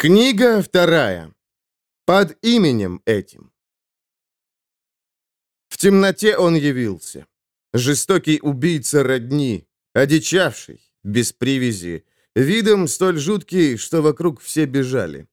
Книга вторая. Под именем этим. В темноте он явился. Жестокий убийца родни, одичавший, без привязи, видом столь жуткий, что вокруг все бежали.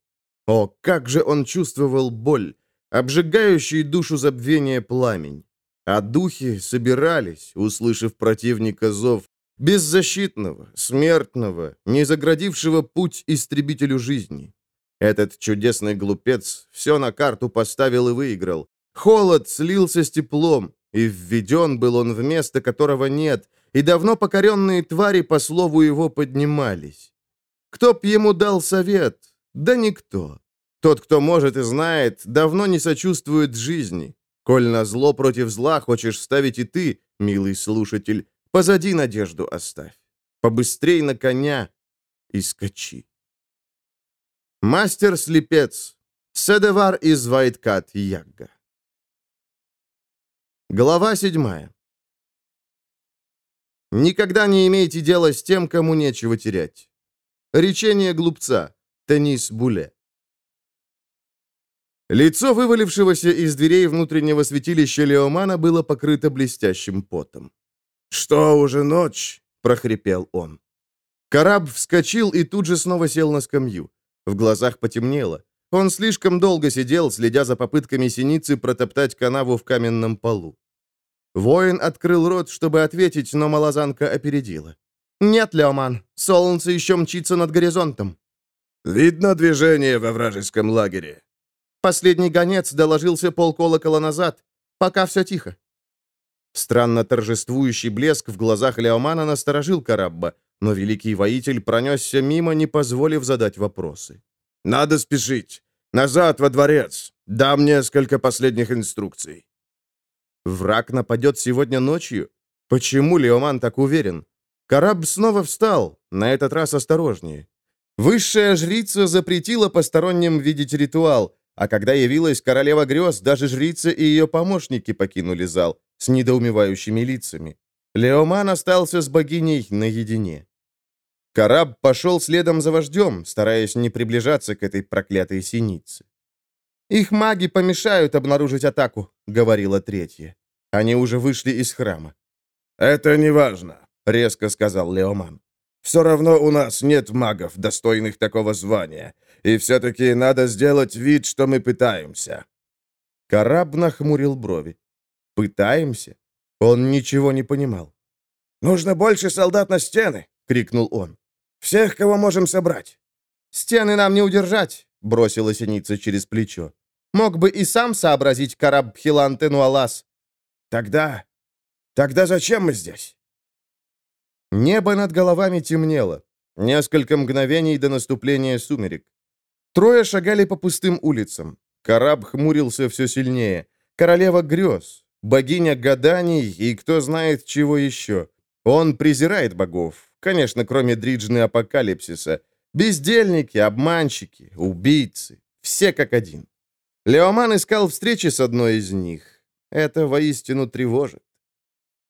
О, как же он чувствовал боль, обжигающий душу забвения пламень. А духи собирались, услышав противника зов, беззащитного, смертного, не заградившего путь истребителю жизни. Этот чудесный глупец все на карту поставил и выиграл. Холод слился с теплом, и введен был он в место, которого нет, и давно покоренные твари по слову его поднимались. Кто б ему дал совет? Да никто. Тот, кто может и знает, давно не сочувствует жизни. Коль на зло против зла хочешь ставить и ты, милый слушатель, позади надежду оставь. Побыстрей на коня и скачи. Мастер-слепец. Седевар из Вайткат Ягга. Глава седьмая. Никогда не имейте дела с тем, кому нечего терять. Речение глупца. Теннис Буле. Лицо вывалившегося из дверей внутреннего святилища Леомана было покрыто блестящим потом. «Что, уже ночь?» — прохрипел он. Караб вскочил и тут же снова сел на скамью. В глазах потемнело. Он слишком долго сидел, следя за попытками синицы протоптать канаву в каменном полу. Воин открыл рот, чтобы ответить, но малозанка опередила. «Нет, Леоман, солнце еще мчится над горизонтом». «Видно движение во вражеском лагере». Последний гонец доложился полколокола назад. Пока все тихо. Странно торжествующий блеск в глазах Леомана насторожил Карабба, но великий воитель пронесся мимо, не позволив задать вопросы. «Надо спешить! Назад, во дворец! Дам несколько последних инструкций!» Враг нападет сегодня ночью? Почему Леоман так уверен? Караб снова встал, на этот раз осторожнее. Высшая жрица запретила посторонним видеть ритуал, а когда явилась королева грез, даже жрица и ее помощники покинули зал с недоумевающими лицами. Леоман остался с богиней наедине. Караб пошел следом за вождем, стараясь не приближаться к этой проклятой синице. «Их маги помешают обнаружить атаку», — говорила третья. Они уже вышли из храма. «Это не важно», — резко сказал Леоман. «Все равно у нас нет магов, достойных такого звания, и все-таки надо сделать вид, что мы пытаемся». Караб нахмурил брови. «Пытаемся?» Он ничего не понимал. «Нужно больше солдат на стены!» — крикнул он. «Всех, кого можем собрать!» «Стены нам не удержать!» — бросила синица через плечо. «Мог бы и сам сообразить Караб Хилан Тенуалас!» «Тогда... тогда зачем мы здесь?» Небо над головами темнело. Несколько мгновений до наступления сумерек. Трое шагали по пустым улицам. Караб хмурился все сильнее. Королева грез, богиня гаданий и кто знает чего еще. Он презирает богов, конечно, кроме Дриджны Апокалипсиса. Бездельники, обманщики, убийцы, все как один. Леоман искал встречи с одной из них. Это воистину тревожит.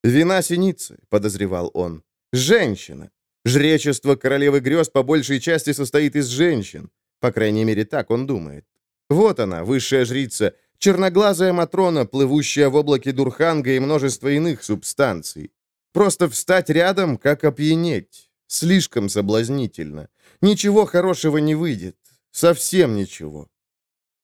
«Вина синицы», — подозревал он. «Женщина. Жречество королевы грез по большей части состоит из женщин. По крайней мере, так он думает. Вот она, высшая жрица, черноглазая Матрона, плывущая в облаке Дурханга и множество иных субстанций. Просто встать рядом, как опьянеть. Слишком соблазнительно. Ничего хорошего не выйдет. Совсем ничего.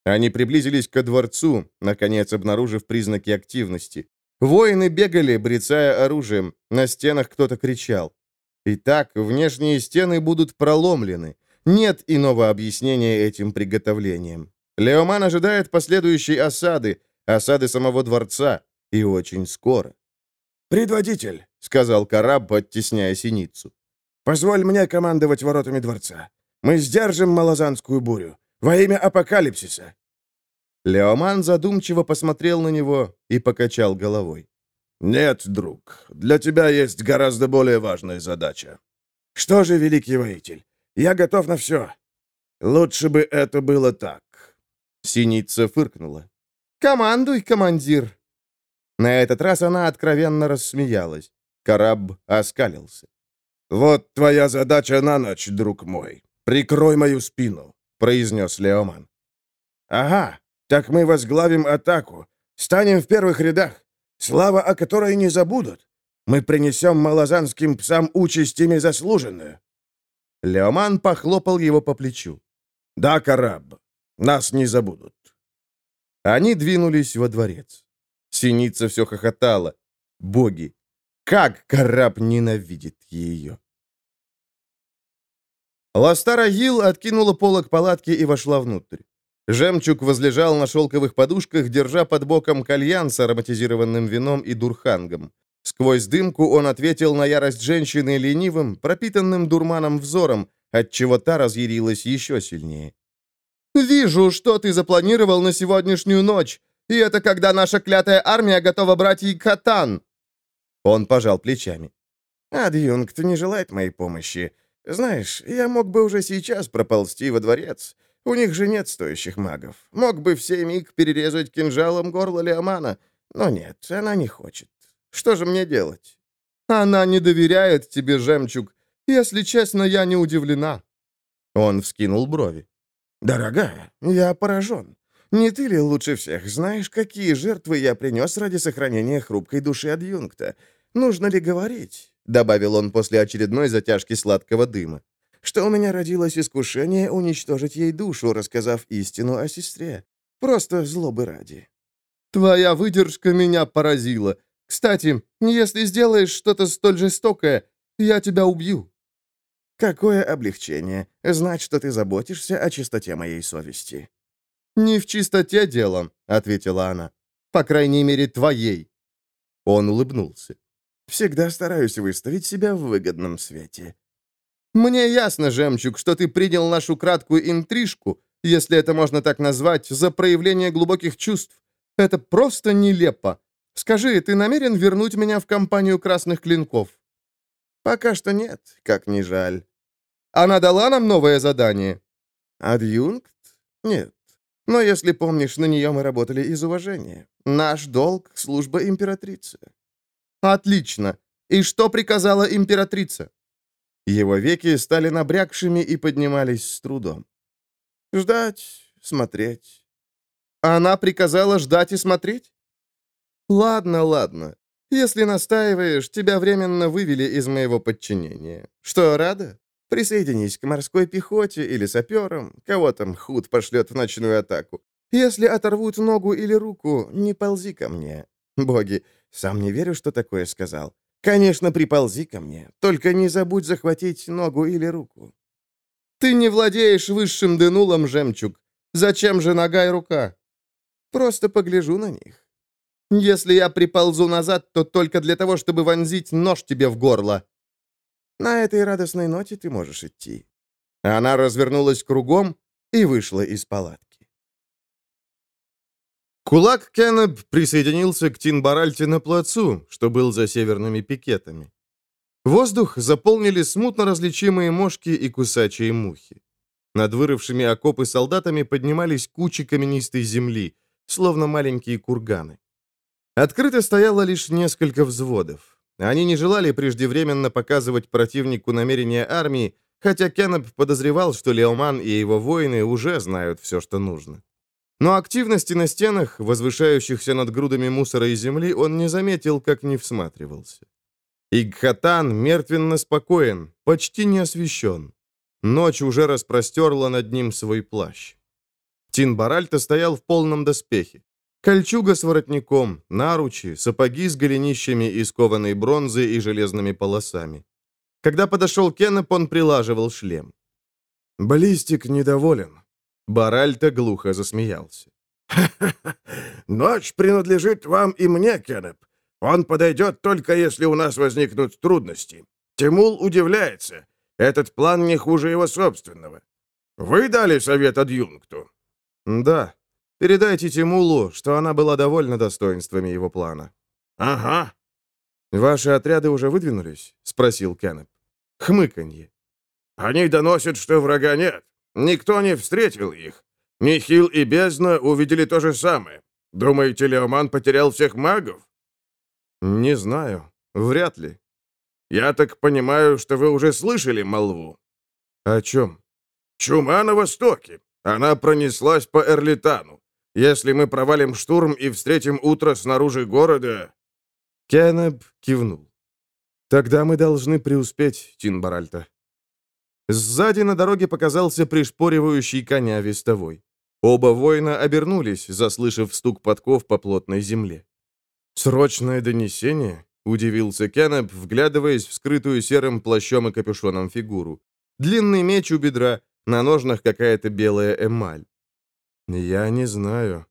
Они приблизились ко дворцу, наконец обнаружив признаки активности. Воины бегали, брецая оружием. На стенах кто-то кричал. Итак, внешние стены будут проломлены. Нет иного объяснения этим приготовлениям. Леоман ожидает последующей осады, осады самого дворца, и очень скоро. «Предводитель», — сказал Караб, оттесняя синицу, — «позволь мне командовать воротами дворца. Мы сдержим малозанскую бурю. Во имя апокалипсиса». Леоман задумчиво посмотрел на него и покачал головой. «Нет, друг, для тебя есть гораздо более важная задача». «Что же, великий воитель, я готов на все. Лучше бы это было так. Синица фыркнула. «Командуй, командир!» На этот раз она откровенно рассмеялась. Караб оскалился. «Вот твоя задача на ночь, друг мой. Прикрой мою спину. произнес Леоман. «Ага, так мы возглавим атаку. Станем в первых рядах. Слава, о которой не забудут. Мы принесем малозанским псам участь ими заслуженную». Леоман похлопал его по плечу. «Да, Караб, нас не забудут». Они двинулись во дворец. Синица все хохотала. Боги, как Караб ненавидит ее. Ластара Гил откинула полок палатки и вошла внутрь. Жемчуг возлежал на шелковых подушках, держа под боком кальян с ароматизированным вином и дурхангом. Сквозь дымку он ответил на ярость женщины ленивым, пропитанным дурманом взором, отчего та разъярилась еще сильнее. «Вижу, что ты запланировал на сегодняшнюю ночь, и это когда наша клятая армия готова брать Икатан!» Он пожал плечами. «Адъюнкт не желает моей помощи. Знаешь, я мог бы уже сейчас проползти во дворец. У них же нет стоящих магов. Мог бы в сей миг перерезать кинжалом горло Леомана, но нет, она не хочет. Что же мне делать?» «Она не доверяет тебе, жемчуг. Если честно, я не удивлена». Он вскинул брови. «Дорогая, я поражен. Не ты ли лучше всех знаешь, какие жертвы я принес ради сохранения хрупкой души адъюнкта? Нужно ли говорить?» — добавил он после очередной затяжки сладкого дыма что у меня родилось искушение уничтожить ей душу, рассказав истину о сестре. Просто злобы ради. Твоя выдержка меня поразила. Кстати, если сделаешь что-то столь жестокое, я тебя убью. Какое облегчение знать, что ты заботишься о чистоте моей совести. Не в чистоте дело, ответила она. По крайней мере, твоей. Он улыбнулся. Всегда стараюсь выставить себя в выгодном свете. Мне ясно, Жемчуг, что ты принял нашу краткую интрижку, если это можно так назвать, за проявление глубоких чувств. Это просто нелепо. Скажи, ты намерен вернуть меня в компанию красных клинков? Пока что нет, как ни жаль. Она дала нам новое задание? Адъюнкт? Нет. Но если помнишь, на нее мы работали из уважения. Наш долг — служба императрицы. Отлично. И что приказала императрица? Его веки стали набрякшими и поднимались с трудом. «Ждать, смотреть». «Она приказала ждать и смотреть?» «Ладно, ладно. Если настаиваешь, тебя временно вывели из моего подчинения. Что, рада? Присоединись к морской пехоте или саперам, кого там худ пошлет в ночную атаку. Если оторвут ногу или руку, не ползи ко мне. Боги, сам не верю, что такое сказал. Конечно, приползи ко мне. Только не забудь захватить ногу или руку. Ты не владеешь высшим денулом, жемчуг. Зачем же нога и рука? Просто погляжу на них. Если я приползу назад, то только для того, чтобы вонзить нож тебе в горло. На этой радостной ноте ты можешь идти. Она развернулась кругом и вышла из палатки. Кулак Кеннеб присоединился к Тинбаральте на плацу, что был за северными пикетами. Воздух заполнили смутно различимые мошки и кусачие мухи. Над вырывшими окопы солдатами поднимались кучи каменистой земли, словно маленькие курганы. Открыто стояло лишь несколько взводов. Они не желали преждевременно показывать противнику намерения армии, хотя Кеннеп подозревал, что Леоман и его воины уже знают все, что нужно. Но активности на стенах, возвышающихся над грудами мусора и земли, он не заметил, как не всматривался. Игхатан мертвенно спокоен, почти не освещен. Ночь уже распростерла над ним свой плащ. Тинбаральто стоял в полном доспехе. Кольчуга с воротником, наручи, сапоги с голенищами из кованой бронзы и железными полосами. Когда подошел Кеннеп, он прилаживал шлем. «Баллистик недоволен. Баральто глухо засмеялся. Ночь принадлежит вам и мне, Кеннеп. Он подойдет только если у нас возникнут трудности. Тимул удивляется. Этот план не хуже его собственного. Вы дали совет адъюнкту?» «Да. Передайте Тимулу, что она была довольна достоинствами его плана». «Ага». «Ваши отряды уже выдвинулись?» — спросил Кеннеп. Хмыканье. «Они доносят, что врага нет. Никто не встретил их. Нихил и Бездна увидели то же самое. Думаете, Леоман потерял всех магов? Не знаю. Вряд ли. Я так понимаю, что вы уже слышали молву. О чем? Чума на востоке. Она пронеслась по Эрлитану. Если мы провалим штурм и встретим утро снаружи города...» Кеннеб кивнул. «Тогда мы должны преуспеть, Тинбаральта». Сзади на дороге показался пришпоривающий коня вестовой. Оба воина обернулись, заслышав стук подков по плотной земле. «Срочное донесение?» — удивился Кеннеп, вглядываясь в скрытую серым плащом и капюшоном фигуру. Длинный меч у бедра, на ножнах какая-то белая эмаль. «Я не знаю».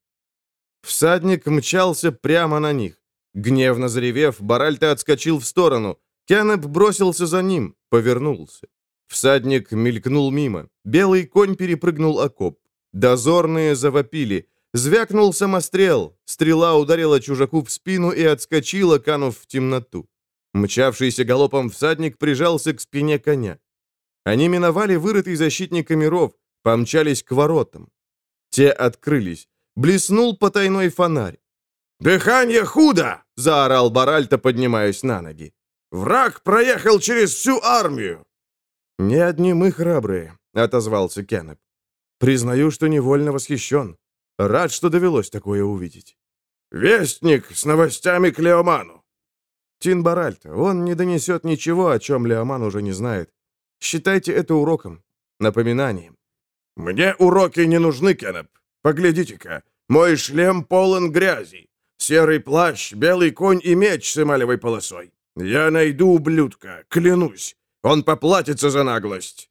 Всадник мчался прямо на них. Гневно заревев, Баральта отскочил в сторону. Кеннеп бросился за ним, повернулся. Всадник мелькнул мимо. Белый конь перепрыгнул окоп. Дозорные завопили. Звякнул самострел. Стрела ударила чужаку в спину и отскочила, канув в темноту. Мчавшийся галопом всадник прижался к спине коня. Они миновали вырытый защитниками ров, помчались к воротам. Те открылись. Блеснул потайной фонарь. «Дыхание худо!» — заорал Баральта, поднимаясь на ноги. «Враг проехал через всю армию!» «Не одни мы храбрые», — отозвался Кеннеп. «Признаю, что невольно восхищен. Рад, что довелось такое увидеть». «Вестник с новостями к Леоману». Тин Баральта, он не донесет ничего, о чем Леоман уже не знает. Считайте это уроком, напоминанием. «Мне уроки не нужны, Кеннеп. Поглядите-ка, мой шлем полон грязи. Серый плащ, белый конь и меч с эмалевой полосой. Я найду ублюдка, клянусь. Он поплатится за наглость».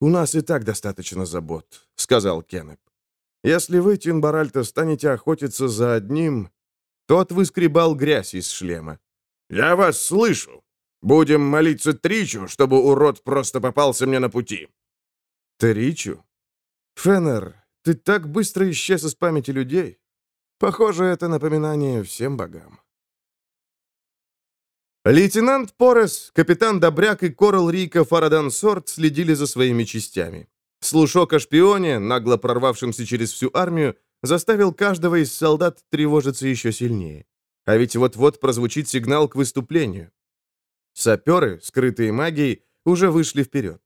«У нас и так достаточно забот», — сказал Кеннеп. «Если вы, Тинбаральто, станете охотиться за одним...» Тот выскребал грязь из шлема. «Я вас слышу. Будем молиться Тричу, чтобы урод просто попался мне на пути». «Тричу? Феннер, ты так быстро исчез из памяти людей. Похоже, это напоминание всем богам». Лейтенант Порес, капитан Добряк и Корал Рика Фарадан Сорт следили за своими частями. Слушок о шпионе, нагло прорвавшемся через всю армию, заставил каждого из солдат тревожиться еще сильнее. А ведь вот-вот прозвучит сигнал к выступлению. Саперы, скрытые магией, уже вышли вперед.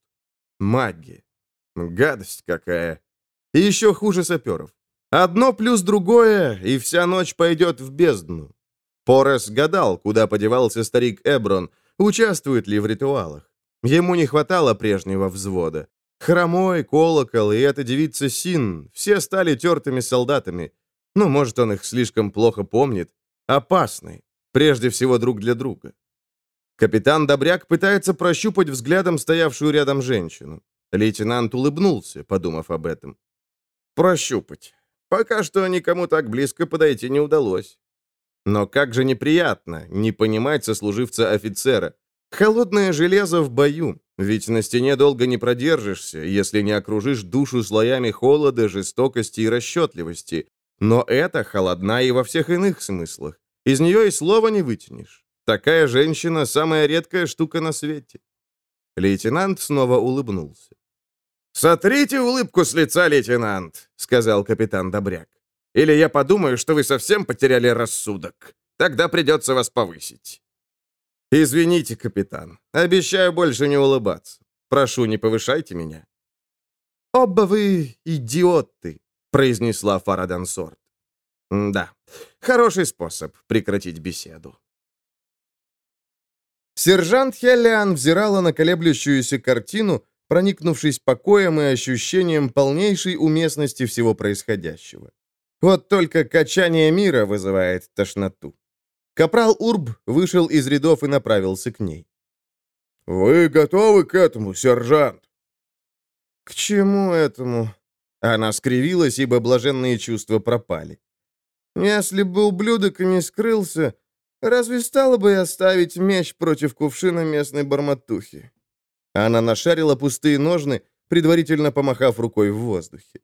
Маги. Гадость какая. И еще хуже саперов. Одно плюс другое, и вся ночь пойдет в бездну. Порес гадал, куда подевался старик Эброн, участвует ли в ритуалах. Ему не хватало прежнего взвода. Хромой, колокол и эта девица Син все стали тертыми солдатами. Ну, может, он их слишком плохо помнит. Опасны, прежде всего друг для друга. Капитан Добряк пытается прощупать взглядом стоявшую рядом женщину. Лейтенант улыбнулся, подумав об этом. Прощупать. Пока что никому так близко подойти не удалось. Но как же неприятно не понимать сослуживца офицера. Холодное железо в бою, ведь на стене долго не продержишься, если не окружишь душу слоями холода, жестокости и расчетливости. Но это холодна и во всех иных смыслах. Из нее и слова не вытянешь. Такая женщина – самая редкая штука на свете. Лейтенант снова улыбнулся. «Сотрите улыбку с лица, лейтенант», — сказал капитан Добряк. Или я подумаю, что вы совсем потеряли рассудок. Тогда придется вас повысить». «Извините, капитан. Обещаю больше не улыбаться. Прошу, не повышайте меня». «Оба вы идиоты», — произнесла Фарадан Сорт. «Да, хороший способ прекратить беседу». Сержант Хеллиан взирала на колеблющуюся картину, проникнувшись покоем и ощущением полнейшей уместности всего происходящего. Вот только качание мира вызывает тошноту. Капрал Урб вышел из рядов и направился к ней. «Вы готовы к этому, сержант?» «К чему этому?» Она скривилась, ибо блаженные чувства пропали. «Если бы ублюдок не скрылся, разве стало бы я ставить меч против кувшина местной барматухи?» Она нашарила пустые ножны, предварительно помахав рукой в воздухе.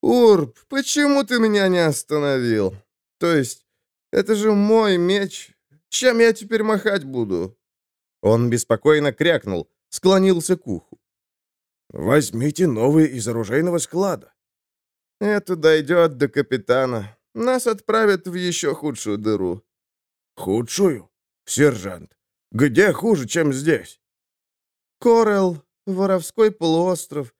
«Урб, почему ты меня не остановил? То есть, это же мой меч. Чем я теперь махать буду?» Он беспокойно крякнул, склонился к уху. «Возьмите новый из оружейного склада». «Это дойдет до капитана. Нас отправят в еще худшую дыру». «Худшую? Сержант, где хуже, чем здесь?» «Корел, Воровской полуостров.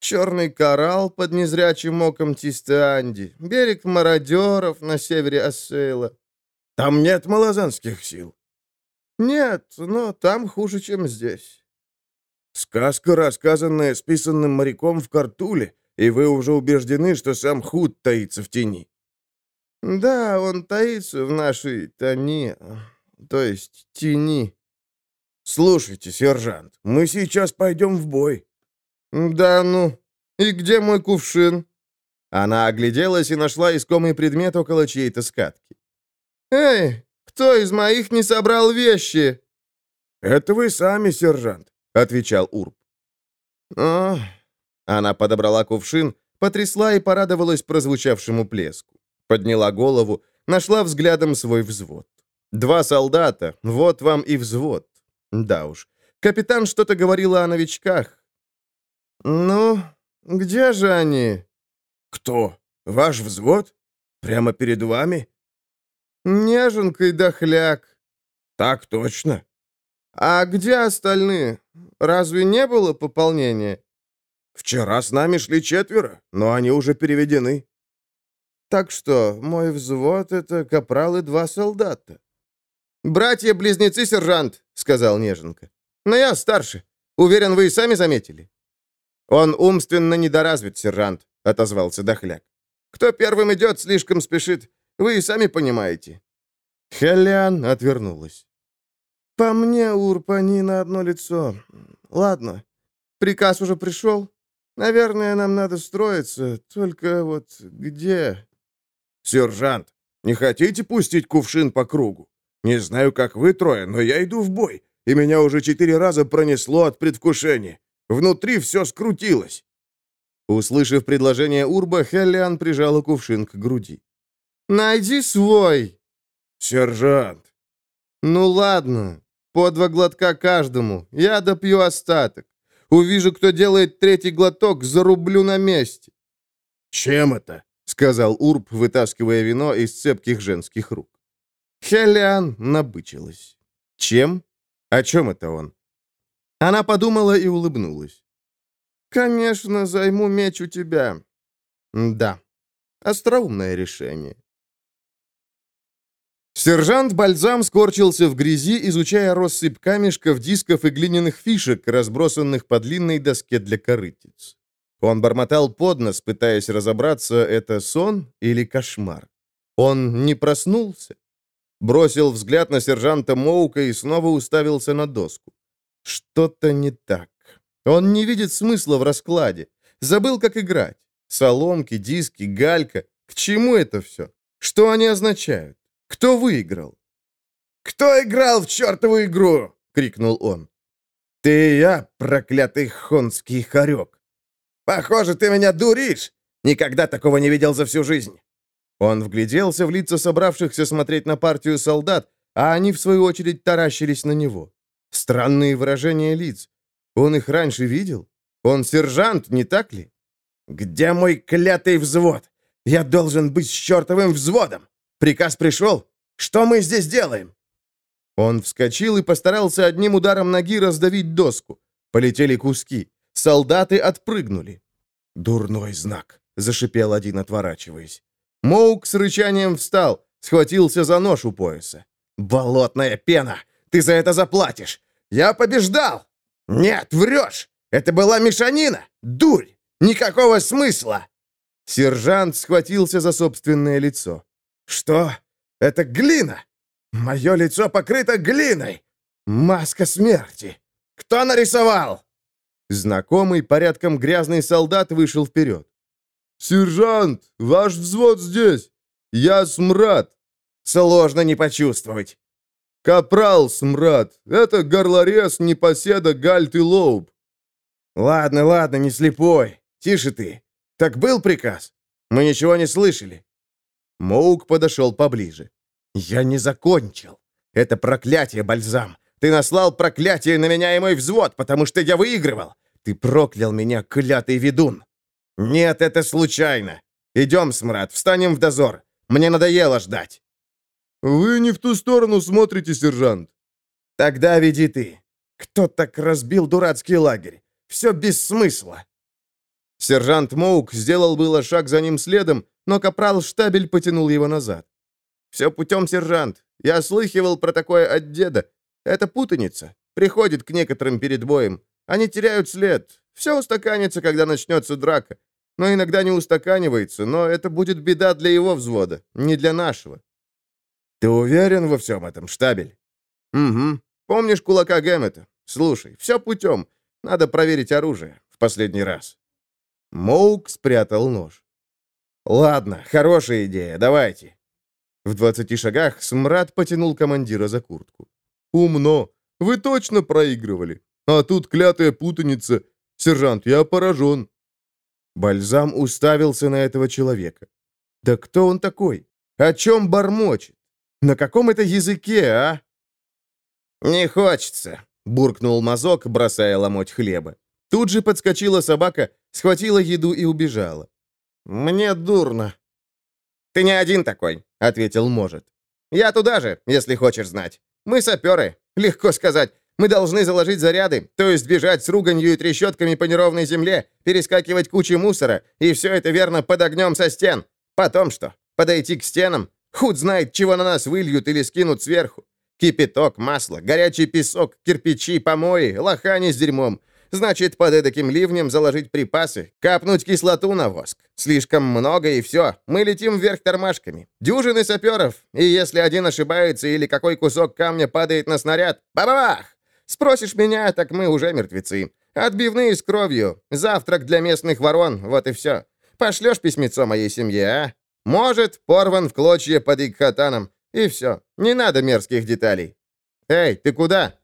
Черный коралл под незрячим оком тисте анди, берег мародеров на севере Ассейла. Там нет малазанских сил. Нет, но там хуже, чем здесь. Сказка, рассказанная списанным моряком в Картуле, и вы уже убеждены, что сам Худ таится в тени. Да, он таится в нашей тони, то есть тени. Слушайте, сержант, мы сейчас пойдем в бой. Да ну, и где мой кувшин? Она огляделась и нашла искомый предмет около чьей-то скатки. «Эй, кто из моих не собрал вещи?» «Это вы сами, сержант», — отвечал Урб. «А, она подобрала кувшин, потрясла и порадовалась прозвучавшему плеску. Подняла голову, нашла взглядом свой взвод. Два солдата, вот вам и взвод. Да уж, капитан что-то говорила о новичках. «Ну, где же они?» «Кто? Ваш взвод? Прямо перед вами?» «Неженка и дохляк». «Так точно». «А где остальные? Разве не было пополнения?» Вчера с нами шли четверо, но они уже переведены. Так что, мой взвод — это капрал и два солдата. «Братья-близнецы, сержант», — сказал Неженко. «Но я старше. Уверен, вы и сами заметили». «Он умственно недоразвит, сержант», — отозвался Дохляк. «Кто первым идет, слишком спешит. Вы и сами понимаете». Хелиан отвернулась. «По мне, Урп, они на одно лицо. Ладно, приказ уже пришел?» Наверное, нам надо строиться, только вот где...» «Сержант, не хотите пустить кувшин по кругу? Не знаю, как вы трое, но я иду в бой, и меня уже четыре раза пронесло от предвкушения. Внутри все скрутилось». Услышав предложение Урба, Хеллиан прижала кувшин к груди. «Найди свой!» «Сержант!» «Ну ладно, по два глотка каждому, я допью остаток. Увижу, кто делает третий глоток, зарублю на месте». «Чем это?» — сказал Урб, вытаскивая вино из цепких женских рук. Хелиан набычилась. «Чем? О чем это он?» Она подумала и улыбнулась. «Конечно, займу меч у тебя». «Да, остроумное решение». Сержант Бальзам скорчился в грязи, изучая россыпь камешков, дисков и глиняных фишек, разбросанных по длинной доске для корытиц. Он бормотал под нос, пытаясь разобраться, это сон или кошмар. Он не проснулся. Бросил взгляд на сержанта Моука и снова уставился на доску. Что-то не так. Он не видит смысла в раскладе. Забыл, как играть. Соломки, диски, галька. К чему это все? Что они означают? Кто выиграл?» «Кто играл в чертову игру?» — крикнул он. «Ты и я, проклятый хонский хорек!» «Похоже, ты меня дуришь! Никогда такого не видел за всю жизнь!» Он вгляделся в лица собравшихся смотреть на партию солдат, а они, в свою очередь, таращились на него. Странные выражения лиц. Он их раньше видел? Он сержант, не так ли? «Где мой клятый взвод? Я должен быть с чертовым взводом! Приказ пришел? Что мы здесь делаем?» Он вскочил и постарался одним ударом ноги раздавить доску. Полетели куски. Солдаты отпрыгнули. «Дурной знак», — зашипел один, отворачиваясь. Моук с рычанием встал, схватился за нож у пояса. «Болотная пена! Ты за это заплатишь! Я побеждал!» «Нет, врешь! Это была мешанина! Дурь! Никакого смысла!» Сержант схватился за собственное лицо. «Что? Это глина! Мое лицо покрыто глиной! Маска смерти! Кто нарисовал?» Знакомый, порядком грязный солдат вышел вперед. «Сержант, ваш взвод здесь! Я Смрад!» «Сложно не почувствовать!» «Капрал Смрад! Это горлорез, непоседа, гальт и лоуб!» «Ладно, ладно, не слепой! Тише ты! Так был приказ? Мы ничего не слышали!» Моук подошел поближе. «Я не закончил. Это проклятие, Бальзам. Ты наслал проклятие на меня и мой взвод, потому что я выигрывал. Ты проклял меня, клятый ведун. Нет, это случайно. Идем, Смрад, встанем в дозор. Мне надоело ждать». «Вы не в ту сторону смотрите, сержант». «Тогда веди ты. Кто так разбил дурацкий лагерь? Все без смысла». Сержант Моук сделал было шаг за ним следом, но капрал Штабель потянул его назад. «Все путем, сержант. Я слыхивал про такое от деда. Это путаница. Приходит к некоторым перед боем. Они теряют след. Все устаканится, когда начнется драка. Но иногда не устаканивается, но это будет беда для его взвода, не для нашего». «Ты уверен во всем этом, Штабель?» «Угу. Помнишь кулака Гэммета? Слушай, все путем. Надо проверить оружие в последний раз». Моук спрятал нож. «Ладно, хорошая идея, давайте». В двадцати шагах Смрад потянул командира за куртку. «Умно. Вы точно проигрывали. А тут клятая путаница. Сержант, я поражен». Бальзам уставился на этого человека. «Да кто он такой? О чем бормочет? На каком это языке, а?» «Не хочется», — буркнул мазок, бросая ломоть хлеба. Тут же подскочила собака, схватила еду и убежала. «Мне дурно». «Ты не один такой», — ответил Может. «Я туда же, если хочешь знать. Мы саперы. Легко сказать. Мы должны заложить заряды, то есть бежать с руганью и трещотками по неровной земле, перескакивать кучи мусора, и все это верно под огнем со стен. Потом что? Подойти к стенам? Худ знает, чего на нас выльют или скинут сверху. Кипяток, масло, горячий песок, кирпичи, помои, лохани с дерьмом. Значит, под эдаким ливнем заложить припасы, капнуть кислоту на воск. Слишком много, и все. Мы летим вверх тормашками. Дюжины саперов. И если один ошибается или какой кусок камня падает на снаряд, бабах! Спросишь меня, так мы уже мертвецы. Отбивные с кровью. Завтрак для местных ворон, вот и все. Пошлешь письмецо моей семье, а? Может, порван в клочья под Игхатаном. И все. Не надо мерзких деталей. Эй, ты куда?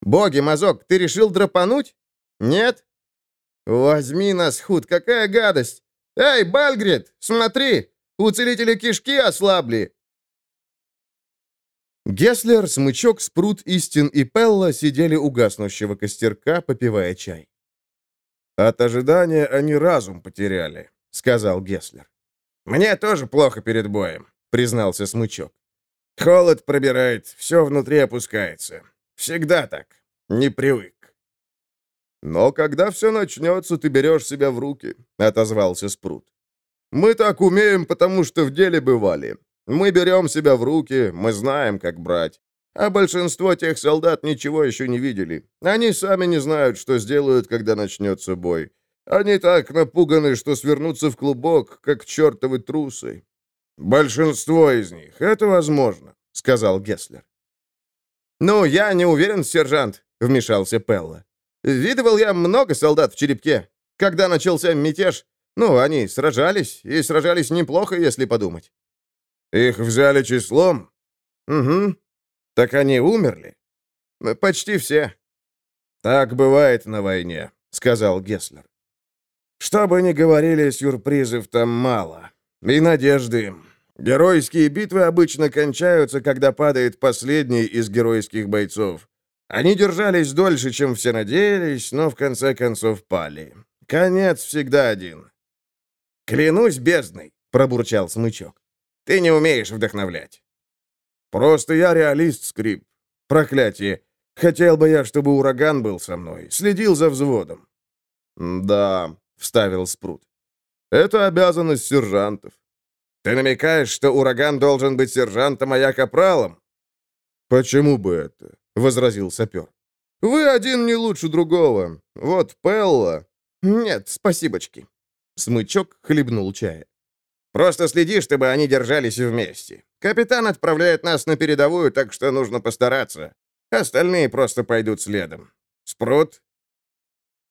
Боги, мазок, ты решил драпануть? «Нет?» «Возьми нас, худ, какая гадость! Эй, Бальгрид, смотри! У целителя кишки ослабли!» Геслер, Смычок, Спрут, Истин и Пелла сидели у гаснущего костерка, попивая чай. «От ожидания они разум потеряли», — сказал Геслер. «Мне тоже плохо перед боем», — признался Смычок. «Холод пробирает, все внутри опускается. Всегда так. Не привык». «Но когда все начнется, ты берешь себя в руки», — отозвался Спрут. «Мы так умеем, потому что в деле бывали. Мы берем себя в руки, мы знаем, как брать. А большинство тех солдат ничего еще не видели. Они сами не знают, что сделают, когда начнется бой. Они так напуганы, что свернутся в клубок, как чертовы трусы». «Большинство из них. Это возможно», — сказал Гесслер. «Ну, я не уверен, сержант», — вмешался Пелла. Видывал я много солдат в черепке. Когда начался мятеж, ну, они сражались, и сражались неплохо, если подумать. Их взяли числом? Угу. Так они умерли? Почти все. Так бывает на войне, сказал Гесслер. Что бы ни говорили, сюрпризов там мало. И надежды. Геройские битвы обычно кончаются, когда падает последний из геройских бойцов. Они держались дольше, чем все надеялись, но в конце концов пали. Конец всегда один. «Клянусь бездной!» — пробурчал смычок. «Ты не умеешь вдохновлять». «Просто я реалист, Скрип. Проклятие. Хотел бы я, чтобы ураган был со мной, следил за взводом». «Да», — вставил Спрут. «Это обязанность сержантов». «Ты намекаешь, что ураган должен быть сержантом, а я капралом?» «Почему бы это? — возразил сапер. «Вы один не лучше другого. Вот Пелла...» «Нет, спасибочки». Смычок хлебнул чая. «Просто следи, чтобы они держались вместе. Капитан отправляет нас на передовую, так что нужно постараться. Остальные просто пойдут следом. Спрут?»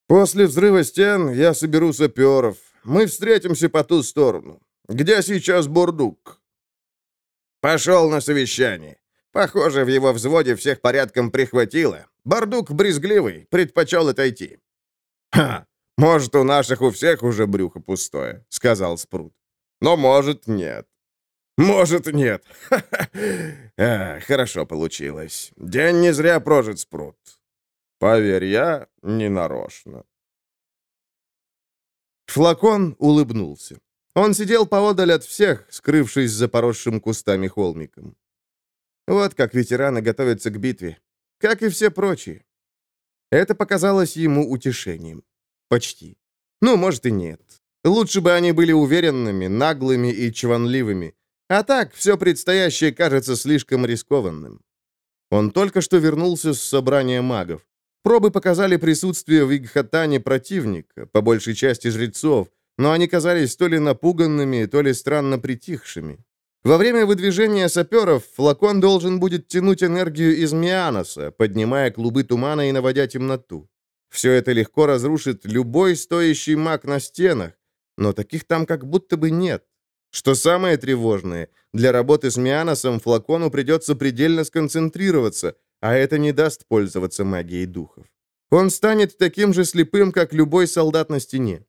«После взрыва стен я соберу саперов. Мы встретимся по ту сторону. Где сейчас Бурдук?» «Пошел на совещание. Похоже, в его взводе всех порядком прихватило. Бардук брезгливый, предпочел отойти. «Ха! Может, у наших у всех уже брюхо пустое», — сказал Спрут. «Но может, нет». «Может, нет. А, хорошо получилось. День не зря прожит, Спрут. Поверь, я не нарочно». Флакон улыбнулся. Он сидел поодаль от всех, скрывшись за поросшим кустами холмиком. Вот как ветераны готовятся к битве. Как и все прочие. Это показалось ему утешением. Почти. Ну, может и нет. Лучше бы они были уверенными, наглыми и чванливыми. А так, все предстоящее кажется слишком рискованным. Он только что вернулся с собрания магов. Пробы показали присутствие в Игхатане противника, по большей части жрецов, но они казались то ли напуганными, то ли странно притихшими. Во время выдвижения саперов флакон должен будет тянуть энергию из Мианоса, поднимая клубы тумана и наводя темноту. Все это легко разрушит любой стоящий маг на стенах, но таких там как будто бы нет. Что самое тревожное, для работы с Мианосом флакону придется предельно сконцентрироваться, а это не даст пользоваться магией духов. Он станет таким же слепым, как любой солдат на стене.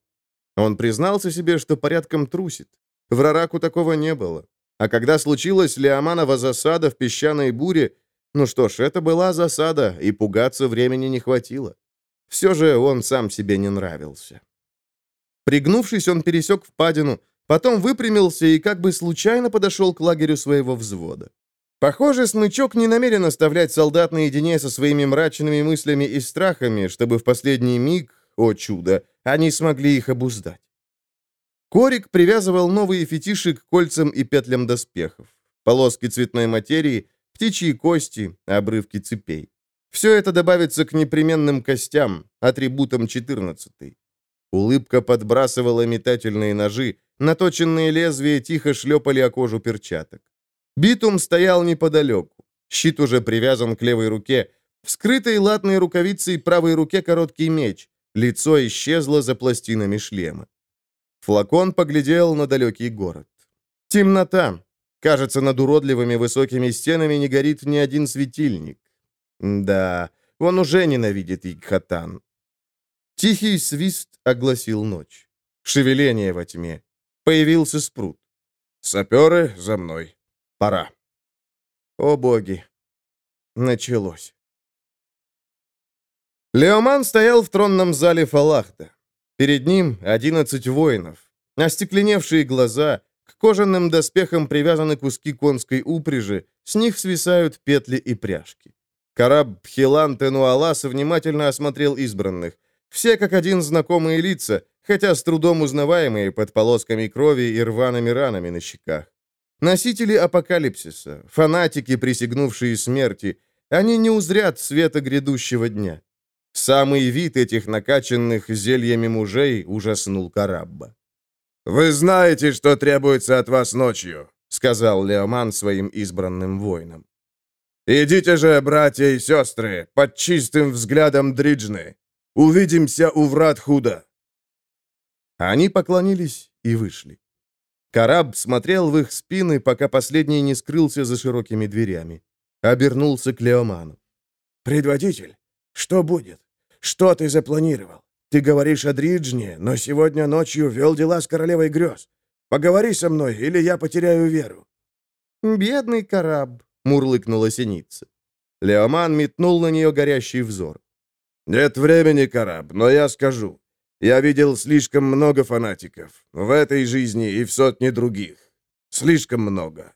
Он признался себе, что порядком трусит. В Рараку такого не было. А когда случилась Леоманова засада в песчаной буре, ну что ж, это была засада, и пугаться времени не хватило. Все же он сам себе не нравился. Пригнувшись, он пересек впадину, Потом выпрямился и как бы случайно подошел к лагерю своего взвода. Похоже, Смычок не намерен оставлять солдат наедине со своими мрачными мыслями и страхами, чтобы в последний миг, о чудо, они смогли их обуздать. Корик привязывал новые фетиши к кольцам и петлям доспехов. Полоски цветной материи, птичьи кости, обрывки цепей. Все это добавится к непременным костям, атрибутам 14 -й. Улыбка подбрасывала метательные ножи, Наточенные лезвия тихо шлепали о кожу перчаток. Битум стоял неподалеку. Щит уже привязан к левой руке. В скрытой латной рукавицей правой руке короткий меч. Лицо исчезло за пластинами шлема. Флакон поглядел на далекий город. Темнота. Кажется, над уродливыми высокими стенами не горит ни один светильник. Да, он уже ненавидит Игхатан. Тихий свист огласил ночь. Шевеление во тьме. Появился спрут. «Саперы, за мной. Пора». О боги. Началось. Леоман стоял в тронном зале Фалахта. Перед ним одиннадцать воинов. Остекленевшие глаза, к кожаным доспехам привязаны куски конской упряжи, с них свисают петли и пряжки. Караб Пхилан Тенуалас внимательно осмотрел избранных. Все как один знакомые лица, хотя с трудом узнаваемые под полосками крови и рваными ранами на щеках. Носители апокалипсиса, фанатики, присягнувшие смерти, они не узрят света грядущего дня. Самый вид этих накачанных зельями мужей ужаснул Карабба. «Вы знаете, что требуется от вас ночью», — сказал Леоман своим избранным воинам. «Идите же, братья и сестры, под чистым взглядом Дриджны. Увидимся у врат Худа». Они поклонились и вышли. Караб смотрел в их спины, пока последний не скрылся за широкими дверями. Обернулся к Леоману. «Предводитель, что будет? Что ты запланировал? Ты говоришь о Дриджне, но сегодня ночью вел дела с королевой грез. Поговори со мной, или я потеряю веру». «Бедный Караб», — мурлыкнула синица. Леоман метнул на нее горящий взор. «Нет времени, Караб, но я скажу. Я видел слишком много фанатиков. В этой жизни и в сотне других. Слишком много.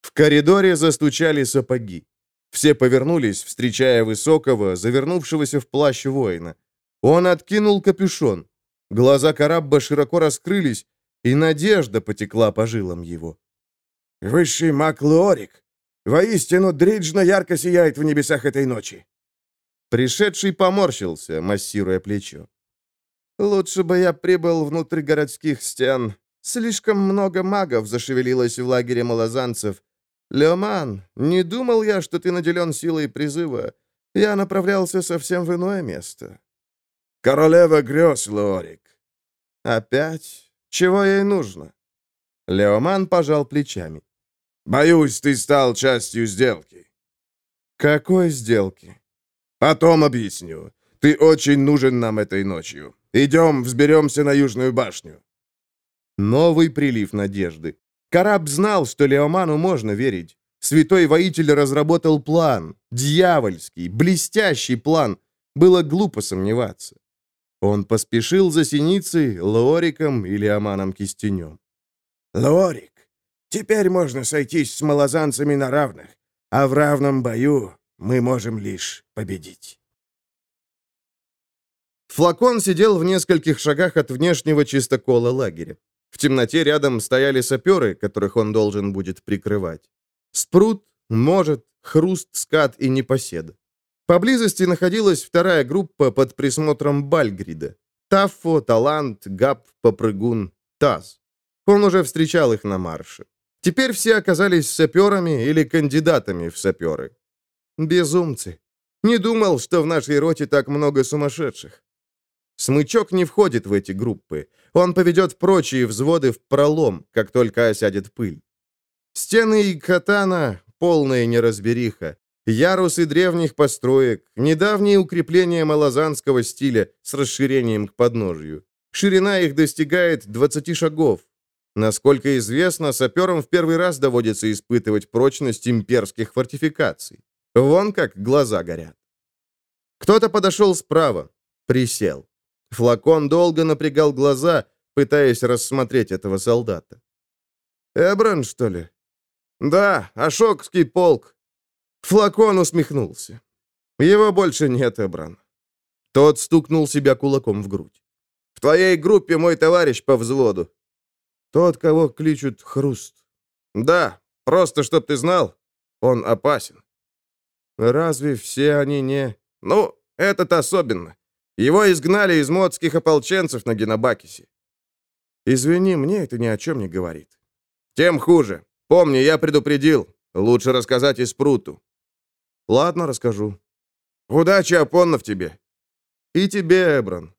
В коридоре застучали сапоги. Все повернулись, встречая высокого, завернувшегося в плащ воина. Он откинул капюшон. Глаза Карабба широко раскрылись, и надежда потекла по жилам его. «Высший маг Лорик! Воистину, Дриджна ярко сияет в небесах этой ночи!» Пришедший поморщился, массируя плечо. Лучше бы я прибыл внутрь городских стен. Слишком много магов зашевелилось в лагере малозанцев. Леоман, не думал я, что ты наделен силой призыва. Я направлялся совсем в иное место. Королева грез, Лорик. Опять? Чего ей нужно? Леоман пожал плечами. Боюсь, ты стал частью сделки. Какой сделки? Потом объясню. Ты очень нужен нам этой ночью. Идем, взберемся на Южную башню». Новый прилив надежды. Караб знал, что Леоману можно верить. Святой воитель разработал план. Дьявольский, блестящий план. Было глупо сомневаться. Он поспешил за синицей, Лориком и Леоманом Кистенем. «Лорик, теперь можно сойтись с малозанцами на равных, а в равном бою мы можем лишь победить». Флакон сидел в нескольких шагах от внешнего чистокола лагеря. В темноте рядом стояли саперы, которых он должен будет прикрывать. Спрут, Может, Хруст, Скат и Непосед. Поблизости находилась вторая группа под присмотром Бальгрида. Таффо, Талант, Гап, Попрыгун, Таз. Он уже встречал их на марше. Теперь все оказались саперами или кандидатами в саперы. Безумцы. Не думал, что в нашей роте так много сумасшедших. Смычок не входит в эти группы. Он поведет прочие взводы в пролом, как только осядет пыль. Стены и катана — полная неразбериха. Ярусы древних построек, недавние укрепления малозанского стиля с расширением к подножию. Ширина их достигает 20 шагов. Насколько известно, саперам в первый раз доводится испытывать прочность имперских фортификаций. Вон как глаза горят. Кто-то подошел справа, присел. Флакон долго напрягал глаза, пытаясь рассмотреть этого солдата. «Эбран, что ли?» «Да, Ашокский полк». Флакон усмехнулся. «Его больше нет, Эбран». Тот стукнул себя кулаком в грудь. «В твоей группе мой товарищ по взводу». «Тот, кого кличут Хруст». «Да, просто чтоб ты знал, он опасен». «Разве все они не...» «Ну, этот особенно. Его изгнали из модских ополченцев на Генобакисе». «Извини, мне это ни о чем не говорит». «Тем хуже. Помни, я предупредил. Лучше рассказать и Спруту». «Ладно, расскажу». «Удачи, Апоннов, тебе». «И тебе, Эбран».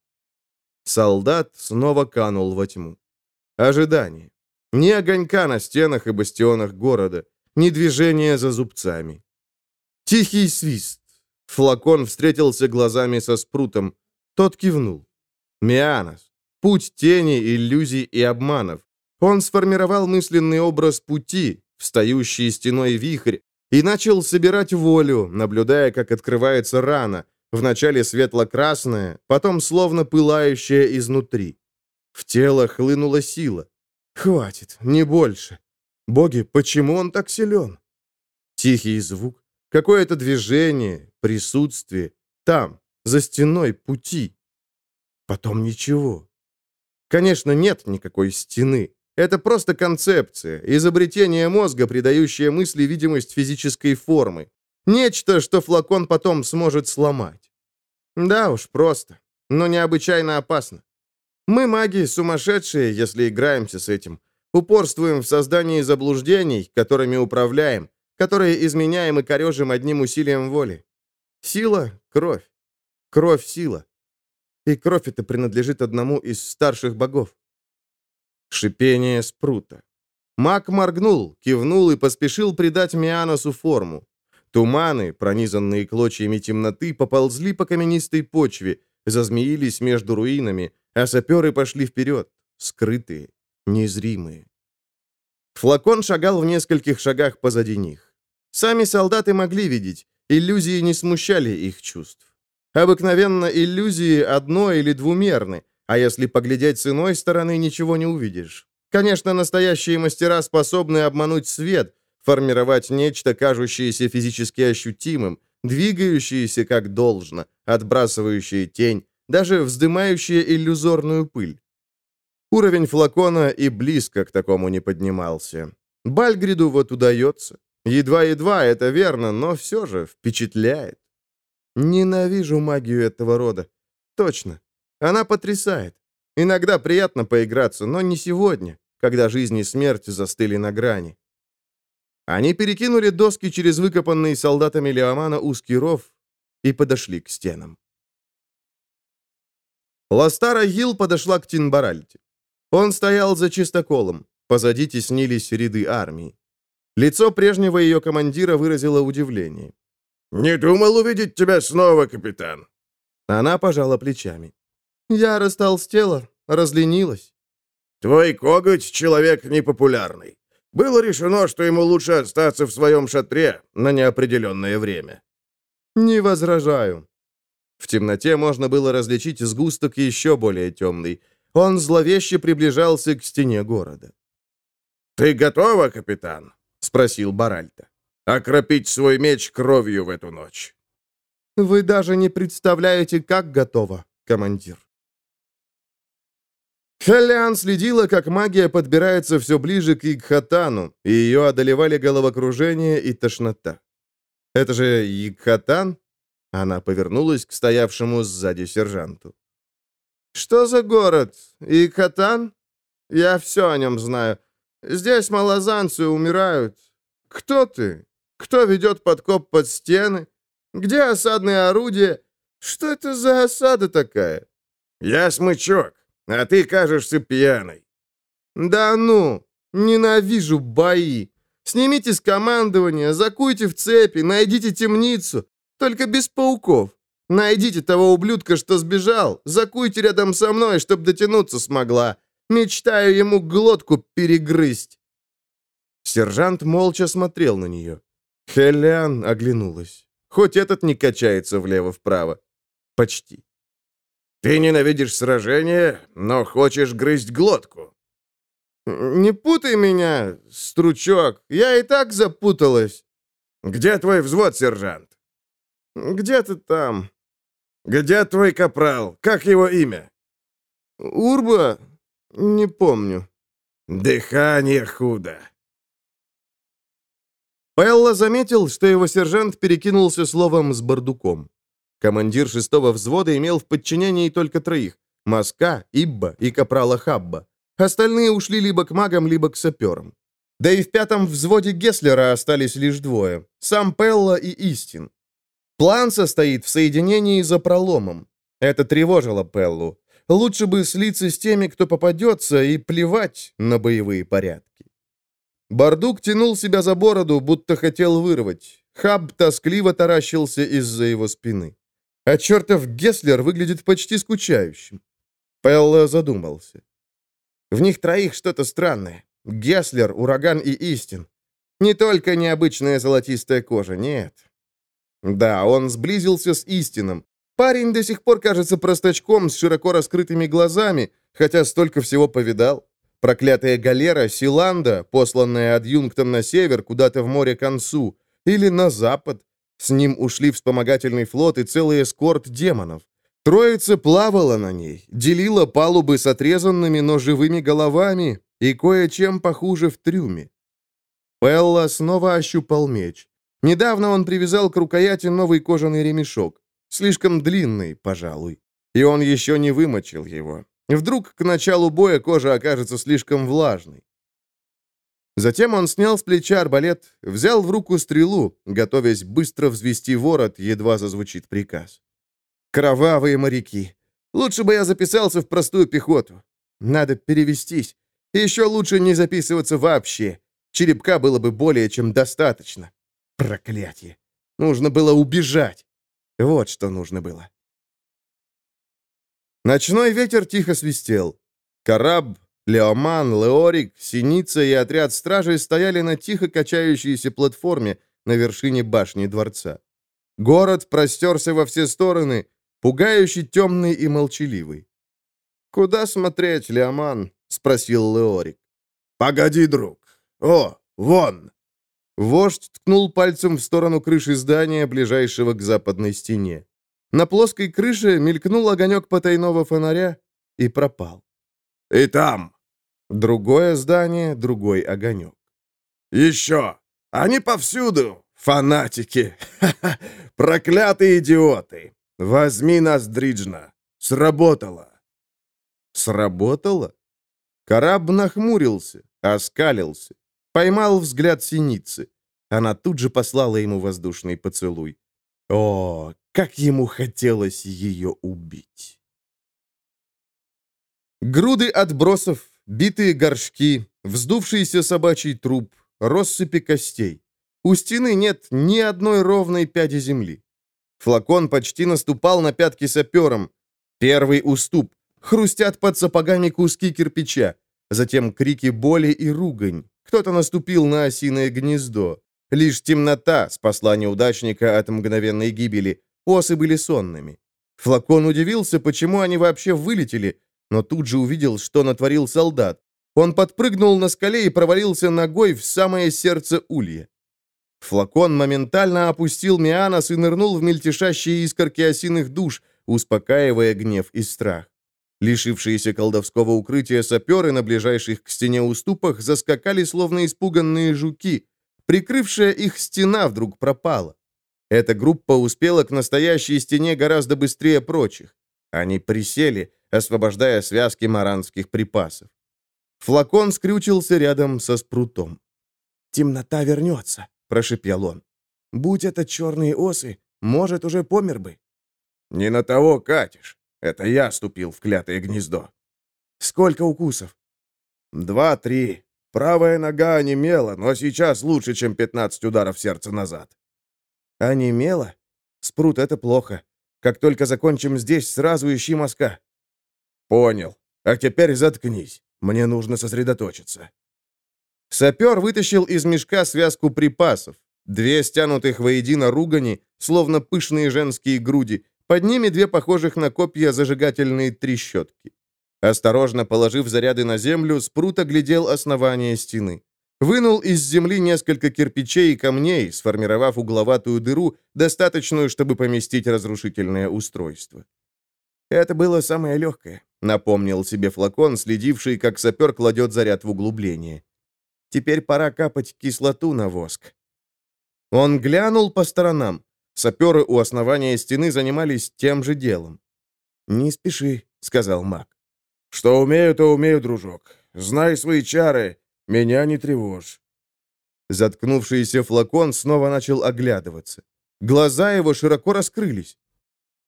Солдат снова канул во тьму. Ожидание. Ни огонька на стенах и бастионах города, ни движения за зубцами. Тихий свист. Флакон встретился глазами со спрутом. Тот кивнул. Мианос. Путь тени, иллюзий и обманов. Он сформировал мысленный образ пути, встающий стеной вихрь, и начал собирать волю, наблюдая, как открывается рана, вначале светло-красная, потом словно пылающая изнутри. В тело хлынула сила. Хватит, не больше. Боги, почему он так силен? Тихий звук, какое-то движение, присутствие. Там, за стеной пути. Потом ничего. Конечно, нет никакой стены. Это просто концепция, изобретение мозга, придающее мысли видимость физической формы. Нечто, что флакон потом сможет сломать. Да уж, просто, но необычайно опасно. Мы, маги, сумасшедшие, если играемся с этим. Упорствуем в создании заблуждений, которыми управляем, которые изменяем и корежим одним усилием воли. Сила — кровь. Кровь — сила. И кровь эта принадлежит одному из старших богов. Шипение спрута. Маг моргнул, кивнул и поспешил придать Мианосу форму. Туманы, пронизанные клочьями темноты, поползли по каменистой почве, зазмеились между руинами, а саперы пошли вперед, скрытые, незримые. Флакон шагал в нескольких шагах позади них. Сами солдаты могли видеть, иллюзии не смущали их чувств. Обыкновенно иллюзии одно- или двумерны, а если поглядеть с иной стороны, ничего не увидишь. Конечно, настоящие мастера способны обмануть свет, формировать нечто, кажущееся физически ощутимым, двигающееся как должно, отбрасывающее тень, даже вздымающее иллюзорную пыль. Уровень флакона и близко к такому не поднимался. Бальгриду вот удается. Едва-едва, это верно, но все же впечатляет. Ненавижу магию этого рода. Точно. Она потрясает. Иногда приятно поиграться, но не сегодня, когда жизнь и смерть застыли на грани. Они перекинули доски через выкопанный солдатами Леомана узкий ров и подошли к стенам. Ластара Гил подошла к Тинбаральте. Он стоял за чистоколом. Позади теснились ряды армии. Лицо прежнего ее командира выразило удивление. «Не думал увидеть тебя снова, капитан». Она пожала плечами. «Я растолстела, разленилась». «Твой коготь — человек непопулярный. Было решено, что ему лучше остаться в своем шатре на неопределенное время». «Не возражаю». В темноте можно было различить сгусток еще более темный. Он зловеще приближался к стене города. «Ты готова, капитан?» — спросил Баральта. «Окропить свой меч кровью в эту ночь». «Вы даже не представляете, как готова», командир. Халлян следила, как магия подбирается все ближе к Игхатану, и ее одолевали головокружение и тошнота. «Это же Игхатан?» Она повернулась к стоявшему сзади сержанту. «Что за город? Игхатан? Я все о нем знаю. Здесь малозанцы умирают. Кто ты? Кто ведет подкоп под стены? Где осадные орудия? Что это за осада такая?» «Я смычок. А ты кажешься пьяной». «Да ну! Ненавижу бои! Снимите с командования, закуйте в цепи, найдите темницу, только без пауков. Найдите того ублюдка, что сбежал, закуйте рядом со мной, чтоб дотянуться смогла. Мечтаю ему глотку перегрызть». Сержант молча смотрел на нее. Хеллиан оглянулась. Хоть этот не качается влево-вправо. Почти. Ты ненавидишь сражения, но хочешь грызть глотку. Не путай меня, стручок, я и так запуталась. Где твой взвод, сержант? Где-то там. Где твой капрал? Как его имя? Урба? Не помню. Дыхание худо. Пелла заметил, что его сержант перекинулся словом с бардуком. Командир шестого взвода имел в подчинении только троих — Маска, Ибба и Капрала Хабба. Остальные ушли либо к магам, либо к саперам. Да и в пятом взводе Гесслера остались лишь двое — сам Пелла и Истин. План состоит в соединении за проломом. Это тревожило Пеллу. Лучше бы слиться с теми, кто попадется, и плевать на боевые порядки. Бардук тянул себя за бороду, будто хотел вырвать. Хаб тоскливо таращился из-за его спины. А чертов Гесслер выглядит почти скучающим. Пелла задумался. В них троих что-то странное. Гесслер, Ураган и Истин. Не только необычная золотистая кожа, нет. Да, он сблизился с Истином. Парень до сих пор кажется простачком с широко раскрытыми глазами, хотя столько всего повидал. Проклятая галера Силанда, посланная адъюнктом на север, куда-то в море Консу, или на запад, с ним ушли вспомогательный флот и целый эскорт демонов. Троица плавала на ней, делила палубы с отрезанными, но живыми головами и кое-чем похуже в трюме. Пелла снова ощупал меч. Недавно он привязал к рукояти новый кожаный ремешок. Слишком длинный, пожалуй. И он еще не вымочил его. Вдруг к началу боя кожа окажется слишком влажной. Затем он снял с плеча арбалет, взял в руку стрелу, готовясь быстро взвести ворот, едва зазвучит приказ. «Кровавые моряки! Лучше бы я записался в простую пехоту. Надо перевестись. Еще лучше не записываться вообще. Черепка было бы более чем достаточно. Проклятие! Нужно было убежать. Вот что нужно было». Ночной ветер тихо свистел. Караб Леоман, Леорик, Синица и отряд стражей стояли на тихо качающейся платформе на вершине башни дворца. Город простерся во все стороны, пугающий, темный и молчаливый. «Куда смотреть, Леоман?» — спросил Леорик. «Погоди, друг. О, вон!» Вождь ткнул пальцем в сторону крыши здания, ближайшего к западной стене. На плоской крыше мелькнул огонек потайного фонаря и пропал. «И там, Другое здание, другой огонек. «Еще! Они повсюду! Фанатики! Проклятые идиоты! Возьми нас, Дриджна! Сработало!» «Сработало?» Караб нахмурился, оскалился, поймал взгляд синицы. Она тут же послала ему воздушный поцелуй. О, как ему хотелось ее убить! Груды отбросов Битые горшки, вздувшийся собачий труп, россыпи костей. У стены нет ни одной ровной пяди земли. Флакон почти наступал на пятки сапером. Первый уступ. Хрустят под сапогами куски кирпича. Затем крики боли и ругань. Кто-то наступил на осиное гнездо. Лишь темнота спасла неудачника от мгновенной гибели. Осы были сонными. Флакон удивился, почему они вообще вылетели, но тут же увидел, что натворил солдат. Он подпрыгнул на скале и провалился ногой в самое сердце улья. Флакон моментально опустил Мианос и нырнул в мельтешащие искорки осиных душ, успокаивая гнев и страх. Лишившиеся колдовского укрытия саперы на ближайших к стене уступах заскакали, словно испуганные жуки. Прикрывшая их стена вдруг пропала. Эта группа успела к настоящей стене гораздо быстрее прочих. Они присели, освобождая связки маранских припасов. Флакон скрючился рядом со спрутом. «Темнота вернется», — прошепел он. «Будь это черные осы, может, уже помер бы». «Не на того катишь. Это я ступил в клятое гнездо». «Сколько укусов?» «Два-три. Правая нога онемела, но сейчас лучше, чем 15 ударов сердца назад». «Онемела? Спрут, это плохо. Как только закончим здесь, сразу ищи мазка». «Понял. А теперь заткнись. Мне нужно сосредоточиться». Сапер вытащил из мешка связку припасов. Две стянутых воедино ругани, словно пышные женские груди. Под ними две похожих на копья зажигательные трещотки. Осторожно положив заряды на землю, Спрут оглядел основание стены. Вынул из земли несколько кирпичей и камней, сформировав угловатую дыру, достаточную, чтобы поместить разрушительное устройство. «Это было самое легкое», — напомнил себе флакон, следивший, как сапер кладет заряд в углубление. «Теперь пора капать кислоту на воск». Он глянул по сторонам. Саперы у основания стены занимались тем же делом. «Не спеши», — сказал маг. «Что умею, то умею, дружок. Знай свои чары, меня не тревожь». Заткнувшийся флакон снова начал оглядываться. Глаза его широко раскрылись.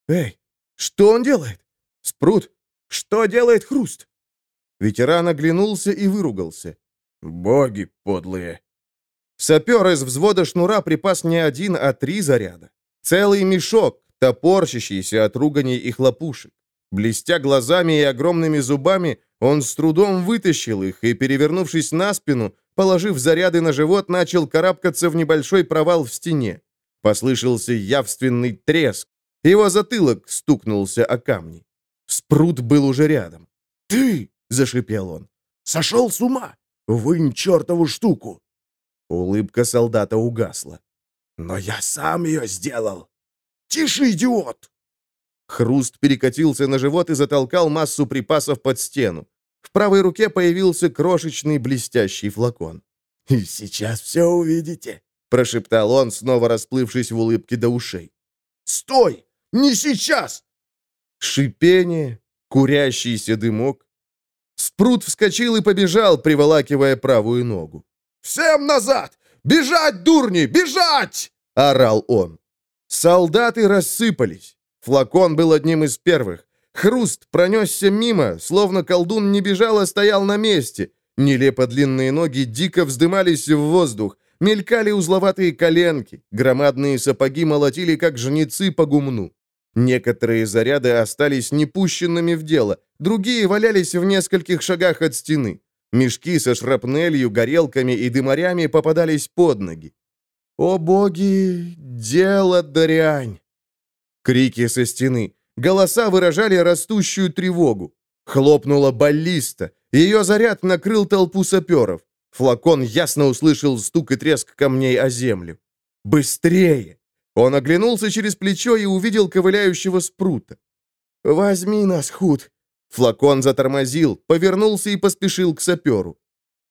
«Эй, что он делает? Спрут, что делает Хруст?» Ветеран оглянулся и выругался. «Боги подлые!» Сапер из взвода шнура припас не один, а три заряда. Целый мешок, топорщащийся от руганий и хлопушек. Блестя глазами и огромными зубами, он с трудом вытащил их и, перевернувшись на спину, положив заряды на живот, начал карабкаться в небольшой провал в стене. Послышался явственный треск. Его затылок стукнулся о камни. Спрут был уже рядом. «Ты!» — зашипел он. «Сошел с ума! Вынь чертову штуку!» Улыбка солдата угасла. «Но я сам ее сделал! Тише, идиот!» Хруст перекатился на живот и затолкал массу припасов под стену. В правой руке появился крошечный блестящий флакон. «И сейчас все увидите», — прошептал он, снова расплывшись в улыбке до ушей. «Стой! Не сейчас!» Шипение, курящийся дымок. Спрут вскочил и побежал, приволакивая правую ногу. «Всем назад! Бежать, дурни, бежать!» — орал он. Солдаты рассыпались. Флакон был одним из первых. Хруст пронесся мимо, словно колдун не бежал, а стоял на месте. Нелепо длинные ноги дико вздымались в воздух, мелькали узловатые коленки, громадные сапоги молотили, как жнецы по гумну. Некоторые заряды остались непущенными в дело, другие валялись в нескольких шагах от стены. Мешки со шрапнелью, горелками и дымарями попадались под ноги. «О боги, дело дрянь!» Крики со стены. Голоса выражали растущую тревогу. Хлопнула баллиста. Ее заряд накрыл толпу саперов. Флакон ясно услышал стук и треск камней о землю. «Быстрее!» Он оглянулся через плечо и увидел ковыляющего спрута. «Возьми нас, Худ!» Флакон затормозил, повернулся и поспешил к саперу.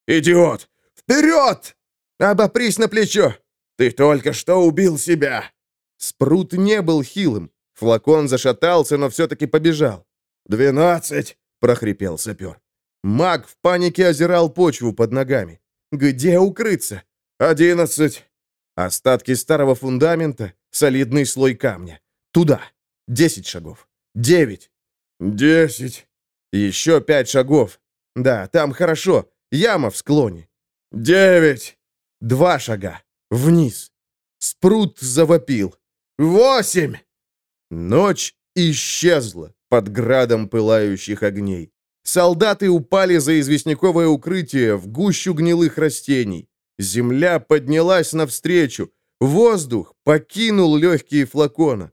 «Идиот! Вперед! Обопрись на плечо! Ты только что убил себя!» Спрут не был хилым. Флакон зашатался, но все-таки побежал. «Двенадцать!» — прохрипел сапер. Маг в панике озирал почву под ногами. Где укрыться? «Одиннадцать!» Остатки старого фундамента, солидный слой камня. Туда. Десять шагов. Девять. Десять. Еще пять шагов. Да, там хорошо. Яма в склоне. Девять. Два шага. Вниз. Спрут завопил. Восемь! Ночь исчезла под градом пылающих огней. Солдаты упали за известняковое укрытие в гущу гнилых растений. Земля поднялась навстречу. Воздух покинул легкие флакона.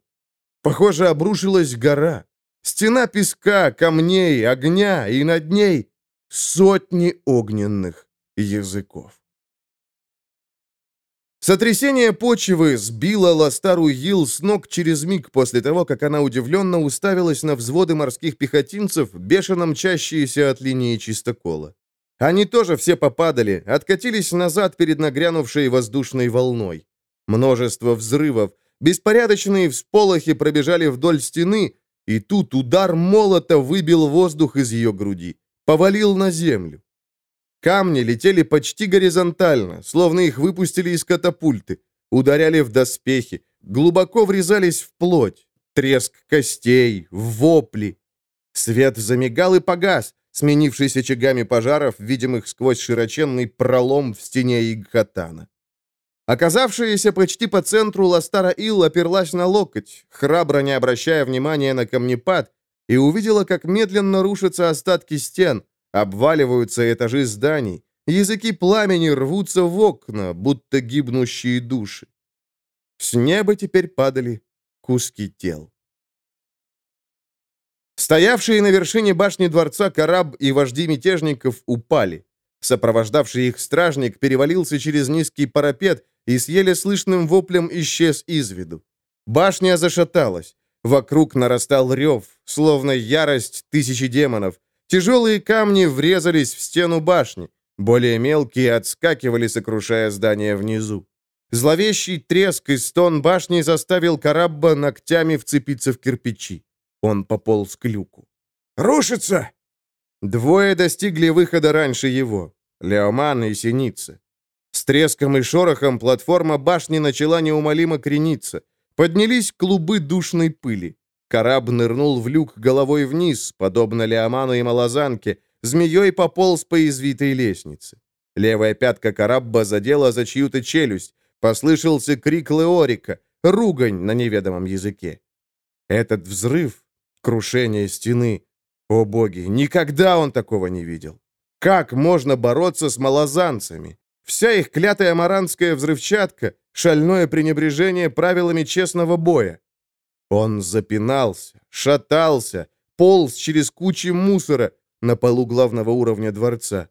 Похоже, обрушилась гора. Стена песка, камней, огня, и над ней сотни огненных языков. Сотрясение почвы сбило Ластару Йил с ног через миг после того, как она удивленно уставилась на взводы морских пехотинцев, бешено мчащиеся от линии чистокола. Они тоже все попадали, откатились назад перед нагрянувшей воздушной волной. Множество взрывов, беспорядочные всполохи пробежали вдоль стены, и тут удар молота выбил воздух из ее груди, повалил на землю. Камни летели почти горизонтально, словно их выпустили из катапульты, ударяли в доспехи, глубоко врезались в плоть, треск костей, вопли. Свет замигал и погас, сменившись очагами пожаров, видимых сквозь широченный пролом в стене Игхатана. Оказавшаяся почти по центру Ластара Ил оперлась на локоть, храбро не обращая внимания на камнепад, и увидела, как медленно рушатся остатки стен, обваливаются этажи зданий, языки пламени рвутся в окна, будто гибнущие души. С неба теперь падали куски тел. Стоявшие на вершине башни дворца Караб и вожди мятежников упали. Сопровождавший их стражник перевалился через низкий парапет и с еле слышным воплем исчез из виду. Башня зашаталась. Вокруг нарастал рев, словно ярость тысячи демонов. Тяжелые камни врезались в стену башни. Более мелкие отскакивали, сокрушая здание внизу. Зловещий треск и стон башни заставил Карабба ногтями вцепиться в кирпичи. Он пополз к люку. «Рушится!» Двое достигли выхода раньше его. Леоман и Синица. С треском и шорохом платформа башни начала неумолимо крениться. Поднялись клубы душной пыли. Караб нырнул в люк головой вниз, подобно Леоману и Малазанке, змеей пополз по извитой лестнице. Левая пятка Карабба задела за чью-то челюсть. Послышался крик Леорика, ругань на неведомом языке. Этот взрыв крушение стены. О боги, никогда он такого не видел. Как можно бороться с малозанцами? Вся их клятая маранская взрывчатка, шальное пренебрежение правилами честного боя. Он запинался, шатался, полз через кучи мусора на полу главного уровня дворца.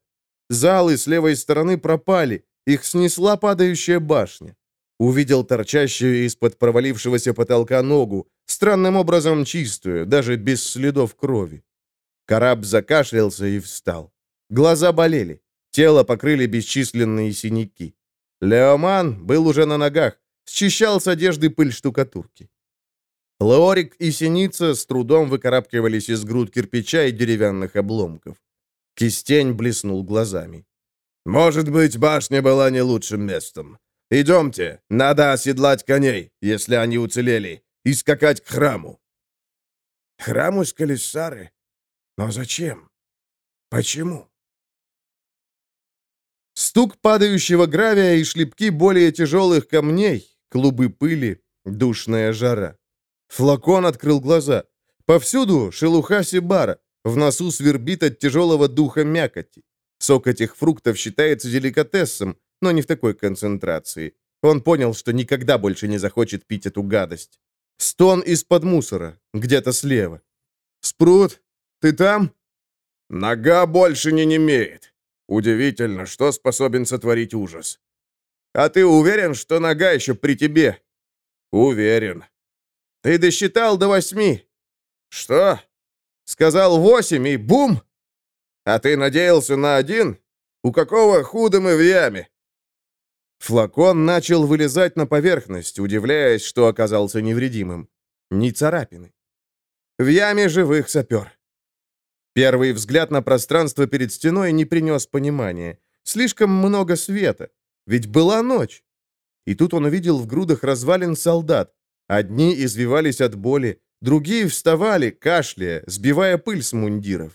Залы с левой стороны пропали, их снесла падающая башня. Увидел торчащую из-под провалившегося потолка ногу, странным образом чистую, даже без следов крови. Караб закашлялся и встал. Глаза болели, тело покрыли бесчисленные синяки. Леоман был уже на ногах, счищал с одежды пыль штукатурки. Леорик и Синица с трудом выкарабкивались из груд кирпича и деревянных обломков. Кистень блеснул глазами. «Может быть, башня была не лучшим местом. Идемте, надо оседлать коней, если они уцелели, и скакать к храму». «Храму с Калиссары? Но зачем? Почему?» Стук падающего гравия и шлепки более тяжелых камней, клубы пыли, душная жара. Флакон открыл глаза. Повсюду шелуха сибара, в носу свербит от тяжелого духа мякоти. Сок этих фруктов считается деликатесом, но не в такой концентрации. Он понял, что никогда больше не захочет пить эту гадость. Стон из-под мусора, где-то слева. «Спрут, ты там?» «Нога больше не немеет. Удивительно, что способен сотворить ужас». «А ты уверен, что нога еще при тебе?» «Уверен». «Ты досчитал до восьми?» «Что?» «Сказал восемь и бум!» «А ты надеялся на один? У какого худа мы в яме?» Флакон начал вылезать на поверхность, удивляясь, что оказался невредимым. Ни царапины. В яме живых сапер. Первый взгляд на пространство перед стеной не принес понимания. Слишком много света. Ведь была ночь. И тут он увидел в грудах развалин солдат. Одни извивались от боли, другие вставали, кашляя, сбивая пыль с мундиров.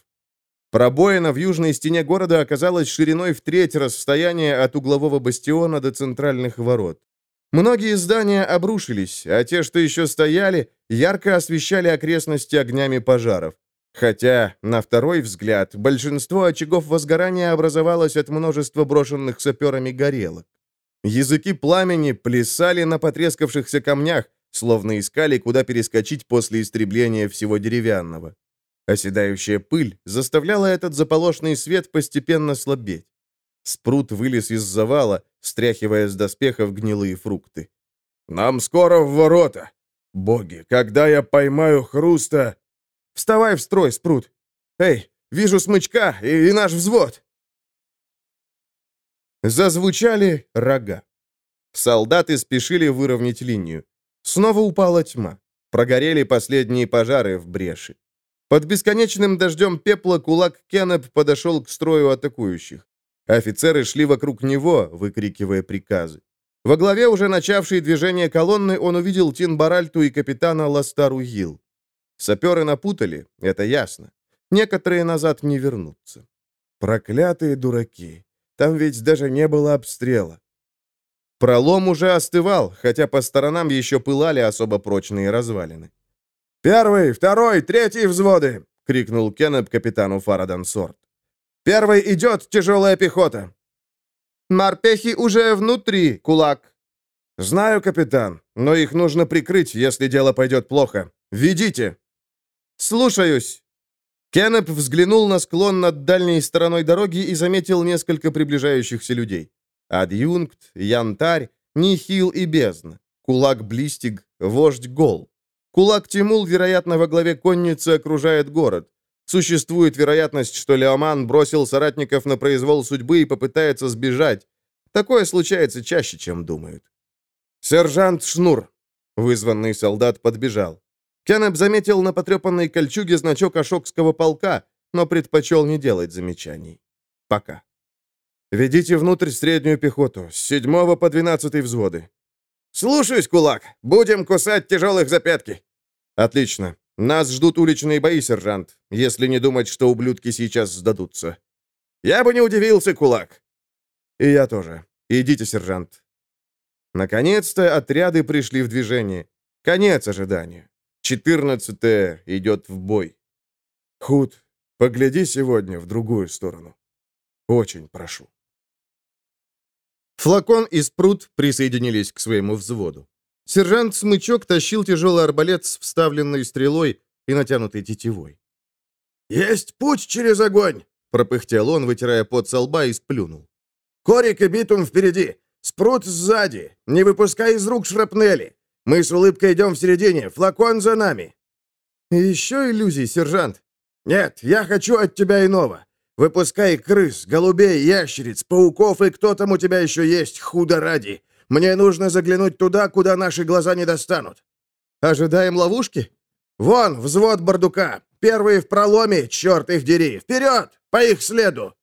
Пробоина в южной стене города оказалась шириной в треть расстояния от углового бастиона до центральных ворот. Многие здания обрушились, а те, что еще стояли, ярко освещали окрестности огнями пожаров. Хотя, на второй взгляд, большинство очагов возгорания образовалось от множества брошенных саперами горелок. Языки пламени плясали на потрескавшихся камнях, словно искали, куда перескочить после истребления всего деревянного. Оседающая пыль заставляла этот заполошный свет постепенно слабеть. Спрут вылез из завала, стряхивая с доспехов гнилые фрукты. «Нам скоро в ворота! Боги, когда я поймаю хруста...» «Вставай в строй, Спрут! Эй, вижу смычка и, и наш взвод!» Зазвучали рога. Солдаты спешили выровнять линию. Снова упала тьма. Прогорели последние пожары в бреши. Под бесконечным дождем пепла кулак Кеннеп подошел к строю атакующих. Офицеры шли вокруг него, выкрикивая приказы. Во главе уже начавшей движение колонны он увидел Тин Баральту и капитана Ластару Гилл. Саперы напутали, это ясно. Некоторые назад не вернутся. Проклятые дураки. Там ведь даже не было обстрела. Пролом уже остывал, хотя по сторонам еще пылали особо прочные развалины. «Первый, второй, третий взводы!» — крикнул Кеннеп капитану Фарадан Сорт. «Первый идет тяжелая пехота!» «Морпехи уже внутри, кулак!» «Знаю, капитан, но их нужно прикрыть, если дело пойдет плохо. Ведите!» «Слушаюсь!» Кеннеп взглянул на склон над дальней стороной дороги и заметил несколько приближающихся людей. Адъюнкт, Янтарь, Нихил и Бездна. Кулак Блистиг, вождь Гол. Кулак Тимул, вероятно, во главе конницы окружает город. Существует вероятность, что Леоман бросил соратников на произвол судьбы и попытается сбежать. Такое случается чаще, чем думают. «Сержант Шнур!» Вызванный солдат подбежал. Кеннеп заметил на потрепанной кольчуге значок Ашокского полка, но предпочел не делать замечаний. Пока. Ведите внутрь среднюю пехоту, с седьмого по двенадцатый взводы. Слушаюсь, кулак. Будем кусать тяжелых за пятки. Отлично. Нас ждут уличные бои, сержант, если не думать, что ублюдки сейчас сдадутся. Я бы не удивился, кулак. И я тоже. Идите, сержант. Наконец-то отряды пришли в движение. Конец ожидания. Четырнадцатое идет в бой. Худ, погляди сегодня в другую сторону. Очень прошу. Флакон и Спрут присоединились к своему взводу. Сержант Смычок тащил тяжелый арбалет с вставленной стрелой и натянутой тетивой. «Есть путь через огонь!» — пропыхтел он, вытирая пот со лба, и сплюнул. «Корик и Битум впереди! Спрут сзади! Не выпускай из рук шрапнели! Мы с улыбкой идем в середине, флакон за нами!» «И еще иллюзий, сержант!» «Нет, я хочу от тебя иного! Выпускай крыс, голубей, ящериц, пауков и кто там у тебя еще есть, худо ради. Мне нужно заглянуть туда, куда наши глаза не достанут. Ожидаем ловушки? Вон, взвод Бардука. Первые в проломе, черт их дери. Вперед! По их следу!»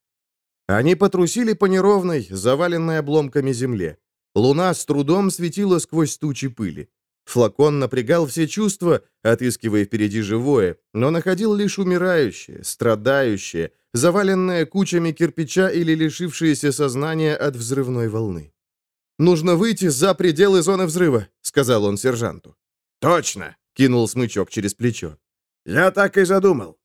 Они потрусили по неровной, заваленной обломками земле. Луна с трудом светила сквозь тучи пыли. Флакон напрягал все чувства, отыскивая впереди живое, но находил лишь умирающее, страдающее, заваленное кучами кирпича или лишившееся сознания от взрывной волны. «Нужно выйти за пределы зоны взрыва», — сказал он сержанту. «Точно!» — кинул смычок через плечо. «Я так и задумал».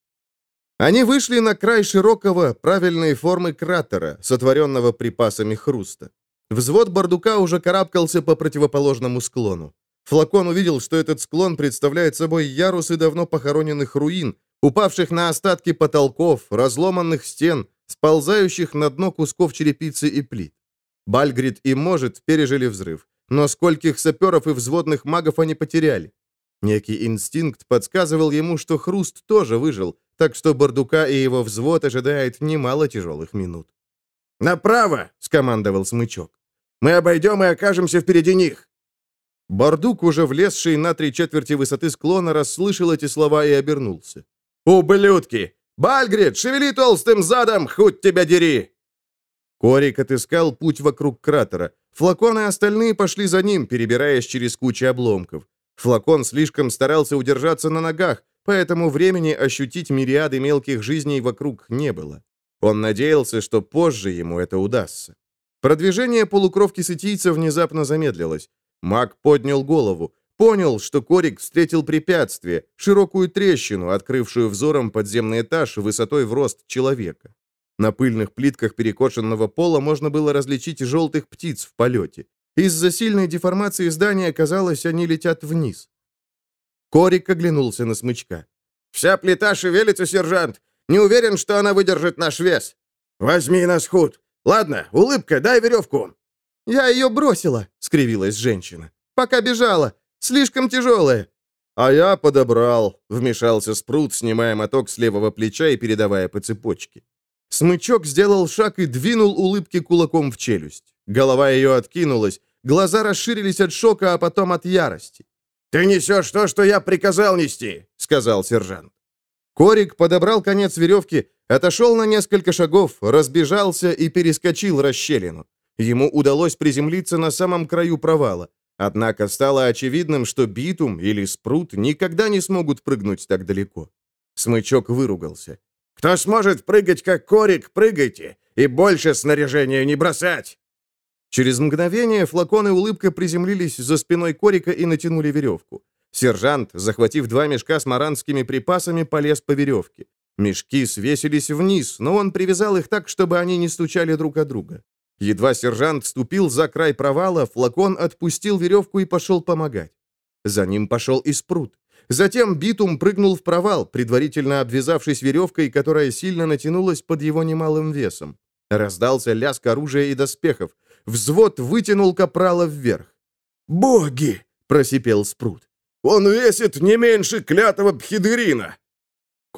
Они вышли на край широкого, правильной формы кратера, сотворенного припасами хруста. Взвод Бардука уже карабкался по противоположному склону. Флакон увидел, что этот склон представляет собой ярусы давно похороненных руин, упавших на остатки потолков, разломанных стен, сползающих на дно кусков черепицы и плит. Бальгрид и Может пережили взрыв, но скольких саперов и взводных магов они потеряли? Некий инстинкт подсказывал ему, что Хруст тоже выжил, так что Бардука и его взвод ожидает немало тяжелых минут. «Направо!» — скомандовал Смычок. «Мы обойдем и окажемся впереди них!» Бардук, уже влезший на три четверти высоты склона, расслышал эти слова и обернулся. «Ублюдки! Бальгрид, шевели толстым задом, хоть тебя дери!» Корик отыскал путь вокруг кратера. Флакон и остальные пошли за ним, перебираясь через кучу обломков. Флакон слишком старался удержаться на ногах, поэтому времени ощутить мириады мелких жизней вокруг не было. Он надеялся, что позже ему это удастся. Продвижение полукровки сытийца внезапно замедлилось. Маг поднял голову, понял, что Корик встретил препятствие, широкую трещину, открывшую взором подземный этаж высотой в рост человека. На пыльных плитках перекошенного пола можно было различить желтых птиц в полете. Из-за сильной деформации здания, казалось, они летят вниз. Корик оглянулся на смычка. «Вся плита шевелится, сержант! Не уверен, что она выдержит наш вес!» «Возьми нас, худ! Ладно, улыбка, дай веревку». «Я ее бросила», — скривилась женщина. «Пока бежала. Слишком тяжелая». «А я подобрал», — вмешался Спрут, снимая моток с левого плеча и передавая по цепочке. Смычок сделал шаг и двинул улыбки кулаком в челюсть. Голова ее откинулась, глаза расширились от шока, а потом от ярости. «Ты несешь то, что я приказал нести», — сказал сержант. Корик подобрал конец веревки, отошел на несколько шагов, разбежался и перескочил расщелину. Ему удалось приземлиться на самом краю провала. Однако стало очевидным, что Битум или Спрут никогда не смогут прыгнуть так далеко. Смычок выругался. «Кто сможет прыгать, как Корик, прыгайте, и больше снаряжения не бросать!» Через мгновение флаконы улыбка приземлились за спиной Корика и натянули веревку. Сержант, захватив два мешка с маранскими припасами, полез по веревке. Мешки свесились вниз, но он привязал их так, чтобы они не стучали друг о друга. Едва сержант ступил за край провала, флакон отпустил веревку и пошел помогать. За ним пошел и спрут. Затем Битум прыгнул в провал, предварительно обвязавшись веревкой, которая сильно натянулась под его немалым весом. Раздался лязг оружия и доспехов. Взвод вытянул капрала вверх. «Боги!» — просипел Спрут. «Он весит не меньше клятого пхидерина!»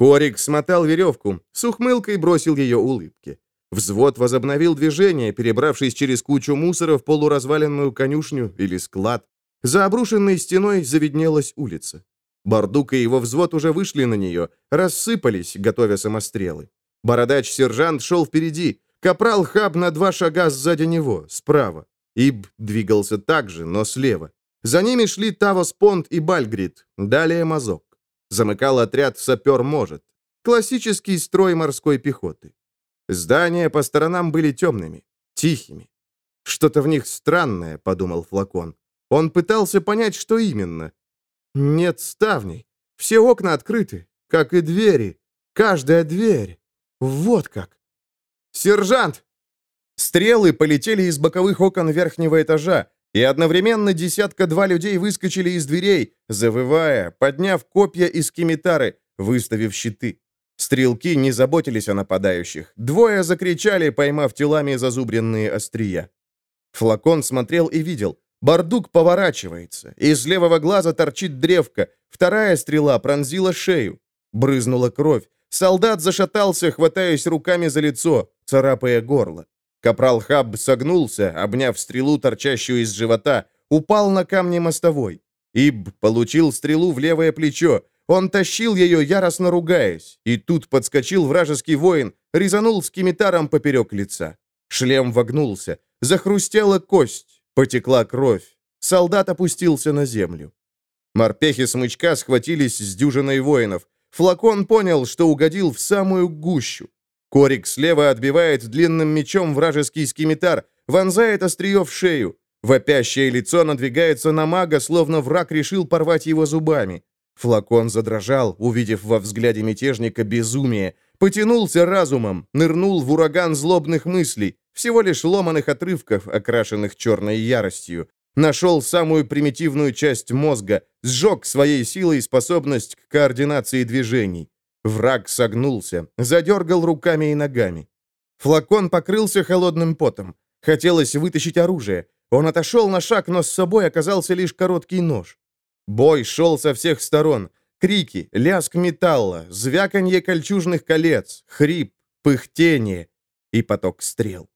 Корик смотал веревку, с ухмылкой бросил ее улыбки. Взвод возобновил движение, перебравшись через кучу мусора в полуразваленную конюшню или склад. За обрушенной стеной заведнелась улица. Бардук и его взвод уже вышли на нее, рассыпались, готовя самострелы. Бородач-сержант шел впереди, капрал Хаб на два шага сзади него, справа. Иб двигался так же, но слева. За ними шли Тавос Понт и Бальгрид, далее Мазок. Замыкал отряд сапер Может. Классический строй морской пехоты. Здания по сторонам были темными, тихими. «Что-то в них странное», — подумал Флакон. Он пытался понять, что именно. Нет ставней. Все окна открыты, как и двери. Каждая дверь. Вот как. «Сержант!» Стрелы полетели из боковых окон верхнего этажа, и одновременно десятка-два людей выскочили из дверей, завывая, подняв копья из кимитары, выставив щиты. Стрелки не заботились о нападающих. Двое закричали, поймав телами зазубренные острия. Флакон смотрел и видел. Бардук поворачивается. Из левого глаза торчит древко. Вторая стрела пронзила шею. Брызнула кровь. Солдат зашатался, хватаясь руками за лицо, царапая горло. Капрал Хабб согнулся, обняв стрелу, торчащую из живота, упал на камни мостовой. Иб получил стрелу в левое плечо, он тащил ее, яростно ругаясь, и тут подскочил вражеский воин, резанул скимитаром поперек лица. Шлем вогнулся, захрустела кость, потекла кровь. Солдат опустился на землю. Морпехи смычка схватились с дюжиной воинов. Флакон понял, что угодил в самую гущу. Корик слева отбивает длинным мечом вражеский скимитар, вонзает острие в шею. Вопящее лицо надвигается на мага, словно враг решил порвать его зубами. Флакон задрожал, увидев во взгляде мятежника безумие, потянулся разумом, нырнул в ураган злобных мыслей, всего лишь ломаных отрывков, окрашенных черной яростью. Нашел самую примитивную часть мозга, сжег своей силой способность к координации движений. Враг согнулся, задергал руками и ногами. Флакон покрылся холодным потом. Хотелось вытащить оружие. Он отошел на шаг, но с собой оказался лишь короткий нож. Бой шел со всех сторон. Крики, лязг металла, звяканье кольчужных колец, хрип, пыхтение и поток стрел.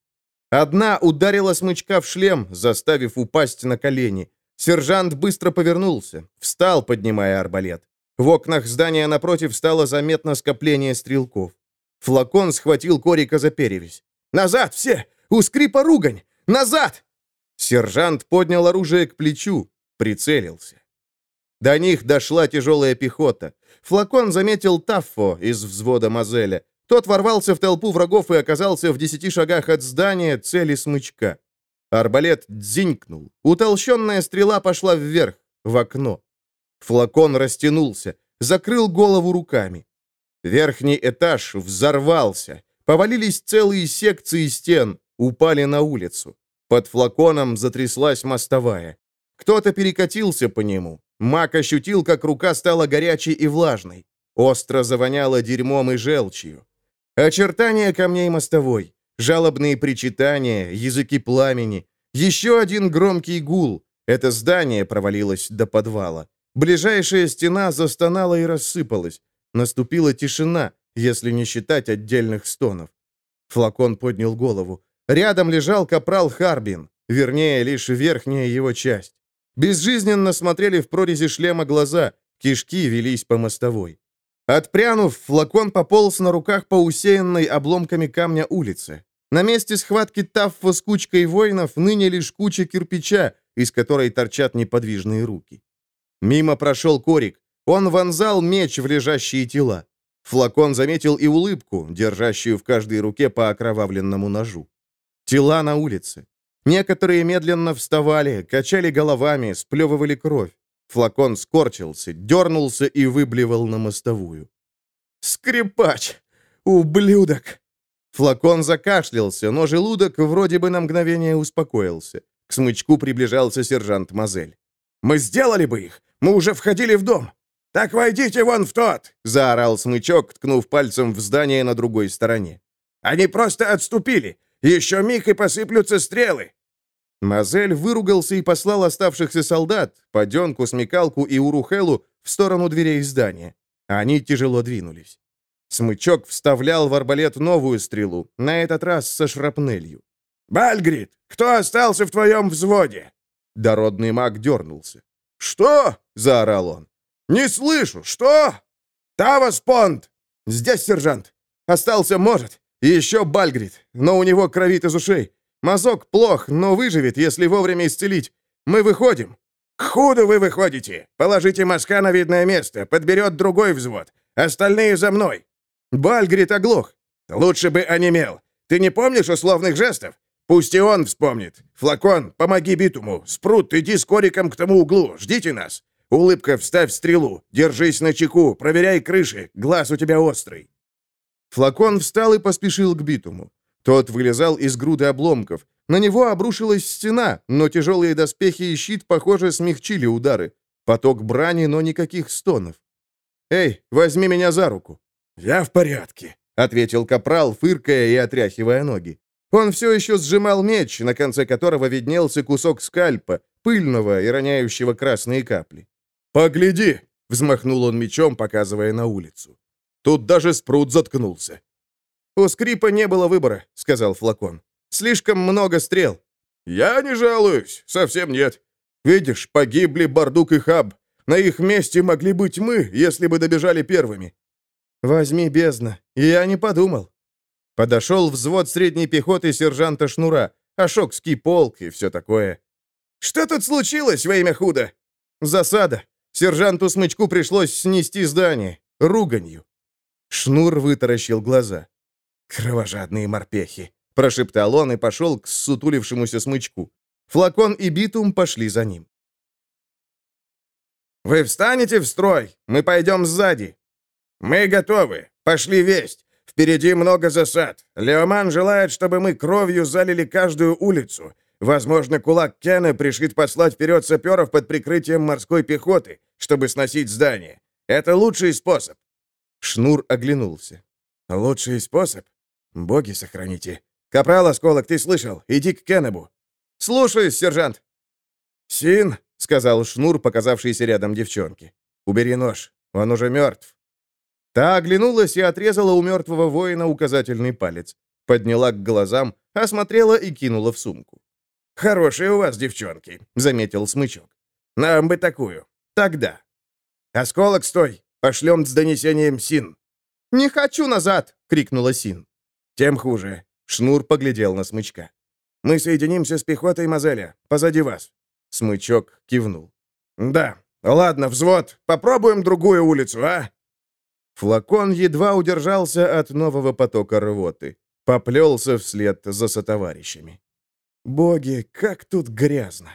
Одна ударила смычка в шлем, заставив упасть на колени. Сержант быстро повернулся, встал, поднимая арбалет. В окнах здания напротив стало заметно скопление стрелков. Флакон схватил Корика за перевязь. «Назад все! У скрипа ругань! Назад!» Сержант поднял оружие к плечу, прицелился. До них дошла тяжелая пехота. Флакон заметил Таффо из взвода Мазеля. Тот ворвался в толпу врагов и оказался в десяти шагах от здания цели смычка. Арбалет дзинькнул. Утолщенная стрела пошла вверх, в окно. Флакон растянулся, закрыл голову руками. Верхний этаж взорвался. Повалились целые секции стен, упали на улицу. Под флаконом затряслась мостовая. Кто-то перекатился по нему. Мак ощутил, как рука стала горячей и влажной. Остро завоняло дерьмом и желчью. Очертания камней мостовой. жалобные причитания, языки пламени. Еще один громкий гул. Это здание провалилось до подвала. Ближайшая стена застонала и рассыпалась. Наступила тишина, если не считать отдельных стонов. Флакон поднял голову. Рядом лежал капрал Харбин, вернее, лишь верхняя его часть. Безжизненно смотрели в прорези шлема глаза, кишки велись по мостовой. Отпрянув, флакон пополз на руках по усеянной обломками камня улице. На месте схватки Таффа с кучкой воинов ныне лишь куча кирпича, из которой торчат неподвижные руки. Мимо прошел Корик. Он вонзал меч в лежащие тела. Флакон заметил и улыбку, держащую в каждой руке по окровавленному ножу. Тела на улице. Некоторые медленно вставали, качали головами, сплевывали кровь. Флакон скорчился, дернулся и выблевал на мостовую. «Скрипач! Ублюдок!» Флакон закашлялся, но желудок вроде бы на мгновение успокоился. К смычку приближался сержант Мазель. «Мы сделали бы их! Мы уже входили в дом!» «Так войдите вон в тот!» — заорал смычок, ткнув пальцем в здание на другой стороне. «Они просто отступили! Еще миг и посыплются стрелы!» Мазель выругался и послал оставшихся солдат, Паденку, Смекалку и Урухелу, в сторону дверей здания. Они тяжело двинулись. Смычок вставлял в арбалет новую стрелу, на этот раз со шрапнелью. «Бальгрид, кто остался в твоем взводе?» Дородный маг дернулся. «Что?» — заорал он. «Не слышу! Что?» «Тавас Понт!» «Здесь, сержант!» «Остался, может. И еще Бальгрид, но у него кровит из ушей. Мазок плох, но выживет, если вовремя исцелить. Мы выходим». «К худу вы выходите! Положите мазка на видное место, подберет другой взвод. Остальные за мной!» Бальгрид оглох. «Лучше бы онемел. Ты не помнишь условных жестов? Пусть и он вспомнит. Флакон, помоги битуму. Спрут, иди с кориком к тому углу. Ждите нас. Улыбка, вставь стрелу. Держись на чеку. Проверяй крыши. Глаз у тебя острый. Флакон встал и поспешил к битуму. Тот вылезал из груды обломков. На него обрушилась стена, но тяжелые доспехи и щит, похоже, смягчили удары. Поток брани, но никаких стонов. «Эй, возьми меня за руку!» «Я в порядке», — ответил капрал, фыркая и отряхивая ноги. Он все еще сжимал меч, на конце которого виднелся кусок скальпа, пыльного и роняющего красные капли. «Погляди!» — взмахнул он мечом, показывая на улицу. Тут даже спрут заткнулся. «У скрипа не было выбора», — сказал флакон. «Слишком много стрел». «Я не жалуюсь, совсем нет. Видишь, погибли Бардук и Хаб. На их месте могли быть мы, если бы добежали первыми». «Возьми бездна. Я не подумал». Подошел взвод средней пехоты сержанта Шнура, Ашокский полк и все такое. «Что тут случилось во имя худа?» «Засада. Сержанту Смычку пришлось снести здание. Руганью». Шнур вытаращил глаза. «Кровожадные морпехи», — прошептал он и пошел к сутулившемуся смычку. Флакон и битум пошли за ним. «Вы встанете в строй? Мы пойдем сзади». «Мы готовы. Пошли весть. Впереди много засад. Леоман желает, чтобы мы кровью залили каждую улицу. Возможно, кулак Кена пришит послать вперед саперов под прикрытием морской пехоты, чтобы сносить здание. Это лучший способ. Шнур оглянулся. «Лучший способ? Боги сохраните. Капрал Осколок, ты слышал? Иди к Кеннебу». «Слушаюсь, сержант». «Син», — сказал Шнур, показавшийся рядом девчонке. «Убери нож. Он уже мертв». Та оглянулась и отрезала у мертвого воина указательный палец. Подняла к глазам, осмотрела и кинула в сумку. «Хорошие у вас девчонки», — заметил Смычок. «Нам бы такую. Тогда». «Осколок, стой! Пошлем с донесением Син». «Не хочу назад!» — крикнула Син. «Тем хуже». Шнур поглядел на Смычка. «Мы соединимся с пехотой Мазеля. Позади вас». Смычок кивнул. «Да. Ладно, взвод. Попробуем другую улицу, а?» Флакон едва удержался от нового потока рвоты. Поплелся вслед за сотоварищами. «Боги, как тут грязно!»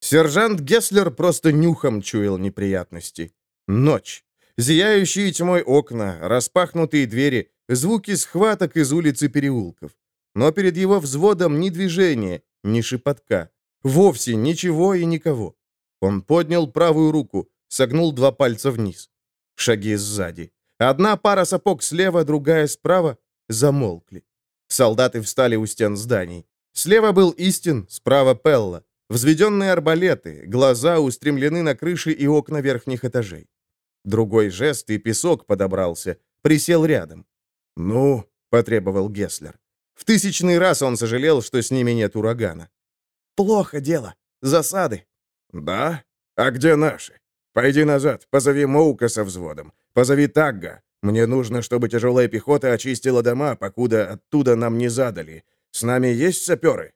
Сержант Гесслер просто нюхом чуял неприятности. Ночь. Зияющие тьмой окна, распахнутые двери, звуки схваток из улиц и переулков. Но перед его взводом ни движения, ни шепотка. Вовсе ничего и никого. Он поднял правую руку, согнул два пальца вниз. Шаги сзади. Одна пара сапог слева, другая справа. замолкли. Солдаты встали у стен зданий. Слева был Истин, справа Пелла. Взведенные арбалеты, глаза устремлены на крыши и окна верхних этажей. Другой жест, и песок подобрался, присел рядом. «Ну?» — потребовал Гесслер. В тысячный раз он сожалел, что с ними нет урагана. «Плохо дело. Засады». «Да? А где наши? Пойди назад, позови Моука со взводом. Позови Тагга. Мне нужно, чтобы тяжелая пехота очистила дома, покуда оттуда нам не задали. С нами есть саперы?»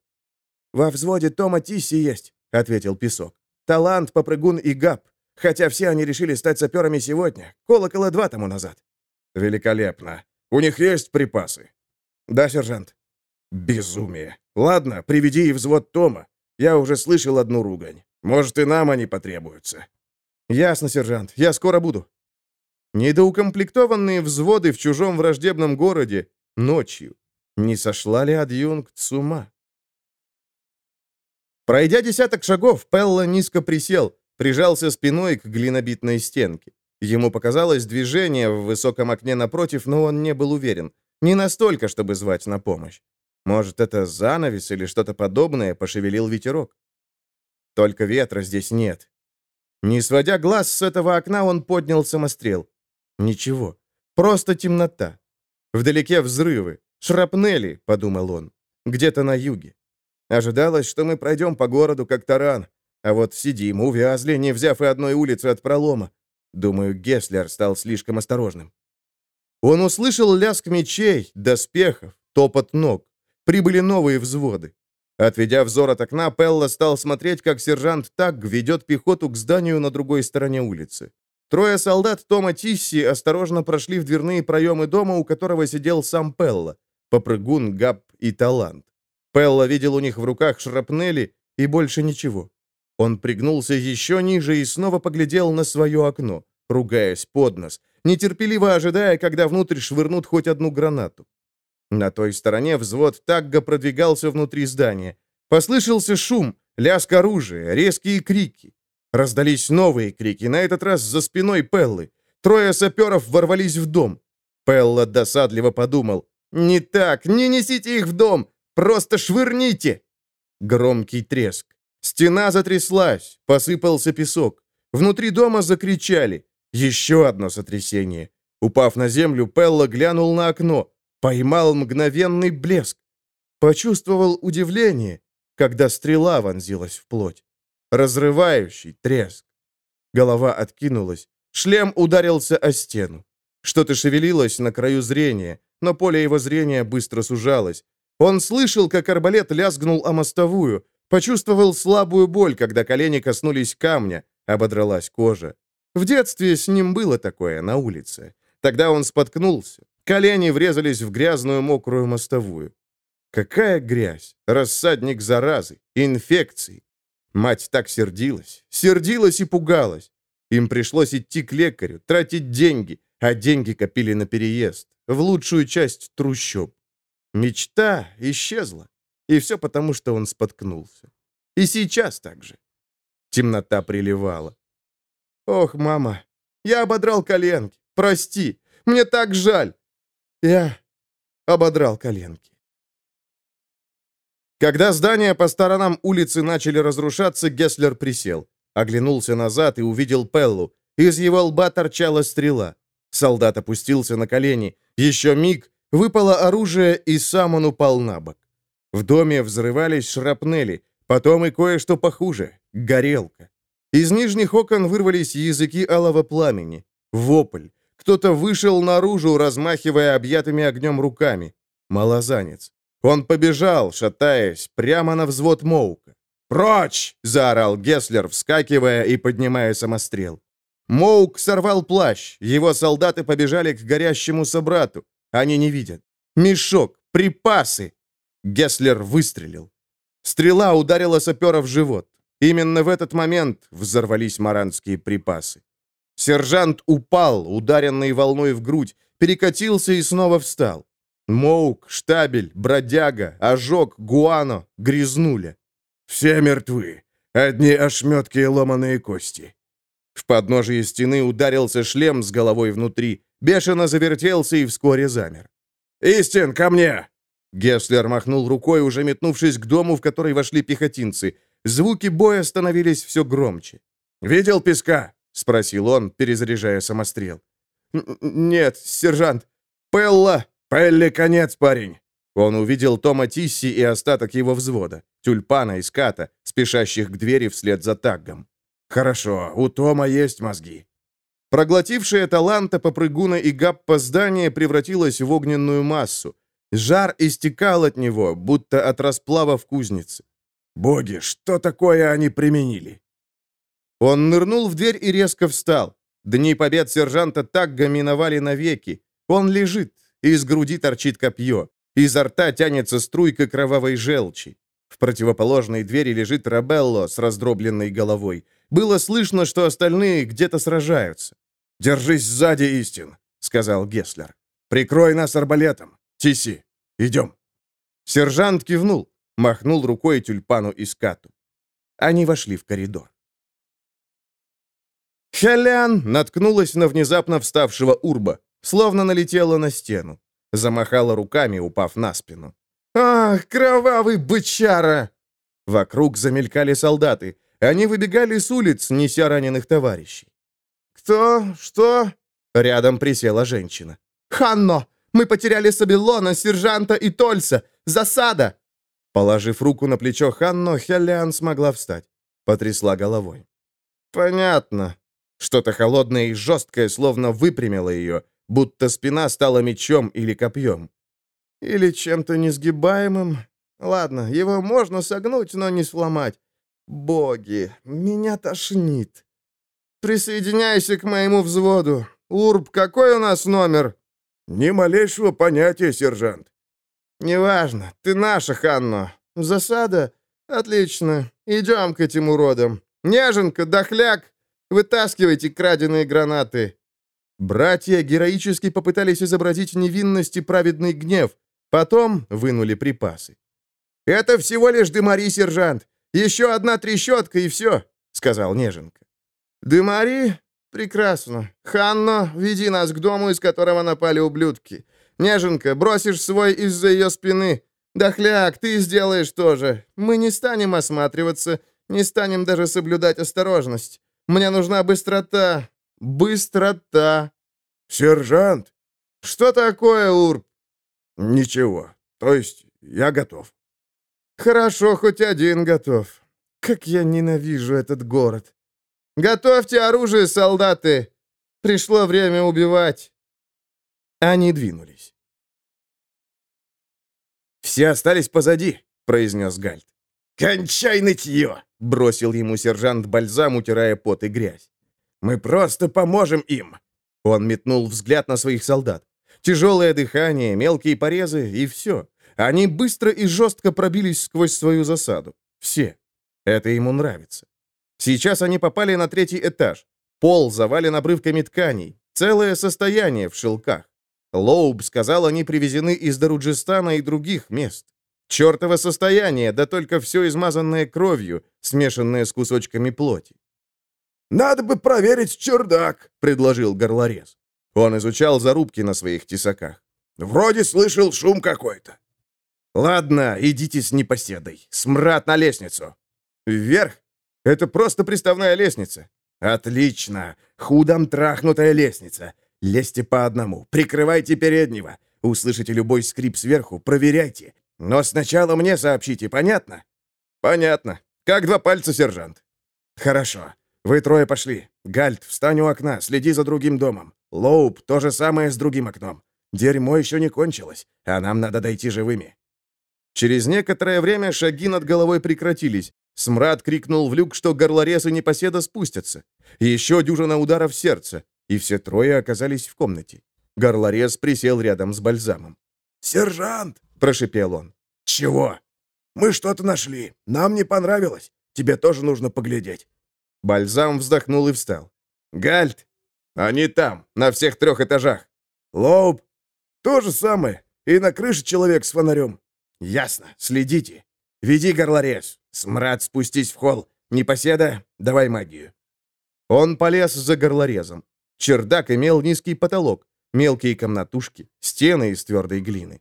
«Во взводе Тома Тисси есть», — ответил Песок. «Талант, Попрыгун и Габ. Хотя все они решили стать саперами сегодня, колокола два тому назад». «Великолепно. У них есть припасы?» «Да, сержант». «Безумие. Ладно, приведи и взвод Тома. Я уже слышал одну ругань. Может, и нам они потребуются». «Ясно, сержант. Я скоро буду». Недоукомплектованные взводы в чужом враждебном городе ночью. Не сошла ли адъюнкт с ума? Пройдя десяток шагов, Пелла низко присел, прижался спиной к глинобитной стенке. Ему показалось движение в высоком окне напротив, но он не был уверен. Не настолько, чтобы звать на помощь. Может, это занавес или что-то подобное пошевелил ветерок. Только ветра здесь нет. Не сводя глаз с этого окна, он поднял самострел. Ничего. Просто темнота. Вдалеке взрывы. Шрапнели, подумал он. Где-то на юге. Ожидалось, что мы пройдем по городу, как таран. А вот сидим, увязли, не взяв и одной улицы от пролома. Думаю, Гесслер стал слишком осторожным. Он услышал лязг мечей, доспехов, топот ног. Прибыли новые взводы. Отведя взор от окна, Пелла стал смотреть, как сержант Так ведет пехоту к зданию на другой стороне улицы. Трое солдат Тома Тисси осторожно прошли в дверные проемы дома, у которого сидел сам Пелла, попрыгун, габ и талант. Пелла видел у них в руках шрапнели и больше ничего. Он пригнулся еще ниже и снова поглядел на свое окно, ругаясь под нос, нетерпеливо ожидая, когда внутрь швырнут хоть одну гранату. На той стороне взвод Тагга продвигался внутри здания. Послышался шум, лязг оружия, резкие крики. Раздались новые крики, на этот раз за спиной Пеллы. Трое саперов ворвались в дом. Пелла досадливо подумал. «Не так, не несите их в дом! Просто швырните!» Громкий треск. Стена затряслась, посыпался песок. Внутри дома закричали. Еще одно сотрясение. Упав на землю, Пелла глянул на окно. Поймал мгновенный блеск. Почувствовал удивление, когда стрела вонзилась в плоть. Разрывающий треск. Голова откинулась. Шлем ударился о стену. Что-то шевелилось на краю зрения, но поле его зрения быстро сужалось. Он слышал, как арбалет лязгнул о мостовую, почувствовал слабую боль, когда колени коснулись камня, ободралась кожа. В детстве с ним было такое на улице. Тогда он споткнулся. Колени врезались в грязную мокрую мостовую. Какая грязь! Рассадник заразы, инфекций. Мать так сердилась, сердилась и пугалась. Им пришлось идти к лекарю, тратить деньги, а деньги копили на переезд, в лучшую часть трущоб. Мечта исчезла, и все потому, что он споткнулся. И сейчас так же. Темнота приливала. «Ох, мама, я ободрал коленки, прости, мне так жаль!» Я ободрал коленки. Когда здания по сторонам улицы начали разрушаться, Гесслер присел. Оглянулся назад и увидел Пеллу. Из его лба торчала стрела. Солдат опустился на колени. Еще миг, выпало оружие, и сам он упал на бок. В доме взрывались шрапнели, потом и кое-что похуже — горелка. Из нижних окон вырвались языки алого пламени. Вопль. Кто-то вышел наружу, размахивая объятыми огнем руками. Малозанец. Он побежал, шатаясь, прямо на взвод Моука. «Прочь!» — заорал Гесслер, вскакивая и поднимая самострел. Моук сорвал плащ, его солдаты побежали к горящему собрату. Они не видят. Мешок, припасы. Гесслер выстрелил. Стрела ударила сапера в живот. Именно в этот момент взорвались маранские припасы. Сержант упал, ударенный волной в грудь, перекатился и снова встал. Моук, Штабель, Бродяга, Ожог, Гуано, Грязнуля. Все мертвы. Одни ошметки и ломаные кости. В подножие стены ударился шлем с головой внутри, бешено завертелся и вскоре замер. «Истин, ко мне!» Гесслер махнул рукой, уже метнувшись к дому, в который вошли пехотинцы. Звуки боя становились все громче. «Видел песка?» — спросил он, перезаряжая самострел. «Нет, сержант. Пелла!» «Пелли, конец, парень!» Он увидел Тома Тисси и остаток его взвода, тюльпана и ската, спешащих к двери вслед за таггом. «Хорошо, у Тома есть мозги». Проглотившее таланта попрыгуна и гаппа здание превратилось в огненную массу. Жар истекал от него, будто от расплава в кузнице. «Боги, что такое они применили?» Он нырнул в дверь и резко встал. Дни побед сержанта Тагга миновали навеки. Он лежит, из груди торчит копье. Изо рта тянется струйка кровавой желчи. В противоположной двери лежит Рабелло с раздробленной головой. Было слышно, что остальные где-то сражаются. «Держись сзади, Истин», — сказал Гесслер. «Прикрой нас арбалетом. Тиси, идем». Сержант кивнул, махнул рукой тюльпану и скату. Они вошли в коридор. Хелян наткнулась на внезапно вставшего урба, словно налетела на стену. Замахала руками, упав на спину. «Ах, кровавый бычара!» Вокруг замелькали солдаты. Они выбегали с улиц, неся раненых товарищей. «Кто? Что?» Рядом присела женщина. «Ханно! Мы потеряли Сабелона, сержанта и Тольса! Засада!» Положив руку на плечо Ханно, Хеллиан смогла встать. Потрясла головой. «Понятно». Что-то холодное и жесткое словно выпрямило ее, будто спина стала мечом или копьем. Или чем-то несгибаемым. Ладно, его можно согнуть, но не сломать. Боги, меня тошнит. Присоединяйся к моему взводу. Урб, какой у нас номер? Ни малейшего понятия, сержант. Неважно, ты наша, Ханно. Засада? Отлично. Идем к этим уродам. Неженка, дохляк, вытаскивайте краденые гранаты. Братья героически попытались изобразить невинность и праведный гнев, потом вынули припасы. «Это всего лишь дымари, сержант. Еще одна трещотка, и все», — сказал Неженка. «Дымари? Прекрасно. Ханно, веди нас к дому, из которого напали ублюдки. Неженка, бросишь свой из-за ее спины. Дохляк, ты сделаешь тоже. Мы не станем осматриваться, не станем даже соблюдать осторожность. Мне нужна быстрота. Быстрота. Сержант. Что такое, Урб? Ничего. То есть я готов. Хорошо, хоть один готов. Как я ненавижу этот город. Готовьте оружие, солдаты! Пришло время убивать!» Они двинулись. «Все остались позади», — произнес Гальд. «Кончай нытье!» — бросил ему сержант Бальзам, утирая пот и грязь. «Мы просто поможем им!» Он метнул взгляд на своих солдат. Тяжелое дыхание, мелкие порезы и все. Они быстро и жестко пробились сквозь свою засаду. Все. Это ему нравится. Сейчас они попали на третий этаж. Пол завален обрывками тканей. Целое состояние в шелках. Лоуб сказал, они привезены из Даруджистана и других мест. Чертово состояние, да только все измазанное кровью, смешанное с кусочками плоти. «Надо бы проверить чердак», — предложил горлорез. Он изучал зарубки на своих тесаках. «Вроде слышал шум какой-то». «Ладно, идите с непоседой. Смрад на лестницу». «Вверх?» Это просто приставная лестница». «Отлично! Худом трахнутая лестница. Лезьте по одному, прикрывайте переднего. Услышите любой скрип сверху, проверяйте. Но сначала мне сообщите, понятно?» «Понятно. Как два пальца, сержант». «Хорошо. Вы трое пошли. Гальт, встань у окна, следи за другим домом. Лоуп, то же самое с другим окном. Дерьмо еще не кончилось, а нам надо дойти живыми». Через некоторое время шаги над головой прекратились, Смрад крикнул в люк, что горлорез и непоседа спустятся. Еще дюжина ударов сердца, и все трое оказались в комнате. Горлорез присел рядом с бальзамом. «Сержант!» — прошипел он. «Чего?» «Мы что-то нашли. Нам не понравилось. Тебе тоже нужно поглядеть». Бальзам вздохнул и встал. «Гальт! Они там, на всех трех этажах». «Лоуб! То же самое. И на крыше человек с фонарем». «Ясно. Следите. Веди горлорез. «Смрад, спустись в холл! Непоседа, давай магию!» Он полез за горлорезом. Чердак имел низкий потолок. мелкие комнатушки, стены из твердой глины.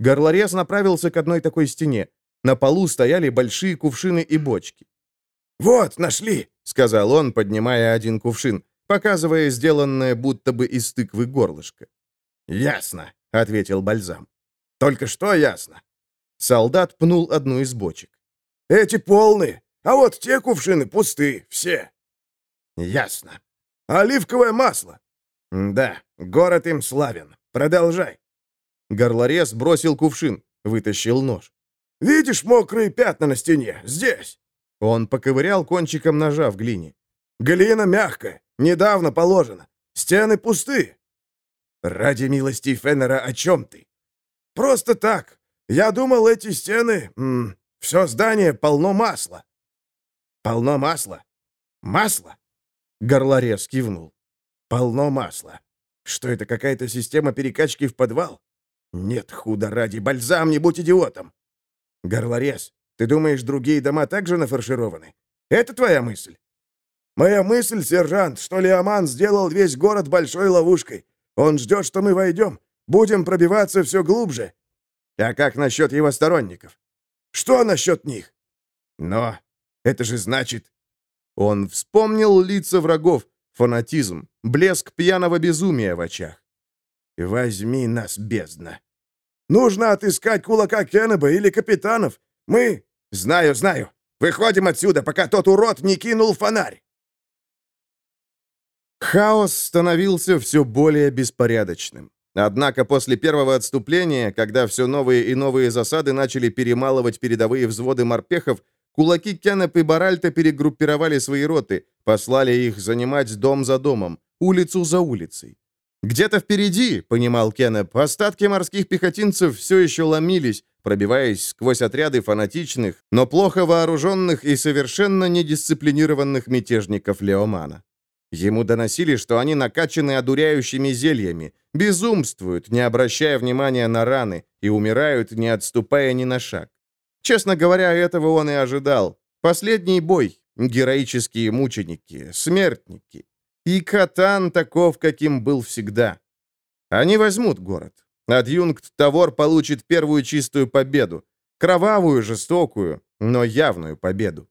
Горлорез направился к одной такой стене. На полу стояли большие кувшины и бочки. «Вот, нашли!» — сказал он, поднимая один кувшин, показывая сделанное будто бы из тыквы горлышко. «Ясно», — ответил Бальзам. «Только что ясно?» Солдат пнул одну из бочек. «Эти полны, а вот те кувшины пусты, все». «Ясно». «Оливковое масло». «Да, город им славен. Продолжай». Горлорез бросил кувшин, вытащил нож. «Видишь мокрые пятна на стене? Здесь!» Он поковырял кончиком ножа в глине. «Глина мягкая, недавно положена. Стены пусты». «Ради милости Феннера, о чем ты?» «Просто так. Я думал, эти стены... М, все здание полно масла». «Полно масла? Масло?» Горлорез кивнул. «Полно масла. Что это, какая-то система перекачки в подвал? Нет, худо ради, бальзам, не будь идиотом. Горлорез, ты думаешь, другие дома также нафаршированы? Это твоя мысль? Моя мысль, сержант, что Леоман сделал весь город большой ловушкой. Он ждет, что мы войдем. Будем пробиваться все глубже. А как насчет его сторонников? Что насчет них? Но это же значит... Он вспомнил лица врагов, фанатизм, блеск пьяного безумия в очах. Возьми нас, бездна. Нужно отыскать кулака Кеннеба или капитанов. Мы... Знаю, знаю. Выходим отсюда, пока тот урод не кинул фонарь. Хаос становился все более беспорядочным. Однако после первого отступления, когда все новые и новые засады начали перемалывать передовые взводы морпехов, кулаки Кеннеп и Баральта перегруппировали свои роты, послали их занимать дом за домом, улицу за улицей. Где-то впереди, понимал Кеннеп, остатки морских пехотинцев все еще ломились, пробиваясь сквозь отряды фанатичных, но плохо вооруженных и совершенно недисциплинированных мятежников Леомана. Ему доносили, что они накачаны одуряющими зельями, безумствуют, не обращая внимания на раны, и умирают, не отступая ни на шаг. Честно говоря, этого он и ожидал. Последний бой, героические мученики, смертники. И Катан таков, каким был всегда. Они возьмут город. Адъюнкт Тавор получит первую чистую победу. Кровавую, жестокую, но явную победу.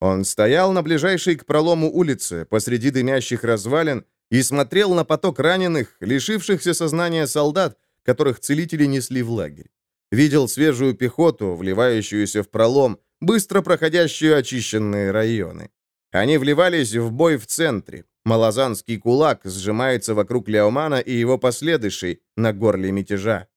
Он стоял на ближайшей к пролому улице, посреди дымящих развалин, и смотрел на поток раненых, лишившихся сознания солдат, которых целители несли в лагерь. Видел свежую пехоту, вливающуюся в пролом, быстро проходящую очищенные районы. Они вливались в бой в центре, Малазанский кулак сжимается вокруг Леомана и его последующей на горле мятежа.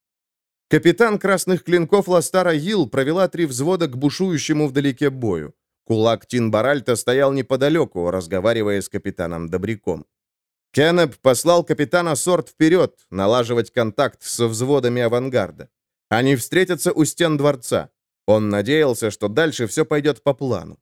Капитан красных клинков Ластара Йил провела три взвода к бушующему вдалеке бою. Кулак Тинбаральта стоял неподалеку, разговаривая с капитаном Добряком. Кеннеп послал капитана Сорт вперед, налаживать контакт со взводами авангарда. Они встретятся у стен дворца. Он надеялся, что дальше все пойдет по плану.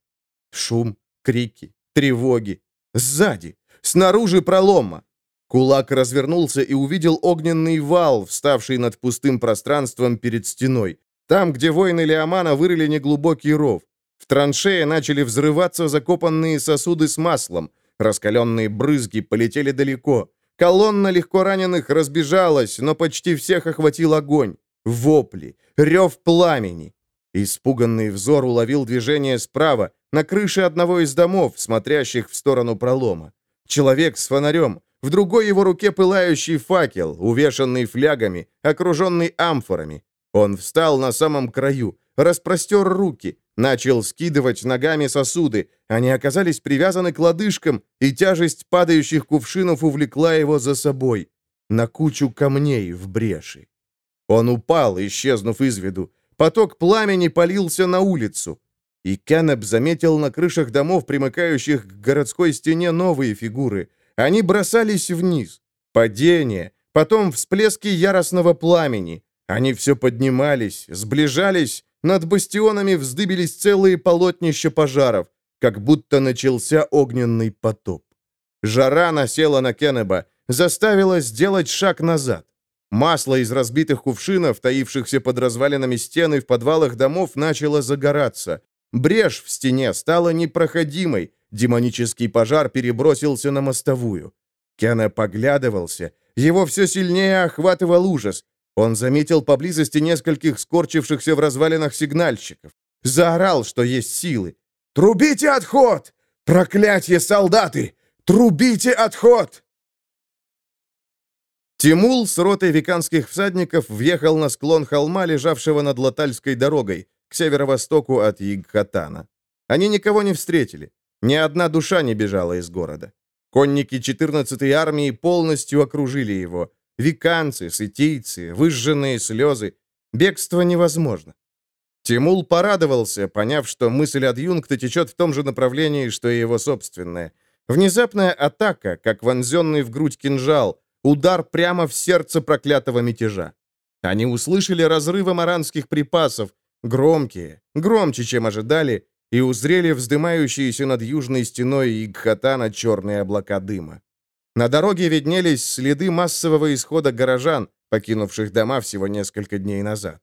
Шум, крики, тревоги. Сзади. Снаружи пролома. Кулак развернулся и увидел огненный вал, вставший над пустым пространством перед стеной. Там, где воины Леомана вырыли неглубокий ров. В траншее начали взрываться закопанные сосуды с маслом. Раскаленные брызги полетели далеко. Колонна легко раненых разбежалась, но почти всех охватил огонь. Вопли, рев пламени. Испуганный взор уловил движение справа, на крыше одного из домов, смотрящих в сторону пролома. Человек с фонарем, в другой его руке пылающий факел, увешанный флягами, окруженный амфорами. Он встал на самом краю, распростер руки, начал скидывать ногами сосуды. Они оказались привязаны к лодыжкам, и тяжесть падающих кувшинов увлекла его за собой, на кучу камней в бреши. Он упал, исчезнув из виду. Поток пламени полился на улицу. И Кеннеп заметил на крышах домов, примыкающих к городской стене, новые фигуры. Они бросались вниз. Падение, потом всплески яростного пламени. Они все поднимались, сближались, над бастионами вздыбились целые полотнища пожаров, как будто начался огненный потоп. Жара насела на Кеннеба, заставила сделать шаг назад. Масло из разбитых кувшинов, таившихся под развалинами стены в подвалах домов, начало загораться. Брешь в стене стала непроходимой, демонический пожар перебросился на мостовую. Кена поглядывался, Его все сильнее охватывал ужас. Он заметил поблизости нескольких скорчившихся в развалинах сигнальщиков. Заорал, что есть силы. «Трубите отход! Проклятье, солдаты! Трубите отход!» Тимул с ротой веканских всадников въехал на склон холма, лежавшего над Латальской дорогой, к северо-востоку от Игхатана. Они никого не встретили. Ни одна душа не бежала из города. Конники 14-й армии полностью окружили его. Виканцы, сытийцы, выжженные слезы. Бегство невозможно. Тимул порадовался, поняв, что мысль адъюнкта течет в том же направлении, что и его собственная. Внезапная атака, как вонзенный в грудь кинжал, удар прямо в сердце проклятого мятежа. Они услышали разрывы маранских припасов, громкие, громче, чем ожидали, и узрели вздымающиеся над южной стеной Игхатана черные облака дыма. На дороге виднелись следы массового исхода горожан, покинувших дома всего несколько дней назад.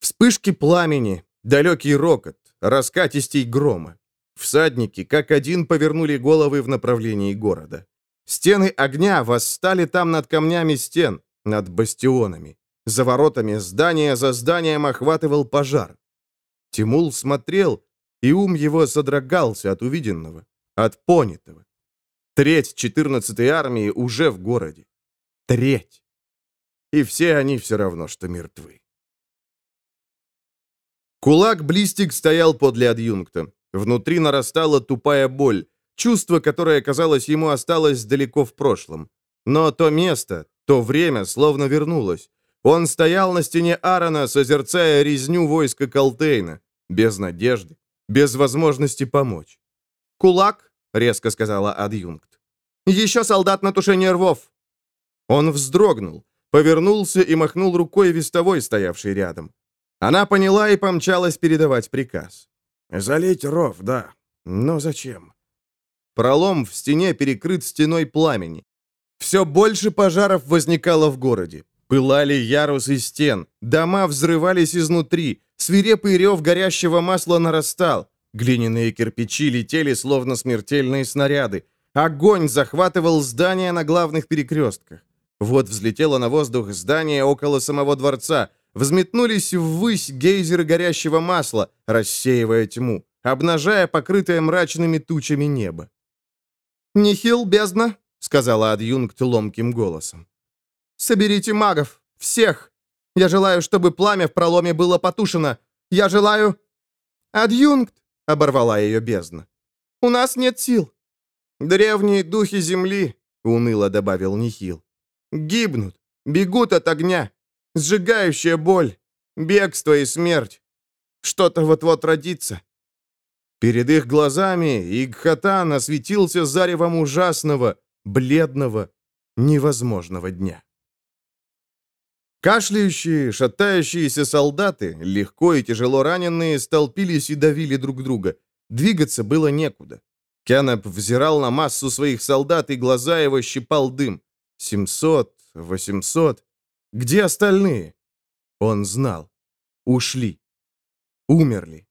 Вспышки пламени, далекий рокот, раскатистей грома. Всадники, как один, повернули головы в направлении города. Стены огня восстали там над камнями стен, над бастионами. За воротами здания за зданием охватывал пожар. Тимул смотрел, и ум его содрогался от увиденного, от понятого. Треть 14-й армии уже в городе. Треть. И все они все равно, что мертвы. Кулак Блистик стоял подле адъюнкта. Внутри нарастала тупая боль, чувство, которое, казалось, ему осталось далеко в прошлом. Но то место, то время словно вернулось. Он стоял на стене Аарона, созерцая резню войска Колтейна, без надежды, без возможности помочь. «Кулак», — резко сказала адъюнкт. «Еще солдат на тушение рвов!» Он вздрогнул, повернулся и махнул рукой вестовой, стоявший рядом. Она поняла и помчалась передавать приказ. «Залить ров, да. Но зачем?» Пролом в стене перекрыт стеной пламени. Все больше пожаров возникало в городе. Пылали ярусы стен, дома взрывались изнутри, свирепый рев горящего масла нарастал, глиняные кирпичи летели, словно смертельные снаряды. Огонь захватывал здания на главных перекрестках. Вот взлетело на воздух здание около самого дворца, взметнулись ввысь гейзеры горящего масла, рассеивая тьму, обнажая покрытое мрачными тучами небо. «Нихил, бездна!» — сказала адъюнкт ломким голосом. Соберите магов! Всех! Я желаю, чтобы пламя в проломе было потушено! Я желаю...» «Адъюнкт!» — оборвала ее бездна. «У нас нет сил!» «Древние духи земли!» — уныло добавил Нихил. «Гибнут, бегут от огня, сжигающая боль, бегство и смерть. Что-то вот-вот родится». Перед их глазами Игхатан осветился заревом ужасного, бледного, невозможного дня. Кашляющие, шатающиеся солдаты, легко и тяжело раненые, столпились и давили друг друга. Двигаться было некуда. Кеннеп взирал на массу своих солдат, и глаза его щипал дым. Семьсот, восемьсот. Где остальные? Он знал. Ушли. Умерли.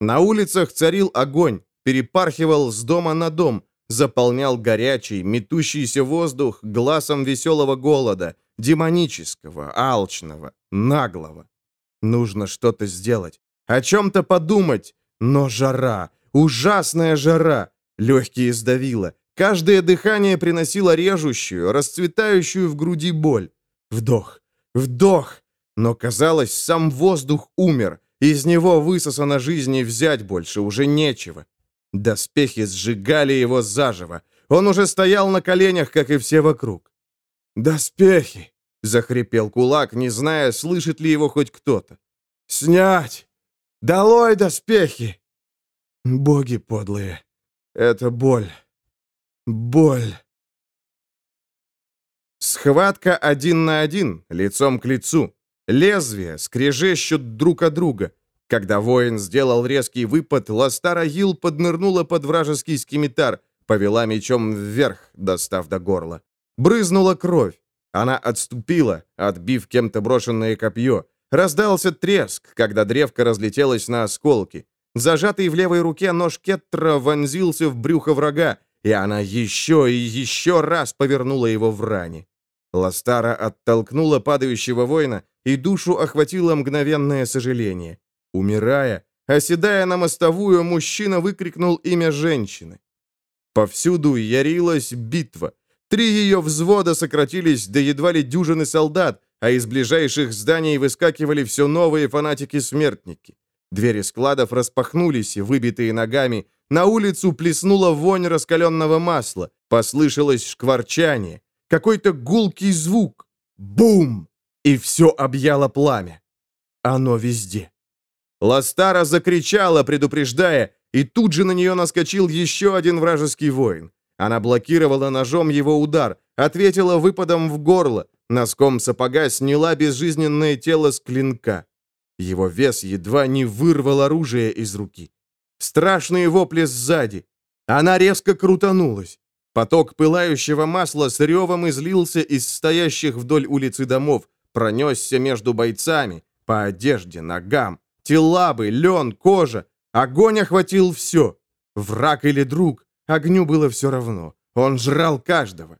На улицах царил огонь, перепархивал с дома на дом, заполнял горячий, метущийся воздух глазом веселого голода — демонического, алчного, наглого. Нужно что-то сделать, о чем-то подумать, но жара, ужасная жара, легкие сдавило, каждое дыхание приносило режущую, расцветающую в груди боль. Вдох, вдох, но, казалось, сам воздух умер, из него высосано жизни взять больше уже нечего. Доспехи сжигали его заживо. Он уже стоял на коленях, как и все вокруг. «Доспехи!» — захрипел кулак, не зная, слышит ли его хоть кто-то. «Снять! Долой доспехи!» «Боги подлые! Это боль! Боль!» Схватка один на один, лицом к лицу. Лезвия скрежещут друг от друга. Когда воин сделал резкий выпад, Ластара Гил поднырнула под вражеский скимитар, повела мечом вверх, достав до горла. Брызнула кровь. Она отступила, отбив кем-то брошенное копье. Раздался треск, когда древко разлетелось на осколки. Зажатый в левой руке нож Кеттра вонзился в брюхо врага, и она еще и еще раз повернула его в ране. Ластара оттолкнула падающего воина, и душу охватило мгновенное сожаление. Умирая, оседая на мостовую, мужчина выкрикнул имя женщины. Повсюду ярилась битва. Три ее взвода сократились до едва ли дюжины солдат, а из ближайших зданий выскакивали все новые фанатики-смертники. Двери складов распахнулись, выбитые ногами. На улицу плеснула вонь раскаленного масла. Послышалось шкварчание. Какой-то гулкий звук. Бум! И все объяло пламя. Оно везде. Ластара закричала, предупреждая, и тут же на нее наскочил еще один вражеский воин. Она блокировала ножом его удар, ответила выпадом в горло, носком сапога сняла безжизненное тело с клинка. Его вес едва не вырвал оружие из руки. Страшные вопли сзади. Она резко крутанулась. Поток пылающего масла с ревом излился из стоящих вдоль улицы домов, пронесся между бойцами, по одежде, ногам, телабы, лен, кожа. Огонь охватил все. Враг или друг, огню было все равно. Он жрал каждого.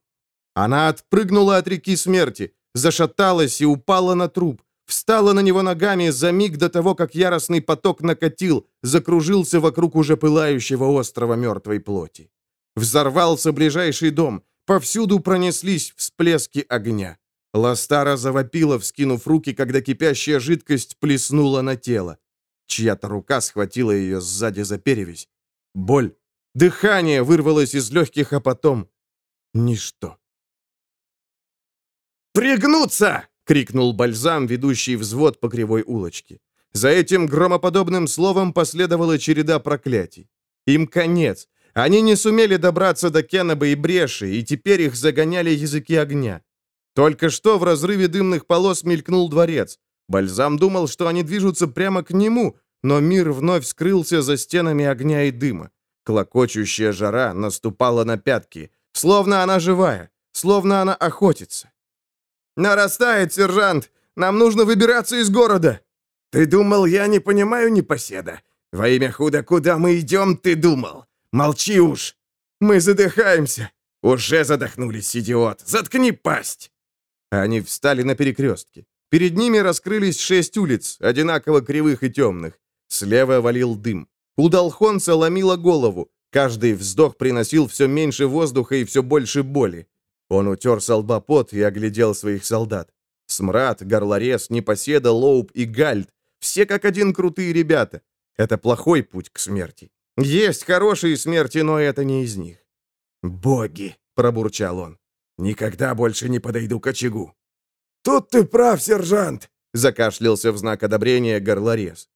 Она отпрыгнула от реки смерти, зашаталась и упала на труп. Встала на него ногами за миг до того, как яростный поток накатил, закружился вокруг уже пылающего острова мертвой плоти. Взорвался ближайший дом, повсюду пронеслись всплески огня. Ластара завопила, вскинув руки, когда кипящая жидкость плеснула на тело. Чья-то рука схватила ее сзади за перевязь. Боль. Дыхание вырвалось из легких, а потом... Ничто. «Пригнуться!» — крикнул бальзам, ведущий взвод по кривой улочке. За этим громоподобным словом последовала череда проклятий. Им конец. Они не сумели добраться до Кеннеба и Бреши, и теперь их загоняли языки огня. Только что в разрыве дымных полос мелькнул дворец. Бальзам думал, что они движутся прямо к нему, но мир вновь скрылся за стенами огня и дыма. Клокочущая жара наступала на пятки, словно она живая, словно она охотится. «Нарастает, сержант! Нам нужно выбираться из города!» «Ты думал, я не понимаю непоседа? Во имя худа, куда мы идем, ты думал? Молчи уж! Мы задыхаемся!» «Уже задохнулись, идиот! Заткни пасть!» Они встали на перекрестке. Перед ними раскрылись шесть улиц, одинаково кривых и темных. Слева валил дым. У Долхонца ломило голову. Каждый вздох приносил все меньше воздуха и все больше боли. Он утер с лба пот и оглядел своих солдат. Смрад, Горлорез, Непоседа, Лоуп и Гальд. Все как один крутые ребята. Это плохой путь к смерти. Есть хорошие смерти, но это не из них. «Боги!» — пробурчал он. «Никогда больше не подойду к очагу». «Тут ты прав, сержант!» — закашлялся в знак одобрения горлорез.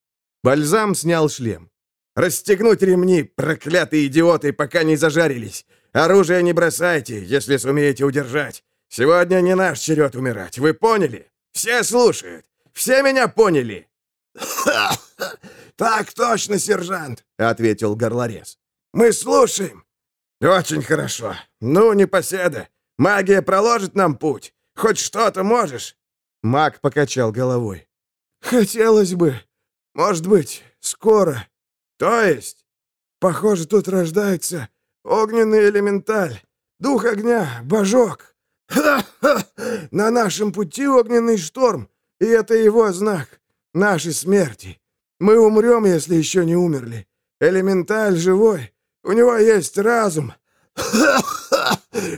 Бальзам снял шлем. «Расстегнуть ремни, проклятые идиоты, пока не зажарились! Оружие не бросайте, если сумеете удержать. Сегодня не наш черед умирать, вы поняли? Все слушают. Все меня поняли. «Так точно, сержант», — ответил горлорез. «Мы слушаем». «Очень хорошо. Ну, не поседа. Магия проложит нам путь. Хоть что-то можешь?» Маг покачал головой. «Хотелось бы. Может быть, скоро. То есть, похоже, тут рождается Огненный элементаль! Дух огня! Божок! На нашем пути огненный шторм, и это его знак. Нашей смерти. Мы умрем, если еще не умерли. Элементаль живой. У него есть разум.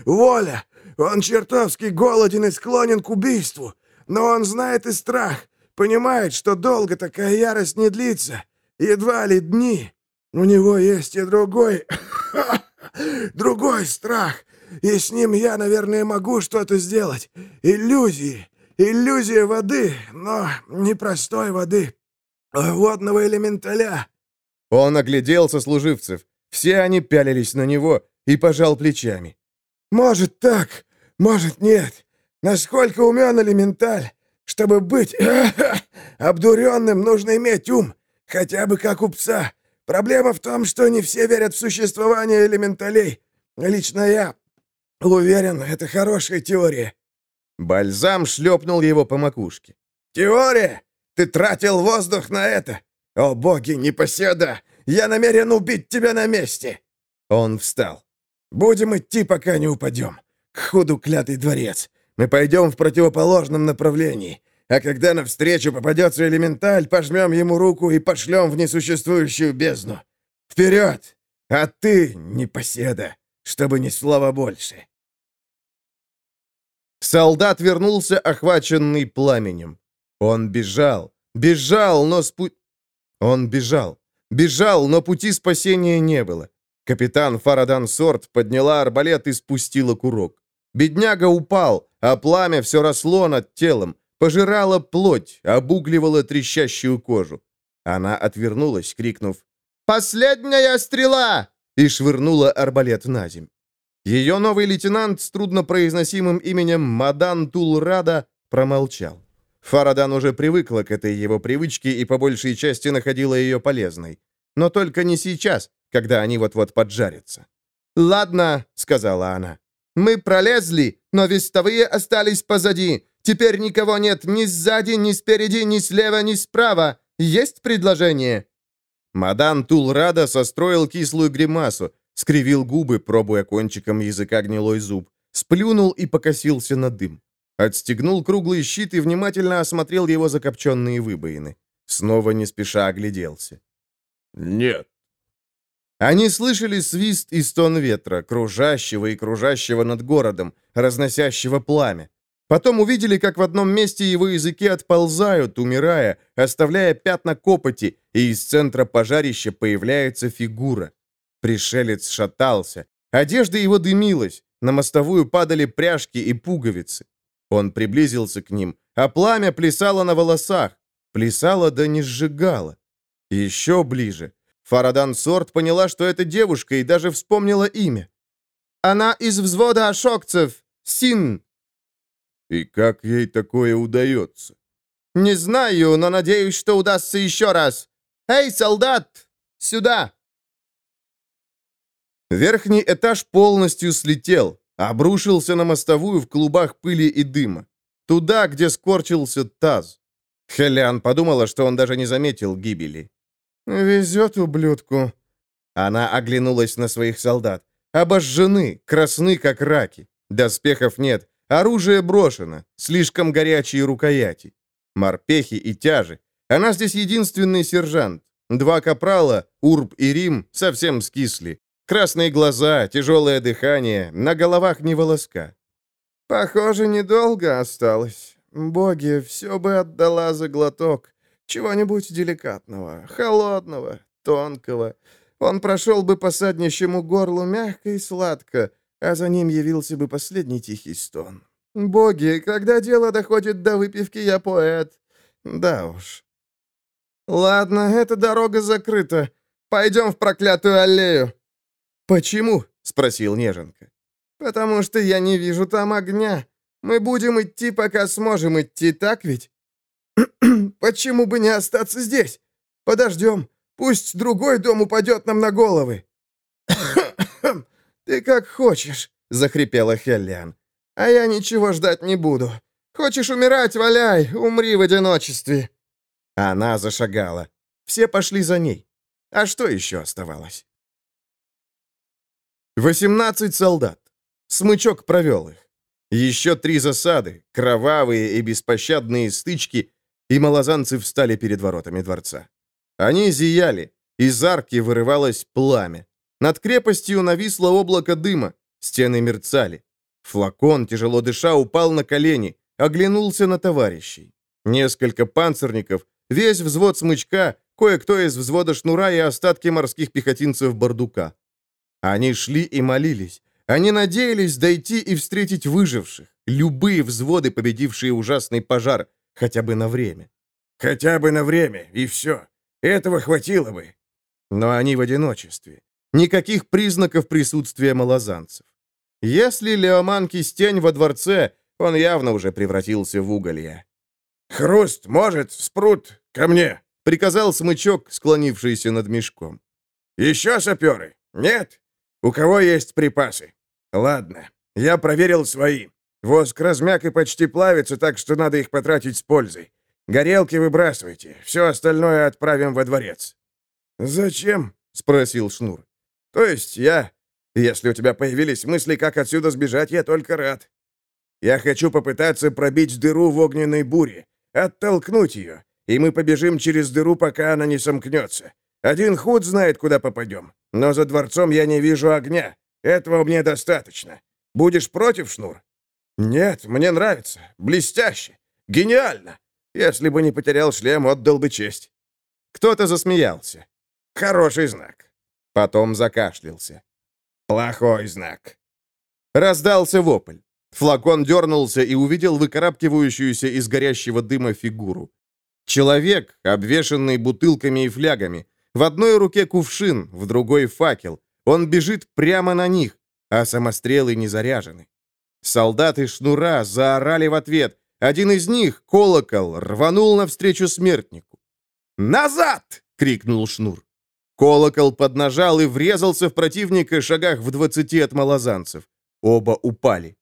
Воля! Он чертовски голоден и склонен к убийству. Но он знает и страх. Понимает, что долго такая ярость не длится. Едва ли дни. У него есть и другой... Другой страх. И с ним я, наверное, могу что-то сделать. Иллюзии. Иллюзия воды, но не простой воды. А водного элементаля. Он оглядел сослуживцев. Все они пялились на него и пожал плечами. «Может так, может нет. Насколько умен элементаль? Чтобы быть обдуренным, нужно иметь ум, хотя бы как у пса. Проблема в том, что не все верят в существование элементалей. Лично я уверен, это хорошая теория». Бальзам шлепнул его по макушке. «Теория? Ты тратил воздух на это? О, боги, непоседа! Я намерен убить тебя на месте!» Он встал. Будем идти, пока не упадем. К худу клятый дворец. Мы пойдем в противоположном направлении. А когда навстречу попадется элементаль, пожмем ему руку и пошлем в несуществующую бездну. Вперед! А ты, непоседа, чтобы ни слова больше. Солдат вернулся, охваченный пламенем. Он бежал, бежал, но спу... Он бежал, бежал, но пути спасения не было. Капитан Фарадан Сорт подняла арбалет и спустила курок. Бедняга упал, а пламя все росло над телом, пожирало плоть, обугливало трещащую кожу. Она отвернулась, крикнув «Последняя стрела!» и швырнула арбалет на земь. Ее новый лейтенант с труднопроизносимым именем Мадан Тулрада промолчал. Фарадан уже привыкла к этой его привычке и по большей части находила ее полезной. Но только не сейчас, когда они вот-вот поджарятся. «Ладно», — сказала она, — «мы пролезли, но вестовые остались позади. Теперь никого нет ни сзади, ни спереди, ни слева, ни справа. Есть предложение?» Мадан Тулрада состроил кислую гримасу, скривил губы, пробуя кончиком языка гнилой зуб, сплюнул и покосился на дым. Отстегнул круглый щит и внимательно осмотрел его закопченные выбоины. Снова не спеша огляделся. «Нет». Они слышали свист и стон ветра, кружащего и кружащего над городом, разносящего пламя. Потом увидели, как в одном месте его языки отползают, умирая, оставляя пятна копоти, и из центра пожарища появляется фигура. Пришелец шатался. Одежда его дымилась. На мостовую падали пряжки и пуговицы. Он приблизился к ним, а пламя плясало на волосах. Плясало да не сжигало. Еще ближе. Фарадан Сорт поняла, что это девушка, и даже вспомнила имя. «Она из взвода ошокцев. Син». «И как ей такое удается?» «Не знаю, но надеюсь, что удастся еще раз. Эй, солдат, сюда!» Верхний этаж полностью слетел, обрушился на мостовую в клубах пыли и дыма. Туда, где скорчился таз. Хелиан подумала, что он даже не заметил гибели. «Везет ублюдку». Она оглянулась на своих солдат. Обожжены, красны, как раки. Доспехов нет, оружие брошено, слишком горячие рукояти. Морпехи и тяжи. Она здесь единственный сержант. Два капрала, Урб и Рим, совсем скисли. Красные глаза, тяжелое дыхание, на головах не волоска. Похоже, недолго осталось. Боги, все бы отдала за глоток. Чего-нибудь деликатного, холодного, тонкого. Он прошел бы по саднищему горлу мягко и сладко, а за ним явился бы последний тихий стон. Боги, когда дело доходит до выпивки, я поэт. Да уж. Ладно, эта дорога закрыта. Пойдем в проклятую аллею. «Почему?» — спросил Неженка. «Потому что я не вижу там огня. Мы будем идти, пока сможем идти, так ведь?» «Почему бы не остаться здесь? Подождем. Пусть другой дом упадет нам на головы». «Ты как хочешь», — захрипела Хеллиан. «А я ничего ждать не буду. Хочешь умирать, валяй, умри в одиночестве». Она зашагала. Все пошли за ней. А что еще оставалось? 18 солдат. Смычок провел их. Еще три засады, кровавые и беспощадные стычки, и малозанцы встали перед воротами дворца. Они зияли, из арки вырывалось пламя. Над крепостью нависло облако дыма, стены мерцали. Флакон, тяжело дыша, упал на колени, оглянулся на товарищей. Несколько панцирников, весь взвод смычка, кое-кто из взвода шнура и остатки морских пехотинцев Бардука. Они шли и молились. Они надеялись дойти и встретить выживших, любые взводы, победившие ужасный пожар, хотя бы на время. Хотя бы на время, и все. Этого хватило бы. Но они в одиночестве. Никаких признаков присутствия малозанцев. Если Леоман Кистень во дворце, он явно уже превратился в уголье. «Хруст, может, спрут, ко мне!» — приказал смычок, склонившийся над мешком. «Еще саперы? Нет? У кого есть припасы? Ладно, я проверил свои. Воск размяк и почти плавится, так что надо их потратить с пользой. Горелки выбрасывайте, все остальное отправим во дворец». «Зачем?» — спросил Шнур. «То есть я... Если у тебя появились мысли, как отсюда сбежать, я только рад. Я хочу попытаться пробить дыру в огненной буре, оттолкнуть ее, и мы побежим через дыру, пока она не сомкнется. Один худ знает, куда попадем. Но за дворцом я не вижу огня. Этого мне достаточно. Будешь против, Шнур? Нет, мне нравится. Блестяще. Гениально. Если бы не потерял шлем, отдал бы честь. Кто-то засмеялся. Хороший знак. Потом закашлялся. Плохой знак. Раздался вопль. Флакон дернулся и увидел выкарабкивающуюся из горящего дыма фигуру. Человек, обвешанный бутылками и флягами. В одной руке кувшин, в другой факел. Он бежит прямо на них, а самострелы не заряжены. Солдаты шнура заорали в ответ. Один из них, колокол, рванул навстречу смертнику. «Назад!» — крикнул шнур. Колокол поднажал и врезался в противника шагах в двадцати от малозанцев. Оба упали.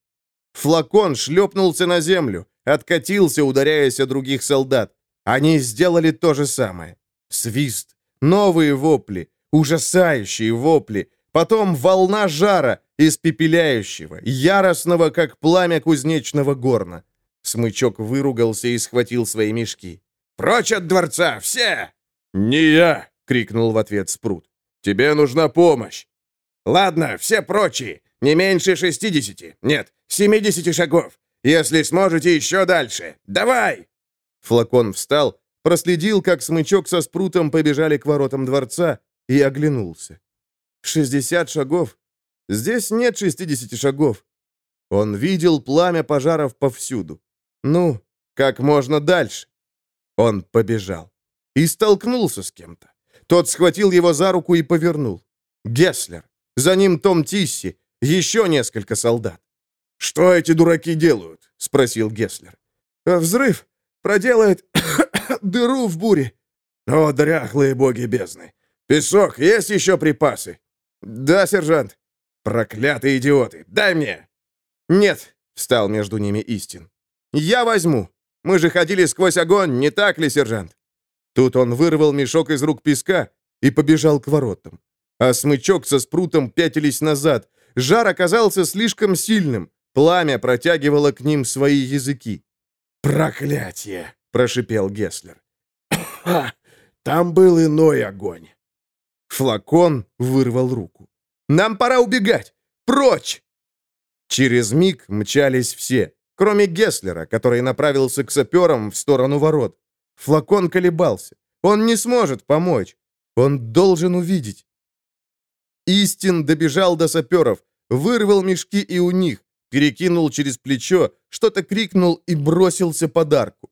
Флакон шлепнулся на землю, откатился, ударяясь о других солдат. Они сделали то же самое. Свист, новые вопли, ужасающие вопли, потом волна жара, испепеляющего, яростного, как пламя кузнечного горна. Смычок выругался и схватил свои мешки. «Прочь от дворца! Все!» «Не я!» — крикнул в ответ Спрут. «Тебе нужна помощь!» «Ладно, все прочие! Не меньше шестидесяти! Нет, семидесяти шагов! Если сможете, еще дальше! Давай!» Флакон встал, проследил, как смычок со спрутом побежали к воротам дворца, и оглянулся. «Шестьдесят шагов? Здесь нет шестидесяти шагов». Он видел пламя пожаров повсюду. «Ну, как можно дальше?» Он побежал. И столкнулся с кем-то. Тот схватил его за руку и повернул. Гесслер. За ним Том Тисси. Еще несколько солдат. «Что эти дураки делают?» — спросил Гесслер. «Взрыв проделает дыру в буре». «О, дряхлые боги бездны! Песок, есть еще припасы?» «Да, сержант». «Проклятые идиоты! Дай мне!» «Нет», — встал между ними Истин. «Я возьму. Мы же ходили сквозь огонь, не так ли, сержант?» Тут он вырвал мешок из рук песка и побежал к воротам. А смычок со спрутом пятились назад. Жар оказался слишком сильным. Пламя протягивало к ним свои языки. «Проклятие!» — прошипел Гесслер. «Там был иной огонь». Флакон вырвал руку. «Нам пора убегать! Прочь!» Через миг мчались все, кроме Гесслера, который направился к саперам в сторону ворот. Флакон колебался. Он не сможет помочь. Он должен увидеть. Истин добежал до саперов, вырвал мешки и у них, перекинул через плечо, что-то крикнул и бросился подарку.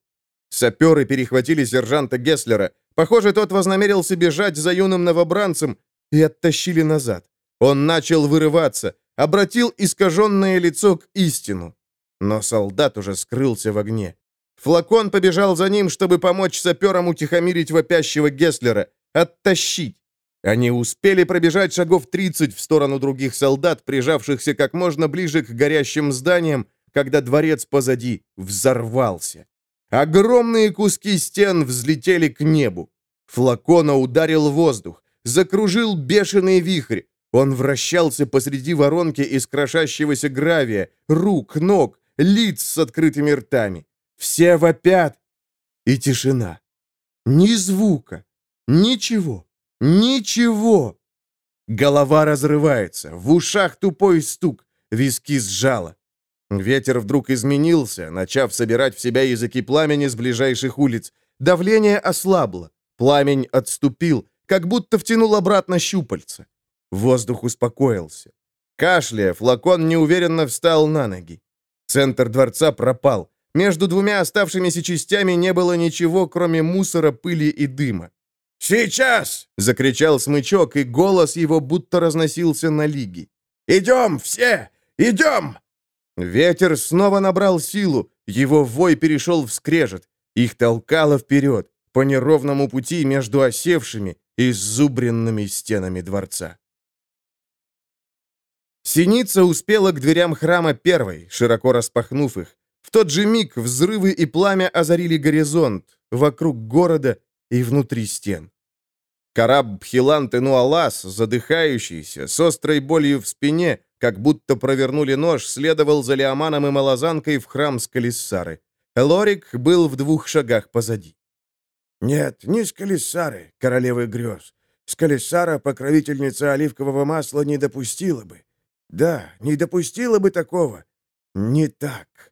Саперы перехватили сержанта Гесслера. Похоже, тот вознамерился бежать за юным новобранцем и оттащили назад. Он начал вырываться, обратил искаженное лицо к истину. Но солдат уже скрылся в огне. Флакон побежал за ним, чтобы помочь саперам утихомирить вопящего Гесслера, оттащить. Они успели пробежать шагов 30 в сторону других солдат, прижавшихся как можно ближе к горящим зданиям, когда дворец позади взорвался. Огромные куски стен взлетели к небу. Флакона ударил воздух, закружил бешеный вихрь. Он вращался посреди воронки из крошащегося гравия, рук, ног, лиц с открытыми ртами. Все вопят. И тишина. Ни звука. Ничего. Ничего. Голова разрывается, в ушах тупой стук, виски сжало. Ветер вдруг изменился, начав собирать в себя языки пламени с ближайших улиц. Давление ослабло. Пламень отступил, как будто втянул обратно щупальца. Воздух успокоился. Кашляя, флакон неуверенно встал на ноги. Центр дворца пропал. Между двумя оставшимися частями не было ничего, кроме мусора, пыли и дыма. «Сейчас!» — закричал смычок, и голос его будто разносился на лиги. «Идем все! Идем!» Ветер снова набрал силу, его вой перешел в скрежет. Их толкало вперед, по неровному пути между осевшими и зубренными стенами дворца. Синица успела к дверям храма первой, широко распахнув их. В тот же миг взрывы и пламя озарили горизонт, вокруг города и внутри стен. Караб Бхилан Тенуалас, задыхающийся, с острой болью в спине, как будто провернули нож, следовал за Леоманом и Малазанкой в храм Скалиссары. Лорик был в двух шагах позади. «Нет, не Скалиссары, королевы грез. Скалиссара, покровительница оливкового масла, не допустила бы. Да, не допустила бы такого. Не так».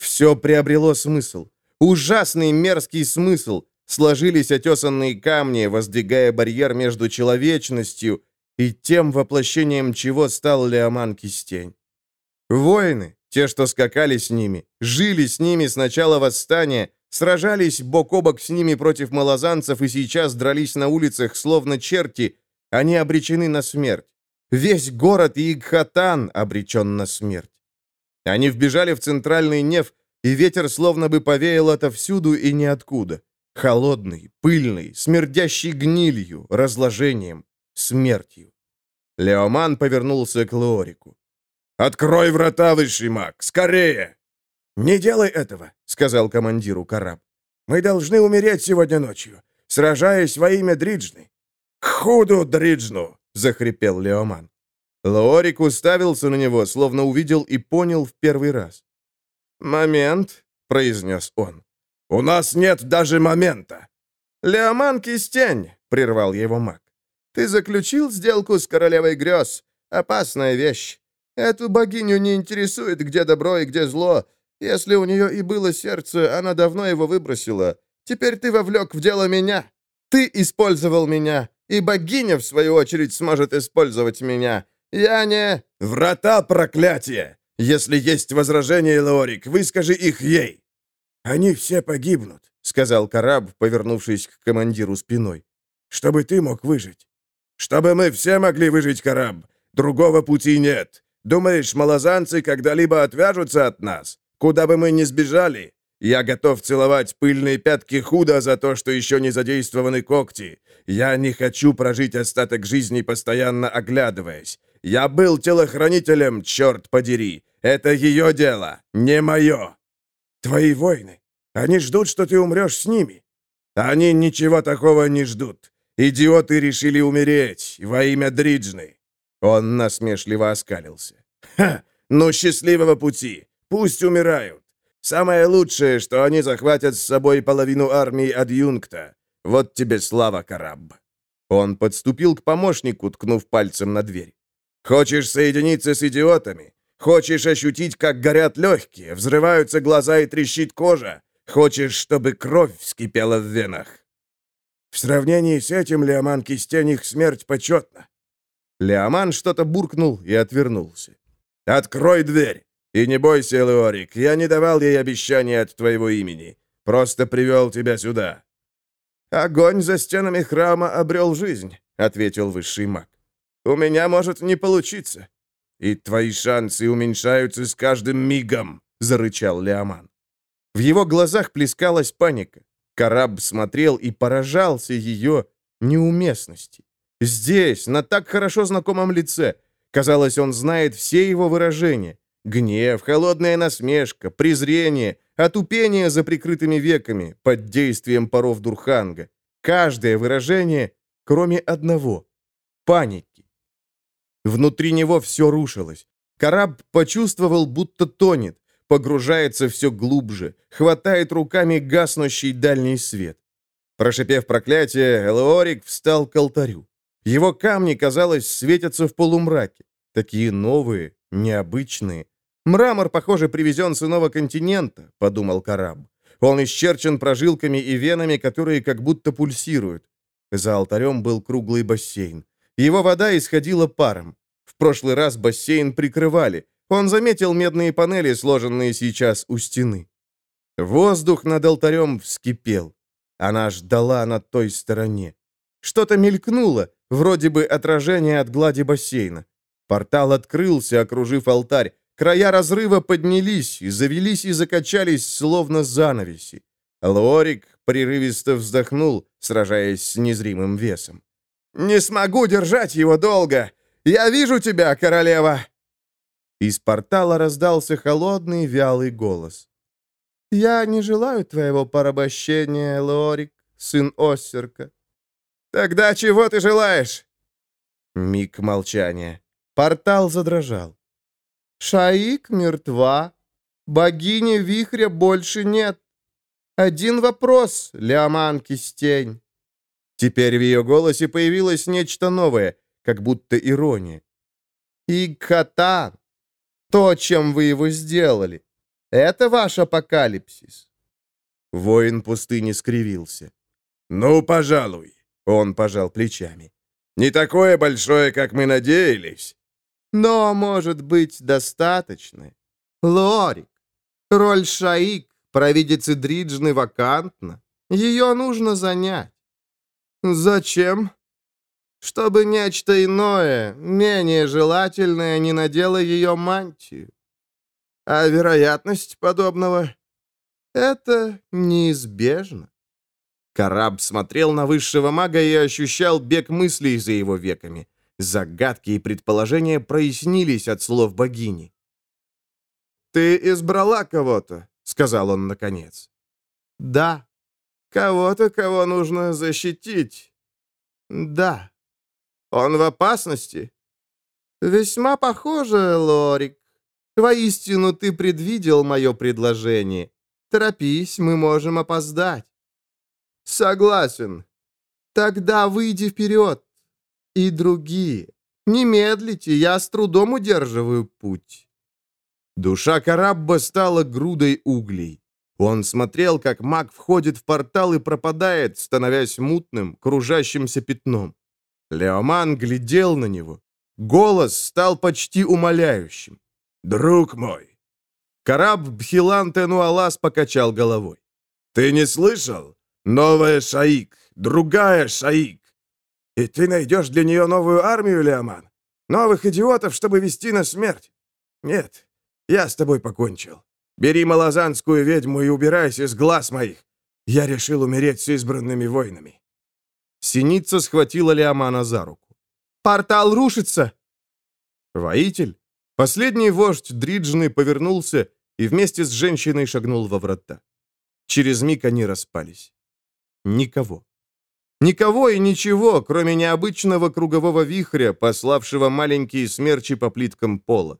Все приобрело смысл. Ужасный мерзкий смысл. Сложились отесанные камни, воздвигая барьер между человечностью и тем воплощением, чего стал Леоман Кистень. Воины, те, что скакали с ними, жили с ними с начала восстания, сражались бок о бок с ними против малозанцев и сейчас дрались на улицах, словно черти, они обречены на смерть. Весь город Игхатан обречен на смерть. Они вбежали в центральный неф, и ветер словно бы повеял отовсюду и ниоткуда. Холодный, пыльный, смердящий гнилью, разложением, смертью. Леоман повернулся к Леорику. «Открой врата, высший маг! Скорее!» «Не делай этого!» — сказал командиру Караб. «Мы должны умереть сегодня ночью, сражаясь во имя Дриджны». «К худу Дриджну!» — захрипел Леоман. Леорик уставился на него, словно увидел и понял в первый раз. «Момент», — произнес он. «У нас нет даже момента». «Леоман Кистень», — прервал его маг. «Ты заключил сделку с королевой грез. Опасная вещь. Эту богиню не интересует, где добро и где зло. Если у нее и было сердце, она давно его выбросила. Теперь ты вовлек в дело меня. Ты использовал меня, и богиня, в свою очередь, сможет использовать меня. Я не...» «Врата проклятия!» Если есть возражения, Лорик, выскажи их ей». «Они все погибнут», — сказал Караб, повернувшись к командиру спиной. «Чтобы ты мог выжить». «Чтобы мы все могли выжить, Караб. Другого пути нет. Думаешь, малозанцы когда-либо отвяжутся от нас? Куда бы мы ни сбежали? Я готов целовать пыльные пятки худо за то, что еще не задействованы когти. Я не хочу прожить остаток жизни, постоянно оглядываясь. Я был телохранителем, черт подери. Это ее дело, не мое. Твои воины, они ждут, что ты умрешь с ними. Они ничего такого не ждут. Идиоты решили умереть во имя Дриджны. Он насмешливо оскалился. Ха! Ну, счастливого пути. Пусть умирают. Самое лучшее, что они захватят с собой половину армии адъюнкта. Вот тебе слава, Караб. Он подступил к помощнику, ткнув пальцем на дверь. Хочешь соединиться с идиотами? Хочешь ощутить, как горят легкие, взрываются глаза и трещит кожа? Хочешь, чтобы кровь вскипела в венах?» В сравнении с этим Леоман Кистень смерть почетна. Леоман что-то буркнул и отвернулся. «Открой дверь! И не бойся, Леорик, я не давал ей обещания от твоего имени. Просто привел тебя сюда». «Огонь за стенами храма обрел жизнь», — ответил высший маг. «У меня может не получиться. «И твои шансы уменьшаются с каждым мигом», — зарычал Леоман. В его глазах плескалась паника. Караб смотрел и поражался ее неуместности. Здесь, на так хорошо знакомом лице, казалось, он знает все его выражения. Гнев, холодная насмешка, презрение, отупение за прикрытыми веками, под действием паров Дурханга. Каждое выражение, кроме одного — паники. Внутри него все рушилось. Караб почувствовал, будто тонет, погружается все глубже, хватает руками гаснущий дальний свет. Прошипев проклятие, Элеорик встал к алтарю. Его камни, казалось, светятся в полумраке. Такие новые, необычные. «Мрамор, похоже, привезен с иного континента», — подумал Караб. Он исчерчен прожилками и венами, которые как будто пульсируют. За алтарем был круглый бассейн. Его вода исходила паром. В прошлый раз бассейн прикрывали. Он заметил медные панели, сложенные сейчас у стены. Воздух над алтарем вскипел. Она ждала на той стороне. Что-то мелькнуло, вроде бы отражение от глади бассейна. Портал открылся, окружив алтарь. Края разрыва поднялись, завелись и закачались, словно занавеси. Лорик прерывисто вздохнул, сражаясь с незримым весом. «Не смогу держать его долго! Я вижу тебя, королева!» Из портала раздался холодный, вялый голос. «Я не желаю твоего порабощения, Лорик, сын Оссерка. Тогда чего ты желаешь?» Миг молчания. Портал задрожал. «Шаик мертва. Богини вихря больше нет. Один вопрос, Леоман Кистень». Теперь в ее голосе появилось нечто новое, как будто ирония. «И Катан, то, чем вы его сделали, это ваш апокалипсис?» Воин пустыни скривился. «Ну, пожалуй», — он пожал плечами. «Не такое большое, как мы надеялись». «Но, может быть, достаточно. Лорик, роль Шаик, провидицы Дриджны, вакантна. Ее нужно занять». «Зачем?» «Чтобы нечто иное, менее желательное, не надело ее мантию. А вероятность подобного — это неизбежно». Караб смотрел на высшего мага и ощущал бег мыслей за его веками. Загадки и предположения прояснились от слов богини. «Ты избрала кого-то», — сказал он наконец. «Да. Кого-то, кого нужно защитить. Да. Он в опасности?» «Весьма похоже, Лорик. Воистину, ты предвидел мое предложение. Торопись, мы можем опоздать». «Согласен. Тогда выйди вперед. И другие. Не медлите, я с трудом удерживаю путь». Душа Карабба стала грудой углей. Он смотрел, как маг входит в портал и пропадает, становясь мутным, кружащимся пятном. Леоман глядел на него. Голос стал почти умоляющим. «Друг мой!» Караб Бхилан Тенуалас покачал головой. «Ты не слышал? Новая Шаик, другая Шаик. И ты найдешь для нее новую армию, Леоман? Новых идиотов, чтобы вести на смерть? Нет, я с тобой покончил. Бери малозанскую ведьму и убирайся с глаз моих. Я решил умереть с избранными воинами». Синица схватила Леомана за руку. «Портал рушится!» Воитель, последний вождь Дриджны, повернулся и вместе с женщиной шагнул во врата. Через миг они распались. Никого. Никого и ничего, кроме необычного кругового вихря, пославшего маленькие смерчи по плиткам пола.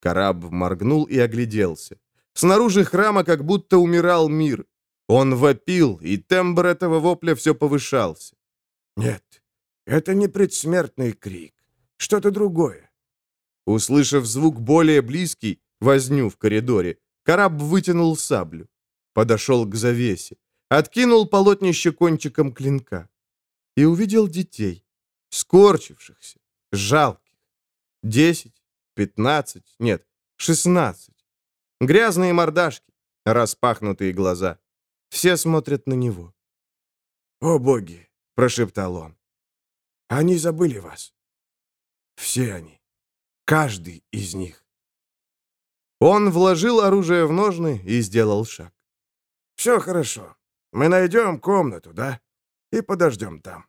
Караб моргнул и огляделся. Снаружи храма как будто умирал мир. Он вопил, и тембр этого вопля все повышался. «Нет, это не предсмертный крик. Что-то другое». Услышав звук более близкий, возню в коридоре, Караб вытянул саблю. Подошел к завесе откинул полотнище кончиком клинка и увидел детей, скорчившихся, жалких. Десять, пятнадцать, нет, шестнадцать. Грязные мордашки, распахнутые глаза. Все смотрят на него. «О, боги!» — прошептал он. «Они забыли вас. Все они. Каждый из них». Он вложил оружие в ножны и сделал шаг. «Все хорошо. Мы найдем комнату, да? И подождем там.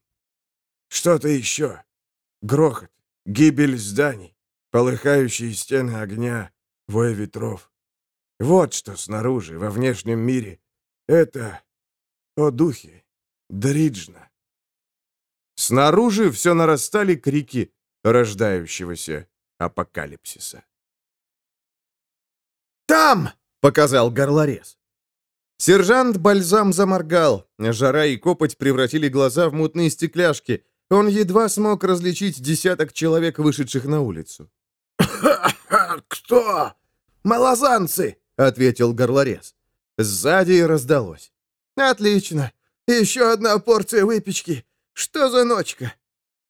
Что-то еще. Грохот, гибель зданий, полыхающие стены огня, вой ветров. Вот что снаружи, во внешнем мире. Это, о духе, Дриджна. Снаружи все нарастали крики рождающегося апокалипсиса. «Там!» — показал горлорез. Сержант Бальзам заморгал. Жара и копоть превратили глаза в мутные стекляшки. Он едва смог различить десяток человек, вышедших на улицу. «Кто?» «Малозанцы!» — ответил горлорез. Сзади раздалось. «Отлично! Еще одна порция выпечки! Что за ночка?»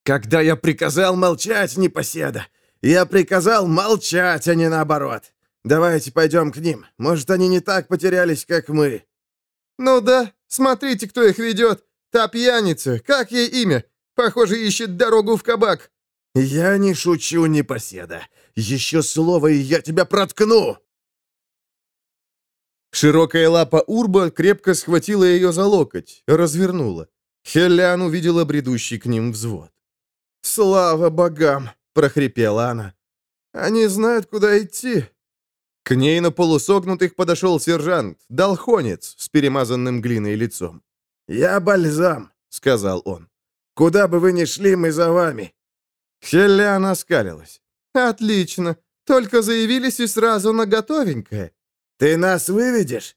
«Когда я приказал молчать, непоседа! Я приказал молчать, а не наоборот! Давайте пойдем к ним. Может, они не так потерялись, как мы». «Ну да, смотрите, кто их ведет. Та пьяница, как ей имя? Похоже, ищет дорогу в кабак». «Я не шучу, непоседа. Еще слово, и я тебя проткну!» Широкая лапа Урба крепко схватила ее за локоть, развернула. Хеллян увидела бредущий к ним взвод. «Слава богам!» — прохрипела она. «Они знают, куда идти. К ней на полусогнутых подошел сержант, долхонец с перемазанным глиной лицом. «Я бальзам», — сказал он. Куда бы вы ни шли, мы за вами». Хеллян оскалилась. «Отлично. Только заявились и сразу на готовенькое». «Ты нас выведешь?»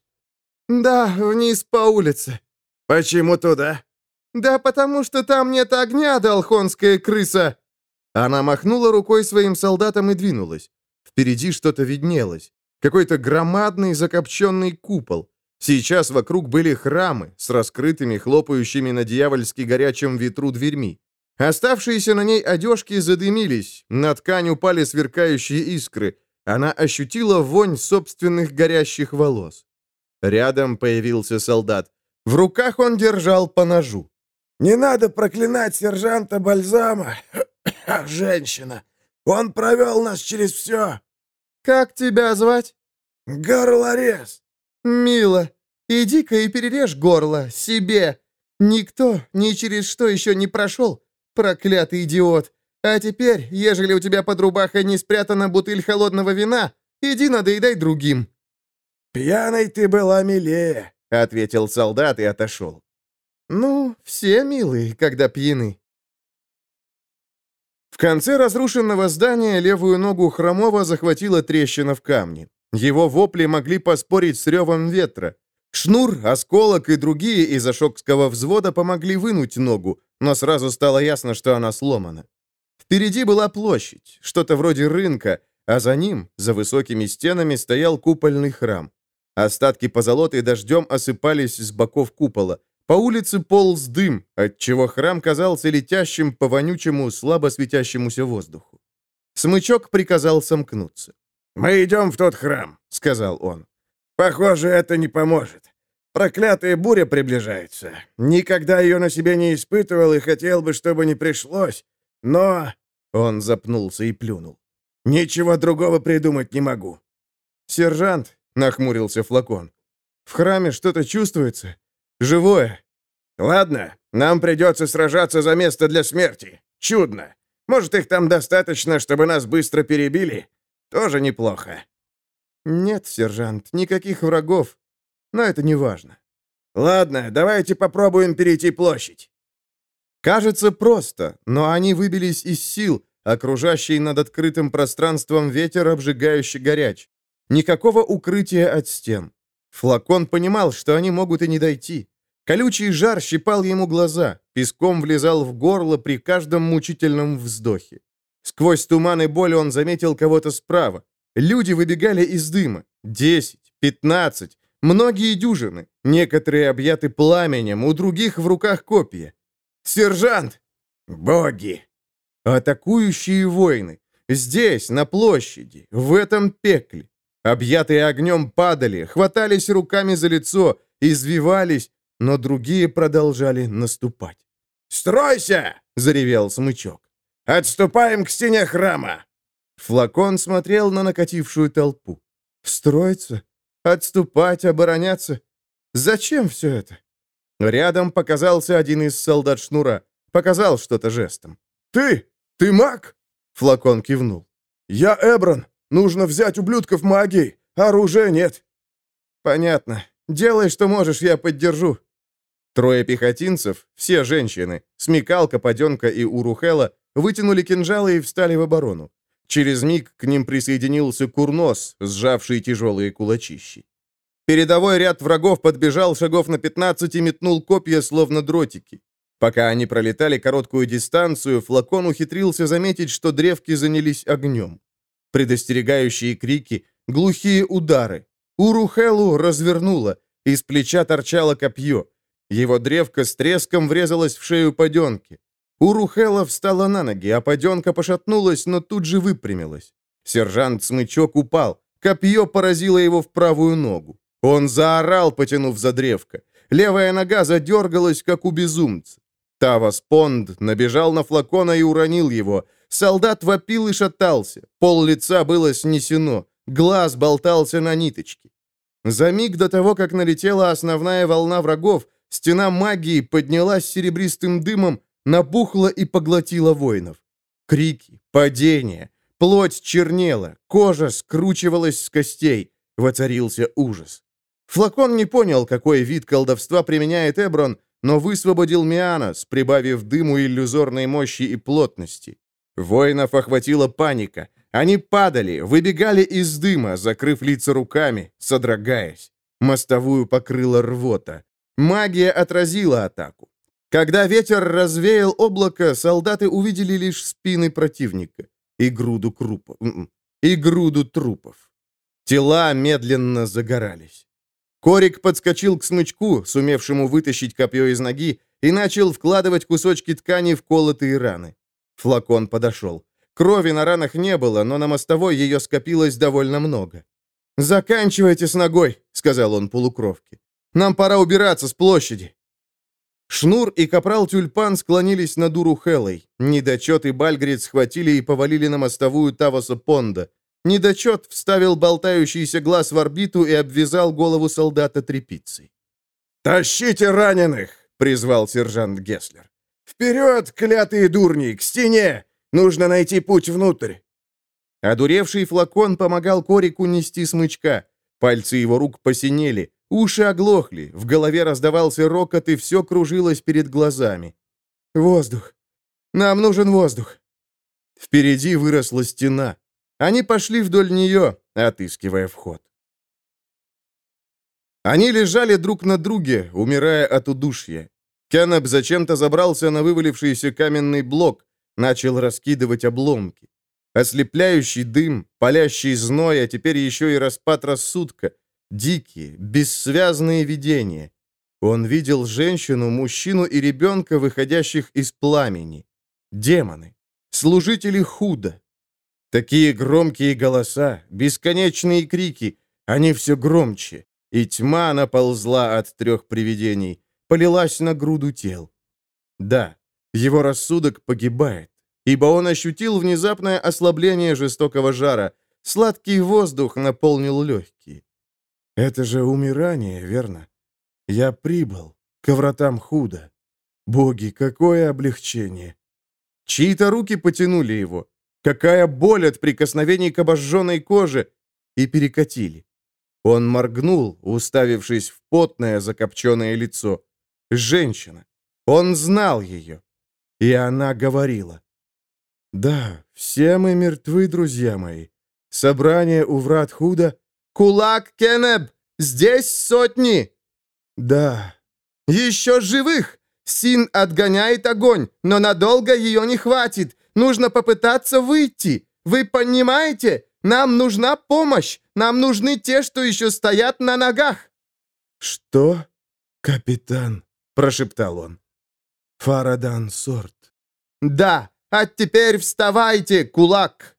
«Да, вниз по улице». «Почему туда?» «Да потому что там нет огня, долхонская крыса!» Она махнула рукой своим солдатам и двинулась. Впереди что-то виднелось. Какой-то громадный закопченный купол. Сейчас вокруг были храмы с раскрытыми, хлопающими на дьявольски горячем ветру дверьми. Оставшиеся на ней одежки задымились, на ткань упали сверкающие искры. Она ощутила вонь собственных горящих волос. Рядом появился солдат. В руках он держал по ножу. «Не надо проклинать сержанта Бальзама, женщина. Он провел нас через все». «Как тебя звать?» «Горлорез». «Мило. Иди-ка и перережь горло себе. Никто ни через что еще не прошел, проклятый идиот. А теперь, ежели у тебя под рубахой не спрятана бутыль холодного вина, иди надоедай другим». «Пьяной ты была милее», — ответил солдат и отошел. «Ну, все милые, когда пьяны». В конце разрушенного здания левую ногу Хромова захватила трещина в камне. Его вопли могли поспорить с ревом ветра. Шнур, осколок и другие из ашокского взвода помогли вынуть ногу, но сразу стало ясно, что она сломана. Впереди была площадь, что-то вроде рынка, а за ним, за высокими стенами, стоял купольный храм. Остатки позолоты дождем осыпались с боков купола. По улице полз дым, отчего храм казался летящим по вонючему, слабо светящемуся воздуху. Смычок приказал сомкнуться. «Мы идем в тот храм», — сказал он. «Похоже, это не поможет. Проклятая буря приближается. Никогда ее на себе не испытывал и хотел бы, чтобы не пришлось. Но...» Он запнулся и плюнул. «Ничего другого придумать не могу». «Сержант», — нахмурился флакон, — «в храме что-то чувствуется. Живое». «Ладно, нам придется сражаться за место для смерти. Чудно. Может, их там достаточно, чтобы нас быстро перебили? Тоже неплохо». «Нет, сержант, никаких врагов. Но это не важно». «Ладно, давайте попробуем перейти площадь». Кажется просто, но они выбились из сил, окружающий над открытым пространством ветер обжигающий горяч. Никакого укрытия от стен. Флакон понимал, что они могут и не дойти. Колючий жар щипал ему глаза, песком влезал в горло при каждом мучительном вздохе. Сквозь туман и боль он заметил кого-то справа. Люди выбегали из дыма. Десять, пятнадцать, многие дюжины. Некоторые объяты пламенем, у других в руках копья. «Сержант!» «Боги!» Атакующие воины. Здесь, на площади, в этом пекле. Объятые огнем падали, хватались руками за лицо, извивались, но другие продолжали наступать. «Стройся!» — заревел смычок. «Отступаем к стене храма!» Флакон смотрел на накатившую толпу. «Строиться? Отступать, обороняться? Зачем все это?» Рядом показался один из солдат шнура. Показал что-то жестом. «Ты? Ты маг?» Флакон кивнул. «Я Эброн. Нужно взять ублюдков магией. Оружия нет». «Понятно. Делай, что можешь, я поддержу». Трое пехотинцев, все женщины, Смекалка, Паденка и Урухела, вытянули кинжалы и встали в оборону. Через миг к ним присоединился Курнос, сжавший тяжелые кулачищи. Передовой ряд врагов подбежал шагов на 15 и метнул копья, словно дротики. Пока они пролетали короткую дистанцию, флакон ухитрился заметить, что древки занялись огнем. Предостерегающие крики, глухие удары. Урухелу развернуло, из плеча торчало копье. Его древко с треском врезалось в шею паденки. Урухела встала на ноги, а паденка пошатнулась, но тут же выпрямилась. Сержант Смычок упал. Копье поразило его в правую ногу. Он заорал, потянув за древко. Левая нога задергалась, как у безумца. Тавас Понд набежал на флакона и уронил его. Солдат вопил и шатался. Пол лица было снесено. Глаз болтался на ниточке. За миг до того, как налетела основная волна врагов, стена магии поднялась серебристым дымом, набухла и поглотила воинов. Крики, падения, плоть чернела, кожа скручивалась с костей. Воцарился ужас. Флакон не понял, какой вид колдовства применяет Эброн, но высвободил Мианос, прибавив дыму иллюзорной мощи и плотности. Воинов охватила паника. Они падали, выбегали из дыма, закрыв лица руками, содрогаясь. Мостовую покрыла рвота. Магия отразила атаку. Когда ветер развеял облако, солдаты увидели лишь спины противника и груду крупов, м-м, и груду трупов. Тела медленно загорались. Корик подскочил к смычку, сумевшему вытащить копье из ноги, и начал вкладывать кусочки ткани в колотые раны. Флакон подошел. Крови на ранах не было, но на мостовой ее скопилось довольно много. «Заканчивайте с ногой», — сказал он полукровке. «Нам пора убираться с площади». Шнур и капрал Тюльпан склонились над Уру Хеллой. Недочет и Бальгрид схватили и повалили на мостовую Тавоса Понда. Недочет вставил болтающийся глаз в орбиту и обвязал голову солдата тряпицей. «Тащите раненых!» — призвал сержант Гесслер. «Вперед, клятые дурни, к стене! Нужно найти путь внутрь!» Одуревший флакон помогал Корику нести смычка. Пальцы его рук посинели, уши оглохли, в голове раздавался рокот, и все кружилось перед глазами. «Воздух! Нам нужен воздух!» Впереди выросла стена. Они пошли вдоль нее, отыскивая вход. Они лежали друг на друге, умирая от удушья. Кеннеп зачем-то забрался на вывалившийся каменный блок, начал раскидывать обломки. Ослепляющий дым, палящий зной, а теперь еще и распад рассудка. Дикие, бессвязные видения. Он видел женщину, мужчину и ребенка, выходящих из пламени. Демоны. Служители худо. Такие громкие голоса, бесконечные крики. Они все громче. И тьма наползла от трех привидений. Полилась на груду тел. Да, его рассудок погибает ибо он ощутил внезапное ослабление жестокого жара. Сладкий воздух наполнил легкие. Это же умирание, верно? Я прибыл, к вратам худо. Боги, какое облегчение! Чьи-то руки потянули его. Какая боль от прикосновений к обожженной коже! И перекатили. Он моргнул, уставившись в потное закопченное лицо. Женщина. Он знал ее. И она говорила. Да, все мы мертвы, друзья мои. Собрание у врат худо. Кулак Кенеб! Здесь сотни! Да. Еще живых! Син отгоняет огонь, но надолго ее не хватит. Нужно попытаться выйти. Вы понимаете? Нам нужна помощь. Нам нужны те, что еще стоят на ногах. Что? Капитан, прошептал он. Фарадан Сорт. Да, а теперь вставайте, кулак!»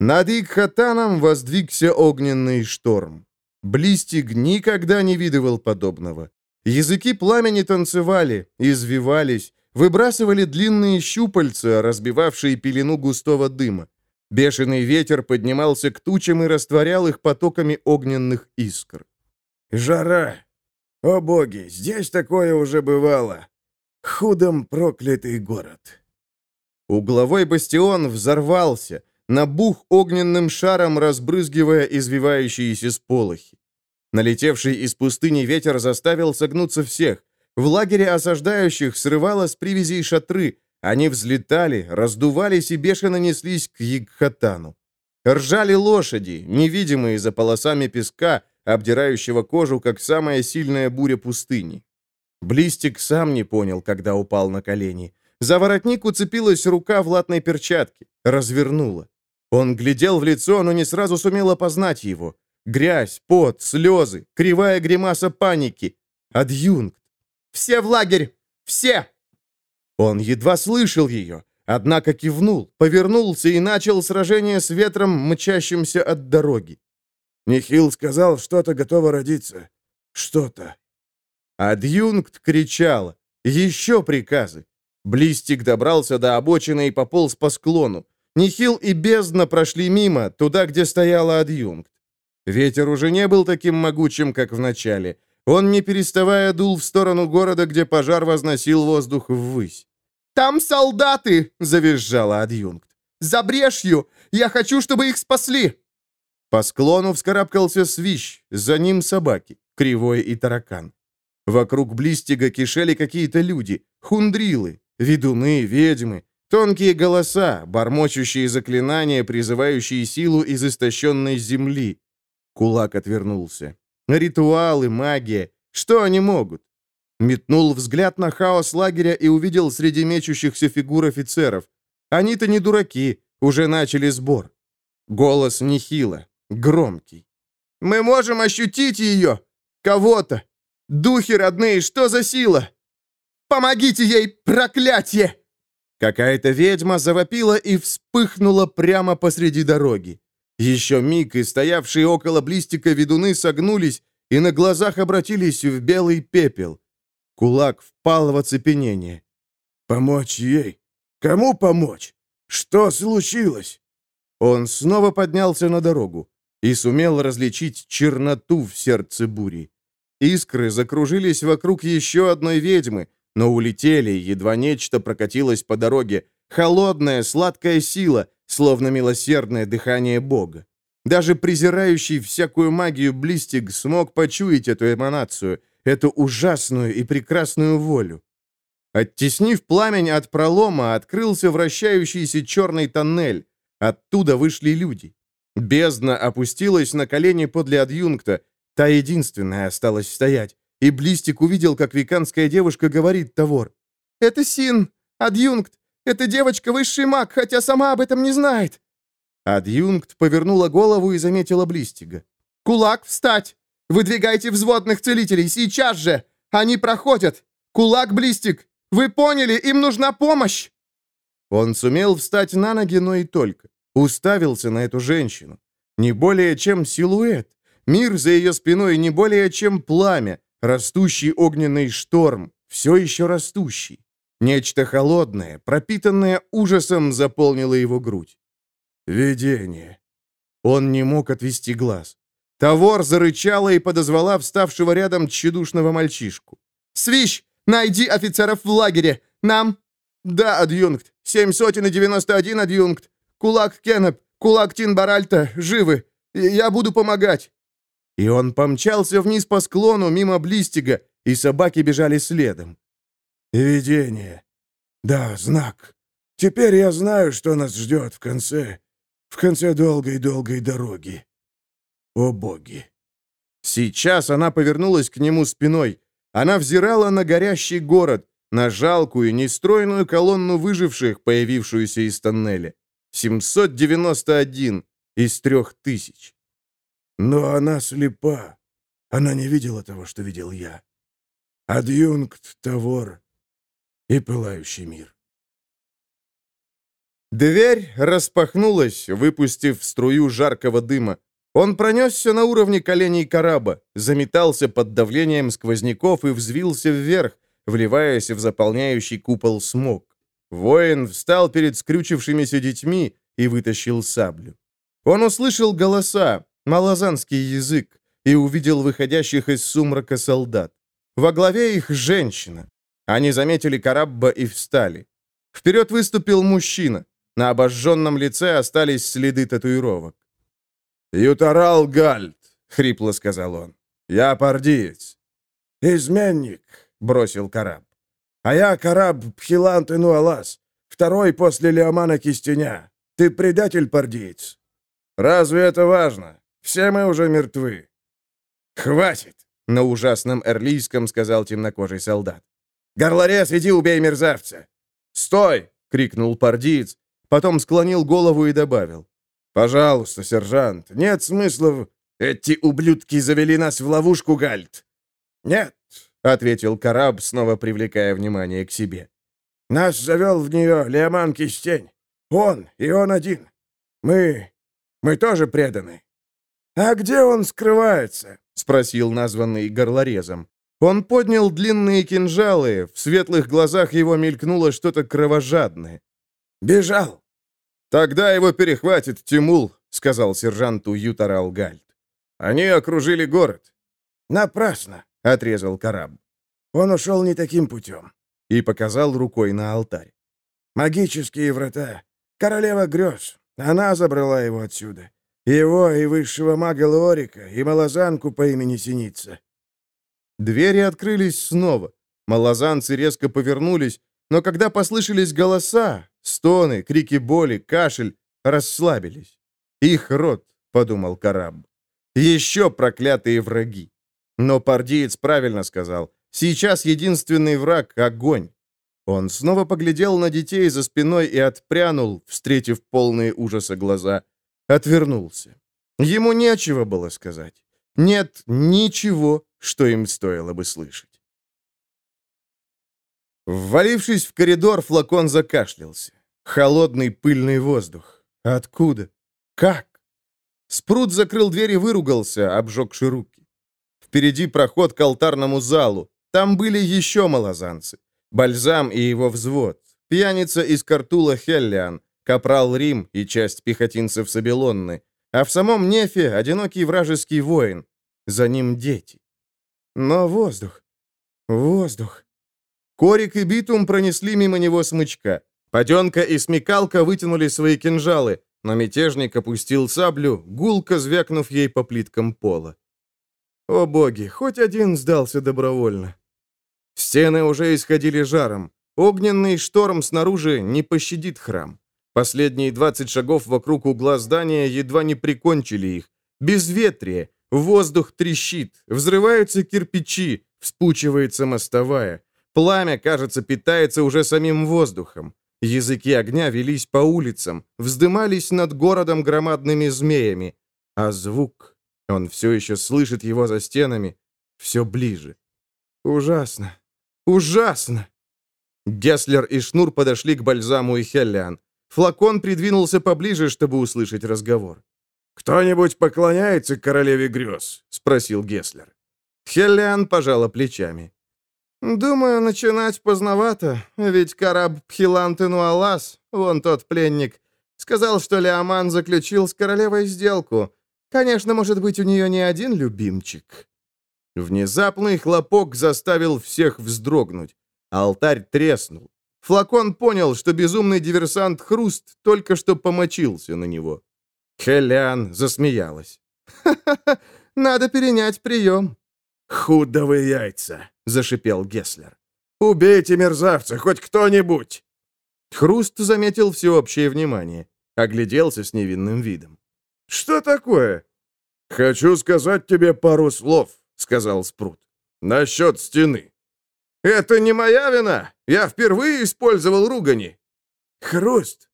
Над Икхатаном воздвигся огненный шторм. Блистиг никогда не видывал подобного. Языки пламени танцевали, извивались, выбрасывали длинные щупальца, разбивавшие пелену густого дыма. Бешеный ветер поднимался к тучам и растворял их потоками огненных искр. «Жара! О боги, здесь такое уже бывало!» Худом проклятый город. Угловой бастион взорвался, набух огненным шаром, разбрызгивая извивающиеся сполохи. Налетевший из пустыни ветер заставил согнуться всех. В лагере осаждающих срывало с привязей шатры. Они взлетали, раздувались и бешено неслись к Ягхатану. Ржали лошади, невидимые за полосами песка, обдирающего кожу, как самая сильная буря пустыни. Блистик сам не понял, когда упал на колени. За воротник уцепилась рука в латной перчатке, развернула. Он глядел в лицо, но не сразу сумел опознать его. Грязь, пот, слезы, кривая гримаса паники. Адъюнкт. «Все в лагерь! Все!» Он едва слышал ее, однако кивнул, повернулся и начал сражение с ветром, мчащимся от дороги. Нихил сказал, что-то готово родиться. Что-то. Адъюнкт кричал. Еще приказы. Блистик добрался до обочины и пополз по склону. Нихил и бездна прошли мимо, туда, где стояла адъюнкт. Ветер уже не был таким могучим, как в начале. Он, не переставая, дул в сторону города, где пожар возносил воздух ввысь. «Там солдаты!» — завизжала адъюнкт. «За брешью! Я хочу, чтобы их спасли!» По склону вскарабкался свищ, за ним собаки, кривой и таракан. Вокруг Блистига кишели какие-то люди, хундрилы, ведуны, ведьмы, тонкие голоса, бормочущие заклинания, призывающие силу из истощенной земли. Кулак отвернулся. Ритуалы, магия. Что они могут? Метнул взгляд на хаос лагеря и увидел среди мечущихся фигур офицеров. Они-то не дураки, уже начали сбор. Голос нехило, громкий. «Мы можем ощутить ее! Кого-то! Духи родные, что за сила? Помогите ей, проклятие!» Какая-то ведьма завопила и вспыхнула прямо посреди дороги. Еще миг, и стоявшие около блистика ведуны согнулись и на глазах обратились в белый пепел. Кулак впал в оцепенение. «Помочь ей? Кому помочь? Что случилось?» Он снова поднялся на дорогу и сумел различить черноту в сердце бури. Искры закружились вокруг еще одной ведьмы, но улетели, едва нечто прокатилось по дороге. Холодная, сладкая сила, словно милосердное дыхание Бога. Даже презирающий всякую магию Блистиг смог почуять эту эманацию, эту ужасную и прекрасную волю. Оттеснив пламень от пролома, открылся вращающийся черный тоннель. Оттуда вышли люди. Бездна опустилась на колени подле адъюнкта. Та единственная осталась стоять. И Блистик увидел, как веканская девушка говорит Тавор. «Это Син, адъюнкт. Эта девочка высший маг, хотя сама об этом не знает». Адъюнкт повернула голову и заметила Блистига. «Кулак, встать! Выдвигайте взводных целителей, сейчас же! Они проходят! Кулак, Блистик! Вы поняли, им нужна помощь!» Он сумел встать на ноги, но и только. Уставился на эту женщину. Не более чем силуэт. Мир за ее спиной не более чем пламя, растущий огненный шторм, все еще растущий. Нечто холодное, пропитанное ужасом, заполнило его грудь. Видение. Он не мог отвести глаз. Тавор зарычала и подозвала вставшего рядом тщедушного мальчишку. «Свищ, найди офицеров в лагере! Нам...» «Да, адъюнкт. Семь сотен и девяносто один адъюнкт. Кулак Кеннеп, кулак Тинбаральта живы. Я буду помогать». И он помчался вниз по склону, мимо Блистига, и собаки бежали следом. «Видение. Да, знак. Теперь я знаю, что нас ждет в конце, в конце долгой-долгой дороги. О боги!» Сейчас она повернулась к нему спиной. Она взирала на горящий город, на жалкую, нестройную колонну выживших, появившуюся из тоннеля. 791 из трех тысяч. Но она слепа. Она не видела того, что видел я. Адъюнкт, Тавор и пылающий мир. Дверь распахнулась, выпустив струю жаркого дыма. Он пронесся на уровне коленей кораба, заметался под давлением сквозняков и взвился вверх, вливаясь в заполняющий купол смог. Воин встал перед скрючившимися детьми и вытащил саблю. Он услышал голоса, малозанский язык, и увидел выходящих из сумрака солдат. Во главе их женщина. Они заметили Карабба и встали. Вперед выступил мужчина. На обожженном лице остались следы татуировок. «Ютарал Гальд», — хрипло сказал он. «Я пардиец». «Изменник», — бросил Караб. «А я Караб Пхилант Инуалас, второй после Леомана Кистеня. Ты предатель, пардиец». «Разве это важно? Все мы уже мертвы». «Хватит!» — на ужасном эрлийском сказал темнокожий солдат. «Горлорез, иди убей мерзавца!» «Стой!» — крикнул пардиец, потом склонил голову и добавил. «Пожалуйста, сержант, нет смысла в...» «Эти ублюдки завели нас в ловушку, Гальт!» «Нет!» — ответил Караб, снова привлекая внимание к себе. «Нас завел в нее Леоман Кистень. Он и он один. Мы... мы тоже преданы. «А где он скрывается?» — спросил названный горлорезом. Он поднял длинные кинжалы, в светлых глазах его мелькнуло что-то кровожадное. «Бежал!» «Тогда его перехватит Тимул», — сказал сержанту Ютарал Гальд. «Они окружили город». «Напрасно», — отрезал Караб. «Он ушел не таким путем» и показал рукой на алтарь. «Магические врата. Королева грез. Она забрала его отсюда. Его и высшего мага Лорика, и малозанку по имени Синица. Двери открылись снова. Малозанцы резко повернулись, но когда послышались голоса, стоны, крики боли, кашель, расслабились. «Их род», — подумал Караб. «Еще проклятые враги». Но пардиец правильно сказал. Сейчас единственный враг — огонь. Он снова поглядел на детей за спиной и отпрянул, встретив полные ужаса глаза. Отвернулся. Ему нечего было сказать. Нет ничего, что им стоило бы слышать. Ввалившись в коридор, флакон закашлялся. Холодный пыльный воздух. Откуда? Как? Спрут закрыл дверь и выругался, обжегши руки. Впереди проход к алтарному залу. Там были еще малозанцы. Бальзам и его взвод. Пьяница из Картула Хеллиан, капрал Рим и часть пехотинцев Сабелонны. А в самом Нефе одинокий вражеский воин. За ним дети. Но воздух. Воздух. Корик и Битум пронесли мимо него смычка. Паденка и смекалка вытянули свои кинжалы, но мятежник опустил саблю, гулко звякнув ей по плиткам пола. О боги, хоть один сдался добровольно. Стены уже исходили жаром. Огненный шторм снаружи не пощадит храм. Последние 20 шагов вокруг угла здания едва не прикончили их. Безветрие, воздух трещит, взрываются кирпичи, вспучивается мостовая. Пламя, кажется, питается уже самим воздухом. Языки огня велись по улицам, вздымались над городом громадными змеями. А звук, он все еще слышит его за стенами, все ближе. Ужасно, ужасно. Геслер и Шнур подошли к Бальзаму и Хеллиан. Флакон придвинулся поближе, чтобы услышать разговор. «Кто-нибудь поклоняется королеве грез?» — спросил Геслер. Хеллиан пожала плечами. «Думаю, начинать поздновато, ведь Караб Пхилантенуалас, вон тот пленник, сказал, что Леоман заключил с королевой сделку. Конечно, может быть, у нее не один любимчик». Внезапный хлопок заставил всех вздрогнуть. Алтарь треснул. Флакон понял, что безумный диверсант Хруст только что помочился на него. Хелян засмеялась. «Ха-ха-ха, надо перенять прием». «Худовые яйца!» — зашипел Гесслер. «Убейте мерзавца, хоть кто-нибудь!» Хруст заметил всеобщее внимание. Огляделся с невинным видом. «Что такое?» «Хочу сказать тебе пару слов», — сказал Спрут. «Насчет стены». «Это не моя вина. Я впервые использовал ругани». «Хруст».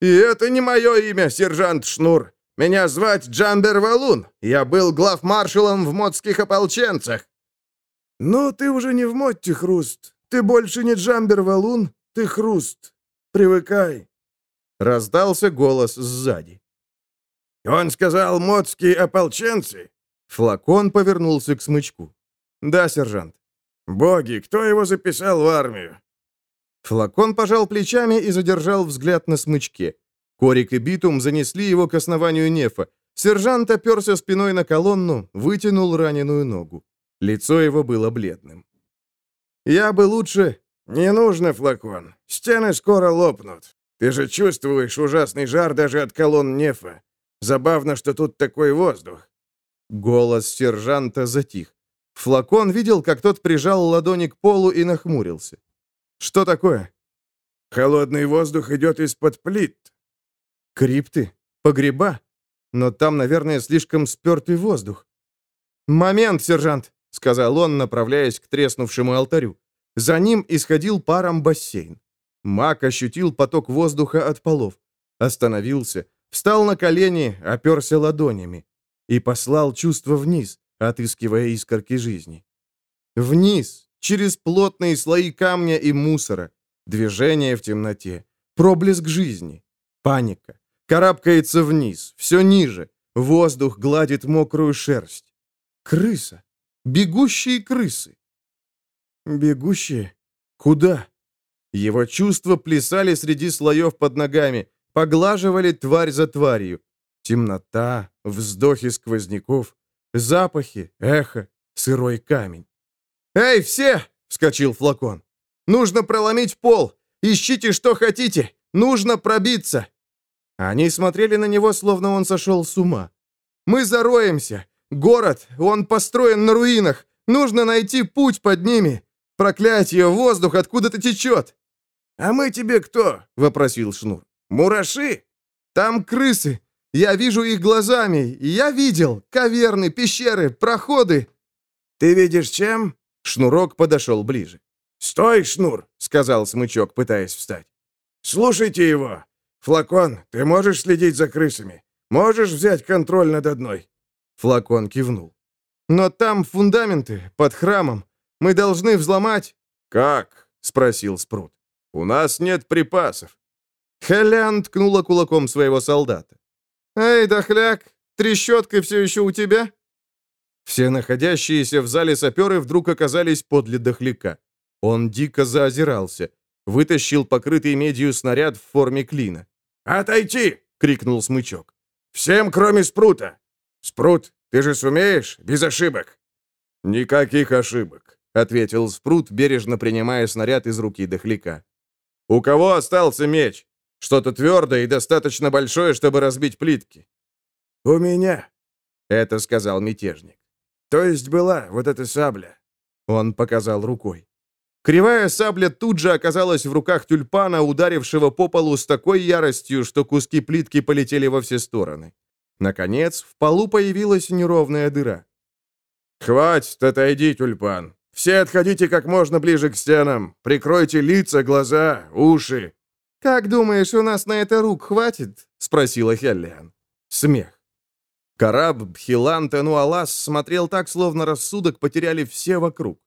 «И это не мое имя, сержант Шнур. Меня звать Джамбер Валун. Я был главмаршалом в мотских ополченцах». «Ну, ты уже не в Мотте, Хруст. Ты больше не Джамбер Валун, ты Хруст. Привыкай». Раздался голос сзади. «Он сказал, мотские ополченцы?» Флакон повернулся к смычку. «Да, сержант». «Боги, кто его записал в армию?» Флакон пожал плечами и задержал взгляд на смычке. Корик и Битум занесли его к основанию нефа. Сержант оперся спиной на колонну, вытянул раненую ногу. Лицо его было бледным. «Я бы лучше...» «Не нужно, флакон. Стены скоро лопнут. Ты же чувствуешь ужасный жар даже от колонн нефа. Забавно, что тут такой воздух». Голос сержанта затих. Флакон видел, как тот прижал ладони к полу и нахмурился. «Что такое?» «Холодный воздух идет из-под плит. Крипты? Погреба? Но там, наверное, слишком спертый воздух. «Момент, сержант!» — сказал он, направляясь к треснувшему алтарю. За ним исходил паром бассейн. Мак ощутил поток воздуха от полов. Остановился, встал на колени, оперся ладонями и послал чувство вниз, отыскивая искорки жизни. Вниз, через плотные слои камня и мусора, движение в темноте, проблеск жизни, паника, Карабкается вниз, все ниже. Воздух гладит мокрую шерсть. Крыса. Бегущие крысы. Бегущие? Куда? Его чувства плясали среди слоев под ногами, поглаживали тварь за тварью. Темнота, вздохи сквозняков, запахи, эхо, сырой камень. «Эй, все!» — вскочил флакон. «Нужно проломить пол! Ищите, что хотите! Нужно пробиться!» Они смотрели на него, словно он сошел с ума. «Мы зароемся! Город, он построен на руинах! Нужно найти путь под ними. Проклятие, воздух откуда-то течет!» «А мы тебе кто?» — вопросил Шнур. «Мураши?» «Там крысы. Я вижу их глазами. Я видел. Каверны, пещеры, проходы». «Ты видишь чем?» Шнурок подошел ближе. «Стой, Шнур!» — сказал Смычок, пытаясь встать. «Слушайте его! Флакон, ты можешь следить за крысами? Можешь взять контроль над одной?» Флакон кивнул. «Но там фундаменты, под храмом. Мы должны взломать...» «Как?» — спросил Спрут. «У нас нет припасов». Хелян ткнула кулаком своего солдата. «Эй, дохляк, трещотка все еще у тебя?» Все находящиеся в зале саперы вдруг оказались подле дохляка. Он дико заозирался. Вытащил покрытый медью снаряд в форме клина. «Отойти!» — крикнул смычок. «Всем, кроме Спрута! Спрут, ты же сумеешь, без ошибок?» «Никаких ошибок», — ответил Спрут, бережно принимая снаряд из руки дохляка. «У кого остался меч? Что-то твердое и достаточно большое, чтобы разбить плитки». «У меня», — это сказал мятежник. «То есть была вот эта сабля». Он показал рукой. Кривая сабля тут же оказалась в руках тюльпана, ударившего по полу с такой яростью, что куски плитки полетели во все стороны. Наконец, в полу появилась неровная дыра. «Хватит, отойди, тюльпан. Все отходите как можно ближе к стенам. Прикройте лица, глаза, уши». «Как думаешь, у нас на это рук хватит?» — спросила Хеллиан. Смех. Караб Бхилан Тенуалас смотрел так, словно рассудок потеряли все вокруг.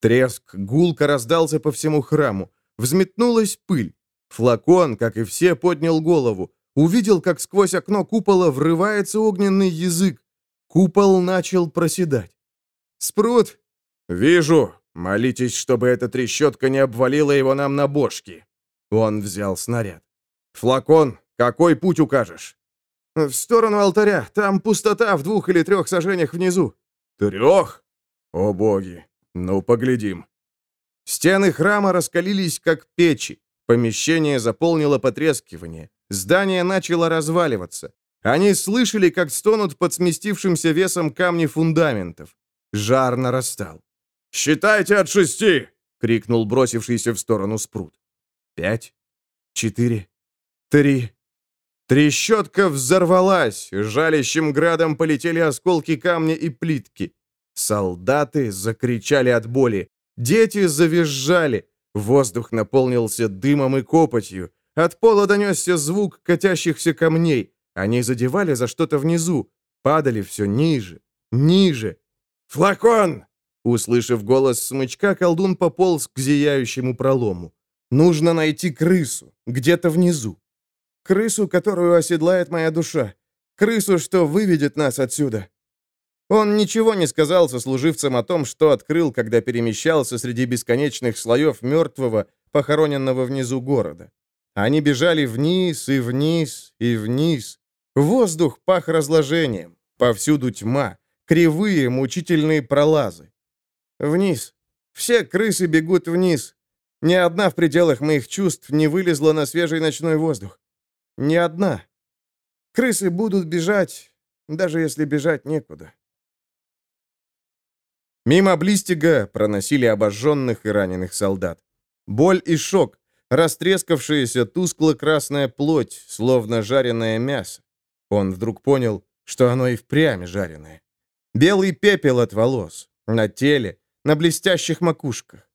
Треск гулко раздался по всему храму. Взметнулась пыль. Флакон, как и все, поднял голову. Увидел, как сквозь окно купола врывается огненный язык. Купол начал проседать. «Спрут!» «Вижу. Молитесь, чтобы эта трещотка не обвалила его нам на бошки». Он взял снаряд. «Флакон, какой путь укажешь?» «В сторону алтаря. Там пустота в двух или трех сажениях внизу». «Трех? О боги! Ну, поглядим». Стены храма раскалились, как печи. Помещение заполнило потрескивание. Здание начало разваливаться. Они слышали, как стонут под сместившимся весом камни фундаментов. Жар нарастал. «Считайте от шести!» — крикнул бросившийся в сторону спрут. «Пять, четыре, три...» Трещотка взорвалась, жалящим градом полетели осколки камня и плитки. Солдаты закричали от боли, дети завизжали, воздух наполнился дымом и копотью, от пола донесся звук катящихся камней, они задевали за что-то внизу, падали все ниже, ниже. «Флакон!» Услышав голос смычка, колдун пополз к зияющему пролому. «Нужно найти крысу, где-то внизу. Крысу, которую оседлает моя душа. Крысу, что выведет нас отсюда». Он ничего не сказал сослуживцам о том, что открыл, когда перемещался среди бесконечных слоев мертвого, похороненного внизу города. Они бежали вниз и вниз и вниз. Воздух пах разложением. Повсюду тьма. Кривые, мучительные пролазы. Вниз. Все крысы бегут вниз. Ни одна в пределах моих чувств не вылезла на свежий ночной воздух. Ни одна. Крысы будут бежать, даже если бежать некуда. Мимо Блистига проносили обожженных и раненых солдат. Боль и шок, растрескавшаяся тускло-красная плоть, словно жареное мясо. Он вдруг понял, что оно и впрямь жареное. Белый пепел от волос, на теле, на блестящих макушках.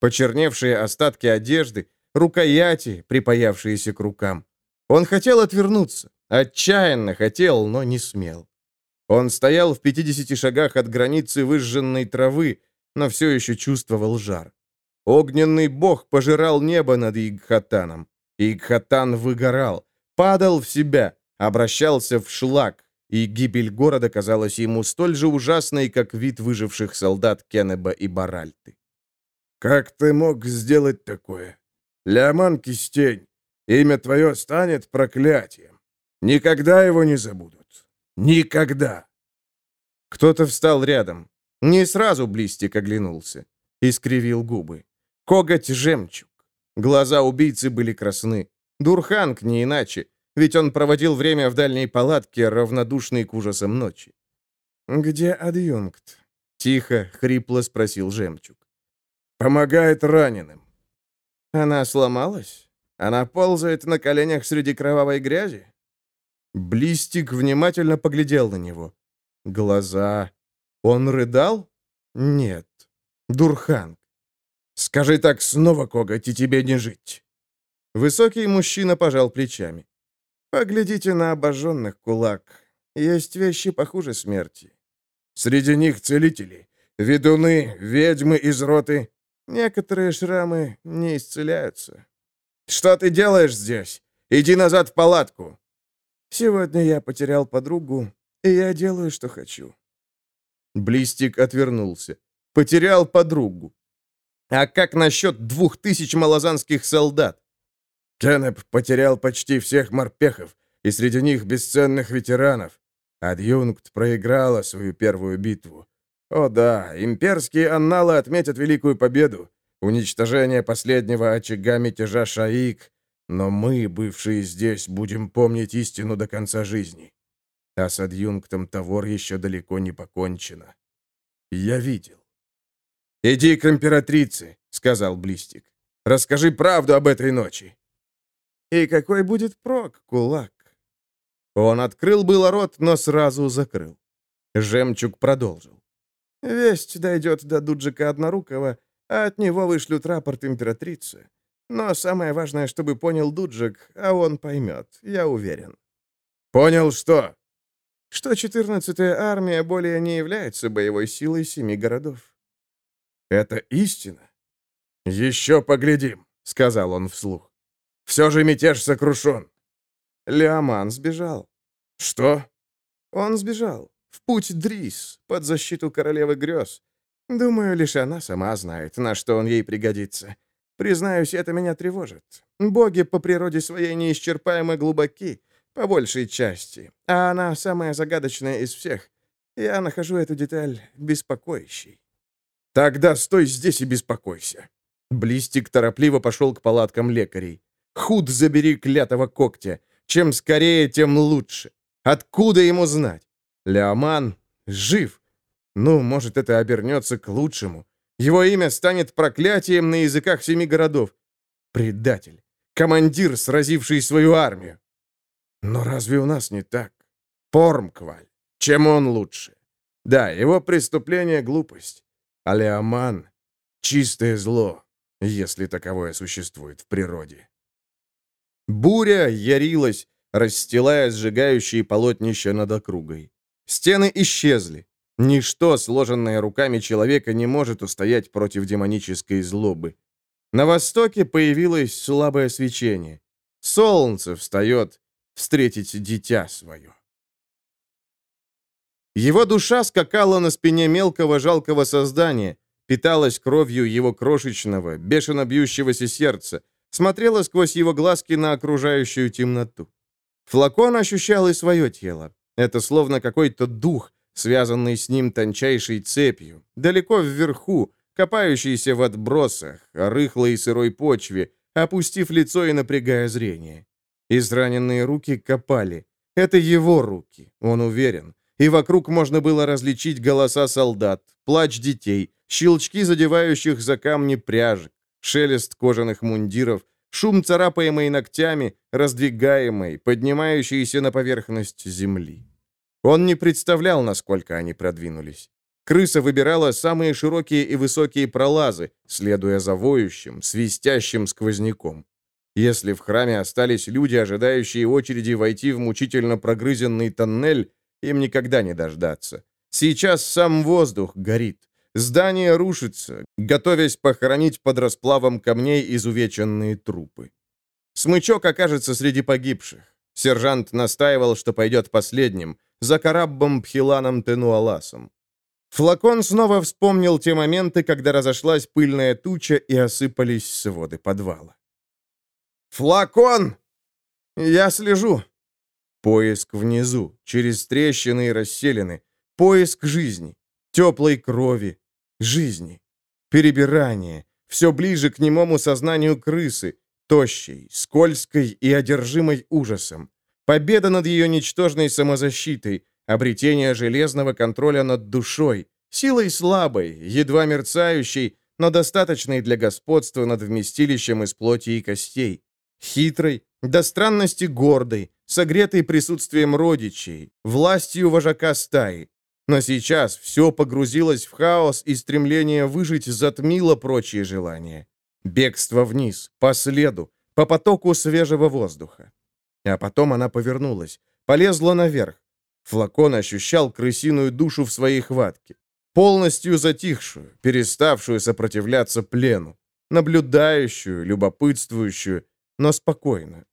Почерневшие остатки одежды, рукояти, припаявшиеся к рукам. Он хотел отвернуться, отчаянно хотел, но не смел. Он стоял в 50 шагах от границы выжженной травы, но все еще чувствовал жар. Огненный бог пожирал небо над Игхатаном. Игхатан выгорал, падал в себя, обращался в шлак, и гибель города казалась ему столь же ужасной, как вид выживших солдат Кеннеба и Баральты. «Как ты мог сделать такое? Леоман Кистень, имя твое станет проклятием. Никогда его не забудут. Никогда!» Кто-то встал рядом. Не сразу Блистик оглянулся. Искривил губы. Коготь жемчуг. Глаза убийцы были красны. Дурханг не иначе, ведь он проводил время в дальней палатке, равнодушный к ужасам ночи. «Где адъюнкт?» — Тихо, хрипло спросил Жемчуг. «Помогает раненым». «Она сломалась? Она ползает на коленях среди кровавой грязи?» Блистик внимательно поглядел на него. Глаза. Он рыдал? Нет. Дурхан. «Скажи так снова, Коготь, и тебе не жить». Высокий мужчина пожал плечами. «Поглядите на обожженных кулак. Есть вещи похуже смерти. Среди них целители, ведуны, ведьмы из роты. Некоторые шрамы не исцеляются. Что ты делаешь здесь? Иди назад в палатку. Сегодня я потерял подругу, и я делаю, что хочу. Блистик отвернулся. Потерял подругу. А как насчет двух тысяч малозанских солдат? Кеннеп потерял почти всех морпехов, и среди них бесценных ветеранов. Адъюнкт проиграла свою первую битву. О да, имперские анналы отметят великую победу, уничтожение последнего очага мятежа Шаик, но мы, бывшие здесь, будем помнить истину до конца жизни. А с адъюнктом Тавор еще далеко не покончено. Я видел. «Иди к императрице», — сказал Блистик. «Расскажи правду об этой ночи». «И какой будет прок, кулак?» Он открыл было рот, но сразу закрыл. Жемчуг продолжил. «Весть дойдет до Дуджика Однорукого, а от него вышлют рапорт императрицы. Но самое важное, чтобы понял Дуджик, а он поймет, я уверен». «Понял что?» «Что 14-я армия более не является боевой силой семи городов». «Это истина?» «Еще поглядим», — сказал он вслух. «Все же мятеж сокрушен. Леоман сбежал. Что? Он сбежал. В путь Дрис, под защиту королевы грез. Думаю, лишь она сама знает, на что он ей пригодится. Признаюсь, это меня тревожит. Боги по природе своей неисчерпаемо глубоки, по большей части, а она самая загадочная из всех. Я нахожу эту деталь беспокоящей. Тогда стой здесь и беспокойся. Блистик торопливо пошел к палаткам лекарей. Худ забери клятого когтя. Чем скорее, тем лучше. Откуда ему знать? Леоман жив. Ну, может, это обернется к лучшему. Его имя станет проклятием на языках семи городов. Предатель. Командир, сразивший свою армию. Но разве у нас не так? Пормкваль. Чем он лучше? Да, его преступление — глупость. А чистое зло, если таковое существует в природе. Буря ярилась, расстилая сжигающие полотнища над округой. Стены исчезли. Ничто, сложенное руками человека, не может устоять против демонической злобы. На востоке появилось слабое свечение. Солнце встает встретить дитя свое. Его душа скакала на спине мелкого жалкого создания, питалась кровью его крошечного, бешено бьющегося сердца, смотрела сквозь его глазки на окружающую темноту. Флакон ощущал и свое тело. Это словно какой-то дух, связанный с ним тончайшей цепью, далеко вверху, копающийся в отбросах, рыхлой и сырой почве, опустив лицо и напрягая зрение. Израненные руки копали. Это его руки, он уверен. И вокруг можно было различить голоса солдат, плач детей, щелчки задевающих за камни пряжек, шелест кожаных мундиров, шум царапаемой ногтями, раздвигаемой, поднимающейся на поверхность земли. Он не представлял, насколько они продвинулись. Крыса выбирала самые широкие и высокие пролазы, следуя за воющим, свистящим сквозняком. Если в храме остались люди, ожидающие очереди войти в мучительно прогрызенный тоннель, им никогда не дождаться. Сейчас сам воздух горит. Здание рушится, готовясь похоронить под расплавом камней изувеченные трупы. Смычок окажется среди погибших. Сержант настаивал, что пойдет последним, за Караббом Пхиланом Тенуаласом. Флакон снова вспомнил те моменты, когда разошлась пыльная туча и осыпались своды подвала. «Флакон!» «Я слежу!» Поиск внизу, через трещины и расселены. Поиск жизни, теплой крови, жизни. Перебирание. Все ближе к немому сознанию крысы, тощей, скользкой и одержимой ужасом. Победа над ее ничтожной самозащитой, обретение железного контроля над душой, Силой слабой, едва мерцающей, но достаточной для господства над вместилищем из плоти и костей. Хитрой, до странности гордой, согретой присутствием родичей, властью вожака стаи. Но сейчас все погрузилось в хаос, и стремление выжить затмило прочие желания. Бегство вниз, по следу, по потоку свежего воздуха. А потом она повернулась, полезла наверх. Флакон ощущал крысиную душу в своей хватке, полностью затихшую, переставшую сопротивляться плену, наблюдающую, любопытствующую, но спокойно.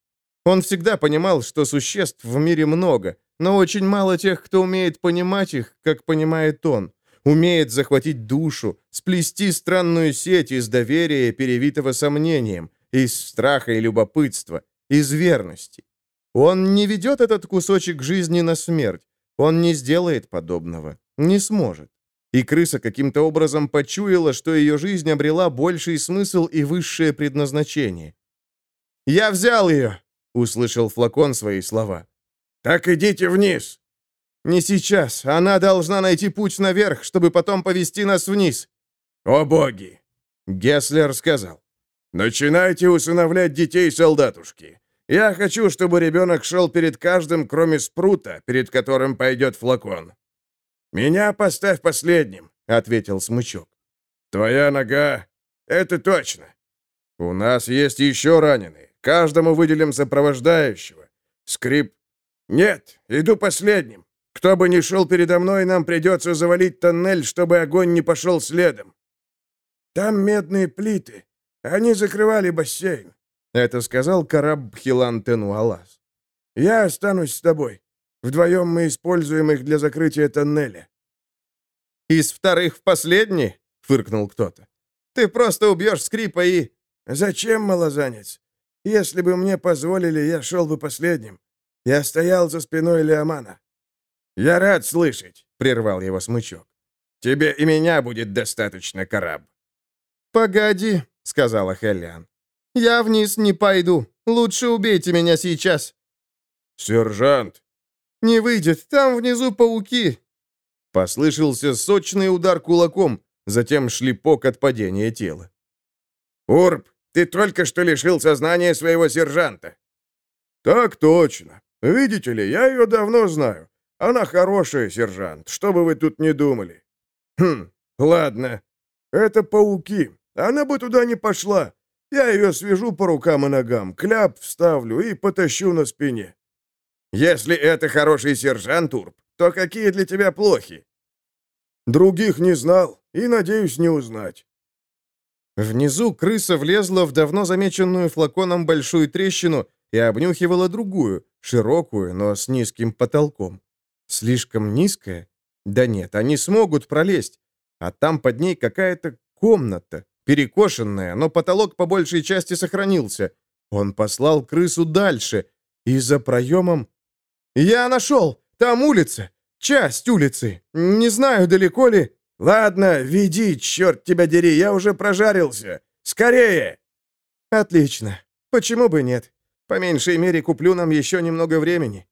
Он всегда понимал, что существ в мире много, но очень мало тех, кто умеет понимать их, как понимает он. Умеет захватить душу, сплести странную сеть из доверия, перевитого сомнением, из страха и любопытства, из верности. Он не ведет этот кусочек жизни на смерть. Он не сделает подобного. Не сможет. И крыса каким-то образом почуяла, что ее жизнь обрела больший смысл и высшее предназначение. «Я взял ее!» — услышал флакон свои слова. «Так идите вниз!» «Не сейчас. Она должна найти путь наверх, чтобы потом повести нас вниз». «О боги!» — Гесслер сказал. «Начинайте усыновлять детей, солдатушки. Я хочу, чтобы ребенок шел перед каждым, кроме спрута, перед которым пойдет флакон». «Меня поставь последним», — ответил смычок. «Твоя нога — это точно. У нас есть еще раненые. Каждому выделим сопровождающего. Скрип «Нет, иду последним. Кто бы ни шел передо мной, нам придется завалить тоннель, чтобы огонь не пошел следом». «Там медные плиты. Они закрывали бассейн», — это сказал Караб Хилан Тенуалас. «Я останусь с тобой. Вдвоем мы используем их для закрытия тоннеля». «Из вторых в последний?» — фыркнул кто-то. «Ты просто убьешь скрипа и...» «Зачем, малозанец? Если бы мне позволили, я шел бы последним. Я стоял за спиной Леомана. «Я рад слышать», — прервал его смычок. «Тебе и меня будет достаточно, Караб». «Погоди», — сказала Хеллиан. «Я вниз не пойду. Лучше убейте меня сейчас». «Сержант». «Не выйдет. Там внизу пауки». Послышался сочный удар кулаком, затем шлепок от падения тела. «Урб, ты только что лишил сознания своего сержанта». «Так точно. Видите ли, я ее давно знаю. Она хорошая, сержант, что бы вы тут не думали». «Хм, ладно. Это пауки. Она бы туда не пошла. Я ее свяжу по рукам и ногам, кляп вставлю и потащу на спине». «Если это хороший сержант, Урб, то какие для тебя плохи?» «Других не знал и, надеюсь, не узнать». Внизу крыса влезла в давно замеченную флаконом большую трещину и обнюхивала другую, широкую, но с низким потолком. Слишком низкая? Да нет, они смогут пролезть. А там под ней какая-то комната, перекошенная, но потолок по большей части сохранился. Он послал крысу дальше, и за проемом... «Я нашел! Там улица! Часть улицы! Не знаю, далеко ли...» «Ладно, веди, черт тебя дери, я уже прожарился! Скорее!» «Отлично. Почему бы нет? По меньшей мере, куплю нам еще немного времени».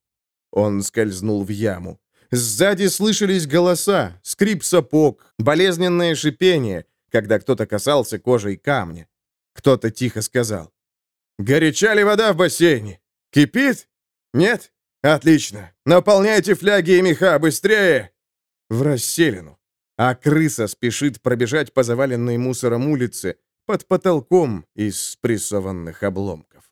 Он скользнул в яму. Сзади слышались голоса, скрип сапог, болезненное шипение, когда кто-то касался кожей камня. Кто-то тихо сказал. «Горяча ли вода в бассейне? Кипит? Нет? Отлично. Наполняйте фляги и меха быстрее!» В расселину. А крыса спешит пробежать по заваленной мусором улице под потолком из спрессованных обломков.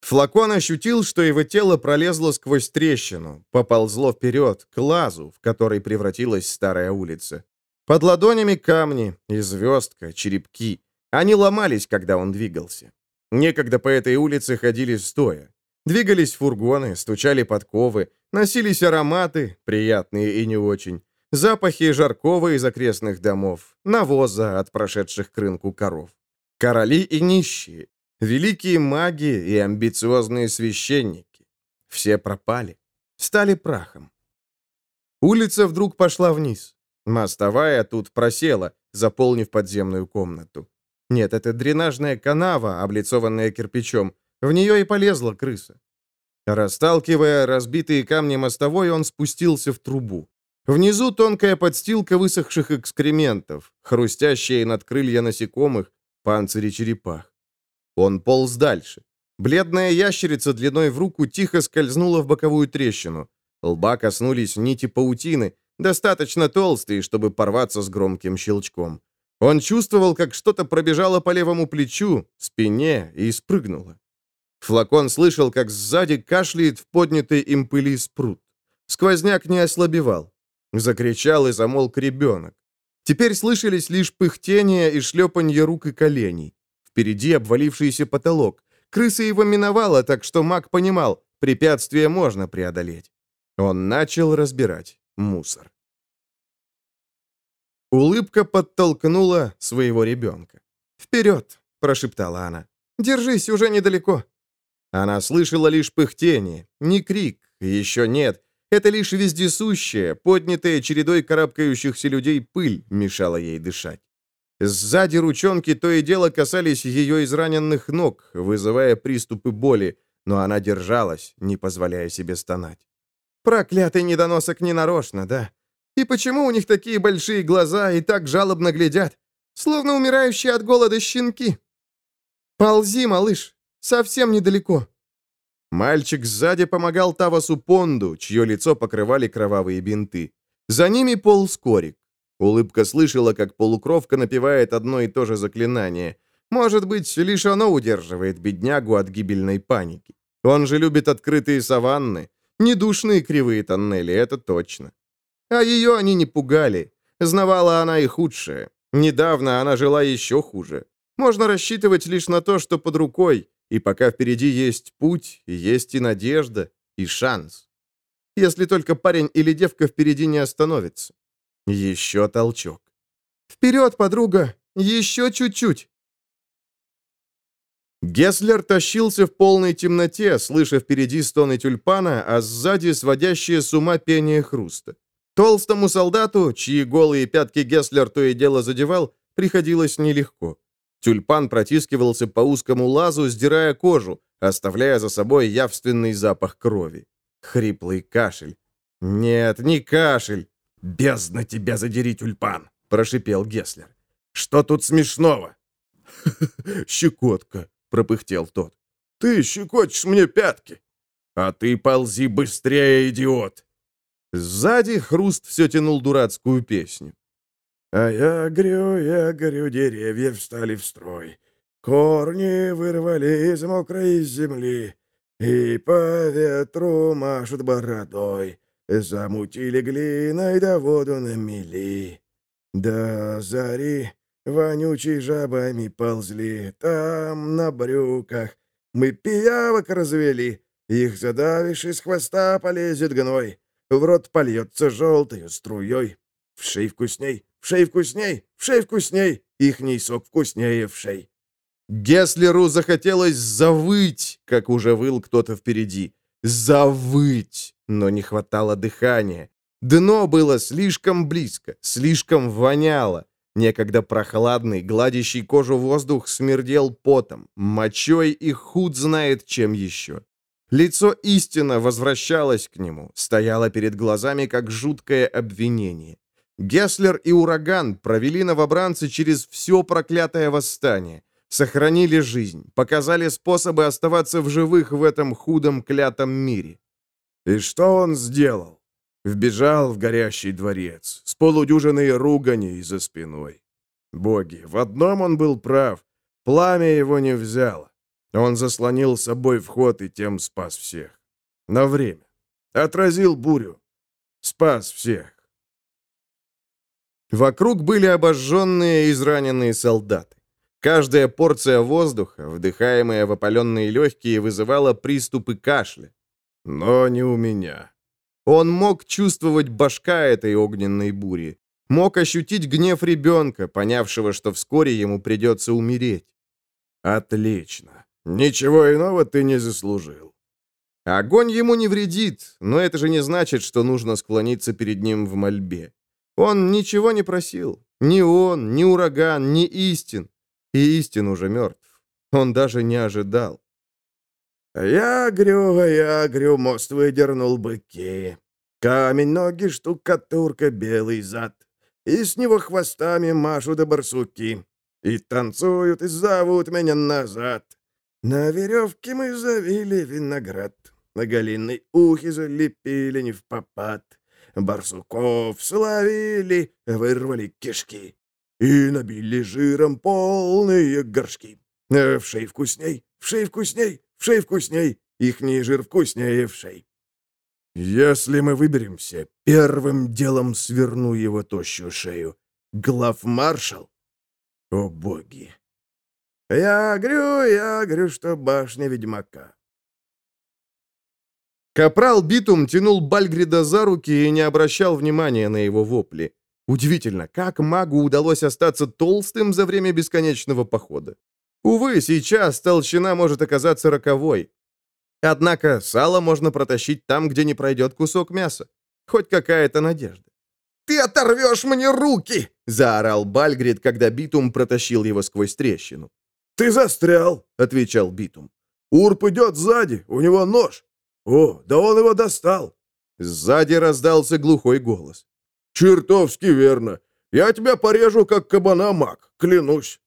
Флакон ощутил, что его тело пролезло сквозь трещину, поползло вперед, к лазу, в который превратилась старая улица. Под ладонями камни и звездка, черепки. Они ломались, когда он двигался. Некогда по этой улице ходили стоя. Двигались фургоны, стучали подковы, носились ароматы, приятные и не очень, запахи жаркого из окрестных домов, навоза от прошедших к рынку коров. Короли и нищие, Великие маги и амбициозные священники. Все пропали. Стали прахом. Улица вдруг пошла вниз. Мостовая тут просела, заполнив подземную комнату. Нет, это дренажная канава, облицованная кирпичом. В нее и полезла крыса. Расталкивая разбитые камни мостовой, он спустился в трубу. Внизу тонкая подстилка высохших экскрементов, хрустящие над крылья насекомых, панцири черепах. Он полз дальше. Бледная ящерица длиной в руку тихо скользнула в боковую трещину. Лба коснулись нити паутины, достаточно толстые, чтобы порваться с громким щелчком. Он чувствовал, как что-то пробежало по левому плечу, спине и спрыгнуло. Флакон слышал, как сзади кашляет в поднятой им пыли спрут. Сквозняк не ослабевал. Закричал и замолк ребенок. Теперь слышались лишь пыхтение и шлепанье рук и коленей. Впереди обвалившийся потолок. Крыса его миновала, так что маг понимал, препятствие можно преодолеть. Он начал разбирать мусор. Улыбка подтолкнула своего ребенка. «Вперед!» — прошептала она. «Держись, уже недалеко!» Она слышала лишь пыхтение, не крик, еще нет. Это лишь вездесущая, поднятая чередой карабкающихся людей пыль мешала ей дышать. Сзади ручонки то и дело касались ее израненных ног, вызывая приступы боли, но она держалась, не позволяя себе стонать. «Проклятый недоносок ненарочно, да? И почему у них такие большие глаза и так жалобно глядят? Словно умирающие от голода щенки. Ползи, малыш, совсем недалеко». Мальчик сзади помогал Тавасу Понду, чье лицо покрывали кровавые бинты. За ними полз Корик. Улыбка слышала, как полукровка напевает одно и то же заклинание. Может быть, лишь оно удерживает беднягу от гибельной паники. Он же любит открытые саванны, недушные кривые тоннели, это точно. А ее они не пугали. Знавала она и худшее. Недавно она жила еще хуже. Можно рассчитывать лишь на то, что под рукой, и пока впереди есть путь, есть и надежда, и шанс. Если только парень или девка впереди не остановится. Еще толчок. «Вперед, подруга! Еще чуть-чуть!» Геслер тащился в полной темноте, слыша впереди стоны тюльпана, а сзади сводящее с ума пение хруста. Толстому солдату, чьи голые пятки Геслер то и дело задевал, приходилось нелегко. Тюльпан протискивался по узкому лазу, сдирая кожу, оставляя за собой явственный запах крови. Хриплый кашель. «Нет, не кашель!» «Бездна тебя задери, тюльпан!» — прошипел Геслер. «Что тут смешного?» «Щекотка», — пропыхтел тот. «Ты щекочешь мне пятки!» «А ты ползи быстрее, идиот!» Сзади хруст все тянул дурацкую песню. А я горю, я горю, деревья встали в строй. Корни вырвали из мокрой земли, И по ветру машут бородой. Замутили глиной, да воду намели. До зари вонючей жабами ползли, Там на брюках мы пиявок развели. Их задавишь, из хвоста полезет гной, В рот польется желтою струей. В шей вкусней, в шей вкусней, в шей вкусней, ихний сок вкуснее в шей. Геслеру захотелось завыть, как уже выл кто-то впереди. Завыть, но не хватало дыхания. Дно было слишком близко, слишком воняло. Некогда прохладный, гладящий кожу воздух смердел потом, мочой и худ знает чем еще. Лицо истинно возвращалось к нему, стояло перед глазами, как жуткое обвинение. Геслер и Ураган провели новобранцы через все проклятое восстание, сохранили жизнь, показали способы оставаться в живых в этом худом клятом мире. И что он сделал? Вбежал в горящий дворец, с полудюжиной руганей за спиной. Боги, в одном он был прав. Пламя его не взяло. Он заслонил собой вход и тем спас всех. На время. Отразил бурю. Спас всех. Вокруг были обожженные и израненные солдаты. Каждая порция воздуха, вдыхаемая в опаленные легкие, вызывала приступы кашля. Но не у меня. Он мог чувствовать башка этой огненной бури. Мог ощутить гнев ребенка, понявшего, что вскоре ему придется умереть. Отлично. Ничего иного ты не заслужил. Огонь ему не вредит, но это же не значит, что нужно склониться перед ним в мольбе. Он ничего не просил. Ни он, ни ураган, ни истин. И истин уже мертв. Он даже не ожидал. «Я грю, я грю, мост выдернул быки. Камень, ноги, штукатурка, белый зад. И с него хвостами машут барсуки. И танцуют, и зовут меня назад. На веревке мы завили виноград. На голиной ухе залепили не в попад. Барсуков словили, вырвали кишки. И набили жиром полные горшки. Э, в шей вкусней, в шей вкусней, в шей вкусней. Ихний жир вкуснее в шей. Если мы выберемся, первым делом сверну его тощую шею. Главмаршал? О, боги! Я говорю, я говорю, что башня ведьмака. Капрал Битум тянул Бальгрида за руки и не обращал внимания на его вопли. Удивительно, как магу удалось остаться толстым за время бесконечного похода. Увы, сейчас толщина может оказаться роковой. Однако сало можно протащить там, где не пройдет кусок мяса. Хоть какая-то надежда. «Ты оторвешь мне руки!» — заорал Бальгрид, когда Битум протащил его сквозь трещину. «Ты застрял!» — отвечал Битум. «Урп идет сзади, у него нож. «О, да он его достал!» Сзади раздался глухой голос. «Чертовски верно! Я тебя порежу, как кабана маг, клянусь!»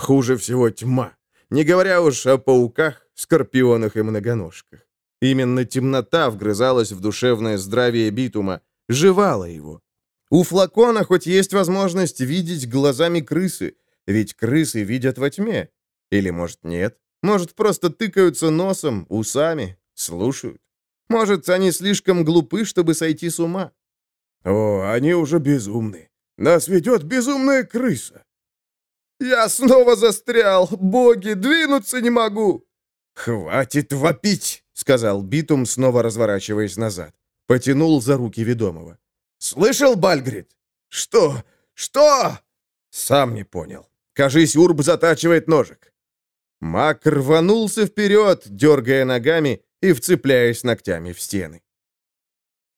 Хуже всего тьма, не говоря уж о пауках, скорпионах и многоножках. Именно темнота вгрызалась в душевное здравие битума, жевала его. У флакона хоть есть возможность видеть глазами крысы, ведь крысы видят во тьме. Или, может, нет? Может, просто тыкаются носом, усами, Слушают. Может, они слишком глупы, чтобы сойти с ума. О, они уже безумны. Нас ведет безумная крыса. Я снова застрял. Боги, двинуться не могу. Хватит вопить, сказал Битум, снова разворачиваясь назад. Потянул за руки ведомого. Слышал, Бальгрид? Что? Что? Сам не понял. Кажись, Урб затачивает ножик. Мак рванулся вперед, дергая ногами, и вцепляясь ногтями в стены.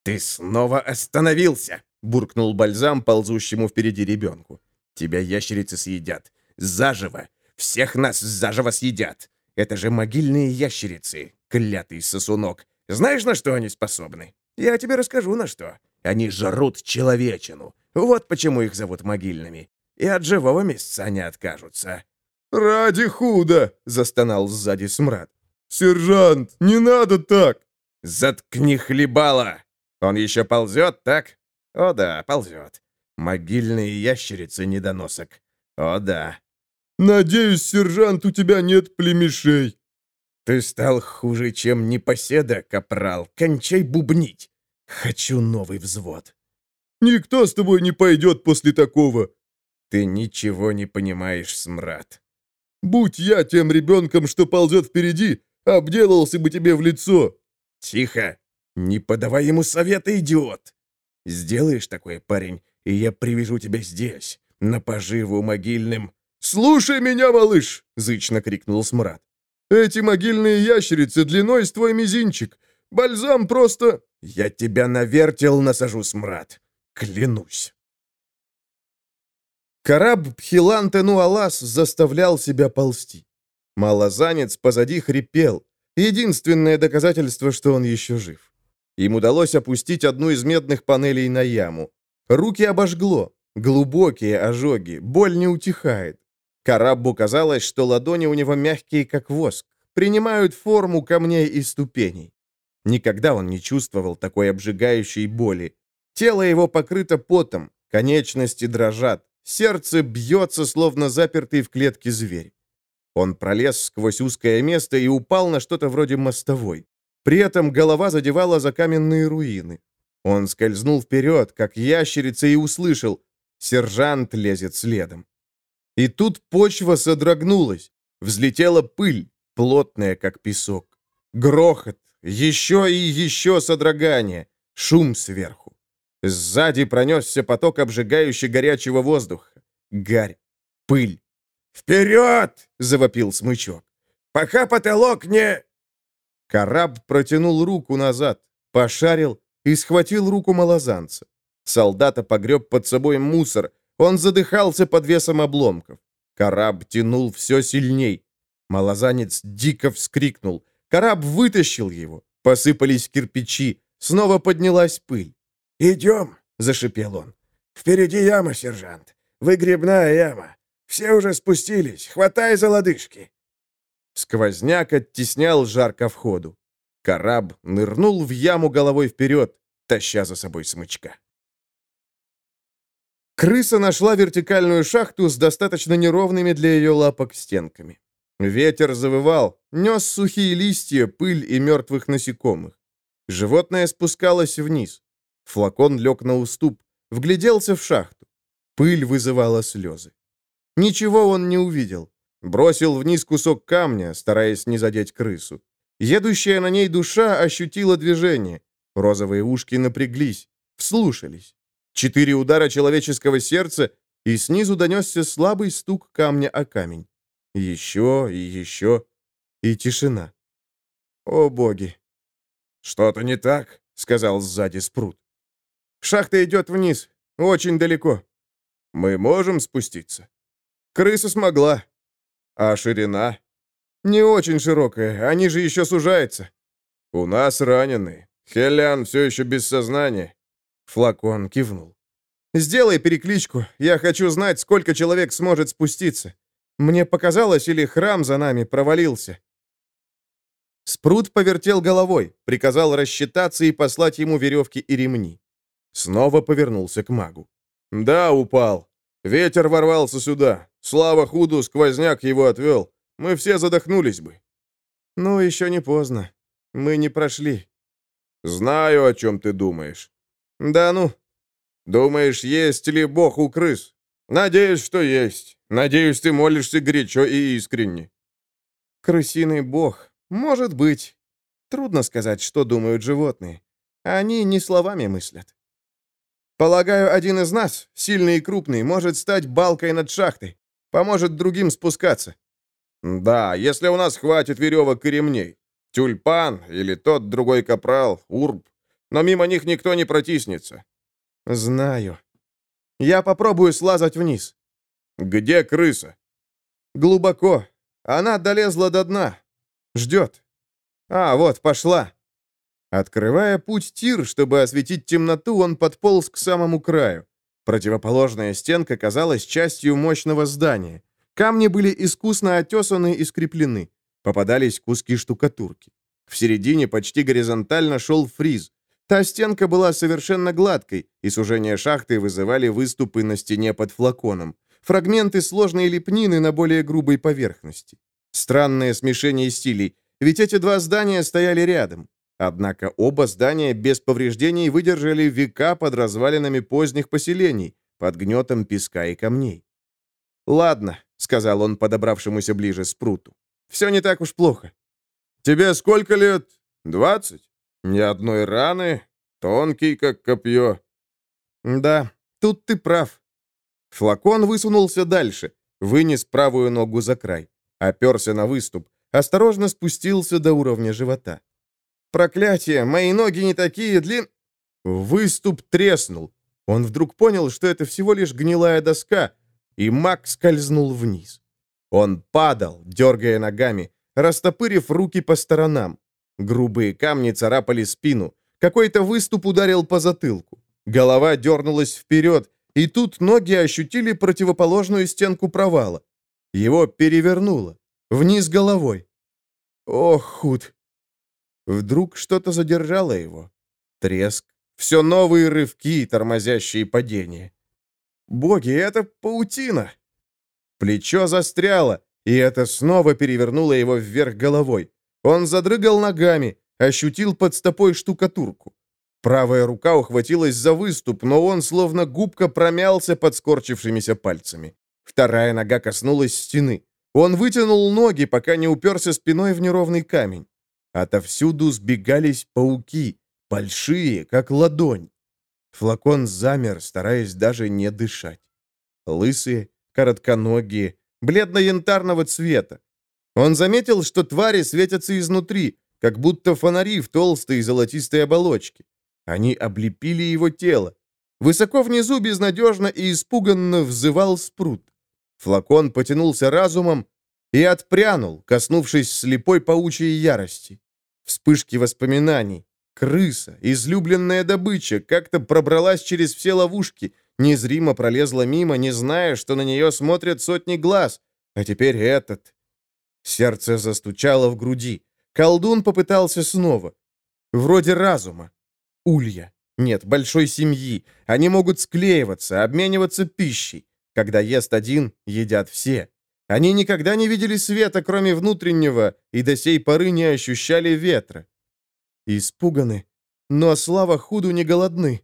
«Ты снова остановился!» — буркнул бальзам ползущему впереди ребенку. «Тебя ящерицы съедят. Заживо! Всех нас заживо съедят! Это же могильные ящерицы, клятый сосунок. Знаешь, на что они способны? Я тебе расскажу, на что. Они жрут человечину. Вот почему их зовут могильными. И от живого месяца они откажутся». «Ради худа!» — застонал сзади смрад. «Сержант, не надо так!» «Заткни хлебало! Он еще ползет, так? О да, ползет. Могильные ящерицы недоносок. О да». «Надеюсь, сержант, у тебя нет племешей». «Ты стал хуже, чем непоседа, капрал. Кончай бубнить. Хочу новый взвод». «Никто с тобой не пойдет после такого». «Ты ничего не понимаешь, смрад». «Будь я тем ребенком, что ползет впереди, Обделался бы тебе в лицо!» «Тихо! Не подавай ему совета, идиот! Сделаешь такое, парень, и я привяжу тебя здесь, на поживу могильным». «Слушай меня, малыш!» — зычно крикнул Смрад. «Эти могильные ящерицы длиной с твой мизинчик. Бальзам просто...» «Я тебя на вертел насажу, Смрад. Клянусь!» Караб Пхилантенуалас заставлял себя ползти. Малозанец позади хрипел. Единственное доказательство, что он еще жив. Им удалось опустить одну из медных панелей на яму. Руки обожгло. Глубокие ожоги. Боль не утихает. Караббу казалось, что ладони у него мягкие, как воск. Принимают форму камней и ступеней. Никогда он не чувствовал такой обжигающей боли. Тело его покрыто потом, конечности дрожат, сердце бьется, словно запертый в клетке зверь. Он пролез сквозь узкое место и упал на что-то вроде мостовой. При этом голова задевала за каменные руины. Он скользнул вперед, как ящерица, и услышал. Сержант лезет следом. И тут почва содрогнулась. Взлетела пыль, плотная, как песок. Грохот, еще и еще содрогание, шум сверху. Сзади пронесся поток обжигающего горячего воздуха. Гарь, пыль, «Вперед!» — завопил смычок. «Пока потолок не...» Караб протянул руку назад, пошарил и схватил руку малозанца. Солдата погреб под собой мусор. Он задыхался под весом обломков. Караб тянул все сильней. Малозанец дико вскрикнул. Караб вытащил его. Посыпались кирпичи. Снова поднялась пыль. «Идем!» — зашипел он. «Впереди яма, сержант. Выгребная яма. Все уже спустились. Хватай за лодыжки!» Сквозняк оттеснял жар ко входу. Караб нырнул в яму головой вперед, таща за собой смычка. Крыса нашла вертикальную шахту с достаточно неровными для ее лапок стенками. Ветер завывал, нес сухие листья, пыль и мертвых насекомых. Животное спускалось вниз. Флакон лег на уступ, вгляделся в шахту. Пыль вызывала слезы. Ничего он не увидел. Бросил вниз кусок камня, стараясь не задеть крысу. Едущая на ней душа ощутила движение. Розовые ушки напряглись, вслушались. Четыре удара человеческого сердца, и снизу донесся слабый стук камня о камень. Еще и еще, и тишина. О, боги! «Что-то не так», — сказал сзади Спрут. «Шахта идет вниз, очень далеко. Мы можем спуститься?» Крыса смогла. А ширина? Не очень широкая, они же еще сужаются. У нас раненые. Хелян все еще без сознания. Флакон кивнул. «Сделай перекличку. Я хочу знать, сколько человек сможет спуститься. Мне показалось, или храм за нами провалился». Спрут повертел головой, приказал рассчитаться и послать ему веревки и ремни. Снова повернулся к магу. «Да, упал. Ветер ворвался сюда. Слава худу, сквозняк его отвел. Мы все задохнулись бы». «Ну, еще не поздно. Мы не прошли». «Знаю, о чем ты думаешь». «Да ну». «Думаешь, есть ли бог у крыс?» «Надеюсь, что есть. Надеюсь, ты молишься горячо и искренне». «Крысиный бог. Может быть. Трудно сказать, что думают животные. Они не словами мыслят. Полагаю, один из нас, сильный и крупный, может стать балкой над шахтой. Поможет другим спускаться. Да, если у нас хватит веревок и ремней. Тюльпан или тот другой капрал, урб. Но мимо них никто не протиснется. Знаю. Я попробую слазать вниз. Где крыса? Глубоко. Она долезла до дна. Ждет. А, вот, пошла. Открывая путь тир, чтобы осветить темноту, он подполз к самому краю. Противоположная стенка казалась частью мощного здания. Камни были искусно отесаны и скреплены. Попадались куски штукатурки. В середине почти горизонтально шел фриз. Та стенка была совершенно гладкой, и сужение шахты вызывали выступы на стене под флаконом. Фрагменты сложной лепнины на более грубой поверхности. Странное смешение стилей, ведь эти два здания стояли рядом. Однако оба здания без повреждений выдержали века под развалинами поздних поселений, под гнетом песка и камней. «Ладно», — сказал он подобравшемуся ближе спруту, — «все не так уж плохо». «Тебе сколько лет? Двадцать? Ни одной раны? Тонкий, как копье». «Да, тут ты прав». Флакон высунулся дальше, вынес правую ногу за край оперся на выступ, осторожно спустился до уровня живота. «Проклятие! Мои ноги не такие длин...» Выступ треснул. Он вдруг понял, что это всего лишь гнилая доска, и маг скользнул вниз. Он падал, дергая ногами, растопырив руки по сторонам. Грубые камни царапали спину. Какой-то выступ ударил по затылку. Голова дернулась вперед, и тут ноги ощутили противоположную стенку провала. Его перевернуло. Вниз головой. Ох, худ. Вдруг что-то задержало его. Треск. Все новые рывки, тормозящие падения. Боги, это паутина. Плечо застряло, и это снова перевернуло его вверх головой. Он задрыгал ногами, ощутил под стопой штукатурку. Правая рука ухватилась за выступ, но он словно губка промялся под скорчившимися пальцами. Вторая нога коснулась стены. Он вытянул ноги, пока не уперся спиной в неровный камень. Отовсюду сбегались пауки, большие, как ладонь. Флакон замер, стараясь даже не дышать. Лысые, коротконогие, бледно-янтарного цвета. Он заметил, что твари светятся изнутри, как будто фонари в толстой золотистой оболочке. Они облепили его тело. Высоко внизу безнадежно и испуганно взывал спрут. Флакон потянулся разумом и отпрянул, коснувшись слепой паучьей ярости. Вспышки воспоминаний. Крыса, излюбленная добыча, как-то пробралась через все ловушки, незримо пролезла мимо, не зная, что на нее смотрят сотни глаз. А теперь этот. Сердце застучало в груди. Колдун попытался снова. Вроде разума. Улья. Нет, большой семьи. Они могут склеиваться, обмениваться пищей. Когда ест один, едят все. Они никогда не видели света, кроме внутреннего, и до сей поры не ощущали ветра. Испуганы, но, слава худу, не голодны.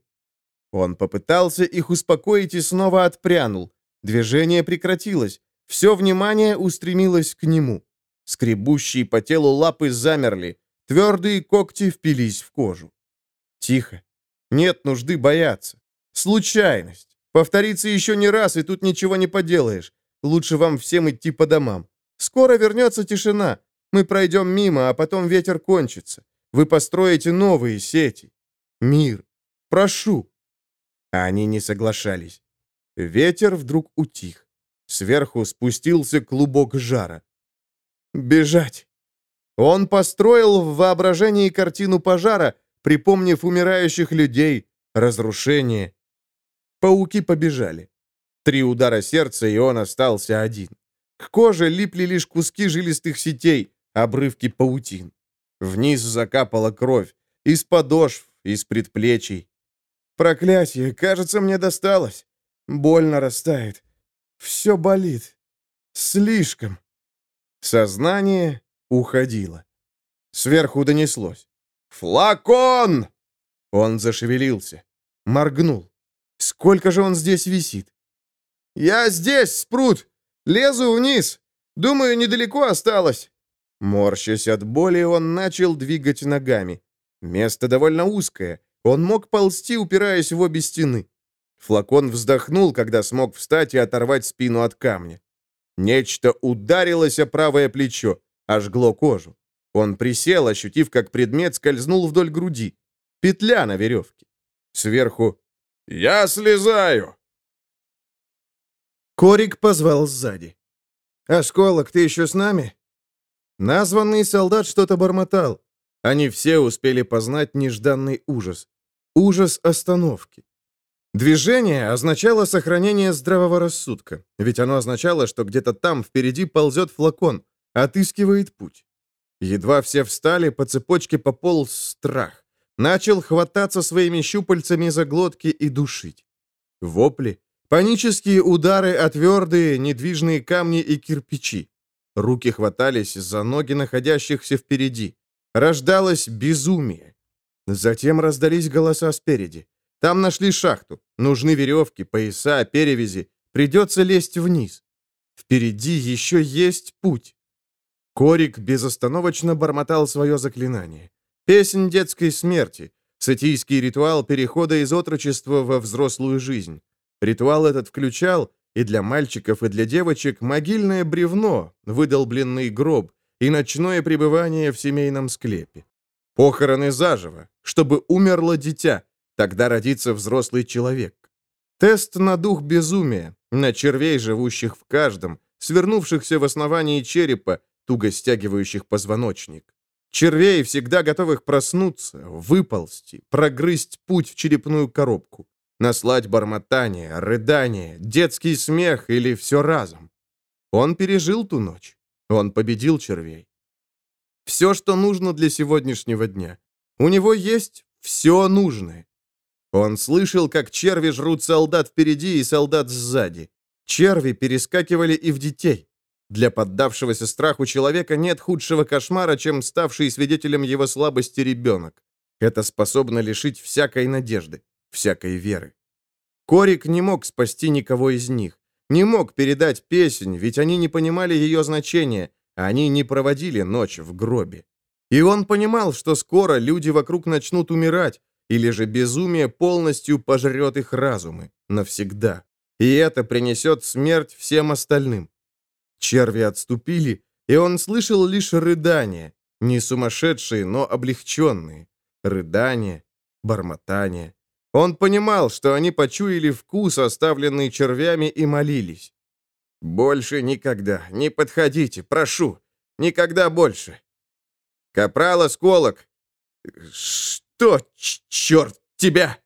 Он попытался их успокоить и снова отпрянул. Движение прекратилось. Все внимание устремилось к нему. Скребущие по телу лапы замерли. Твердые когти впились в кожу. Тихо. Нет нужды бояться. Случайность. Повторится еще не раз, и тут ничего не поделаешь. Лучше вам всем идти по домам. Скоро вернется тишина. Мы пройдем мимо, а потом ветер кончится. Вы построите новые сети. Мир. Прошу. Они не соглашались. Ветер вдруг утих. Сверху спустился клубок жара. Бежать. Он построил в воображении картину пожара, припомнив умирающих людей, разрушение. Пауки побежали. Три удара сердца, и он остался один. К коже липли лишь куски жилистых сетей, обрывки паутин. Вниз закапала кровь. Из подошв, из предплечий. Проклятие, кажется, мне досталось. Больно растает. Все болит. Слишком. Сознание уходило. Сверху донеслось. «Флакон!» Он зашевелился. Моргнул. Сколько же он здесь висит? «Я здесь, Спрут! Лезу вниз! Думаю, недалеко осталось!» Морщась от боли, он начал двигать ногами. Место довольно узкое. Он мог ползти, упираясь в обе стены. Флакон вздохнул, когда смог встать и оторвать спину от камня. Нечто ударилось о правое плечо, ожгло кожу. Он присел, ощутив, как предмет скользнул вдоль груди. Петля на веревке. Сверху «Я слезаю!» Корик позвал сзади. «Осколок, ты еще с нами?» Названный солдат что-то бормотал. Они все успели познать нежданный ужас. Ужас остановки. Движение означало сохранение здравого рассудка, ведь оно означало, что где-то там впереди ползет флакон, отыскивает путь. Едва все встали, по цепочке пополз страх. Начал хвататься своими щупальцами за глотки и душить. Вопли, панические удары о твердые, недвижные камни и кирпичи. Руки хватались за ноги находящихся впереди. Рождалось безумие. Затем раздались голоса спереди. Там нашли шахту. Нужны веревки, пояса, перевязи. Придется лезть вниз. Впереди еще есть путь. Корик безостановочно бормотал свое заклинание. Песнь детской смерти. Сатийский ритуал перехода из отрочества во взрослую жизнь. Ритуал этот включал и для мальчиков, и для девочек могильное бревно, выдолбленный гроб и ночное пребывание в семейном склепе. Похороны заживо, чтобы умерло дитя, тогда родится взрослый человек. Тест на дух безумия, на червей, живущих в каждом, свернувшихся в основании черепа, туго стягивающих позвоночник. Червей, всегда готовых проснуться, выползти, прогрызть путь в черепную коробку наслать бормотание, рыдание, детский смех или все разом. Он пережил ту ночь. Он победил червей. Все, что нужно для сегодняшнего дня. У него есть все нужное. Он слышал, как черви жрут солдат впереди и солдат сзади. Черви перескакивали и в детей. Для поддавшегося страху человека нет худшего кошмара, чем ставший свидетелем его слабости ребенок. Это способно лишить всякой надежды всякой веры. Корик не мог спасти никого из них, не мог передать песнь, ведь они не понимали ее значения, а они не проводили ночь в гробе. И он понимал, что скоро люди вокруг начнут умирать, или же безумие полностью пожрет их разумы навсегда. И это принесет смерть всем остальным. Черви отступили, и он слышал лишь рыдания, не сумасшедшие, но облегченные. Рыдания, бормотания. Он понимал, что они почуяли вкус, оставленный червями, и молились. «Больше никогда не подходите, прошу, никогда больше». «Капрал Осколок!» Что, черт, тебя?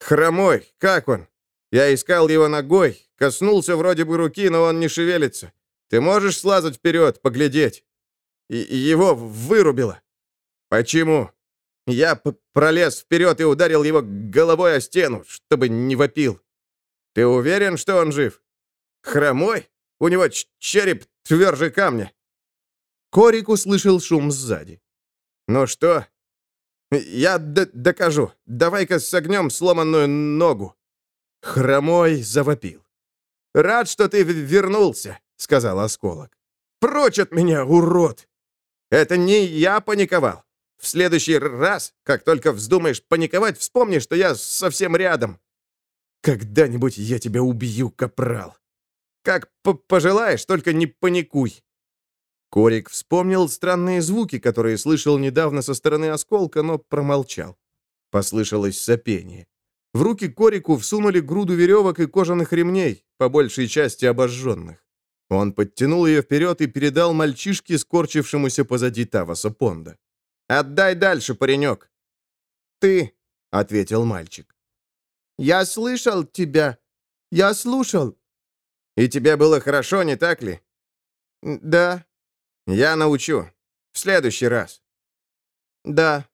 Хромой, как он? Я искал его ногой, коснулся вроде бы руки, но он не шевелится. Ты можешь слазать вперед, поглядеть? И его вырубило. Почему? Я пролез вперед и ударил его головой о стену, чтобы не вопил. Ты уверен, что он жив? Хромой? У него череп тверже камня. Корик услышал шум сзади. «Ну что?» «Я докажу. Давай-ка согнем сломанную ногу». Хромой завопил. «Рад, что ты вернулся», — сказал осколок. «Прочь от меня, урод! Это не я паниковал. В следующий раз, как только вздумаешь паниковать, вспомни, что я совсем рядом. Когда-нибудь я тебя убью, капрал. Как пожелаешь, только не паникуй. Корик вспомнил странные звуки, которые слышал недавно со стороны осколка, но промолчал. Послышалось сопение. В руки Корику всунули груду веревок и кожаных ремней, по большей части обожженных. Он подтянул ее вперед и передал мальчишке, скорчившемуся позади Таваса Понда. «Отдай дальше, паренек!» «Ты», — ответил мальчик. «Я слышал тебя. Я слушал». «И тебе было хорошо, не так ли?» «Да», я научу. В следующий раз. Да.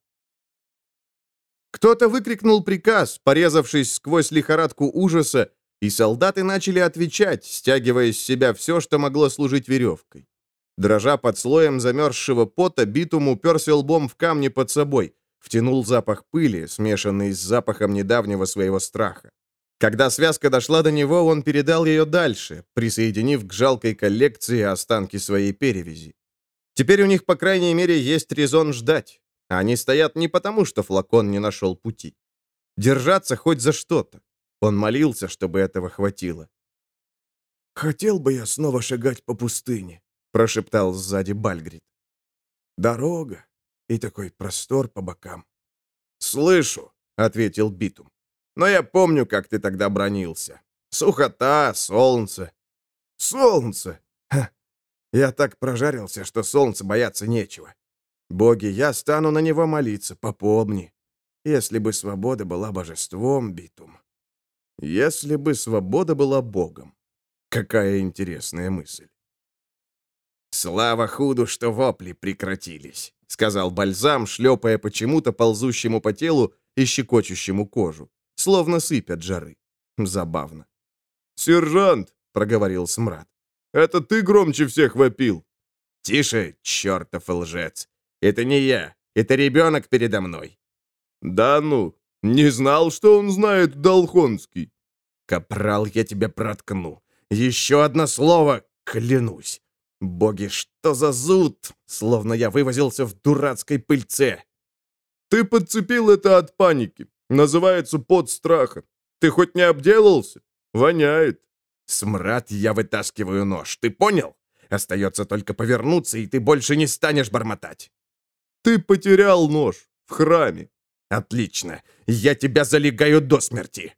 Кто-то выкрикнул приказ, порезавшись сквозь лихорадку ужаса, и солдаты начали отвечать, стягивая с себя все, что могло служить веревкой. Дрожа под слоем замерзшего пота, битум уперся лбом в камни под собой, втянул запах пыли, смешанный с запахом недавнего своего страха. Когда связка дошла до него, он передал ее дальше, присоединив к жалкой коллекции останки своей перевязи. Теперь у них, по крайней мере, есть резон ждать. Они стоят не потому, что флакон не нашел пути. Держаться хоть за что-то. Он молился, чтобы этого хватило. «Хотел бы я снова шагать по пустыне», — прошептал сзади Бальгрид. «Дорога и такой простор по бокам». «Слышу», — ответил Битум. «Но я помню, как ты тогда бронился. Сухота, солнце». «Солнце! Ха, я так прожарился, что солнца бояться нечего. Боги, я стану на него молиться, попомни. Если бы свобода была божеством, Битум. Если бы свобода была богом. Какая интересная мысль. «Слава худу, что вопли прекратились», — сказал Бальзам, шлепая почему-то ползущему по телу и щекочущему кожу, словно сыпь от жары. Забавно. «Сержант», — проговорил Смрад, это ты громче всех вопил!» «Тише, чертов лжец! Это не я, это ребенок передо мной!» «Да ну, не знал, что он знает Долхонский!» «Капрал, я тебя проткну! Еще одно слово, клянусь! Боги, что за зуд! Словно я вывозился в дурацкой пыльце!» «Ты подцепил это от паники. Называется под страха. Ты хоть не обделался? Воняет!» Смрад, я вытаскиваю нож, ты понял? Остается только повернуться, и ты больше не станешь бормотать. Ты потерял нож в храме. Отлично. Я тебя залегаю до смерти.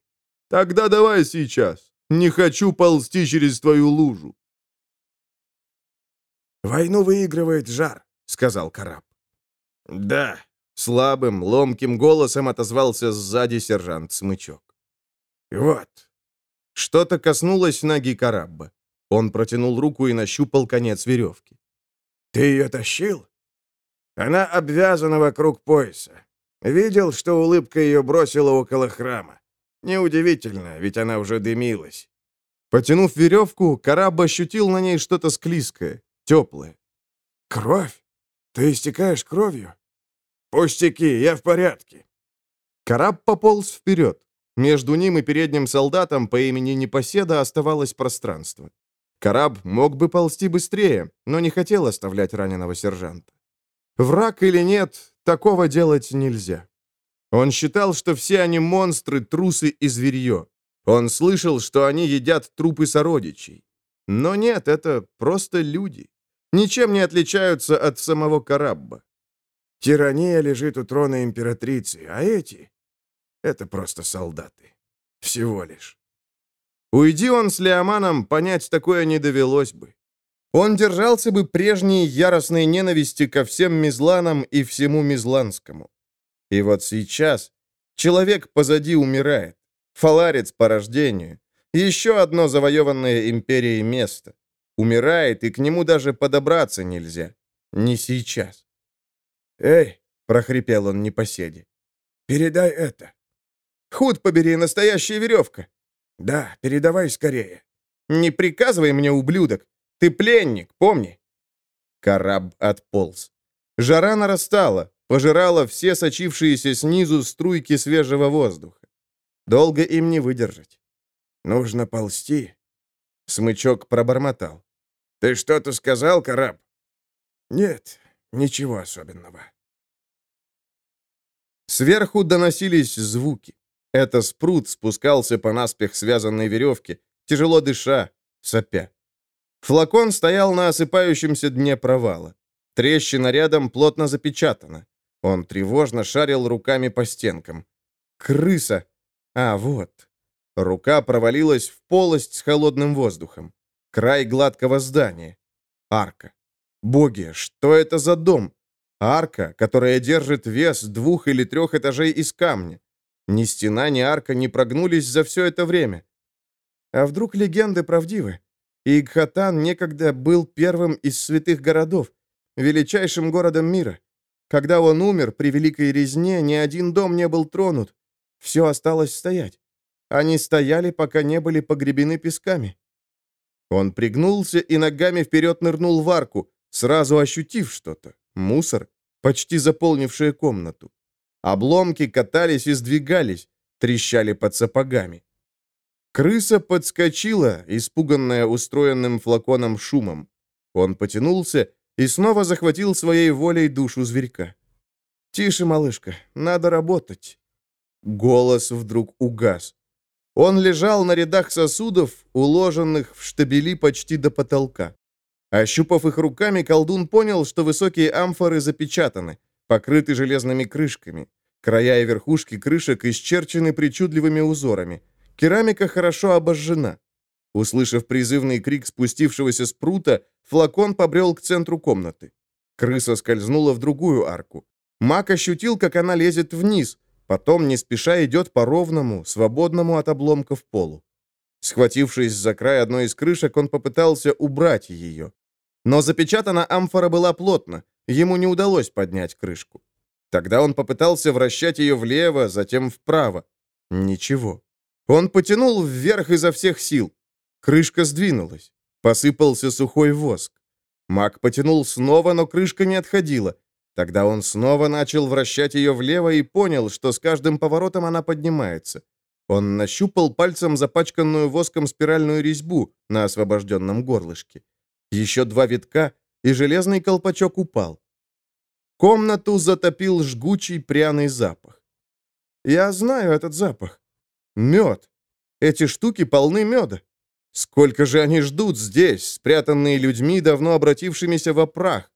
Тогда давай сейчас. Не хочу ползти через твою лужу. «Войну выигрывает жар», — сказал Караб. «Да», — слабым, ломким голосом отозвался сзади сержант Смычок. «Вот, что-то коснулось ноги Карабба. Он протянул руку и нащупал конец веревки. «Ты ее тащил?» «Она обвязана вокруг пояса. Видел, что улыбка ее бросила около храма. Неудивительно, ведь она уже дымилась». Потянув веревку, Караб ощутил на ней что-то склизкое, теплое. «Кровь? Ты истекаешь кровью?» «Пустяки, я в порядке». Караб пополз вперед. Между ним и передним солдатом по имени Непоседа оставалось пространство. Караб мог бы ползти быстрее, но не хотел оставлять раненого сержанта. Враг или нет, такого делать нельзя. Он считал, что все они монстры, трусы и зверье. Он слышал, что они едят трупы сородичей. Но нет, это просто люди. Ничем не отличаются от самого Карабба. Тирания лежит у трона императрицы, а эти это просто солдаты. Всего лишь. Уйди он с Леоманом, понять такое не довелось бы. Он держался бы прежней яростной ненависти ко всем Мизланам и всему Мизланскому. И вот сейчас человек позади умирает. Фаларец по рождению. Еще одно завоеванное империей место. Умирает, и к нему даже подобраться нельзя. Не сейчас. «Эй!» — прохрипел он непоседе. «Передай это». «Худ побери, настоящая веревка». «Да, передавай скорее». «Не приказывай мне, ублюдок. Ты пленник, помни». Караб отполз. Жара нарастала, пожирала все сочившиеся снизу струйки свежего воздуха. Долго им не выдержать. «Нужно ползти», — смычок пробормотал. «Ты что-то сказал, Караб?» «Нет, ничего особенного». Сверху доносились звуки. Это спрут спускался по наспех связанной веревке, тяжело дыша, сопя. Флакон стоял на осыпающемся дне провала. Трещина рядом плотно запечатана. Он тревожно шарил руками по стенкам. Крыса! А, вот. Рука провалилась в полость с холодным воздухом. Край гладкого здания. Арка. Боги, что это за дом? Арка, которая держит вес двух или трех этажей из камня. Ни стена, ни арка не прогнулись за все это время. А вдруг легенды правдивы? Игхатан некогда был первым из святых городов, величайшим городом мира. Когда он умер при Великой Резне, ни один дом не был тронут. Все осталось стоять. Они стояли, пока не были погребены песками. Он пригнулся и ногами вперед нырнул в арку, сразу ощутив что-то. Мусор, почти заполнивший комнату. Обломки катались и сдвигались, трещали под сапогами. Крыса подскочила, испуганная устроенным флаконом шумом. Он потянулся и снова захватил своей волей душу зверька. «Тише, малышка, надо работать». Голос вдруг угас. Он лежал на рядах сосудов, уложенных в штабели почти до потолка. Ощупав их руками, колдун понял, что высокие амфоры запечатаны, покрыты железными крышками. Края и верхушки крышек исчерчены причудливыми узорами. Керамика хорошо обожжена. Услышав призывный крик спустившегося с прута, флакон побрел к центру комнаты. Крыса скользнула в другую арку. Мак ощутил, как она лезет вниз, потом не спеша идет по ровному, свободному от обломков полу. Схватившись за край одной из крышек, он попытался убрать ее. Но запечатана амфора была плотно, ему не удалось поднять крышку. Тогда он попытался вращать ее влево, затем вправо. Ничего. Он потянул вверх изо всех сил. Крышка сдвинулась. Посыпался сухой воск. Маг потянул снова, но крышка не отходила. Тогда он снова начал вращать ее влево и понял, что с каждым поворотом она поднимается. Он нащупал пальцем запачканную воском спиральную резьбу на освобожденном горлышке. Еще два витка, и железный колпачок упал. Комнату затопил жгучий пряный запах. Я знаю этот запах. Мед. Эти штуки полны меда. Сколько же они ждут здесь, спрятанные людьми, давно обратившимися в прах?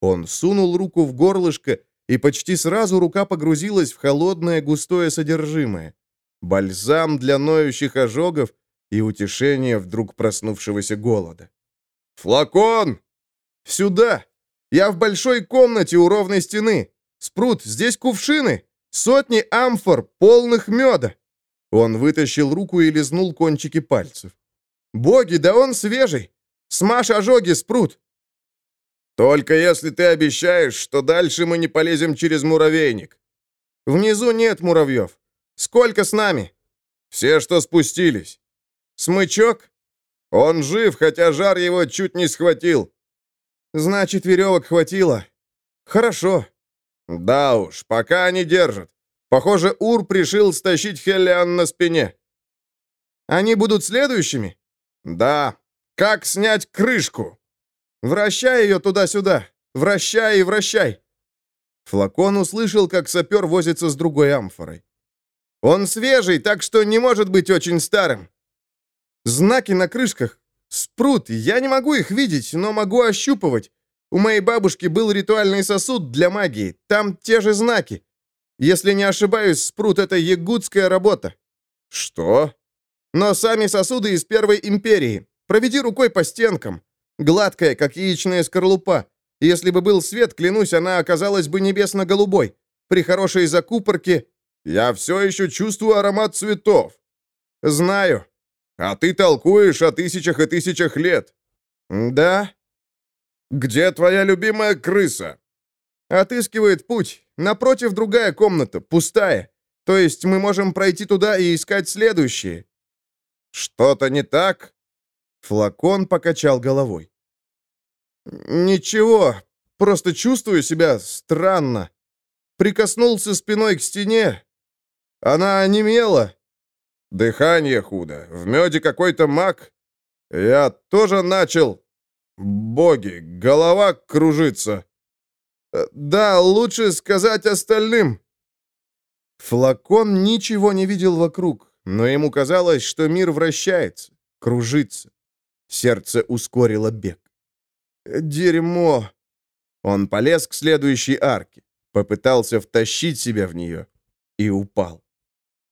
Он сунул руку в горлышко, и почти сразу рука погрузилась в холодное густое содержимое. Бальзам для ноющих ожогов и утешение вдруг проснувшегося голода. «Флакон! Сюда! Я в большой комнате у ровной стены! Спрут, здесь кувшины! Сотни амфор, полных меда! Он вытащил руку и лизнул кончики пальцев. «Боги, да он свежий! Смажь ожоги, спрут!» «Только если ты обещаешь, что дальше мы не полезем через муравейник». «Внизу нет муравьев. Сколько с нами?» «Все, что спустились». «Смычок?» «Он жив, хотя жар его чуть не схватил». «Значит, веревок хватило». «Хорошо». «Да уж, пока они держат. Похоже, Ур пришил стащить Хелиан на спине. Они будут следующими? Да. Как снять крышку? Вращай ее туда-сюда. Вращай и вращай. Флакон услышал, как сапер возится с другой амфорой. Он свежий, так что не может быть очень старым. Знаки на крышках. Спрут, я не могу их видеть, но могу ощупывать. У моей бабушки был ритуальный сосуд для магии. Там те же знаки. Если не ошибаюсь, спрут — это ягудская работа». «Что?» «Но сами сосуды из Первой империи. Проведи рукой по стенкам. Гладкая, как яичная скорлупа. Если бы был свет, клянусь, она оказалась бы небесно-голубой. при хорошей закупорке. Я все еще чувствую аромат цветов. Знаю. А ты толкуешь о тысячах и тысячах лет. Да. Где твоя любимая крыса? Отыскивает путь. Напротив другая комната, пустая. То есть мы можем пройти туда и искать следующие. Что-то не так? Флакон покачал головой. «Ничего, просто чувствую себя странно. Прикоснулся спиной к стене. Она онемела. Дыхание худо. В меде какой-то маг. Я тоже начал. Боги, голова кружится. Э, да, лучше сказать остальным». Флакон ничего не видел вокруг, но ему казалось, что мир вращается, кружится. Сердце ускорило бег. «Дерьмо!» Он полез к следующей арке, попытался втащить себя в нее и упал.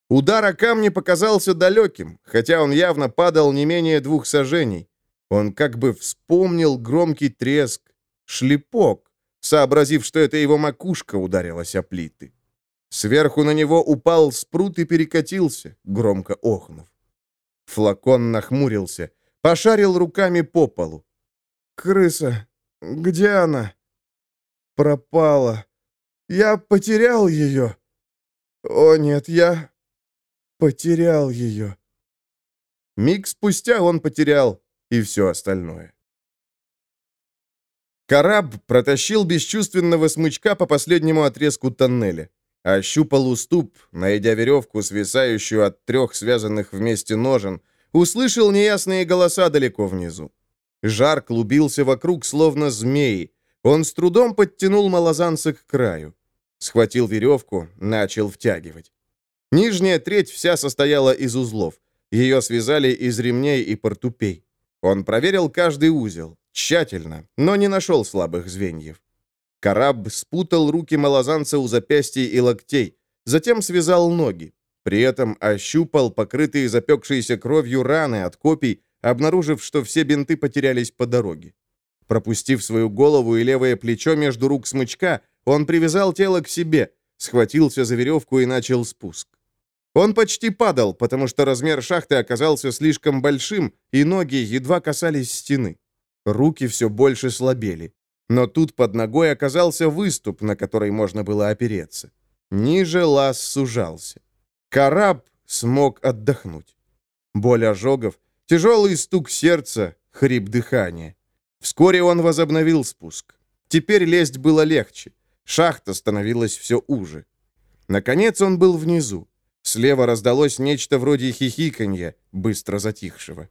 Удар о камни показался далеким, хотя он явно падал не менее двух сажений. Он как бы вспомнил громкий треск, шлепок, сообразив, что это его макушка ударилась о плиты. Сверху на него упал спрут и перекатился, громко охнув. Флакон нахмурился, пошарил руками по полу. «Крыса, где она?» «Пропала. Я потерял ее. О, нет, я потерял ее». Миг спустя он потерял и все остальное. Караб протащил бесчувственного смычка по последнему отрезку тоннеля. Ощупал уступ, найдя веревку, свисающую от трех связанных вместе ножен, услышал неясные голоса далеко внизу. Жар клубился вокруг, словно змеи. Он с трудом подтянул малозанца к краю. Схватил веревку, начал втягивать. Нижняя треть вся состояла из узлов. Ее связали из ремней и портупей. Он проверил каждый узел, тщательно, но не нашел слабых звеньев. Караб спутал руки малозанца у запястий и локтей, затем связал ноги. При этом ощупал покрытые запекшейся кровью раны от копий, обнаружив, что все бинты потерялись по дороге. Пропустив свою голову и левое плечо между рук смычка, он привязал тело к себе, схватился за веревку и начал спуск. Он почти падал, потому что размер шахты оказался слишком большим, и ноги едва касались стены. Руки все больше слабели. Но тут под ногой оказался выступ, на который можно было опереться. Ниже лаз сужался. Караб смог отдохнуть. Боль ожогов, тяжелый стук сердца, хрип дыхания. Вскоре он возобновил спуск. Теперь лезть было легче. Шахта становилась все уже. Наконец он был внизу. Слева раздалось нечто вроде хихиканья, быстро затихшего.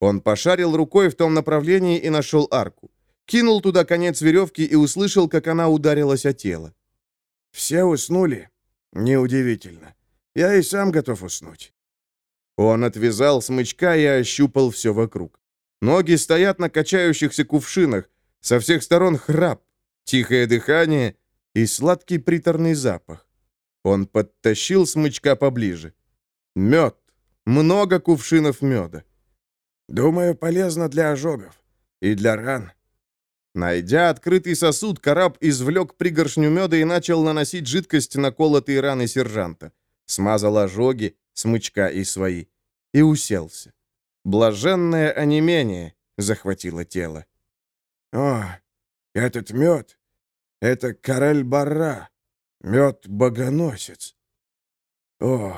Он пошарил рукой в том направлении и нашел арку. Кинул туда конец веревки и услышал, как она ударилась о тело. «Все уснули? Неудивительно. Я и сам готов уснуть». Он отвязал смычка и ощупал все вокруг. Ноги стоят на качающихся кувшинах, со всех сторон храп, тихое дыхание и сладкий приторный запах. Он подтащил смычка поближе. Мед. Много кувшинов меда. Думаю, полезно для ожогов и для ран. Найдя открытый сосуд, караб извлек пригоршню меда и начал наносить жидкость на колотые раны сержанта. Смазал ожоги, смычка и свои. И уселся. Блаженное онемение захватило тело. «О, этот мед! Это Карель-Барра! Мед-богоносец! О!»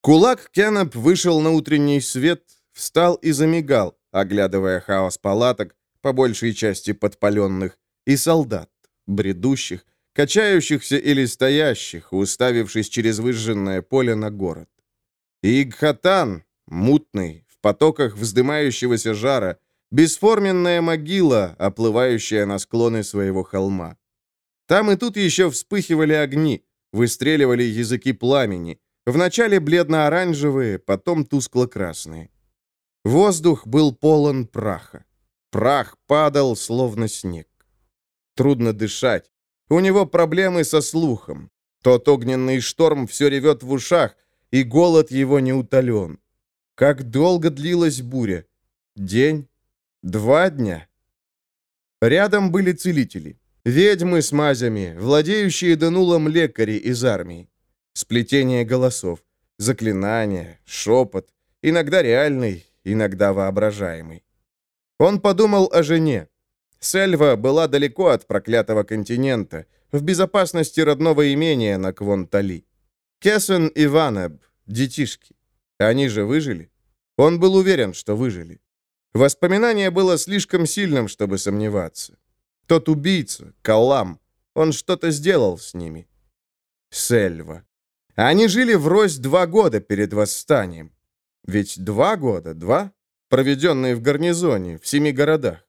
Кулак Кеннеп вышел на утренний свет, встал и замигал, оглядывая хаос палаток, по большей части подпаленных, и солдат, бредущих, качающихся или стоящих, уставившись через выжженное поле на город. Игхатан, мутный, в потоках вздымающегося жара, бесформенная могила, оплывающая на склоны своего холма. Там и тут еще вспыхивали огни, выстреливали языки пламени, вначале бледно-оранжевые, потом тускло-красные. Воздух был полон праха. Прах падал, словно снег. Трудно дышать. У него проблемы со слухом. Тот огненный шторм все ревет в ушах, и голод его не утолен. Как долго длилась буря? День? Два дня? Рядом были целители. Ведьмы с мазями, владеющие Данулом лекари из армии. Сплетение голосов, заклинания, шепот, иногда реальный, иногда воображаемый. Он подумал о жене. Сельва была далеко от проклятого континента, в безопасности родного имения на Квонтали. Кесен и Ванеб, детишки. Они же выжили? Он был уверен, что выжили. Воспоминание было слишком сильным, чтобы сомневаться. Тот убийца, Калам, он что-то сделал с ними. Сельва. Они жили врозь два года перед восстанием. Ведь два года, два, проведенные в гарнизоне, в семи городах.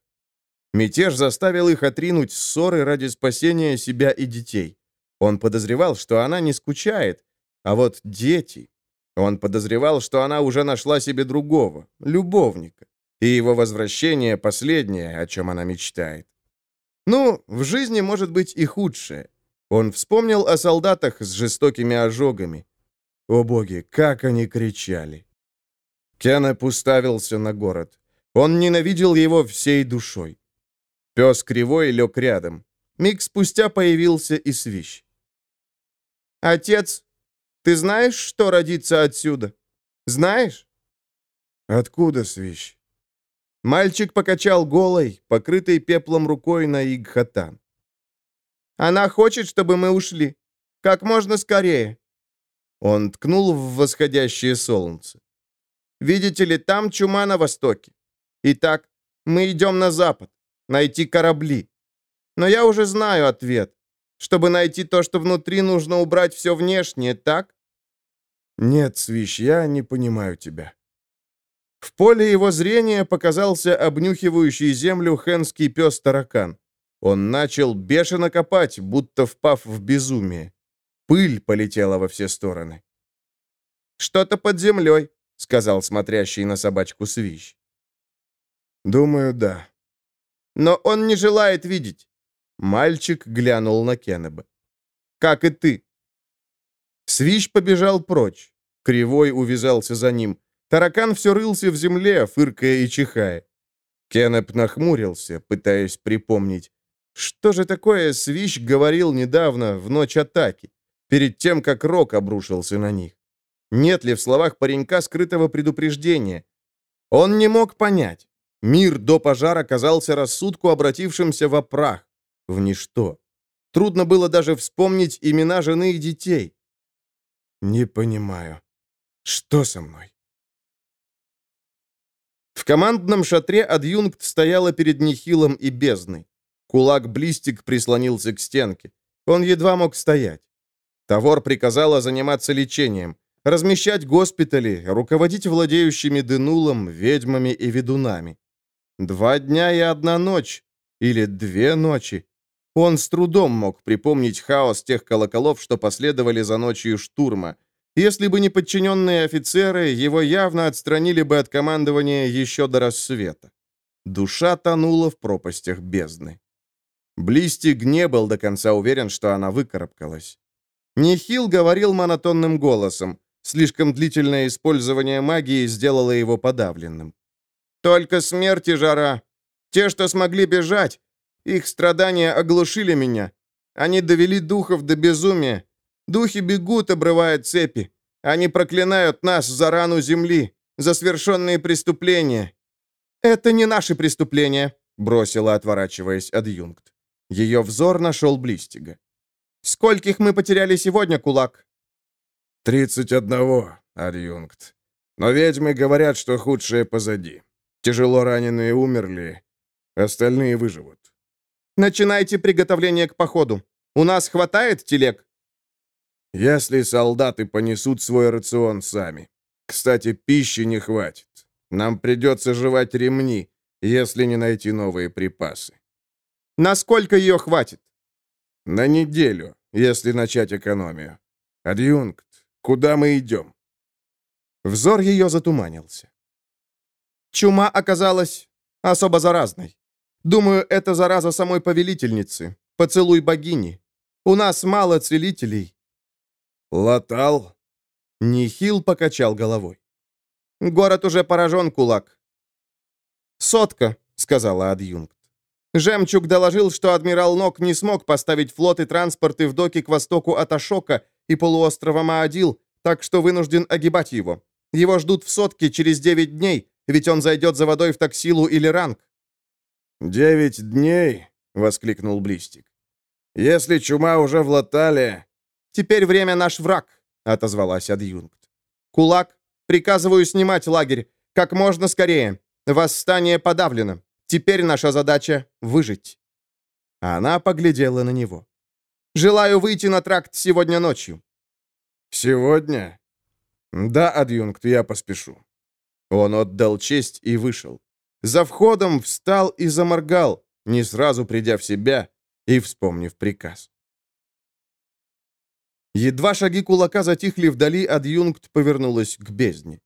Мятеж заставил их отринуть ссоры ради спасения себя и детей. Он подозревал, что она не скучает, а вот дети... Он подозревал, что она уже нашла себе другого, любовника, и его возвращение — последнее, о чем она мечтает. Ну, в жизни может быть и худшее. Он вспомнил о солдатах с жестокими ожогами. О боги, как они кричали! Кеннеп уставился на город. Он ненавидел его всей душой. Пес кривой лег рядом. Миг спустя появился и свищ. «Отец, ты знаешь, что родится отсюда? Знаешь?» «Откуда свищ?» Мальчик покачал голой, покрытой пеплом рукой на Игхатан. Она хочет, чтобы мы ушли. Как можно скорее». Он ткнул в восходящее солнце. «Видите ли, там чума на востоке. Итак, мы идем на запад, найти корабли. Но я уже знаю ответ. Чтобы найти то, что внутри, нужно убрать все внешнее, так?» «Нет, Свищ, я не понимаю тебя». В поле его зрения показался обнюхивающий землю хенский пес-таракан. Он начал бешено копать, будто впав в безумие. Пыль полетела во все стороны. «Что-то под землей», — сказал смотрящий на собачку Свищ. «Думаю, да». «Но он не желает видеть». Мальчик глянул на Кеннеба. «Как и ты». Свищ побежал прочь. Кривой увязался за ним. Таракан все рылся в земле, фыркая и чихая. Кеннеп нахмурился, пытаясь припомнить, что же такое Свищ говорил недавно, в ночь атаки, перед тем, как Рок обрушился на них? Нет ли в словах паренька скрытого предупреждения? Он не мог понять. Мир до пожара казался рассудку, обратившимся в прах, в ничто. Трудно было даже вспомнить имена жены и детей. Не понимаю. Что со мной? В командном шатре адъюнкт стояла перед Нехилом и бездной. Кулак-блистик прислонился к стенке. Он едва мог стоять. Тавор приказала заниматься лечением, размещать госпитали, руководить владеющими Денулом, ведьмами и ведунами. Два дня и одна ночь. Или две ночи. Он с трудом мог припомнить хаос тех колоколов, что последовали за ночью штурма. Если бы не подчиненные офицеры, его явно отстранили бы от командования еще до рассвета. Душа тонула в пропастях бездны. Блистик не был до конца уверен, что она выкарабкалась. Нихил говорил монотонным голосом. Слишком длительное использование магии сделало его подавленным. «Только смерть и жара. Те, что смогли бежать, их страдания оглушили меня. Они довели духов до безумия. Духи бегут, обрывая цепи. Они проклинают нас за рану земли, за свершенные преступления». «Это не наши преступления», — бросила, отворачиваясь адъюнкт. Ее взор нашел Блистига. «Скольких мы потеряли сегодня, кулак?» «Тридцать одного, адъюнкт. Но ведьмы говорят, что худшее позади. Тяжело раненые умерли, остальные выживут». «Начинайте приготовление к походу. У нас хватает телег?» «Если солдаты понесут свой рацион сами. Кстати, пищи не хватит. Нам придется жевать ремни, если не найти новые припасы». Насколько ее хватит? На неделю, если начать экономию. Адъюнкт, куда мы идем? Взор ее затуманился. Чума оказалась особо заразной. Думаю, это зараза самой повелительницы. Поцелуй богини. У нас мало целителей. Латал? Нихил покачал головой. Город уже поражен, кулак. «Сотка», — сказала адъюнкт. Жемчуг доложил, что адмирал Нок не смог поставить флот и транспорты в доки к востоку от Ашока и полуострова Маадил, так что вынужден огибать его. Его ждут в сотке через 9 дней, ведь он зайдет за водой в Таксилу или Ранг. «Девять дней?» — воскликнул Блистик. «Если чума уже в Латале...» «Теперь время наш враг», — отозвалась адъюнкт. «Кулак, приказываю снимать лагерь. Как можно скорее. Восстание подавлено. Теперь наша задача — выжить». Она поглядела на него. «Желаю выйти на тракт сегодня ночью». «Сегодня?» «Да, адъюнкт, я поспешу». Он отдал честь и вышел. За входом встал и заморгал, не сразу придя в себя и вспомнив приказ. Едва шаги кулака затихли вдали, адъюнкт повернулась к бездне.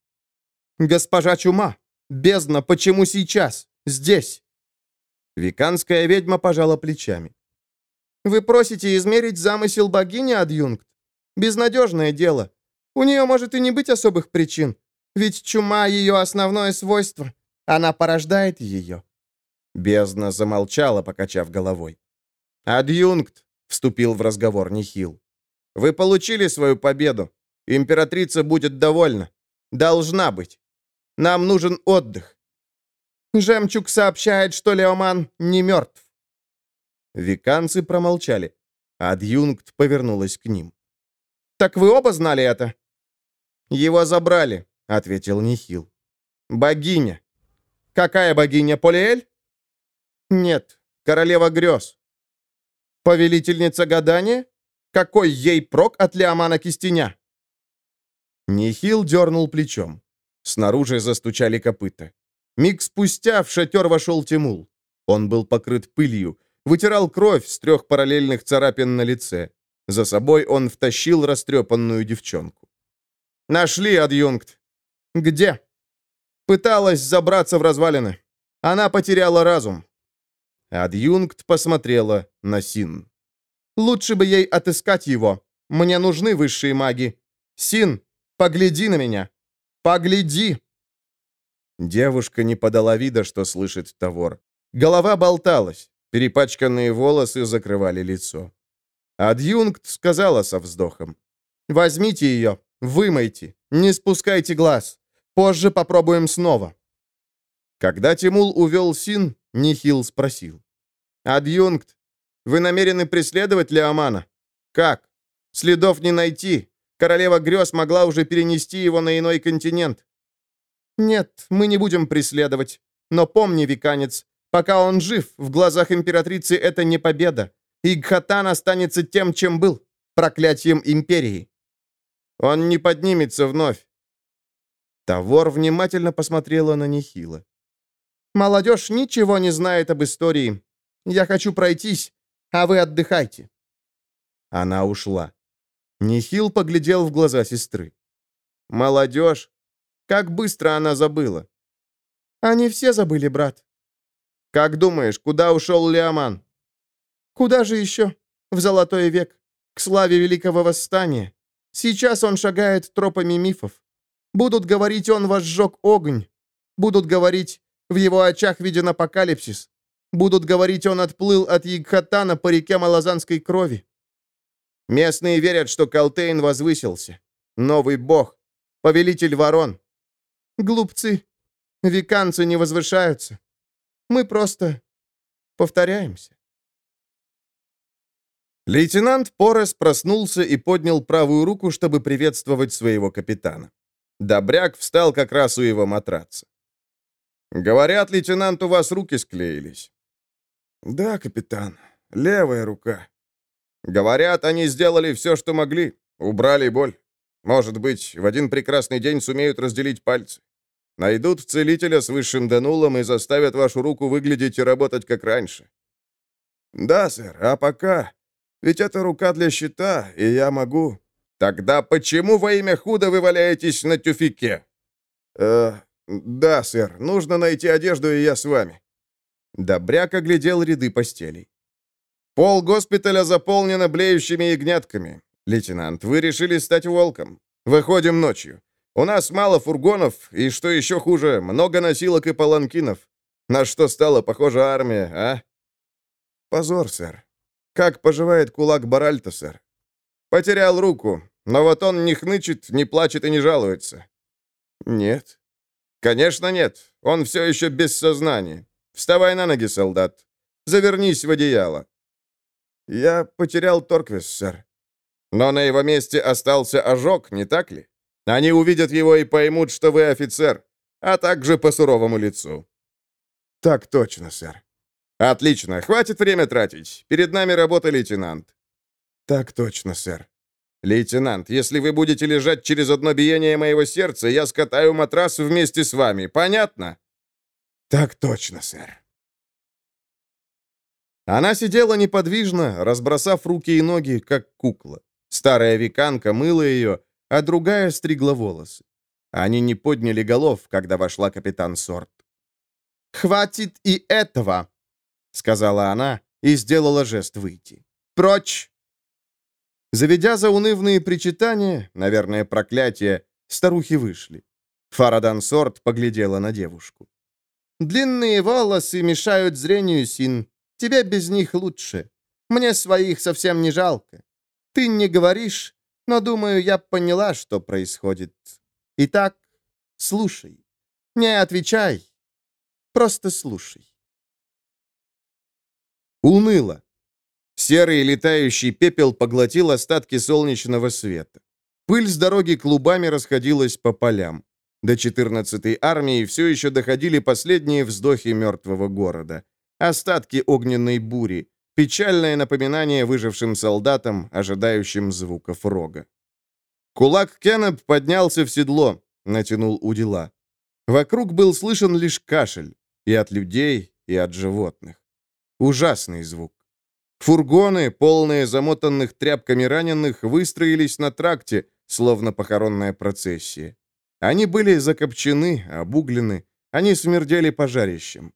«Госпожа Чума! Бездна, почему сейчас? Здесь?» Виканская ведьма пожала плечами. «Вы просите измерить замысел богини, адъюнкт? Безнадежное дело. У нее может и не быть особых причин, ведь чума — ее основное свойство. Она порождает ее». Бездна замолчала, покачав головой. «Адъюнкт», — вступил в разговор Нихил. «Вы получили свою победу. Императрица будет довольна. Должна быть. Нам нужен отдых». Жемчуг сообщает, что Леоман не мертв. Виканцы промолчали. Адъюнкт повернулась к ним. «Так вы оба знали это?» «Его забрали», — ответил Нихил. «Богиня. Какая богиня, Полиэль? Нет, королева грез. Повелительница гадания? Какой ей прок от Леомана Кистеня? Нихил дернул плечом. Снаружи застучали копыта. Миг спустя в шатер вошел Тимул. Он был покрыт пылью, вытирал кровь с трех параллельных царапин на лице. За собой он втащил растрепанную девчонку. «Нашли, адъюнкт!» «Где?» Пыталась забраться в развалины. Она потеряла разум. Адъюнкт посмотрела на Син. «Лучше бы ей отыскать его. Мне нужны высшие маги. Син, погляди на меня. Погляди!» Девушка не подала вида, что слышит Тавор. Голова болталась, перепачканные волосы закрывали лицо. Адъюнкт сказала со вздохом. «Возьмите ее, вымойте, не спускайте глаз. Позже попробуем снова». Когда Тимул увел Син, Нихил спросил. «Адъюнкт, вы намерены преследовать Леомана? Как? Следов не найти. Королева грез могла уже перенести его на иной континент». «Нет, мы не будем преследовать. Но помни, Виканец, пока он жив, в глазах императрицы это не победа. И Гхатан останется тем, чем был, проклятием империи. Он не поднимется вновь. Тавор внимательно посмотрела на Нехила. «Молодежь ничего не знает об истории. Я хочу пройтись, а вы отдыхайте». Она ушла. Нехил поглядел в глаза сестры. «Молодежь? Как быстро она забыла?» «Они все забыли, брат». «Как думаешь, куда ушел Леоман?» «Куда же еще? В Золотой век, к славе Великого Восстания. Сейчас он шагает тропами мифов. Будут говорить, он возжег огонь. Будут говорить, в его очах виден апокалипсис. Будут говорить, он отплыл от Ягхатана по реке Малазанской крови. Местные верят, что Калтейн возвысился. Новый бог. Повелитель ворон. Глупцы. Виканцы не возвышаются. Мы просто повторяемся. Лейтенант Порес проснулся и поднял правую руку, чтобы приветствовать своего капитана. Добряк встал как раз у его матраца. «Говорят, лейтенант, у вас руки склеились». «Да, капитан, левая рука». «Говорят, они сделали все, что могли, убрали боль. Может быть, в один прекрасный день сумеют разделить пальцы. Найдут целителя с высшим донулом и заставят вашу руку выглядеть и работать как раньше». «Да, сэр, а пока... Ведь это рука для щита, и я могу...» «Тогда почему во имя худа вы валяетесь на тюфике?» «Э, да, сэр, нужно найти одежду, и я с вами». Добряк оглядел ряды постелей. «Пол госпиталя заполнено блеющими ягнятками. Лейтенант, вы решили стать волком. Выходим ночью. У нас мало фургонов, и, что еще хуже, много носилок и паланкинов. На что стала похожа армия, а?» Позор, сэр. Как поживает кулак Баральта, сэр? Потерял руку, но вот он не хнычет, не плачет и не жалуется. Нет. Конечно, нет. Он все еще без сознания. Вставай на ноги, солдат. Завернись в одеяло. Я потерял Торквис, сэр. Но на его месте остался ожог, не так ли? Они увидят его и поймут, что вы офицер, а также по суровому лицу. Так точно, сэр. Отлично, хватит время тратить. Перед нами работа, лейтенант. Так точно, сэр. Лейтенант, если вы будете лежать через одно биение моего сердца, я скатаю матрас вместе с вами. Понятно? Так точно, сэр. Она сидела неподвижно, разбросав руки и ноги, как кукла. Старая веканка мыла ее, а другая стригла волосы. Они не подняли голов, когда вошла капитан Сорт. «Хватит и этого!» — сказала она и сделала жест выйти. «Прочь!» Заведя заунывные причитания, наверное, проклятия, старухи вышли. Фарадан Сорт поглядела на девушку. «Длинные волосы мешают зрению, Син. Тебе без них лучше. Мне своих совсем не жалко. Ты не говоришь, но, думаю, я поняла, что происходит. Итак, слушай. Не отвечай. Просто слушай. Уныло. Серый летающий пепел поглотил остатки солнечного света. Пыль с дороги клубами расходилась по полям. До 14-й армии все еще доходили последние вздохи мертвого города. Остатки огненной бури, Печальное напоминание выжившим солдатам, ожидающим звуков рога. Кулак Кеннеп поднялся в седло, натянул удила. Вокруг был слышен лишь кашель. И от людей, и от животных. Ужасный звук. Фургоны, полные замотанных тряпками раненых, выстроились на тракте, словно похоронная процессия. Они были закопчены, обуглены, они смердели пожарищем.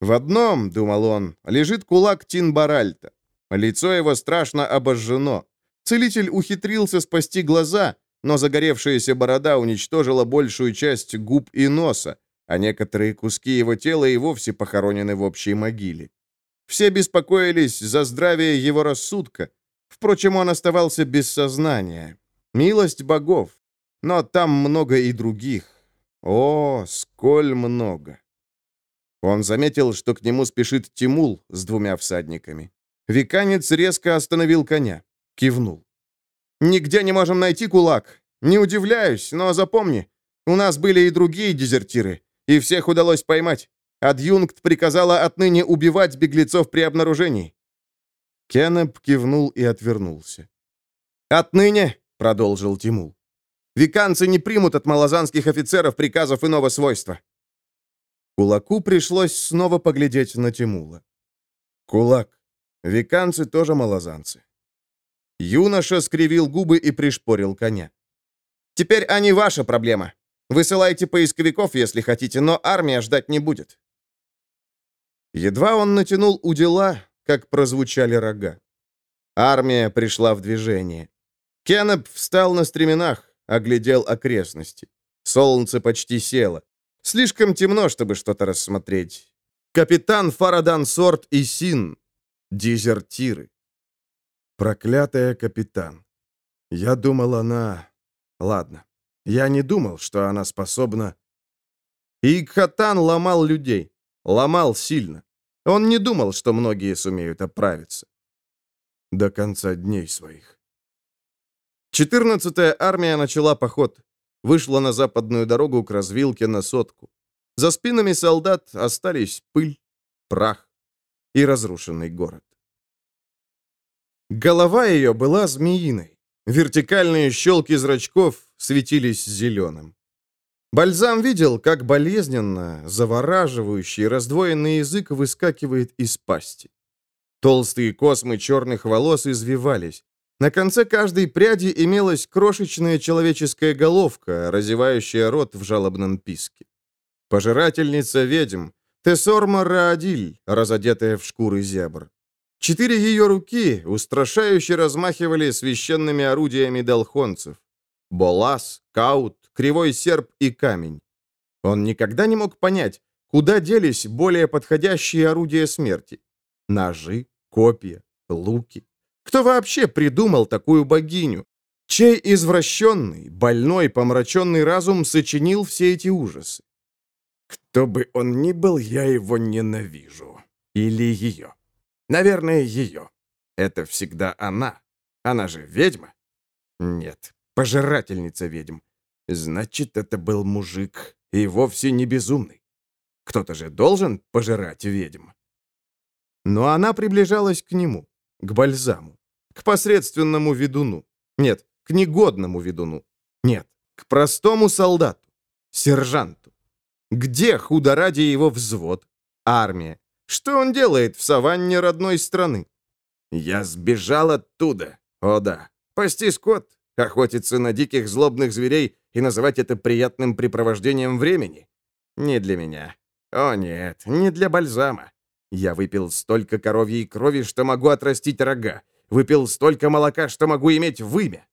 В одном, думал он, лежит кулак Тинбаральта. Лицо его страшно обожжено. Целитель ухитрился спасти глаза, но загоревшаяся борода уничтожила большую часть губ и носа, а некоторые куски его тела и вовсе похоронены в общей могиле. Все беспокоились за здравие его рассудка. Впрочем, он оставался без сознания. Милость богов. Но там много и других. О, сколь много! Он заметил, что к нему спешит Тимул с двумя всадниками. Виканец резко остановил коня. Кивнул. «Нигде не можем найти кулак. Не удивляюсь, но запомни, у нас были и другие дезертиры, и всех удалось поймать. Адъюнкт приказала отныне убивать беглецов при обнаружении». Кеннеп кивнул и отвернулся. «Отныне», — продолжил Тимул, — «виканцы не примут от малозанских офицеров приказов иного свойства. Кулаку пришлось снова поглядеть на Тимула. «Кулак. Виканцы тоже малозанцы». Юноша скривил губы и пришпорил коня. «Теперь они ваша проблема. Высылайте поисковиков, если хотите, но армия ждать не будет». Едва он натянул удила, как прозвучали рога. Армия пришла в движение. Кеннеп встал на стременах, оглядел окрестности. Солнце почти село. Слишком темно, чтобы что-то рассмотреть. Капитан Фарадан Сорт и Син. Дезертиры. Проклятая капитан. Я думал, она... Ладно. Я не думал, что она способна... Икхатан ломал людей. Ломал сильно. Он не думал, что многие сумеют оправиться. До конца дней своих. 14-я армия начала поход вышла на западную дорогу к развилке на сотку. За спинами солдат остались пыль, прах и разрушенный город. Голова ее была змеиной. Вертикальные щелки зрачков светились зеленым. Бальзам видел, как болезненно, завораживающий раздвоенный язык выскакивает из пасти. Толстые космы черных волос извивались, на конце каждой пряди имелась крошечная человеческая головка, разевающая рот в жалобном писке. Пожирательница ведьм, Тесорма Раадиль, разодетая в шкуры зебр. Четыре ее руки устрашающе размахивали священными орудиями долхонцев. Болас, каут, кривой серп и камень. Он никогда не мог понять, куда делись более подходящие орудия смерти. Ножи, копья, луки. Кто вообще придумал такую богиню? Чей извращенный, больной, помраченный разум сочинил все эти ужасы? Кто бы он ни был, я его ненавижу. Или ее. Наверное, ее. Это всегда она. Она же ведьма? Нет, пожирательница ведьм. Значит, это был мужик, и вовсе не безумный. Кто-то же должен пожирать ведьм. Но она приближалась к нему, к бальзаму, к посредственному ведуну. Нет, к негодному ведуну. Нет, к простому солдату, сержанту. Где худо ради его взвод, армия? Что он делает в саванне родной страны? Я сбежал оттуда, о да. Пасти скот, охотиться на диких злобных зверей и называть это приятным препровождением времени? Не для меня. О нет, не для бальзама. Я выпил столько коровьей крови, что могу отрастить рога. Выпил столько молока, что могу иметь вымя.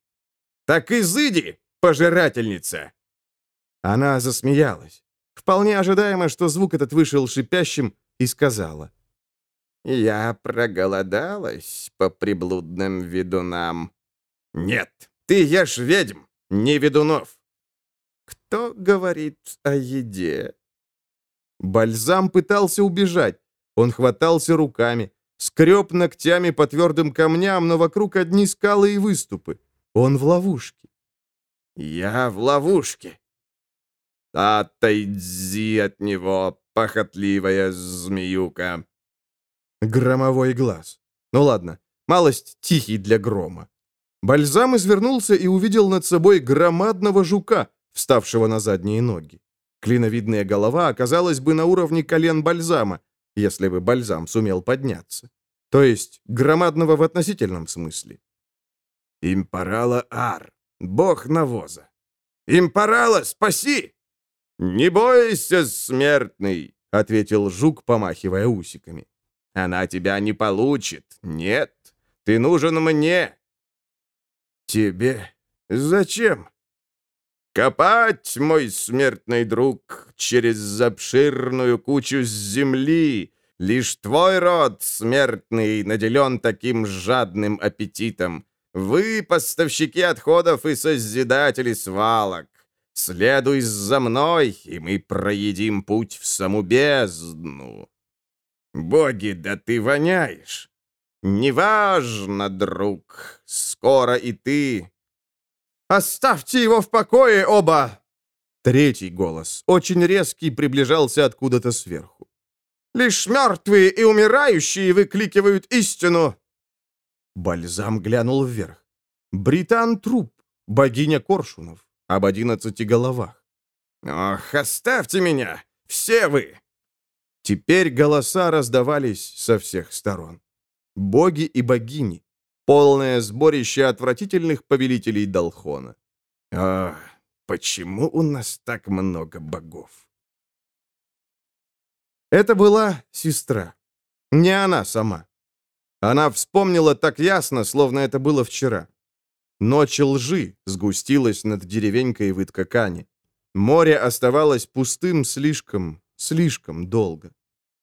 Так изыди, пожирательница!» Она засмеялась. Вполне ожидаемо, что звук этот вышел шипящим, и сказала. «Я проголодалась по приблудным ведунам». «Нет, ты ешь ведьм, не ведунов». «Кто говорит о еде?» Бальзам пытался убежать. Он хватался руками, скреб ногтями по твердым камням, но вокруг одни скалы и выступы. Он в ловушке. «Я в ловушке». «Отойди от него, похотливая змеюка». Громовой глаз. Ну ладно, малость тихий для грома. Бальзам извернулся и увидел над собой громадного жука, вставшего на задние ноги. Клиновидная голова оказалась бы на уровне колен бальзама, если бы бальзам сумел подняться. То есть громадного в относительном смысле. Импарала Ар, бог навоза. Импарала, спаси! Не бойся, смертный, ответил жук, помахивая усиками. Она тебя не получит. Нет, ты нужен мне. Тебе? Зачем? Копать, мой смертный друг, через обширную кучу земли. Лишь твой род, смертный, наделен таким жадным аппетитом. Вы, поставщики отходов и созидатели свалок. Следуй за мной, и мы проедим путь в саму бездну. Боги, да ты воняешь. Неважно, друг, скоро и ты «Оставьте его в покое, оба!» Третий голос, очень резкий, приближался откуда-то сверху. «Лишь мертвые и умирающие выкликивают истину!» Бальзам глянул вверх. Британ труп, богиня Коршунов, об одиннадцати головах. «Ох, оставьте меня! Все вы!» Теперь голоса раздавались со всех сторон. Боги и богини, Полное сборище отвратительных повелителей Долхона. А почему у нас так много богов? Это была сестра. Не она сама. Она вспомнила так ясно, словно это было вчера. Ночь лжи сгустилась над деревенькой в Иткакане. Море оставалось пустым слишком, слишком долго.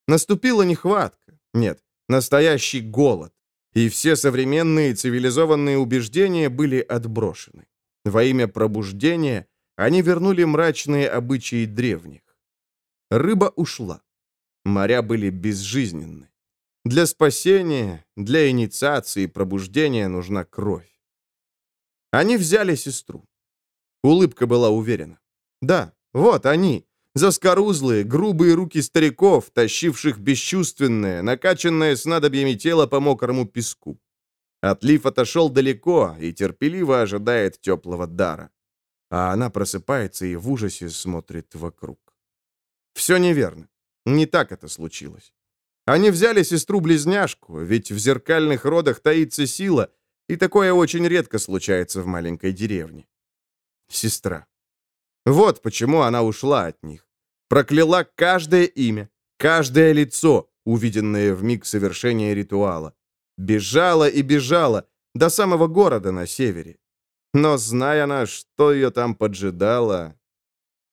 Наступила нехватка. Нет, настоящий голод и все современные цивилизованные убеждения были отброшены. Во имя пробуждения они вернули мрачные обычаи древних. Рыба ушла. Моря были безжизненны. Для спасения, для инициации пробуждения нужна кровь. Они взяли сестру. Улыбка была уверена. Да, вот они, Заскорузлые, грубые руки стариков, тащивших бесчувственное, накачанное снадобьями тело по мокрому песку. Отлив отошел далеко и терпеливо ожидает теплого дара. А она просыпается и в ужасе смотрит вокруг. Все неверно. Не так это случилось. Они взяли сестру-близняшку, ведь в зеркальных родах таится сила, и такое очень редко случается в маленькой деревне. Сестра. Вот почему она ушла от них. Прокляла каждое имя, каждое лицо, увиденное в миг совершения ритуала. Бежала и бежала до самого города на севере. Но, зная она, что ее там поджидало...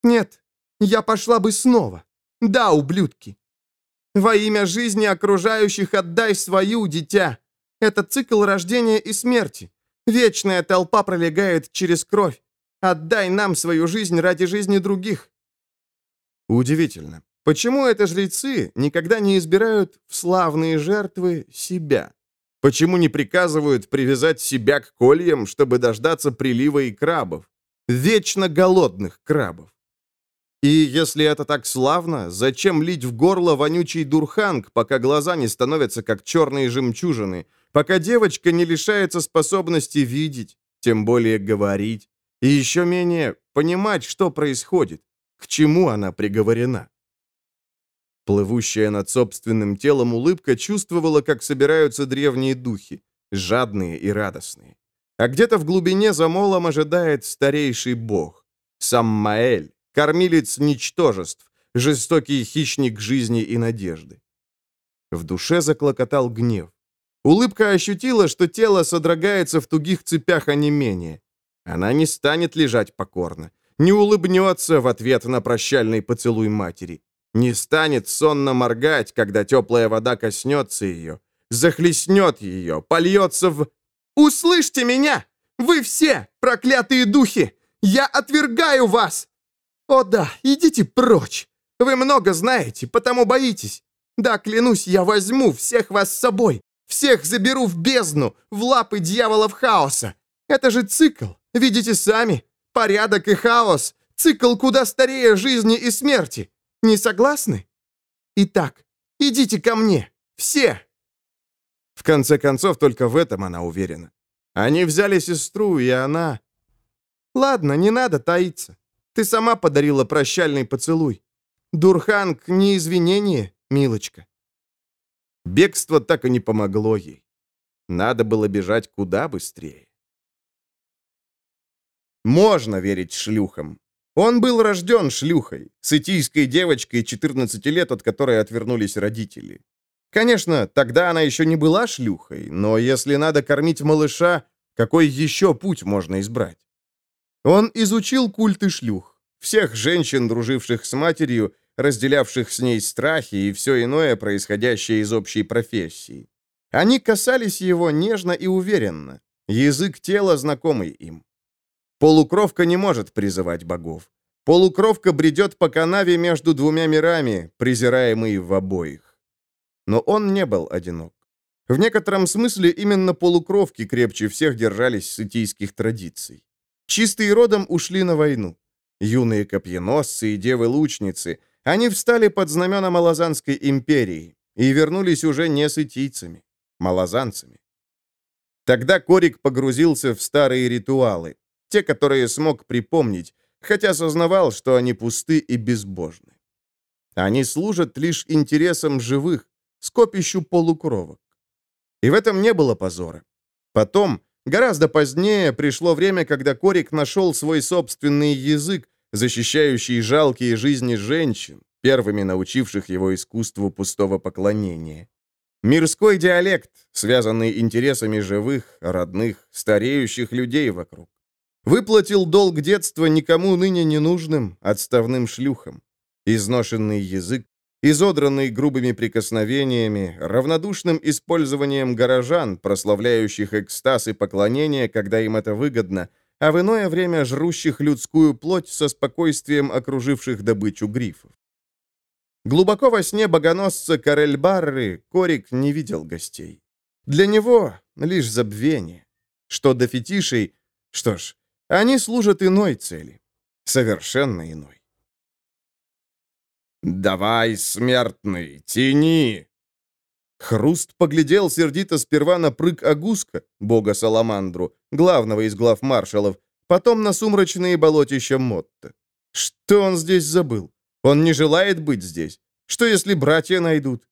«Нет, я пошла бы снова. Да, ублюдки!» Во имя жизни окружающих отдай свою, дитя. Это цикл рождения и смерти. Вечная толпа пролегает через кровь. Отдай нам свою жизнь ради жизни других». Удивительно. Почему это жрецы никогда не избирают в славные жертвы себя? Почему не приказывают привязать себя к кольям, чтобы дождаться прилива и крабов? Вечно голодных крабов. И если это так славно, зачем лить в горло вонючий дурханг, пока глаза не становятся как черные жемчужины, пока девочка не лишается способности видеть, тем более говорить, и еще менее понимать, что происходит, к чему она приговорена? Плывущая над собственным телом улыбка чувствовала, как собираются древние духи, жадные и радостные. А где-то в глубине за молом ожидает старейший бог, Саммаэль, кормилец ничтожеств, жестокий хищник жизни и надежды. В душе заклокотал гнев. Улыбка ощутила, что тело содрогается в тугих цепях онемения. Она не станет лежать покорно, не улыбнется в ответ на прощальный поцелуй матери. Не станет сонно моргать, когда теплая вода коснется ее, захлестнет ее, польется в... «Услышьте меня! Вы все, проклятые духи! Я отвергаю вас! О да, идите прочь! Вы много знаете, потому боитесь. Да, клянусь, я возьму всех вас с собой, всех заберу в бездну, в лапы дьяволов хаоса. Это же цикл, видите сами, порядок и хаос, цикл куда старее жизни и смерти. Не согласны? Итак, идите ко мне, все!» В конце концов, только в этом она уверена. Они взяли сестру, и она... «Ладно, не надо таиться. Ты сама подарила прощальный поцелуй. Дурханг не извинение, милочка». Бегство так и не помогло ей. Надо было бежать куда быстрее. Можно верить шлюхам. Он был рожден шлюхой, сытийской девочкой 14 лет, от которой отвернулись родители. Конечно, тогда она еще не была шлюхой, но если надо кормить малыша, какой еще путь можно избрать? Он изучил культы шлюх, всех женщин, друживших с матерью, разделявших с ней страхи и все иное, происходящее из общей профессии. Они касались его нежно и уверенно, язык тела знакомый им. Полукровка не может призывать богов. Полукровка бредет по канаве между двумя мирами, презираемый в обоих. Но он не был одинок. В некотором смысле именно полукровки крепче всех держались сытийских традиций. Чистые родом ушли на войну. Юные копьеносцы и девы-лучницы, они встали под знамена Малазанской империи и вернулись уже не сытийцами, малазанцами. Тогда Корик погрузился в старые ритуалы, те, которые смог припомнить, хотя сознавал, что они пусты и безбожны. Они служат лишь интересам живых, скопищу полукровок. И в этом не было позора. Потом, гораздо позднее, пришло время, когда Корик нашел свой собственный язык, защищающий жалкие жизни женщин, первыми научивших его искусству пустого поклонения. Мирской диалект, связанный интересами живых, родных, стареющих людей вокруг. Выплатил долг детства никому ныне не нужным, отставным шлюхам. Изношенный язык, изодранный грубыми прикосновениями, равнодушным использованием горожан, прославляющих экстаз и поклонение, когда им это выгодно, а в иное время жрущих людскую плоть со спокойствием окруживших добычу грифов. Глубоко во сне богоносца Карель Барры Корик не видел гостей. Для него лишь забвение. Что до фетишей, что ж, они служат иной цели. Совершенно иной. «Давай, смертный, тяни!» Хруст поглядел сердито сперва на прыг Агуска, бога Саламандру, главного из глав маршалов, потом на сумрачные болотища Мотта. Что он здесь забыл? Он не желает быть здесь. Что, если братья найдут?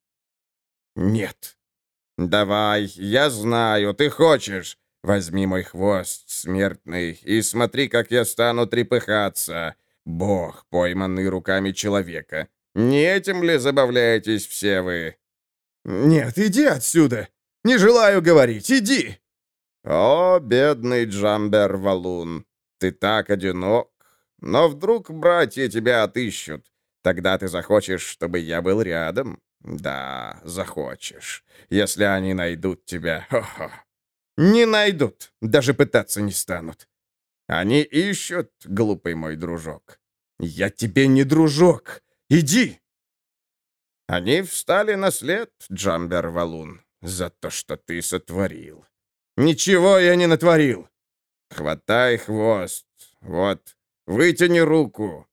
Нет. Давай, я знаю, ты хочешь. Возьми мой хвост, смертный, и смотри, как я стану трепыхаться. Бог, пойманный руками человека. Не этим ли забавляетесь все вы?» «Нет, иди отсюда! Не желаю говорить, иди!» «О, бедный Джамбер Валун, ты так одинок. Но вдруг братья тебя отыщут. Тогда ты захочешь, чтобы я был рядом. Да, захочешь. Если они найдут тебя, хо-хо. Не найдут, даже пытаться не станут. Они ищут, глупый мой дружок. Я тебе не дружок. Иди. Они встали на след, Джамбер Валун, за то, что ты сотворил. Ничего я не натворил. Хватай хвост. Вот, вытяни руку.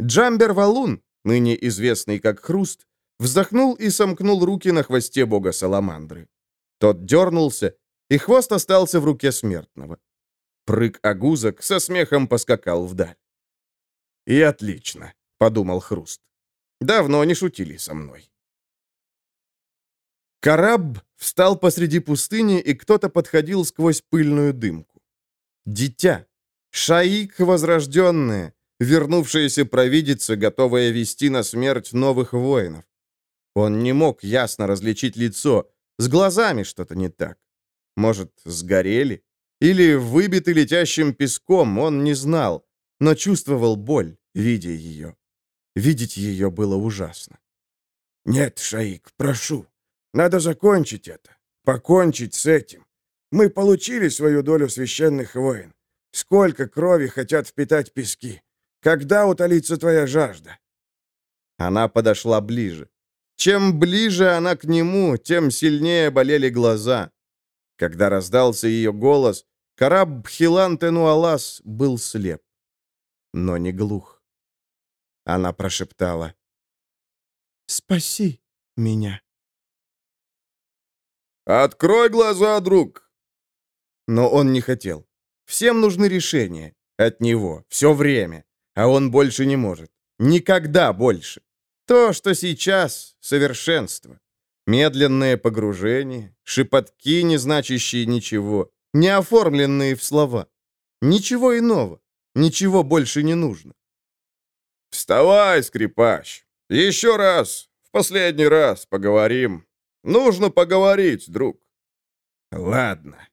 Джамбер Валун, ныне известный как Хруст, вздохнул и сомкнул руки на хвосте бога Саламандры. Тот дернулся, и хвост остался в руке смертного. Прыг агузок со смехом поскакал вдаль. «И отлично», — подумал Хруст. «Давно не шутили со мной». Караб встал посреди пустыни, и кто-то подходил сквозь пыльную дымку. Дитя, Шаик возрожденная, вернувшаяся провидица, готовая вести на смерть новых воинов. Он не мог ясно различить лицо, с глазами что-то не так. Может, сгорели? Или выбиты летящим песком, он не знал, но чувствовал боль, видя ее. Видеть ее было ужасно. «Нет, Шаик, прошу, надо закончить это, покончить с этим. Мы получили свою долю священных войн. Сколько крови хотят впитать пески? Когда утолится твоя жажда?» Она подошла ближе. Чем ближе она к нему, тем сильнее болели глаза. Когда раздался ее голос, Караб Бхилан Тенуалас был слеп, но не глух. Она прошептала «Спаси меня». «Открой глаза, друг!» Но он не хотел. Всем нужны решения. От него. Все время. А он больше не может. Никогда больше. То, что сейчас — совершенство. Медленное погружение, шепотки, не значащие ничего, не оформленные в слова. Ничего иного. Ничего больше не нужно. «Вставай, скрипач! Еще раз, в последний раз поговорим. Нужно поговорить, друг». «Ладно».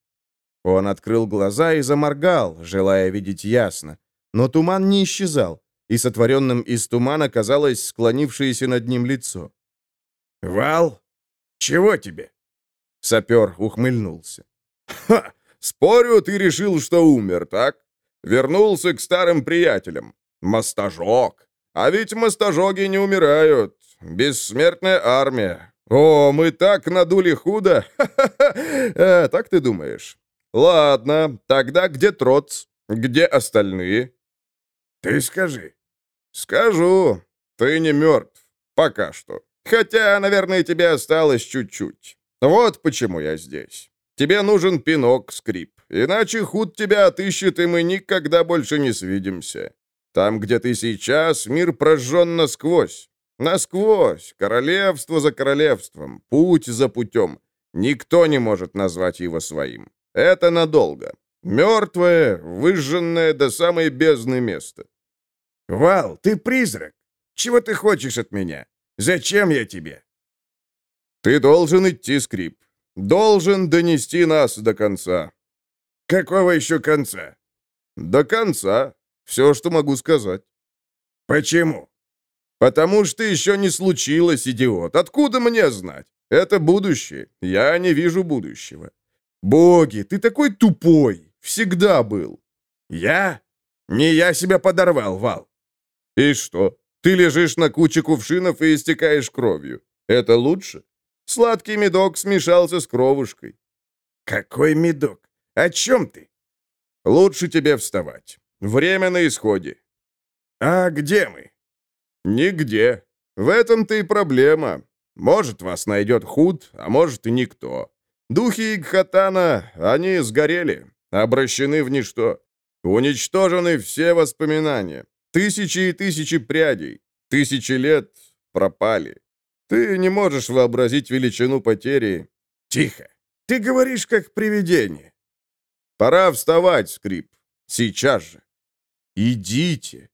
Он открыл глаза и заморгал, желая видеть ясно. Но туман не исчезал и сотворенным из тумана казалось склонившееся над ним лицо. «Вал, чего тебе?» Сапер ухмыльнулся. «Ха! Спорю, ты решил, что умер, так? Вернулся к старым приятелям. Мастажок. А ведь мастажоги не умирают. Бессмертная армия. О, мы так надули худо. Э, так ты думаешь? Ладно, тогда где Троц? Где остальные? Ты скажи. «Скажу. Ты не мертв. Пока что. Хотя, наверное, тебе осталось чуть-чуть. Вот почему я здесь. Тебе нужен пинок, скрип. Иначе худ тебя отыщет, и мы никогда больше не свидимся. Там, где ты сейчас, мир прожжен насквозь. Насквозь. Королевство за королевством. Путь за путем. Никто не может назвать его своим. Это надолго. Мертвое, выжженное до самой бездны место. «Вал, ты призрак! Чего ты хочешь от меня? Зачем я тебе?» «Ты должен идти, Скрип. Должен донести нас до конца». «Какого еще конца?» «До конца. Все, что могу сказать». «Почему?» «Потому что еще не случилось, идиот. Откуда мне знать? Это будущее. Я не вижу будущего». «Боги, ты такой тупой. Всегда был». «Я? Не я себя подорвал, Вал. «И что? Ты лежишь на куче кувшинов и истекаешь кровью. Это лучше? Сладкий медок смешался с кровушкой». «Какой медок? О чем ты?» «Лучше тебе вставать. Время на исходе». «А где мы?» «Нигде. В этом-то и проблема. Может, вас найдет худ, а может и никто. Духи Игхатана, они сгорели, обращены в ничто. Уничтожены все воспоминания. Тысячи и тысячи прядей, тысячи лет пропали. Ты не можешь вообразить величину потери. Тихо. Ты говоришь, как привидение. Пора вставать, Скрип. Сейчас же. Идите.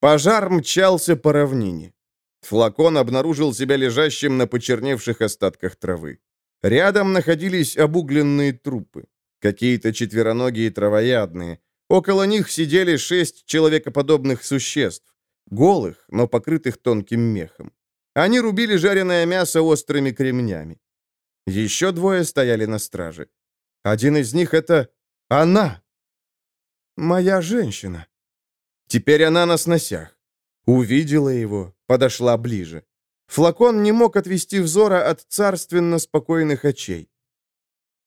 Пожар мчался по равнине. Флакон обнаружил себя лежащим на почерневших остатках травы. Рядом находились обугленные трупы. Какие-то четвероногие травоядные. Около них сидели шесть человекоподобных существ. голых, но покрытых тонким мехом. Они рубили жареное мясо острыми кремнями. Еще двое стояли на страже. Один из них — это она. Моя женщина. Теперь она на сносях. Увидела его, подошла ближе. Флакон не мог отвести взора от царственно спокойных очей.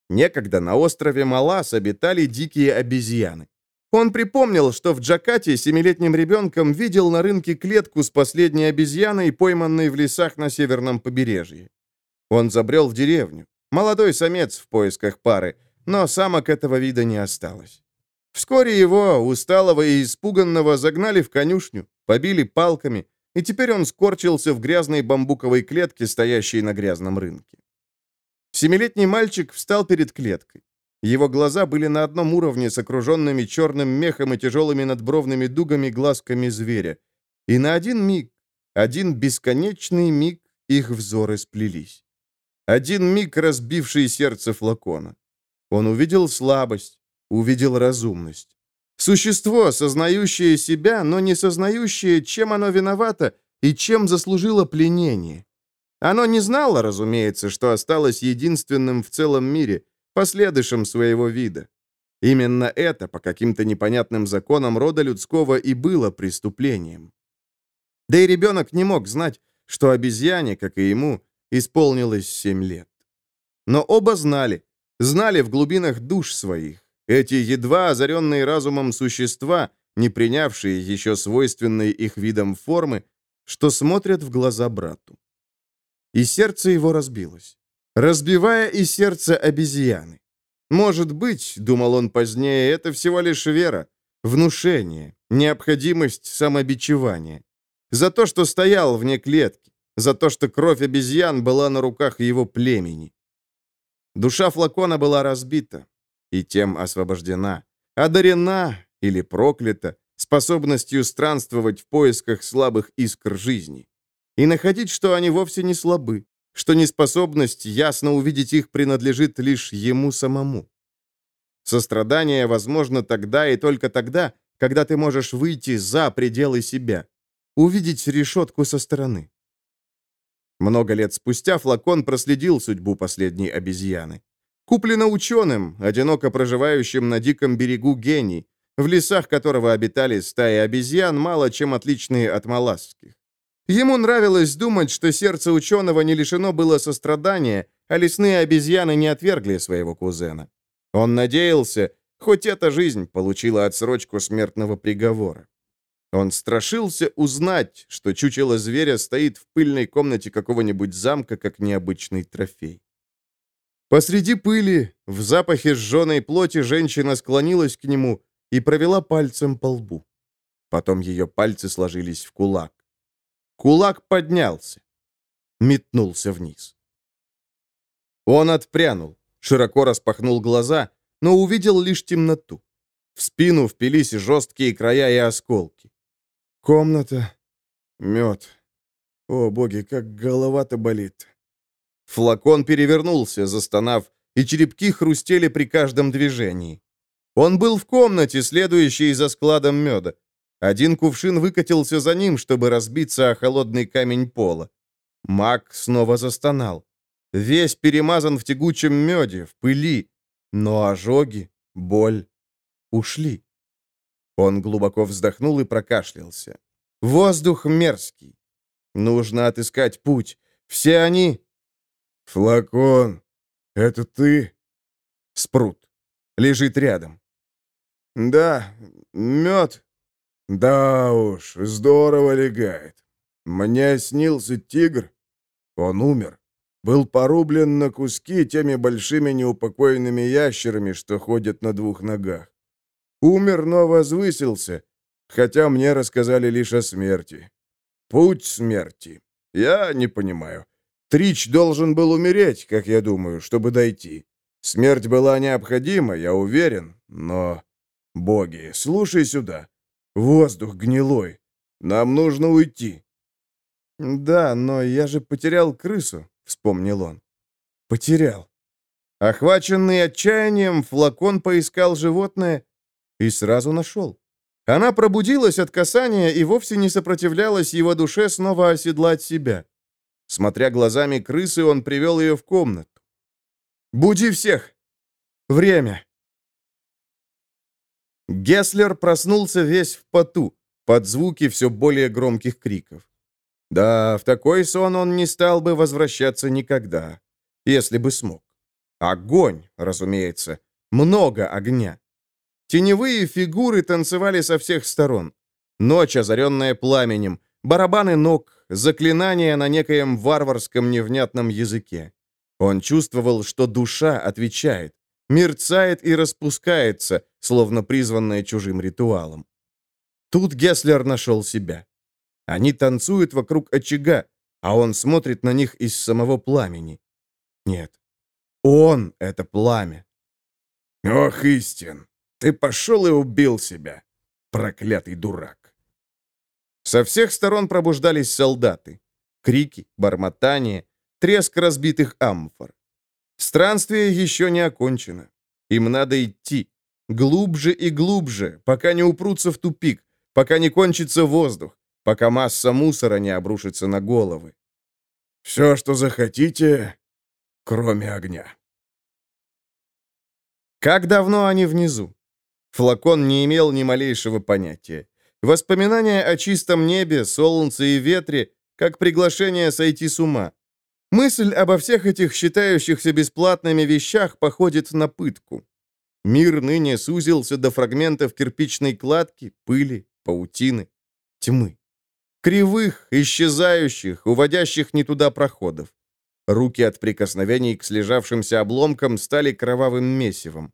Некогда на острове Малас обитали дикие обезьяны. Он припомнил, что в Джакате семилетним ребенком видел на рынке клетку с последней обезьяной, пойманной в лесах на северном побережье. Он забрел в деревню. Молодой самец в поисках пары, но самок этого вида не осталось. Вскоре его, усталого и испуганного, загнали в конюшню, побили палками, и теперь он скорчился в грязной бамбуковой клетке, стоящей на грязном рынке. Семилетний мальчик встал перед клеткой. Его глаза были на одном уровне с окруженными черным мехом и тяжелыми надбровными дугами глазками зверя. И на один миг, один бесконечный миг их взоры сплелись. Один миг, разбивший сердце флакона. Он увидел слабость, увидел разумность. Существо, сознающее себя, но не сознающее, чем оно виновато и чем заслужило пленение. Оно не знало, разумеется, что осталось единственным в целом мире, последующим своего вида. Именно это, по каким-то непонятным законам рода людского, и было преступлением. Да и ребенок не мог знать, что обезьяне, как и ему, исполнилось семь лет. Но оба знали, знали в глубинах душ своих, эти едва озаренные разумом существа, не принявшие еще свойственной их видом формы, что смотрят в глаза брату. И сердце его разбилось, разбивая и сердце обезьяны. Может быть, думал он позднее, это всего лишь вера, внушение, необходимость самобичевания. За то, что стоял вне клетки, за то, что кровь обезьян была на руках его племени. Душа флакона была разбита, и тем освобождена, одарена или проклята способностью странствовать в поисках слабых искр жизни и находить, что они вовсе не слабы, что неспособность ясно увидеть их принадлежит лишь ему самому. Сострадание возможно тогда и только тогда, когда ты можешь выйти за пределы себя, увидеть решетку со стороны. Много лет спустя флакон проследил судьбу последней обезьяны. Куплено ученым, одиноко проживающим на диком берегу гений, в лесах которого обитали стаи обезьян, мало чем отличные от маласских. Ему нравилось думать, что сердце ученого не лишено было сострадания, а лесные обезьяны не отвергли своего кузена. Он надеялся, хоть эта жизнь получила отсрочку смертного приговора. Он страшился узнать, что чучело зверя стоит в пыльной комнате какого-нибудь замка, как необычный трофей. Посреди пыли, в запахе сжженной плоти, женщина склонилась к нему и провела пальцем по лбу. Потом ее пальцы сложились в кулак. Кулак поднялся, метнулся вниз. Он отпрянул, широко распахнул глаза, но увидел лишь темноту. В спину впились жесткие края и осколки. Комната, мед. О, боги, как голова-то болит. Флакон перевернулся, застонав, и черепки хрустели при каждом движении. Он был в комнате, следующей за складом меда. Один кувшин выкатился за ним, чтобы разбиться о холодный камень пола. Маг снова застонал. Весь перемазан в тягучем меде, в пыли. Но ожоги, боль ушли. Он глубоко вздохнул и прокашлялся. Воздух мерзкий. Нужно отыскать путь. Все они «Флакон, это ты?» Спрут. Лежит рядом. «Да, мед». «Да уж, здорово легает. Мне снился тигр. Он умер. Был порублен на куски теми большими неупокоенными ящерами, что ходят на двух ногах. Умер, но возвысился, хотя мне рассказали лишь о смерти. Путь смерти. Я не понимаю. Трич должен был умереть, как я думаю, чтобы дойти. Смерть была необходима, я уверен, но... Боги, слушай сюда. Воздух гнилой. Нам нужно уйти. Да, но я же потерял крысу, вспомнил он. Потерял. Охваченный отчаянием, флакон поискал животное и сразу нашел. Она пробудилась от касания и вовсе не сопротивлялась его душе снова оседлать себя. Смотря глазами крысы, он привел ее в комнату. «Буди всех! Время!» Гесслер проснулся весь в поту, под звуки все более громких криков. Да, в такой сон он не стал бы возвращаться никогда, если бы смог. Огонь, разумеется, много огня. Теневые фигуры танцевали со всех сторон. Ночь, озаренная пламенем, барабаны ног, заклинания на некоем варварском невнятном языке. Он чувствовал, что душа отвечает, мерцает и распускается, словно призванная чужим ритуалом. Тут Гесслер нашел себя. Они танцуют вокруг очага, а он смотрит на них из самого пламени. Нет, он — это пламя. «Ох, истин, ты пошел и убил себя, проклятый дурак!» Со всех сторон пробуждались солдаты. Крики, бормотание, треск разбитых амфор. Странствие еще не окончено. Им надо идти. Глубже и глубже, пока не упрутся в тупик, пока не кончится воздух, пока масса мусора не обрушится на головы. Все, что захотите, кроме огня. Как давно они внизу? Флакон не имел ни малейшего понятия. Воспоминания о чистом небе, солнце и ветре, как приглашение сойти с ума. Мысль обо всех этих считающихся бесплатными вещах походит на пытку. Мир ныне сузился до фрагментов кирпичной кладки, пыли, паутины, тьмы. Кривых, исчезающих, уводящих не туда проходов. Руки от прикосновений к слежавшимся обломкам стали кровавым месивом.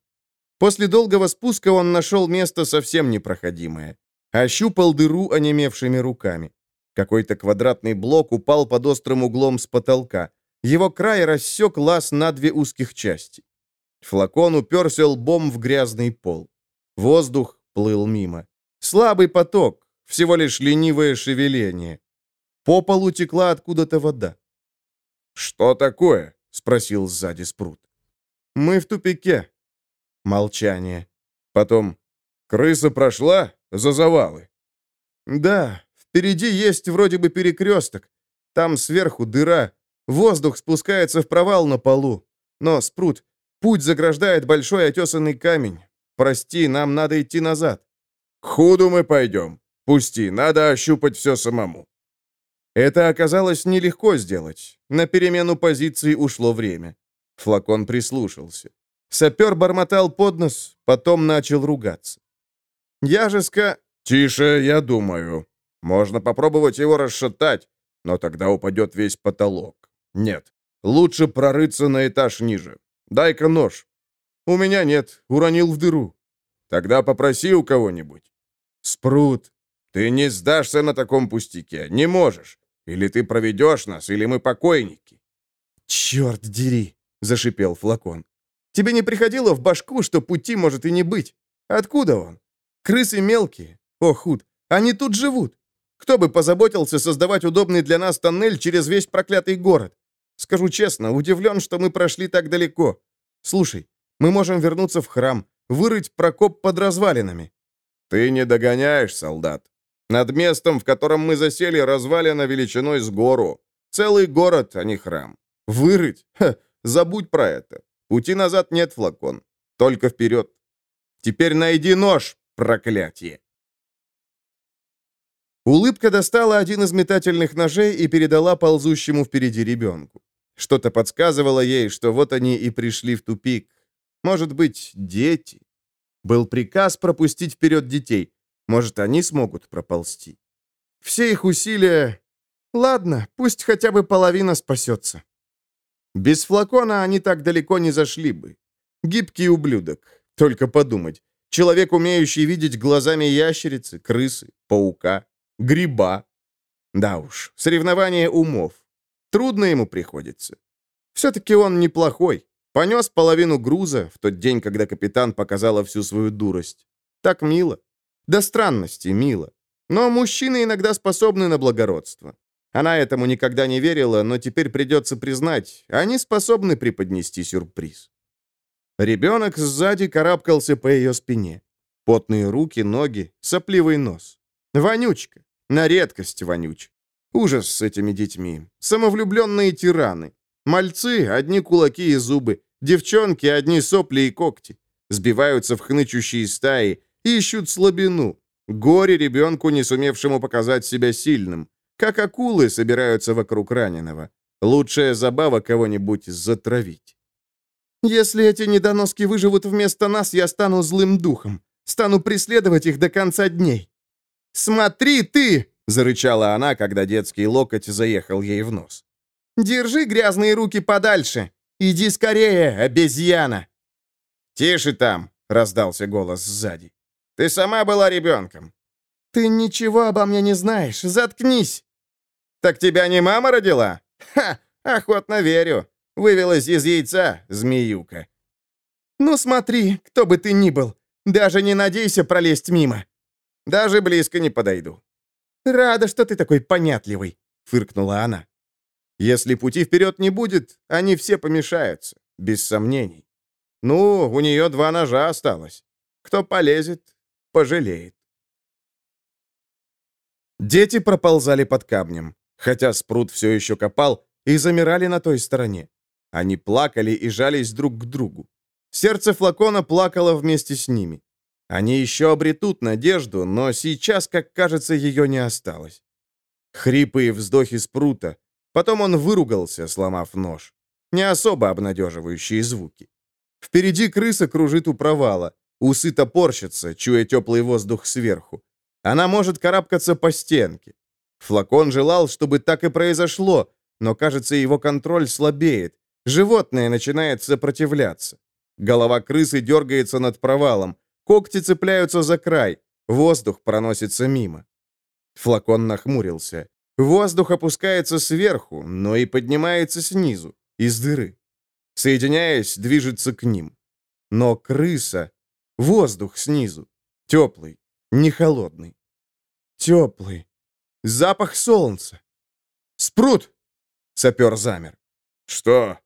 После долгого спуска он нашел место совсем непроходимое. Ощупал дыру онемевшими руками. Какой-то квадратный блок упал под острым углом с потолка. Его край рассек лаз на две узких части. Флакон уперся лбом в грязный пол. Воздух плыл мимо. Слабый поток, всего лишь ленивое шевеление. По полу текла откуда-то вода. «Что такое?» — спросил сзади Спрут. «Мы в тупике». Молчание. Потом «Крыса прошла за завалы?» «Да, впереди есть вроде бы перекресток. Там сверху дыра. Воздух спускается в провал на полу. Но, Спрут, путь заграждает большой отесанный камень. Прости, нам надо идти назад». «Худу мы пойдем. Пусти, надо ощупать все самому». Это оказалось нелегко сделать. На перемену позиции ушло время. Флакон прислушался. Сапер бормотал под нос, потом начал ругаться. «Я же ска...» «Тише, я думаю. Можно попробовать его расшатать, но тогда упадет весь потолок. Нет, лучше прорыться на этаж ниже. Дай-ка нож». «У меня нет, уронил в дыру». «Тогда попроси у кого-нибудь». «Спрут». «Ты не сдашься на таком пустяке, не можешь. Или ты проведешь нас, или мы покойники». «Черт дери!» — зашипел флакон. «Тебе не приходило в башку, что пути может и не быть? Откуда он? Крысы мелкие. О, худ, они тут живут. Кто бы позаботился создавать удобный для нас тоннель через весь проклятый город? Скажу честно, удивлен, что мы прошли так далеко. Слушай, мы можем вернуться в храм, вырыть прокоп под развалинами». «Ты не догоняешь, солдат. Над местом, в котором мы засели, развалина величиной с гору. Целый город, а не храм. Вырыть? Ха, забудь про это. Пути назад нет, флакон. Только вперед. Теперь найди нож, проклятие. Улыбка достала один из метательных ножей и передала ползущему впереди ребенку. Что-то подсказывало ей, что вот они и пришли в тупик. Может быть, дети. Был приказ пропустить вперед детей. Может, они смогут проползти. Все их усилия... Ладно, пусть хотя бы половина спасется. Без флакона они так далеко не зашли бы. Гибкий ублюдок. Только подумать. Человек, умеющий видеть глазами ящерицы, крысы, паука, гриба. Да уж, соревнование умов. Трудно ему приходится. Все-таки он неплохой. Понес половину груза в тот день, когда капитан показала всю свою дурость. Так мило. До странности мило. Но мужчины иногда способны на благородство. Она этому никогда не верила, но теперь придется признать, они способны преподнести сюрприз. Ребенок сзади карабкался по ее спине. Потные руки, ноги, сопливый нос. Вонючка. На редкость вонюч. Ужас с этими детьми. Самовлюбленные тираны. Мальцы — одни кулаки и зубы. Девчонки — одни сопли и когти. Сбиваются в хнычущие стаи, ищут слабину. Горе ребенку, не сумевшему показать себя сильным. Как акулы собираются вокруг раненого. Лучшая забава кого-нибудь затравить. Если эти недоноски выживут вместо нас, я стану злым духом. Стану преследовать их до конца дней. «Смотри ты!» — зарычала она, когда детский локоть заехал ей в нос. «Держи грязные руки подальше! Иди скорее, обезьяна!» «Тише там!» — раздался голос сзади. «Ты сама была ребенком!» «Ты ничего обо мне не знаешь! Заткнись!» «Так тебя не мама родила?» «Ха! Охотно верю! Вывелась из яйца, змеюка!» «Ну смотри, кто бы ты ни был! Даже не надейся пролезть мимо!» «Даже близко не подойду!» «Рада, что ты такой понятливый!» — фыркнула она. «Если пути вперед не будет, они все помешаются, без сомнений. Ну, у нее два ножа осталось. Кто полезет, пожалеет». Дети проползали под камнем, хотя спрут все еще копал, и замирали на той стороне. Они плакали и жались друг к другу. Сердце флакона плакало вместе с ними. Они еще обретут надежду, но сейчас, как кажется, ее не осталось. Хрипы и вздохи спрута. Потом он выругался, сломав нож. Не особо обнадеживающие звуки. Впереди крыса кружит у провала. Усы топорщатся, чуя теплый воздух сверху. Она может карабкаться по стенке. Флакон желал, чтобы так и произошло, но, кажется, его контроль слабеет. Животное начинает сопротивляться. Голова крысы дергается над провалом. Когти цепляются за край. Воздух проносится мимо. Флакон нахмурился. Воздух опускается сверху, но и поднимается снизу, из дыры. Соединяясь, движется к ним. Но крыса... Воздух снизу. Теплый, не холодный. Теплый. Запах солнца. «Спрут!» Сапер замер. «Что?»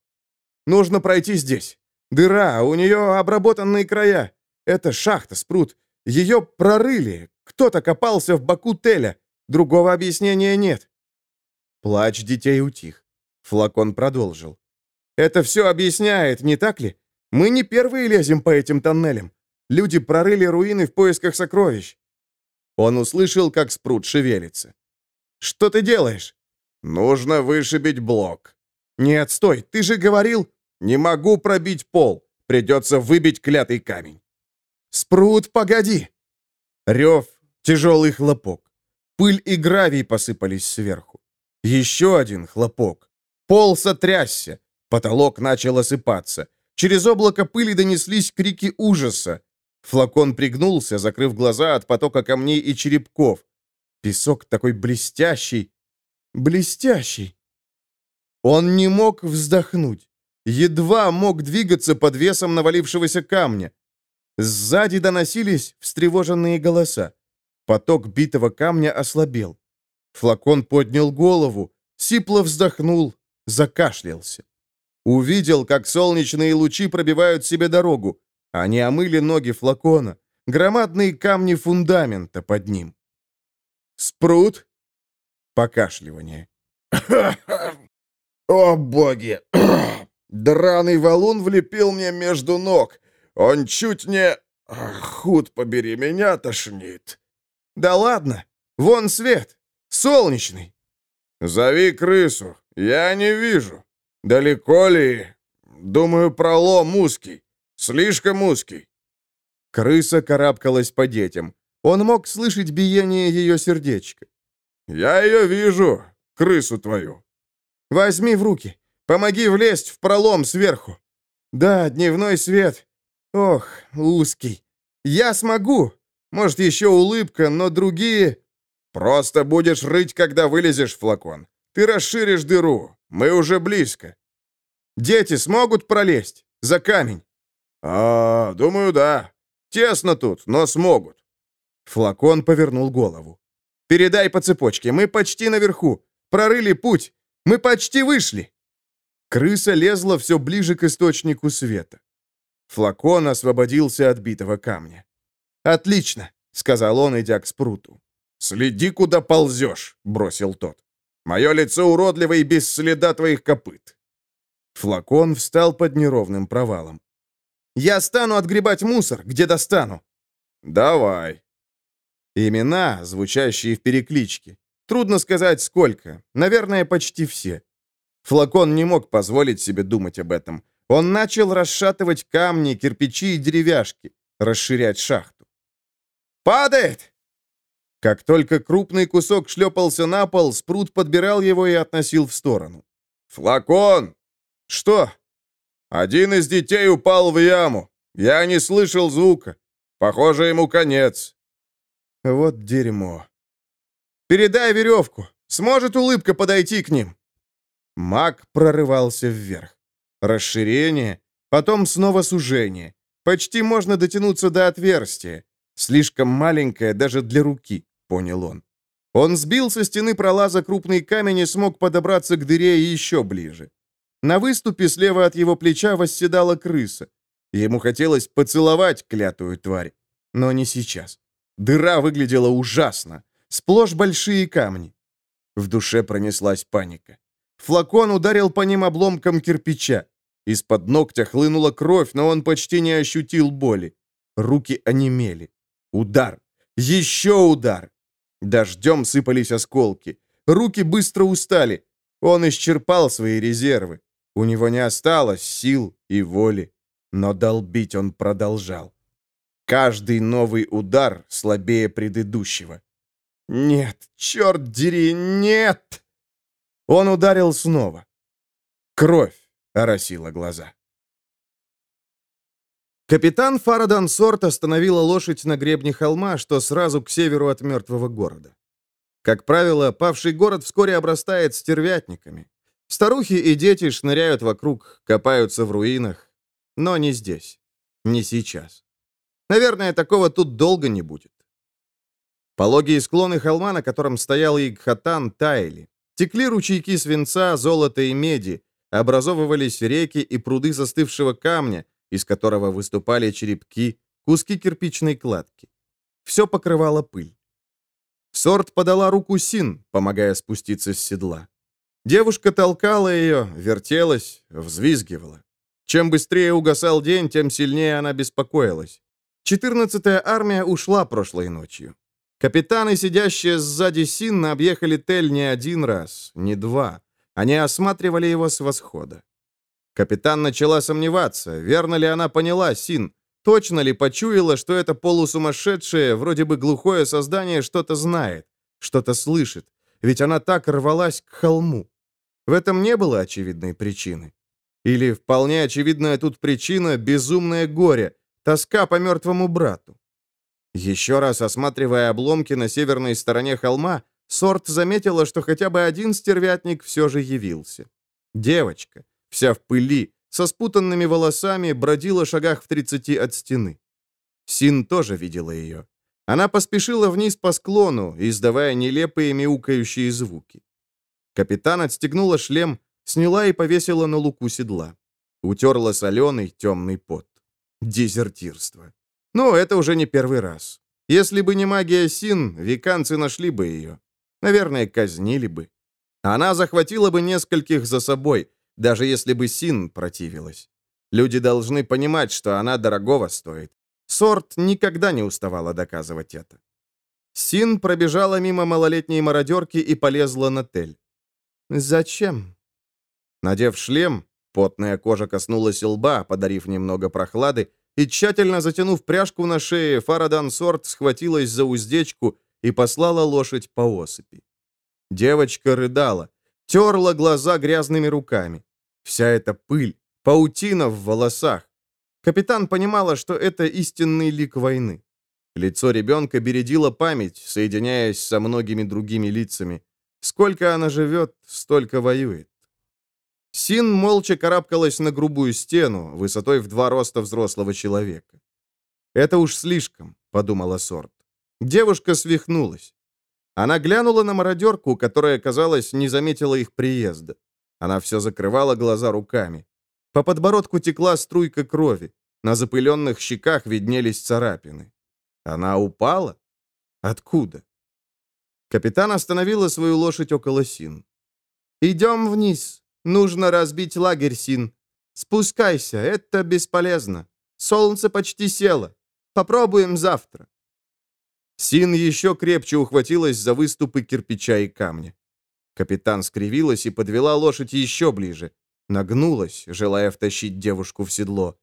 Нужно пройти здесь. Дыра, у нее обработанные края. Это шахта, спрут. Ее прорыли. Кто-то копался в боку Теля. Другого объяснения нет. Плач детей утих. Флакон продолжил. Это все объясняет, не так ли? Мы не первые лезем по этим тоннелям. Люди прорыли руины в поисках сокровищ. Он услышал, как спрут шевелится. «Что ты делаешь?» «Нужно вышибить блок». «Нет, стой, ты же говорил...» Не могу пробить пол. Придется выбить клятый камень. Спрут, погоди! Рев, тяжелый хлопок. Пыль и гравий посыпались сверху. Еще один хлопок. Пол сотрясся. Потолок начал осыпаться. Через облако пыли донеслись крики ужаса. Флакон пригнулся, закрыв глаза от потока камней и черепков. Песок такой блестящий. Блестящий. Он не мог вздохнуть едва мог двигаться под весом навалившегося камня. Сзади доносились встревоженные голоса. Поток битого камня ослабел. Флакон поднял голову, сипло вздохнул, закашлялся. Увидел, как солнечные лучи пробивают себе дорогу. Они омыли ноги флакона, громадные камни фундамента под ним. «Спрут?» Покашливание. «О, боги! Драный валун влепил мне между ног. Он чуть не... Худ побери, меня тошнит. Да ладно, вон свет, солнечный. Зови крысу, я не вижу. Далеко ли? Думаю, пролом узкий, слишком узкий. Крыса карабкалась по детям. Он мог слышать биение ее сердечка. «Я ее вижу, крысу твою». «Возьми в руки. Помоги влезть в пролом сверху. Да, дневной свет. Ох, узкий. Я смогу. Может, еще улыбка, но другие... Просто будешь рыть, когда вылезешь, флакон. Ты расширишь дыру. Мы уже близко. Дети смогут пролезть? За камень? А, думаю, да. Тесно тут, но смогут. Флакон повернул голову. «Передай по цепочке, мы почти наверху. Прорыли путь. Мы почти вышли». Крыса лезла все ближе к источнику света. Флакон освободился от битого камня. «Отлично», — сказал он, идя к спруту. «Следи, куда ползешь», — бросил тот. «Мое лицо уродливо и без следа твоих копыт». Флакон встал под неровным провалом. «Я стану отгребать мусор, где достану». «Давай». Имена, звучащие в перекличке. Трудно сказать, сколько. Наверное, почти все. Флакон не мог позволить себе думать об этом. Он начал расшатывать камни, кирпичи и деревяшки, расширять шахту. «Падает!» Как только крупный кусок шлепался на пол, Спрут подбирал его и относил в сторону. «Флакон!» «Что?» «Один из детей упал в яму. Я не слышал звука. Похоже, ему конец». «Вот дерьмо». «Передай веревку. Сможет улыбка подойти к ним?» Маг прорывался вверх. Расширение, потом снова сужение. Почти можно дотянуться до отверстия. Слишком маленькое даже для руки, понял он. Он сбил со стены пролаза крупный камень и смог подобраться к дыре еще ближе. На выступе слева от его плеча восседала крыса. Ему хотелось поцеловать клятую тварь, но не сейчас. Дыра выглядела ужасно. Сплошь большие камни. В душе пронеслась паника. Флакон ударил по ним обломком кирпича. Из-под ногтя хлынула кровь, но он почти не ощутил боли. Руки онемели. Удар. Еще удар. Дождем сыпались осколки. Руки быстро устали. Он исчерпал свои резервы. У него не осталось сил и воли. Но долбить он продолжал. Каждый новый удар слабее предыдущего. «Нет, черт дери, нет!» Он ударил снова. Кровь оросила глаза. Капитан Фарадан Сорт остановила лошадь на гребне холма, что сразу к северу от мертвого города. Как правило, павший город вскоре обрастает стервятниками. Старухи и дети шныряют вокруг, копаются в руинах. Но не здесь. Не сейчас. Наверное, такого тут долго не будет. Пологие склоны холма, на котором стоял Игхатан, таяли. Текли ручейки свинца, золота и меди, образовывались реки и пруды застывшего камня, из которого выступали черепки, куски кирпичной кладки. Все покрывало пыль. Сорт подала руку Син, помогая спуститься с седла. Девушка толкала ее, вертелась, взвизгивала. Чем быстрее угасал день, тем сильнее она беспокоилась. 14-я армия ушла прошлой ночью. Капитаны, сидящие сзади Синна, объехали Тель не один раз, не два. Они осматривали его с восхода. Капитан начала сомневаться, верно ли она поняла Син, точно ли почуяла, что это полусумасшедшее, вроде бы глухое создание что-то знает, что-то слышит, ведь она так рвалась к холму. В этом не было очевидной причины. Или вполне очевидная тут причина — безумное горе, тоска по мертвому брату. Еще раз осматривая обломки на северной стороне холма, Сорт заметила, что хотя бы один стервятник все же явился. Девочка, вся в пыли, со спутанными волосами, бродила шагах в 30 от стены. Син тоже видела ее. Она поспешила вниз по склону, издавая нелепые мяукающие звуки. Капитан отстегнула шлем, сняла и повесила на луку седла. Утерла соленый темный пот. Дезертирство. Но это уже не первый раз. Если бы не магия Син, веканцы нашли бы ее. Наверное, казнили бы. Она захватила бы нескольких за собой, даже если бы Син противилась. Люди должны понимать, что она дорогого стоит. Сорт никогда не уставала доказывать это. Син пробежала мимо малолетней мародерки и полезла на тель. «Зачем?» Надев шлем, потная кожа коснулась лба, подарив немного прохлады, и, тщательно затянув пряжку на шее, Фарадан Сорт схватилась за уздечку и послала лошадь по осыпи. Девочка рыдала, терла глаза грязными руками. Вся эта пыль, паутина в волосах. Капитан понимала, что это истинный лик войны. Лицо ребенка бередило память, соединяясь со многими другими лицами. Сколько она живет, столько воюет. Син молча карабкалась на грубую стену, высотой в два роста взрослого человека. «Это уж слишком», — подумала Сорт. Девушка свихнулась. Она глянула на мародерку, которая, казалось, не заметила их приезда. Она все закрывала глаза руками. По подбородку текла струйка крови. На запыленных щеках виднелись царапины. Она упала? Откуда? Капитан остановила свою лошадь около Син. «Идем вниз. Нужно разбить лагерь, Син. Спускайся, это бесполезно. Солнце почти село. Попробуем завтра». Син еще крепче ухватилась за выступы кирпича и камня. Капитан скривилась и подвела лошадь еще ближе. Нагнулась, желая втащить девушку в седло.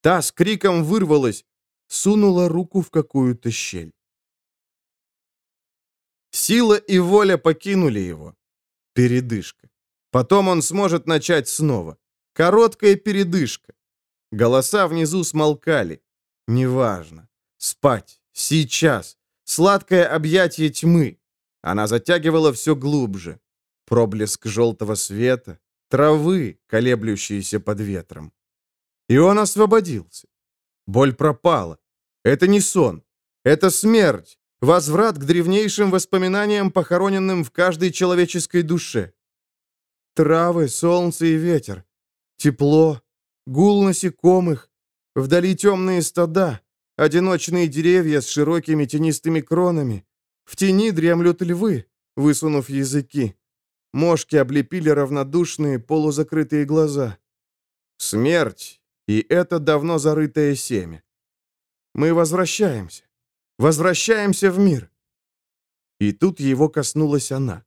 Та с криком вырвалась, сунула руку в какую-то щель. Сила и воля покинули его. Передышка. Потом он сможет начать снова. Короткая передышка. Голоса внизу смолкали. Неважно. Спать. Сейчас. Сладкое объятие тьмы. Она затягивала все глубже. Проблеск желтого света, травы, колеблющиеся под ветром. И он освободился. Боль пропала. Это не сон. Это смерть. Возврат к древнейшим воспоминаниям, похороненным в каждой человеческой душе. Травы, солнце и ветер. Тепло. Гул насекомых. Вдали темные стада. Одиночные деревья с широкими тенистыми кронами. В тени дремлют львы, высунув языки. Мошки облепили равнодушные полузакрытые глаза. Смерть, и это давно зарытое семя. Мы возвращаемся. Возвращаемся в мир. И тут его коснулась она.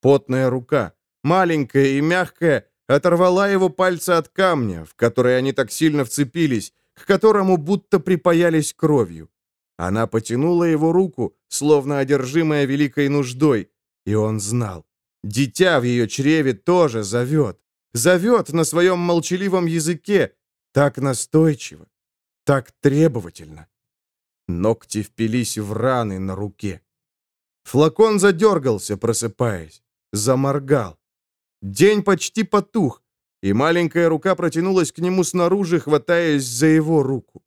Потная рука, маленькая и мягкая, оторвала его пальцы от камня, в который они так сильно вцепились, к которому будто припаялись кровью. Она потянула его руку, словно одержимая великой нуждой, и он знал. Дитя в ее чреве тоже зовет. Зовет на своем молчаливом языке, так настойчиво, так требовательно. Ногти впились в раны на руке. Флакон задергался, просыпаясь, заморгал. День почти потух, и маленькая рука протянулась к нему снаружи, хватаясь за его руку.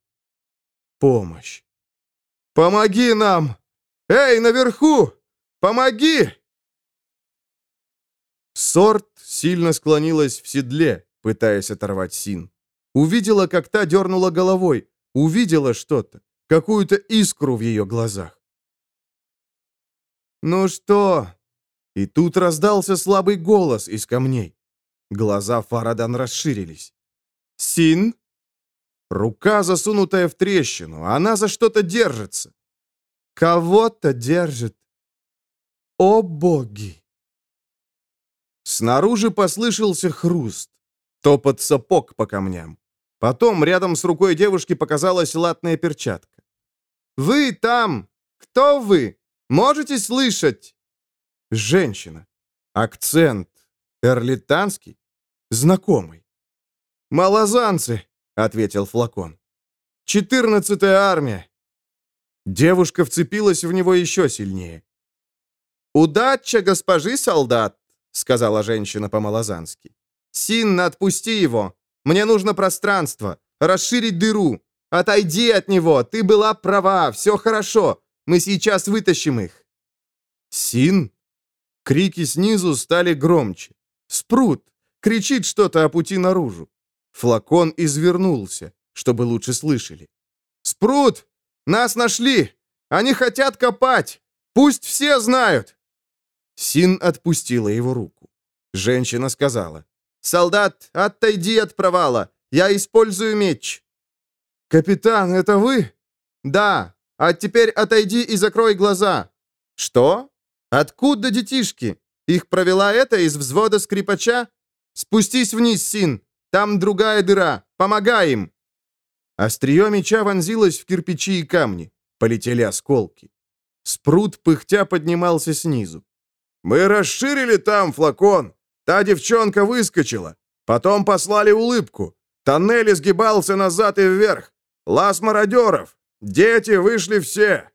Помощь. «Помоги нам! Эй, наверху! Помоги!» Сорт сильно склонилась в седле, пытаясь оторвать Син. Увидела, как та дернула головой, увидела что-то какую-то искру в ее глазах. «Ну что?» И тут раздался слабый голос из камней. Глаза Фарадан расширились. «Син?» Рука, засунутая в трещину, она за что-то держится. Кого-то держит. О боги! Снаружи послышался хруст, топот сапог по камням. Потом рядом с рукой девушки показалась латная перчатка. Вы там! Кто вы? Можете слышать?» Женщина. Акцент. Эрлитанский? Знакомый. «Малозанцы», — ответил флакон. «Четырнадцатая армия». Девушка вцепилась в него еще сильнее. «Удача, госпожи солдат», — сказала женщина по-малозански. «Синна, отпусти его. Мне нужно пространство. Расширить дыру. Отойди от него! Ты была права! Все хорошо! Мы сейчас вытащим их!» «Син?» Крики снизу стали громче. «Спрут!» Кричит что-то о пути наружу. Флакон извернулся, чтобы лучше слышали. «Спрут! Нас нашли! Они хотят копать! Пусть все знают!» Син отпустила его руку. Женщина сказала. «Солдат, отойди от провала! Я использую меч!» «Капитан, это вы?» «Да. А теперь отойди и закрой глаза». «Что? Откуда детишки? Их провела это из взвода скрипача? Спустись вниз, Син. Там другая дыра. Помогай им». Острие меча вонзилось в кирпичи и камни. Полетели осколки. Спрут пыхтя поднимался снизу. «Мы расширили там флакон. Та девчонка выскочила. Потом послали улыбку. Тоннель изгибался назад и вверх. Лаз мародеров! Дети вышли все!»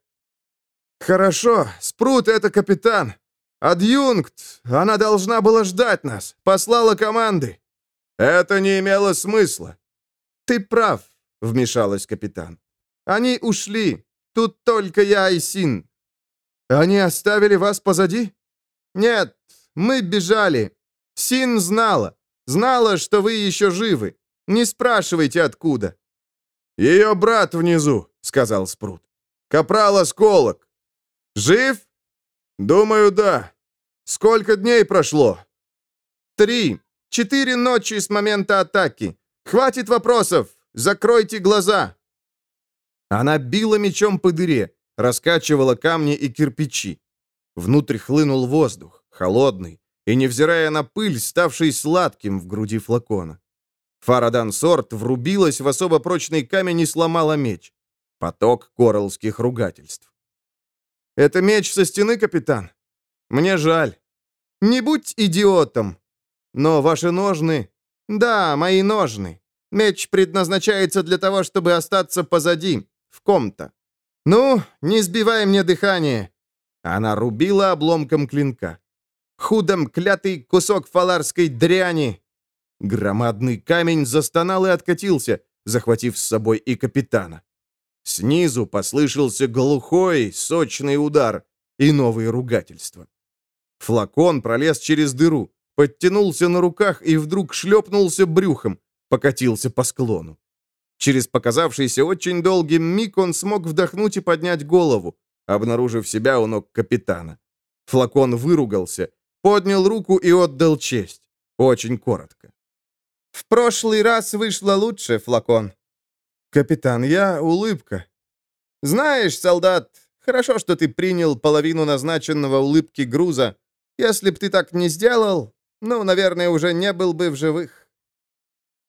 «Хорошо, Спрут — это капитан. Адъюнкт, она должна была ждать нас, послала команды». «Это не имело смысла». «Ты прав», — вмешалась капитан. «Они ушли. Тут только я и Син». «Они оставили вас позади?» «Нет, мы бежали. Син знала. Знала, что вы еще живы. Не спрашивайте, откуда. «Ее брат внизу», — сказал Спрут. Капрал Осколок. Жив? Думаю, да. Сколько дней прошло? Три. Четыре ночи с момента атаки. Хватит вопросов. Закройте глаза. Она била мечом по дыре, раскачивала камни и кирпичи. Внутрь хлынул воздух, холодный, и, невзирая на пыль, ставший сладким в груди флакона. Фарадан Сорт врубилась в особо прочный камень и сломала меч. Поток кораллских ругательств. «Это меч со стены, капитан? Мне жаль. Не будь идиотом. Но ваши ножны... Да, мои ножны. Меч предназначается для того, чтобы остаться позади, в ком-то. Ну, не сбивай мне дыхание». Она рубила обломком клинка. «Худом клятый кусок фаларской дряни, Громадный камень застонал и откатился, захватив с собой и капитана. Снизу послышался глухой, сочный удар и новые ругательства. Флакон пролез через дыру, подтянулся на руках и вдруг шлепнулся брюхом, покатился по склону. Через показавшийся очень долгий миг он смог вдохнуть и поднять голову, обнаружив себя у ног капитана. Флакон выругался, поднял руку и отдал честь. Очень коротко. В прошлый раз вышло лучше, флакон. Капитан, я улыбка. Знаешь, солдат, хорошо, что ты принял половину назначенного улыбки груза. Если б ты так не сделал, ну, наверное, уже не был бы в живых.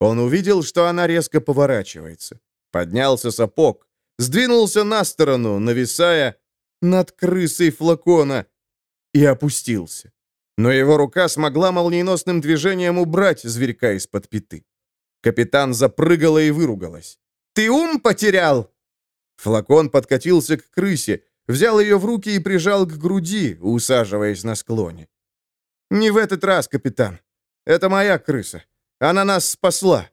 Он увидел, что она резко поворачивается. Поднялся сапог, сдвинулся на сторону, нависая над крысой флакона, и опустился. Но его рука смогла молниеносным движением убрать зверька из-под пяты. Капитан запрыгала и выругалась. «Ты ум потерял?» Флакон подкатился к крысе, взял ее в руки и прижал к груди, усаживаясь на склоне. «Не в этот раз, капитан. Это моя крыса. Она нас спасла.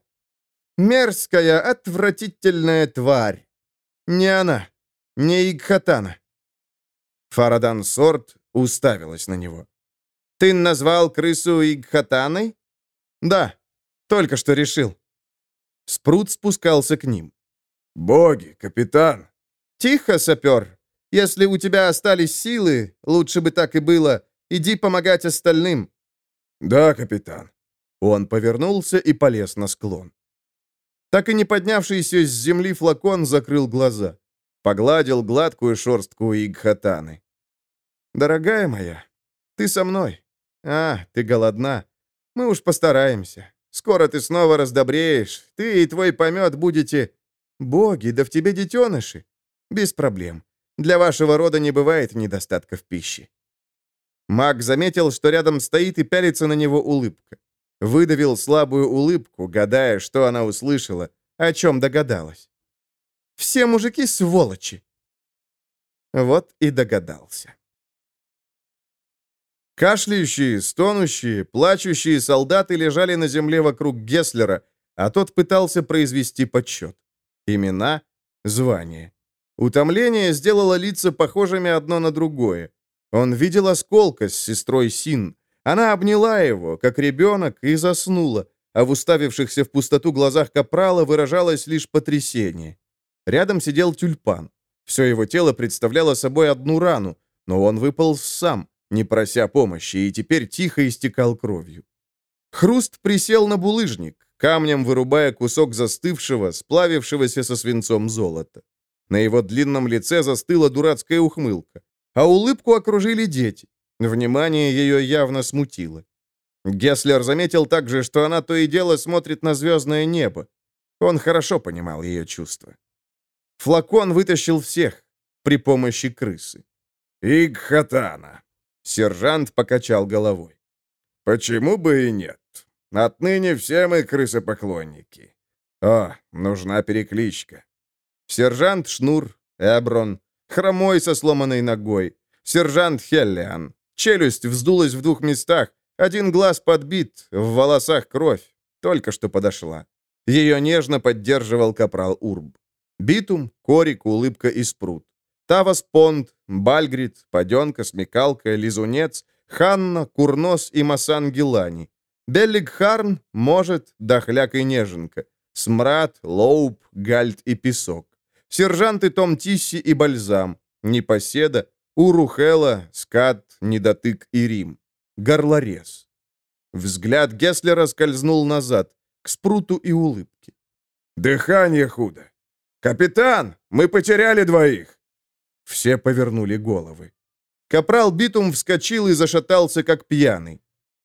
Мерзкая, отвратительная тварь. Не она, не Игхатана». Фарадан Сорт уставилась на него. Ты назвал крысу Игхатаной? Да, только что решил. Спрут спускался к ним. «Боги, капитан!» «Тихо, сапер. Если у тебя остались силы, лучше бы так и было. Иди помогать остальным». «Да, капитан». Он повернулся и полез на склон. Так и не поднявшийся с земли флакон закрыл глаза. Погладил гладкую шерстку Игхатаны. «Дорогая моя, ты со мной. «А, ты голодна. Мы уж постараемся. Скоро ты снова раздобреешь. Ты и твой помет будете... Боги, да в тебе детеныши. Без проблем. Для вашего рода не бывает недостатка в пище». Маг заметил, что рядом стоит и пялится на него улыбка. Выдавил слабую улыбку, гадая, что она услышала, о чем догадалась. «Все мужики сволочи!» Вот и догадался. Кашляющие, стонущие, плачущие солдаты лежали на земле вокруг Гесслера, а тот пытался произвести подсчет. Имена, звания. Утомление сделало лица похожими одно на другое. Он видел осколка с сестрой Син. Она обняла его, как ребенок, и заснула, а в уставившихся в пустоту глазах Капрала выражалось лишь потрясение. Рядом сидел тюльпан. Все его тело представляло собой одну рану, но он выпал сам, не прося помощи, и теперь тихо истекал кровью. Хруст присел на булыжник, камнем вырубая кусок застывшего, сплавившегося со свинцом золота. На его длинном лице застыла дурацкая ухмылка, а улыбку окружили дети. Внимание ее явно смутило. Гесслер заметил также, что она то и дело смотрит на звездное небо. Он хорошо понимал ее чувства. Флакон вытащил всех при помощи крысы. «Игхатана», Сержант покачал головой. «Почему бы и нет? Отныне все мы крысопоклонники. О, нужна перекличка». Сержант Шнур, Эброн, хромой со сломанной ногой, сержант Хеллиан. Челюсть вздулась в двух местах, один глаз подбит, в волосах кровь, только что подошла. Ее нежно поддерживал капрал Урб. Битум, Корик, улыбка и спрут. Тавас Понт, Бальгрид, Паденка, Смекалка, Лизунец, Ханна, Курнос и Масан Гелани. Беллик Харн, Может, Дохляк и Неженка. Смрад, Лоуп, Гальт и Песок. Сержанты Том Тисси и Бальзам, Непоседа, Урухела, Скат, Недотык и Рим. Горлорез. Взгляд Гесслера скользнул назад, к спруту и улыбке. «Дыхание худо! Капитан, мы потеряли двоих!» Все повернули головы. Капрал Битум вскочил и зашатался, как пьяный.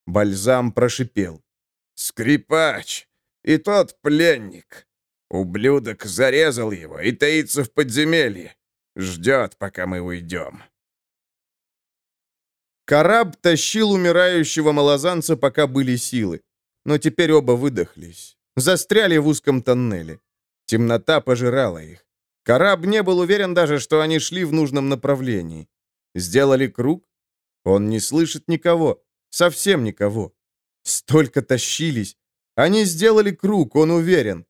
Бальзам прошипел. «Скрипач! И тот пленник! Ублюдок зарезал его и таится в подземелье. Ждет, пока мы уйдем». Караб тащил умирающего малозанца, пока были силы. Но теперь оба выдохлись. Застряли в узком тоннеле. Темнота пожирала их. Караб не был уверен даже, что они шли в нужном направлении. Сделали круг? Он не слышит никого. Совсем никого. Столько тащились. Они сделали круг, он уверен.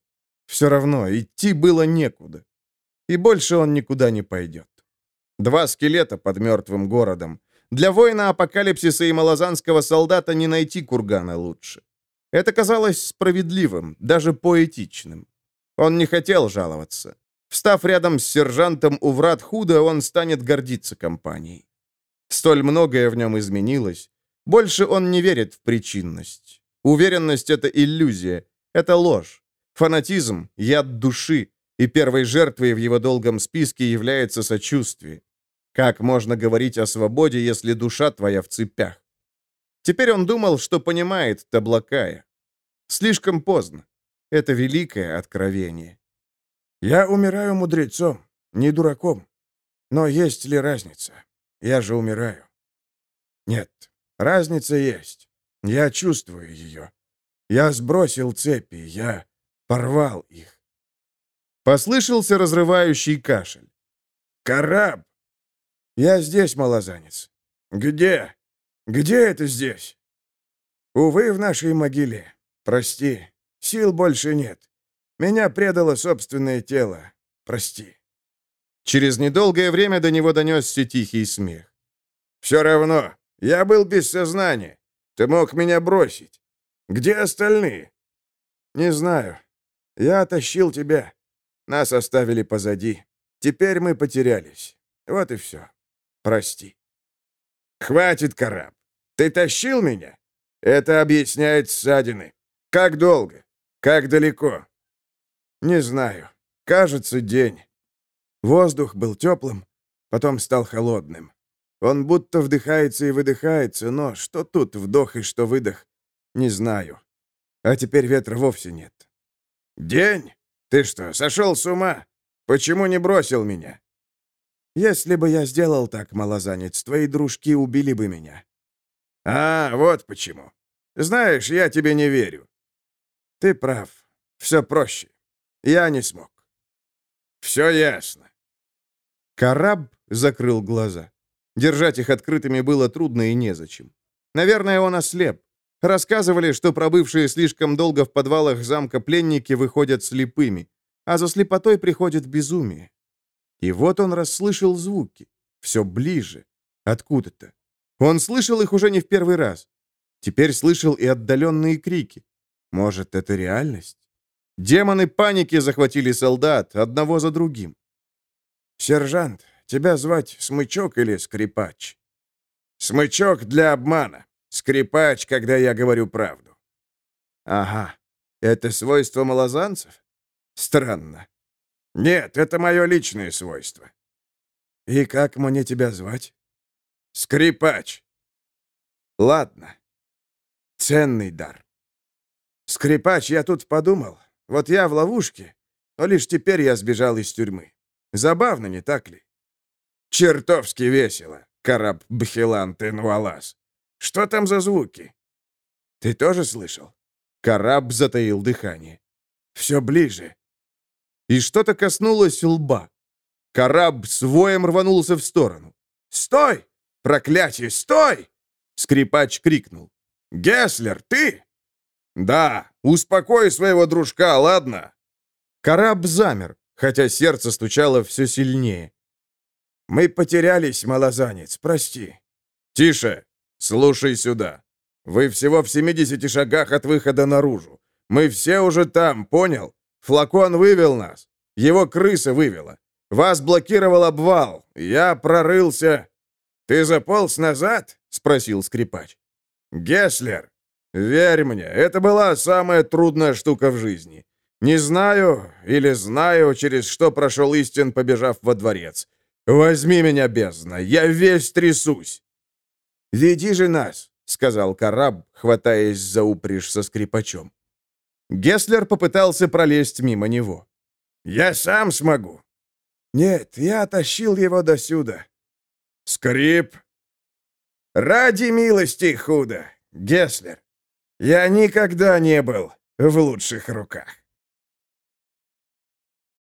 Все равно, идти было некуда. И больше он никуда не пойдет. Два скелета под мертвым городом. Для воина апокалипсиса и малозанского солдата не найти кургана лучше. Это казалось справедливым, даже поэтичным. Он не хотел жаловаться. Встав рядом с сержантом у врат худо, он станет гордиться компанией. Столь многое в нем изменилось. Больше он не верит в причинность. Уверенность — это иллюзия, это ложь. Фанатизм — яд души, и первой жертвой в его долгом списке является сочувствие. Как можно говорить о свободе, если душа твоя в цепях? Теперь он думал, что понимает Таблакая. Слишком поздно. Это великое откровение. «Я умираю мудрецом, не дураком. Но есть ли разница? Я же умираю». «Нет, разница есть. Я чувствую ее. Я сбросил цепи, я порвал их». Послышался разрывающий кашель. «Караб!» «Я здесь, малозанец». «Где? Где это здесь?» «Увы, в нашей могиле. Прости, сил больше нет. Меня предало собственное тело. Прости». Через недолгое время до него донесся тихий смех. «Все равно, я был без сознания. Ты мог меня бросить. Где остальные?» «Не знаю. Я тащил тебя. Нас оставили позади. Теперь мы потерялись. Вот и все. Прости». «Хватит, Караб. Ты тащил меня? Это объясняет ссадины. Как долго? Как далеко?» «Не знаю. Кажется, день. Воздух был теплым, потом стал холодным. Он будто вдыхается и выдыхается, но что тут вдох и что выдох, не знаю. А теперь ветра вовсе нет. «День? Ты что, сошел с ума? Почему не бросил меня?» «Если бы я сделал так, малозанец, твои дружки убили бы меня». «А, вот почему. Знаешь, я тебе не верю». «Ты прав. Все проще. Я не смог». «Все ясно». Караб закрыл глаза. Держать их открытыми было трудно и незачем. Наверное, он ослеп. Рассказывали, что пробывшие слишком долго в подвалах замка пленники выходят слепыми, а за слепотой приходит безумие. И вот он расслышал звуки. Все ближе. Откуда-то. Он слышал их уже не в первый раз. Теперь слышал и отдаленные крики. Может, это реальность? Демоны паники захватили солдат, одного за другим. «Сержант, тебя звать Смычок или Скрипач?» «Смычок для обмана. Скрипач, когда я говорю правду». «Ага. Это свойство малозанцев? Странно». «Нет, это мое личное свойство». «И как мне тебя звать?» «Скрипач». «Ладно. Ценный дар. Скрипач, я тут подумал. Вот я в ловушке, но лишь теперь я сбежал из тюрьмы. Забавно, не так ли? Чертовски весело, Караб Бхилан Тенуалас. Что там за звуки? Ты тоже слышал? Караб затаил дыхание. Все ближе. И что-то коснулось лба. Караб с воем рванулся в сторону. «Стой! Проклятие, стой!» Скрипач крикнул. «Гесслер, ты?» «Да, успокой своего дружка, ладно?» Караб замер, хотя сердце стучало все сильнее. «Мы потерялись, малозанец, прости». «Тише! Слушай сюда. Вы всего в 70 шагах от выхода наружу. Мы все уже там, понял? Флакон вывел нас. Его крыса вывела. Вас блокировал обвал. Я прорылся...» «Ты заполз назад?» — спросил скрипач. «Гесслер, верь мне, это была самая трудная штука в жизни. Не знаю или знаю, через что прошел Истин, побежав во дворец. Возьми меня, бездна, я весь трясусь!» «Веди же нас!» — сказал Караб, хватаясь за упряжь со скрипачом. Гесслер попытался пролезть мимо него. «Я сам смогу». «Нет, я тащил его до сюда». «Скрип!» «Ради милости, худо, Гесслер! Я никогда не был в лучших руках».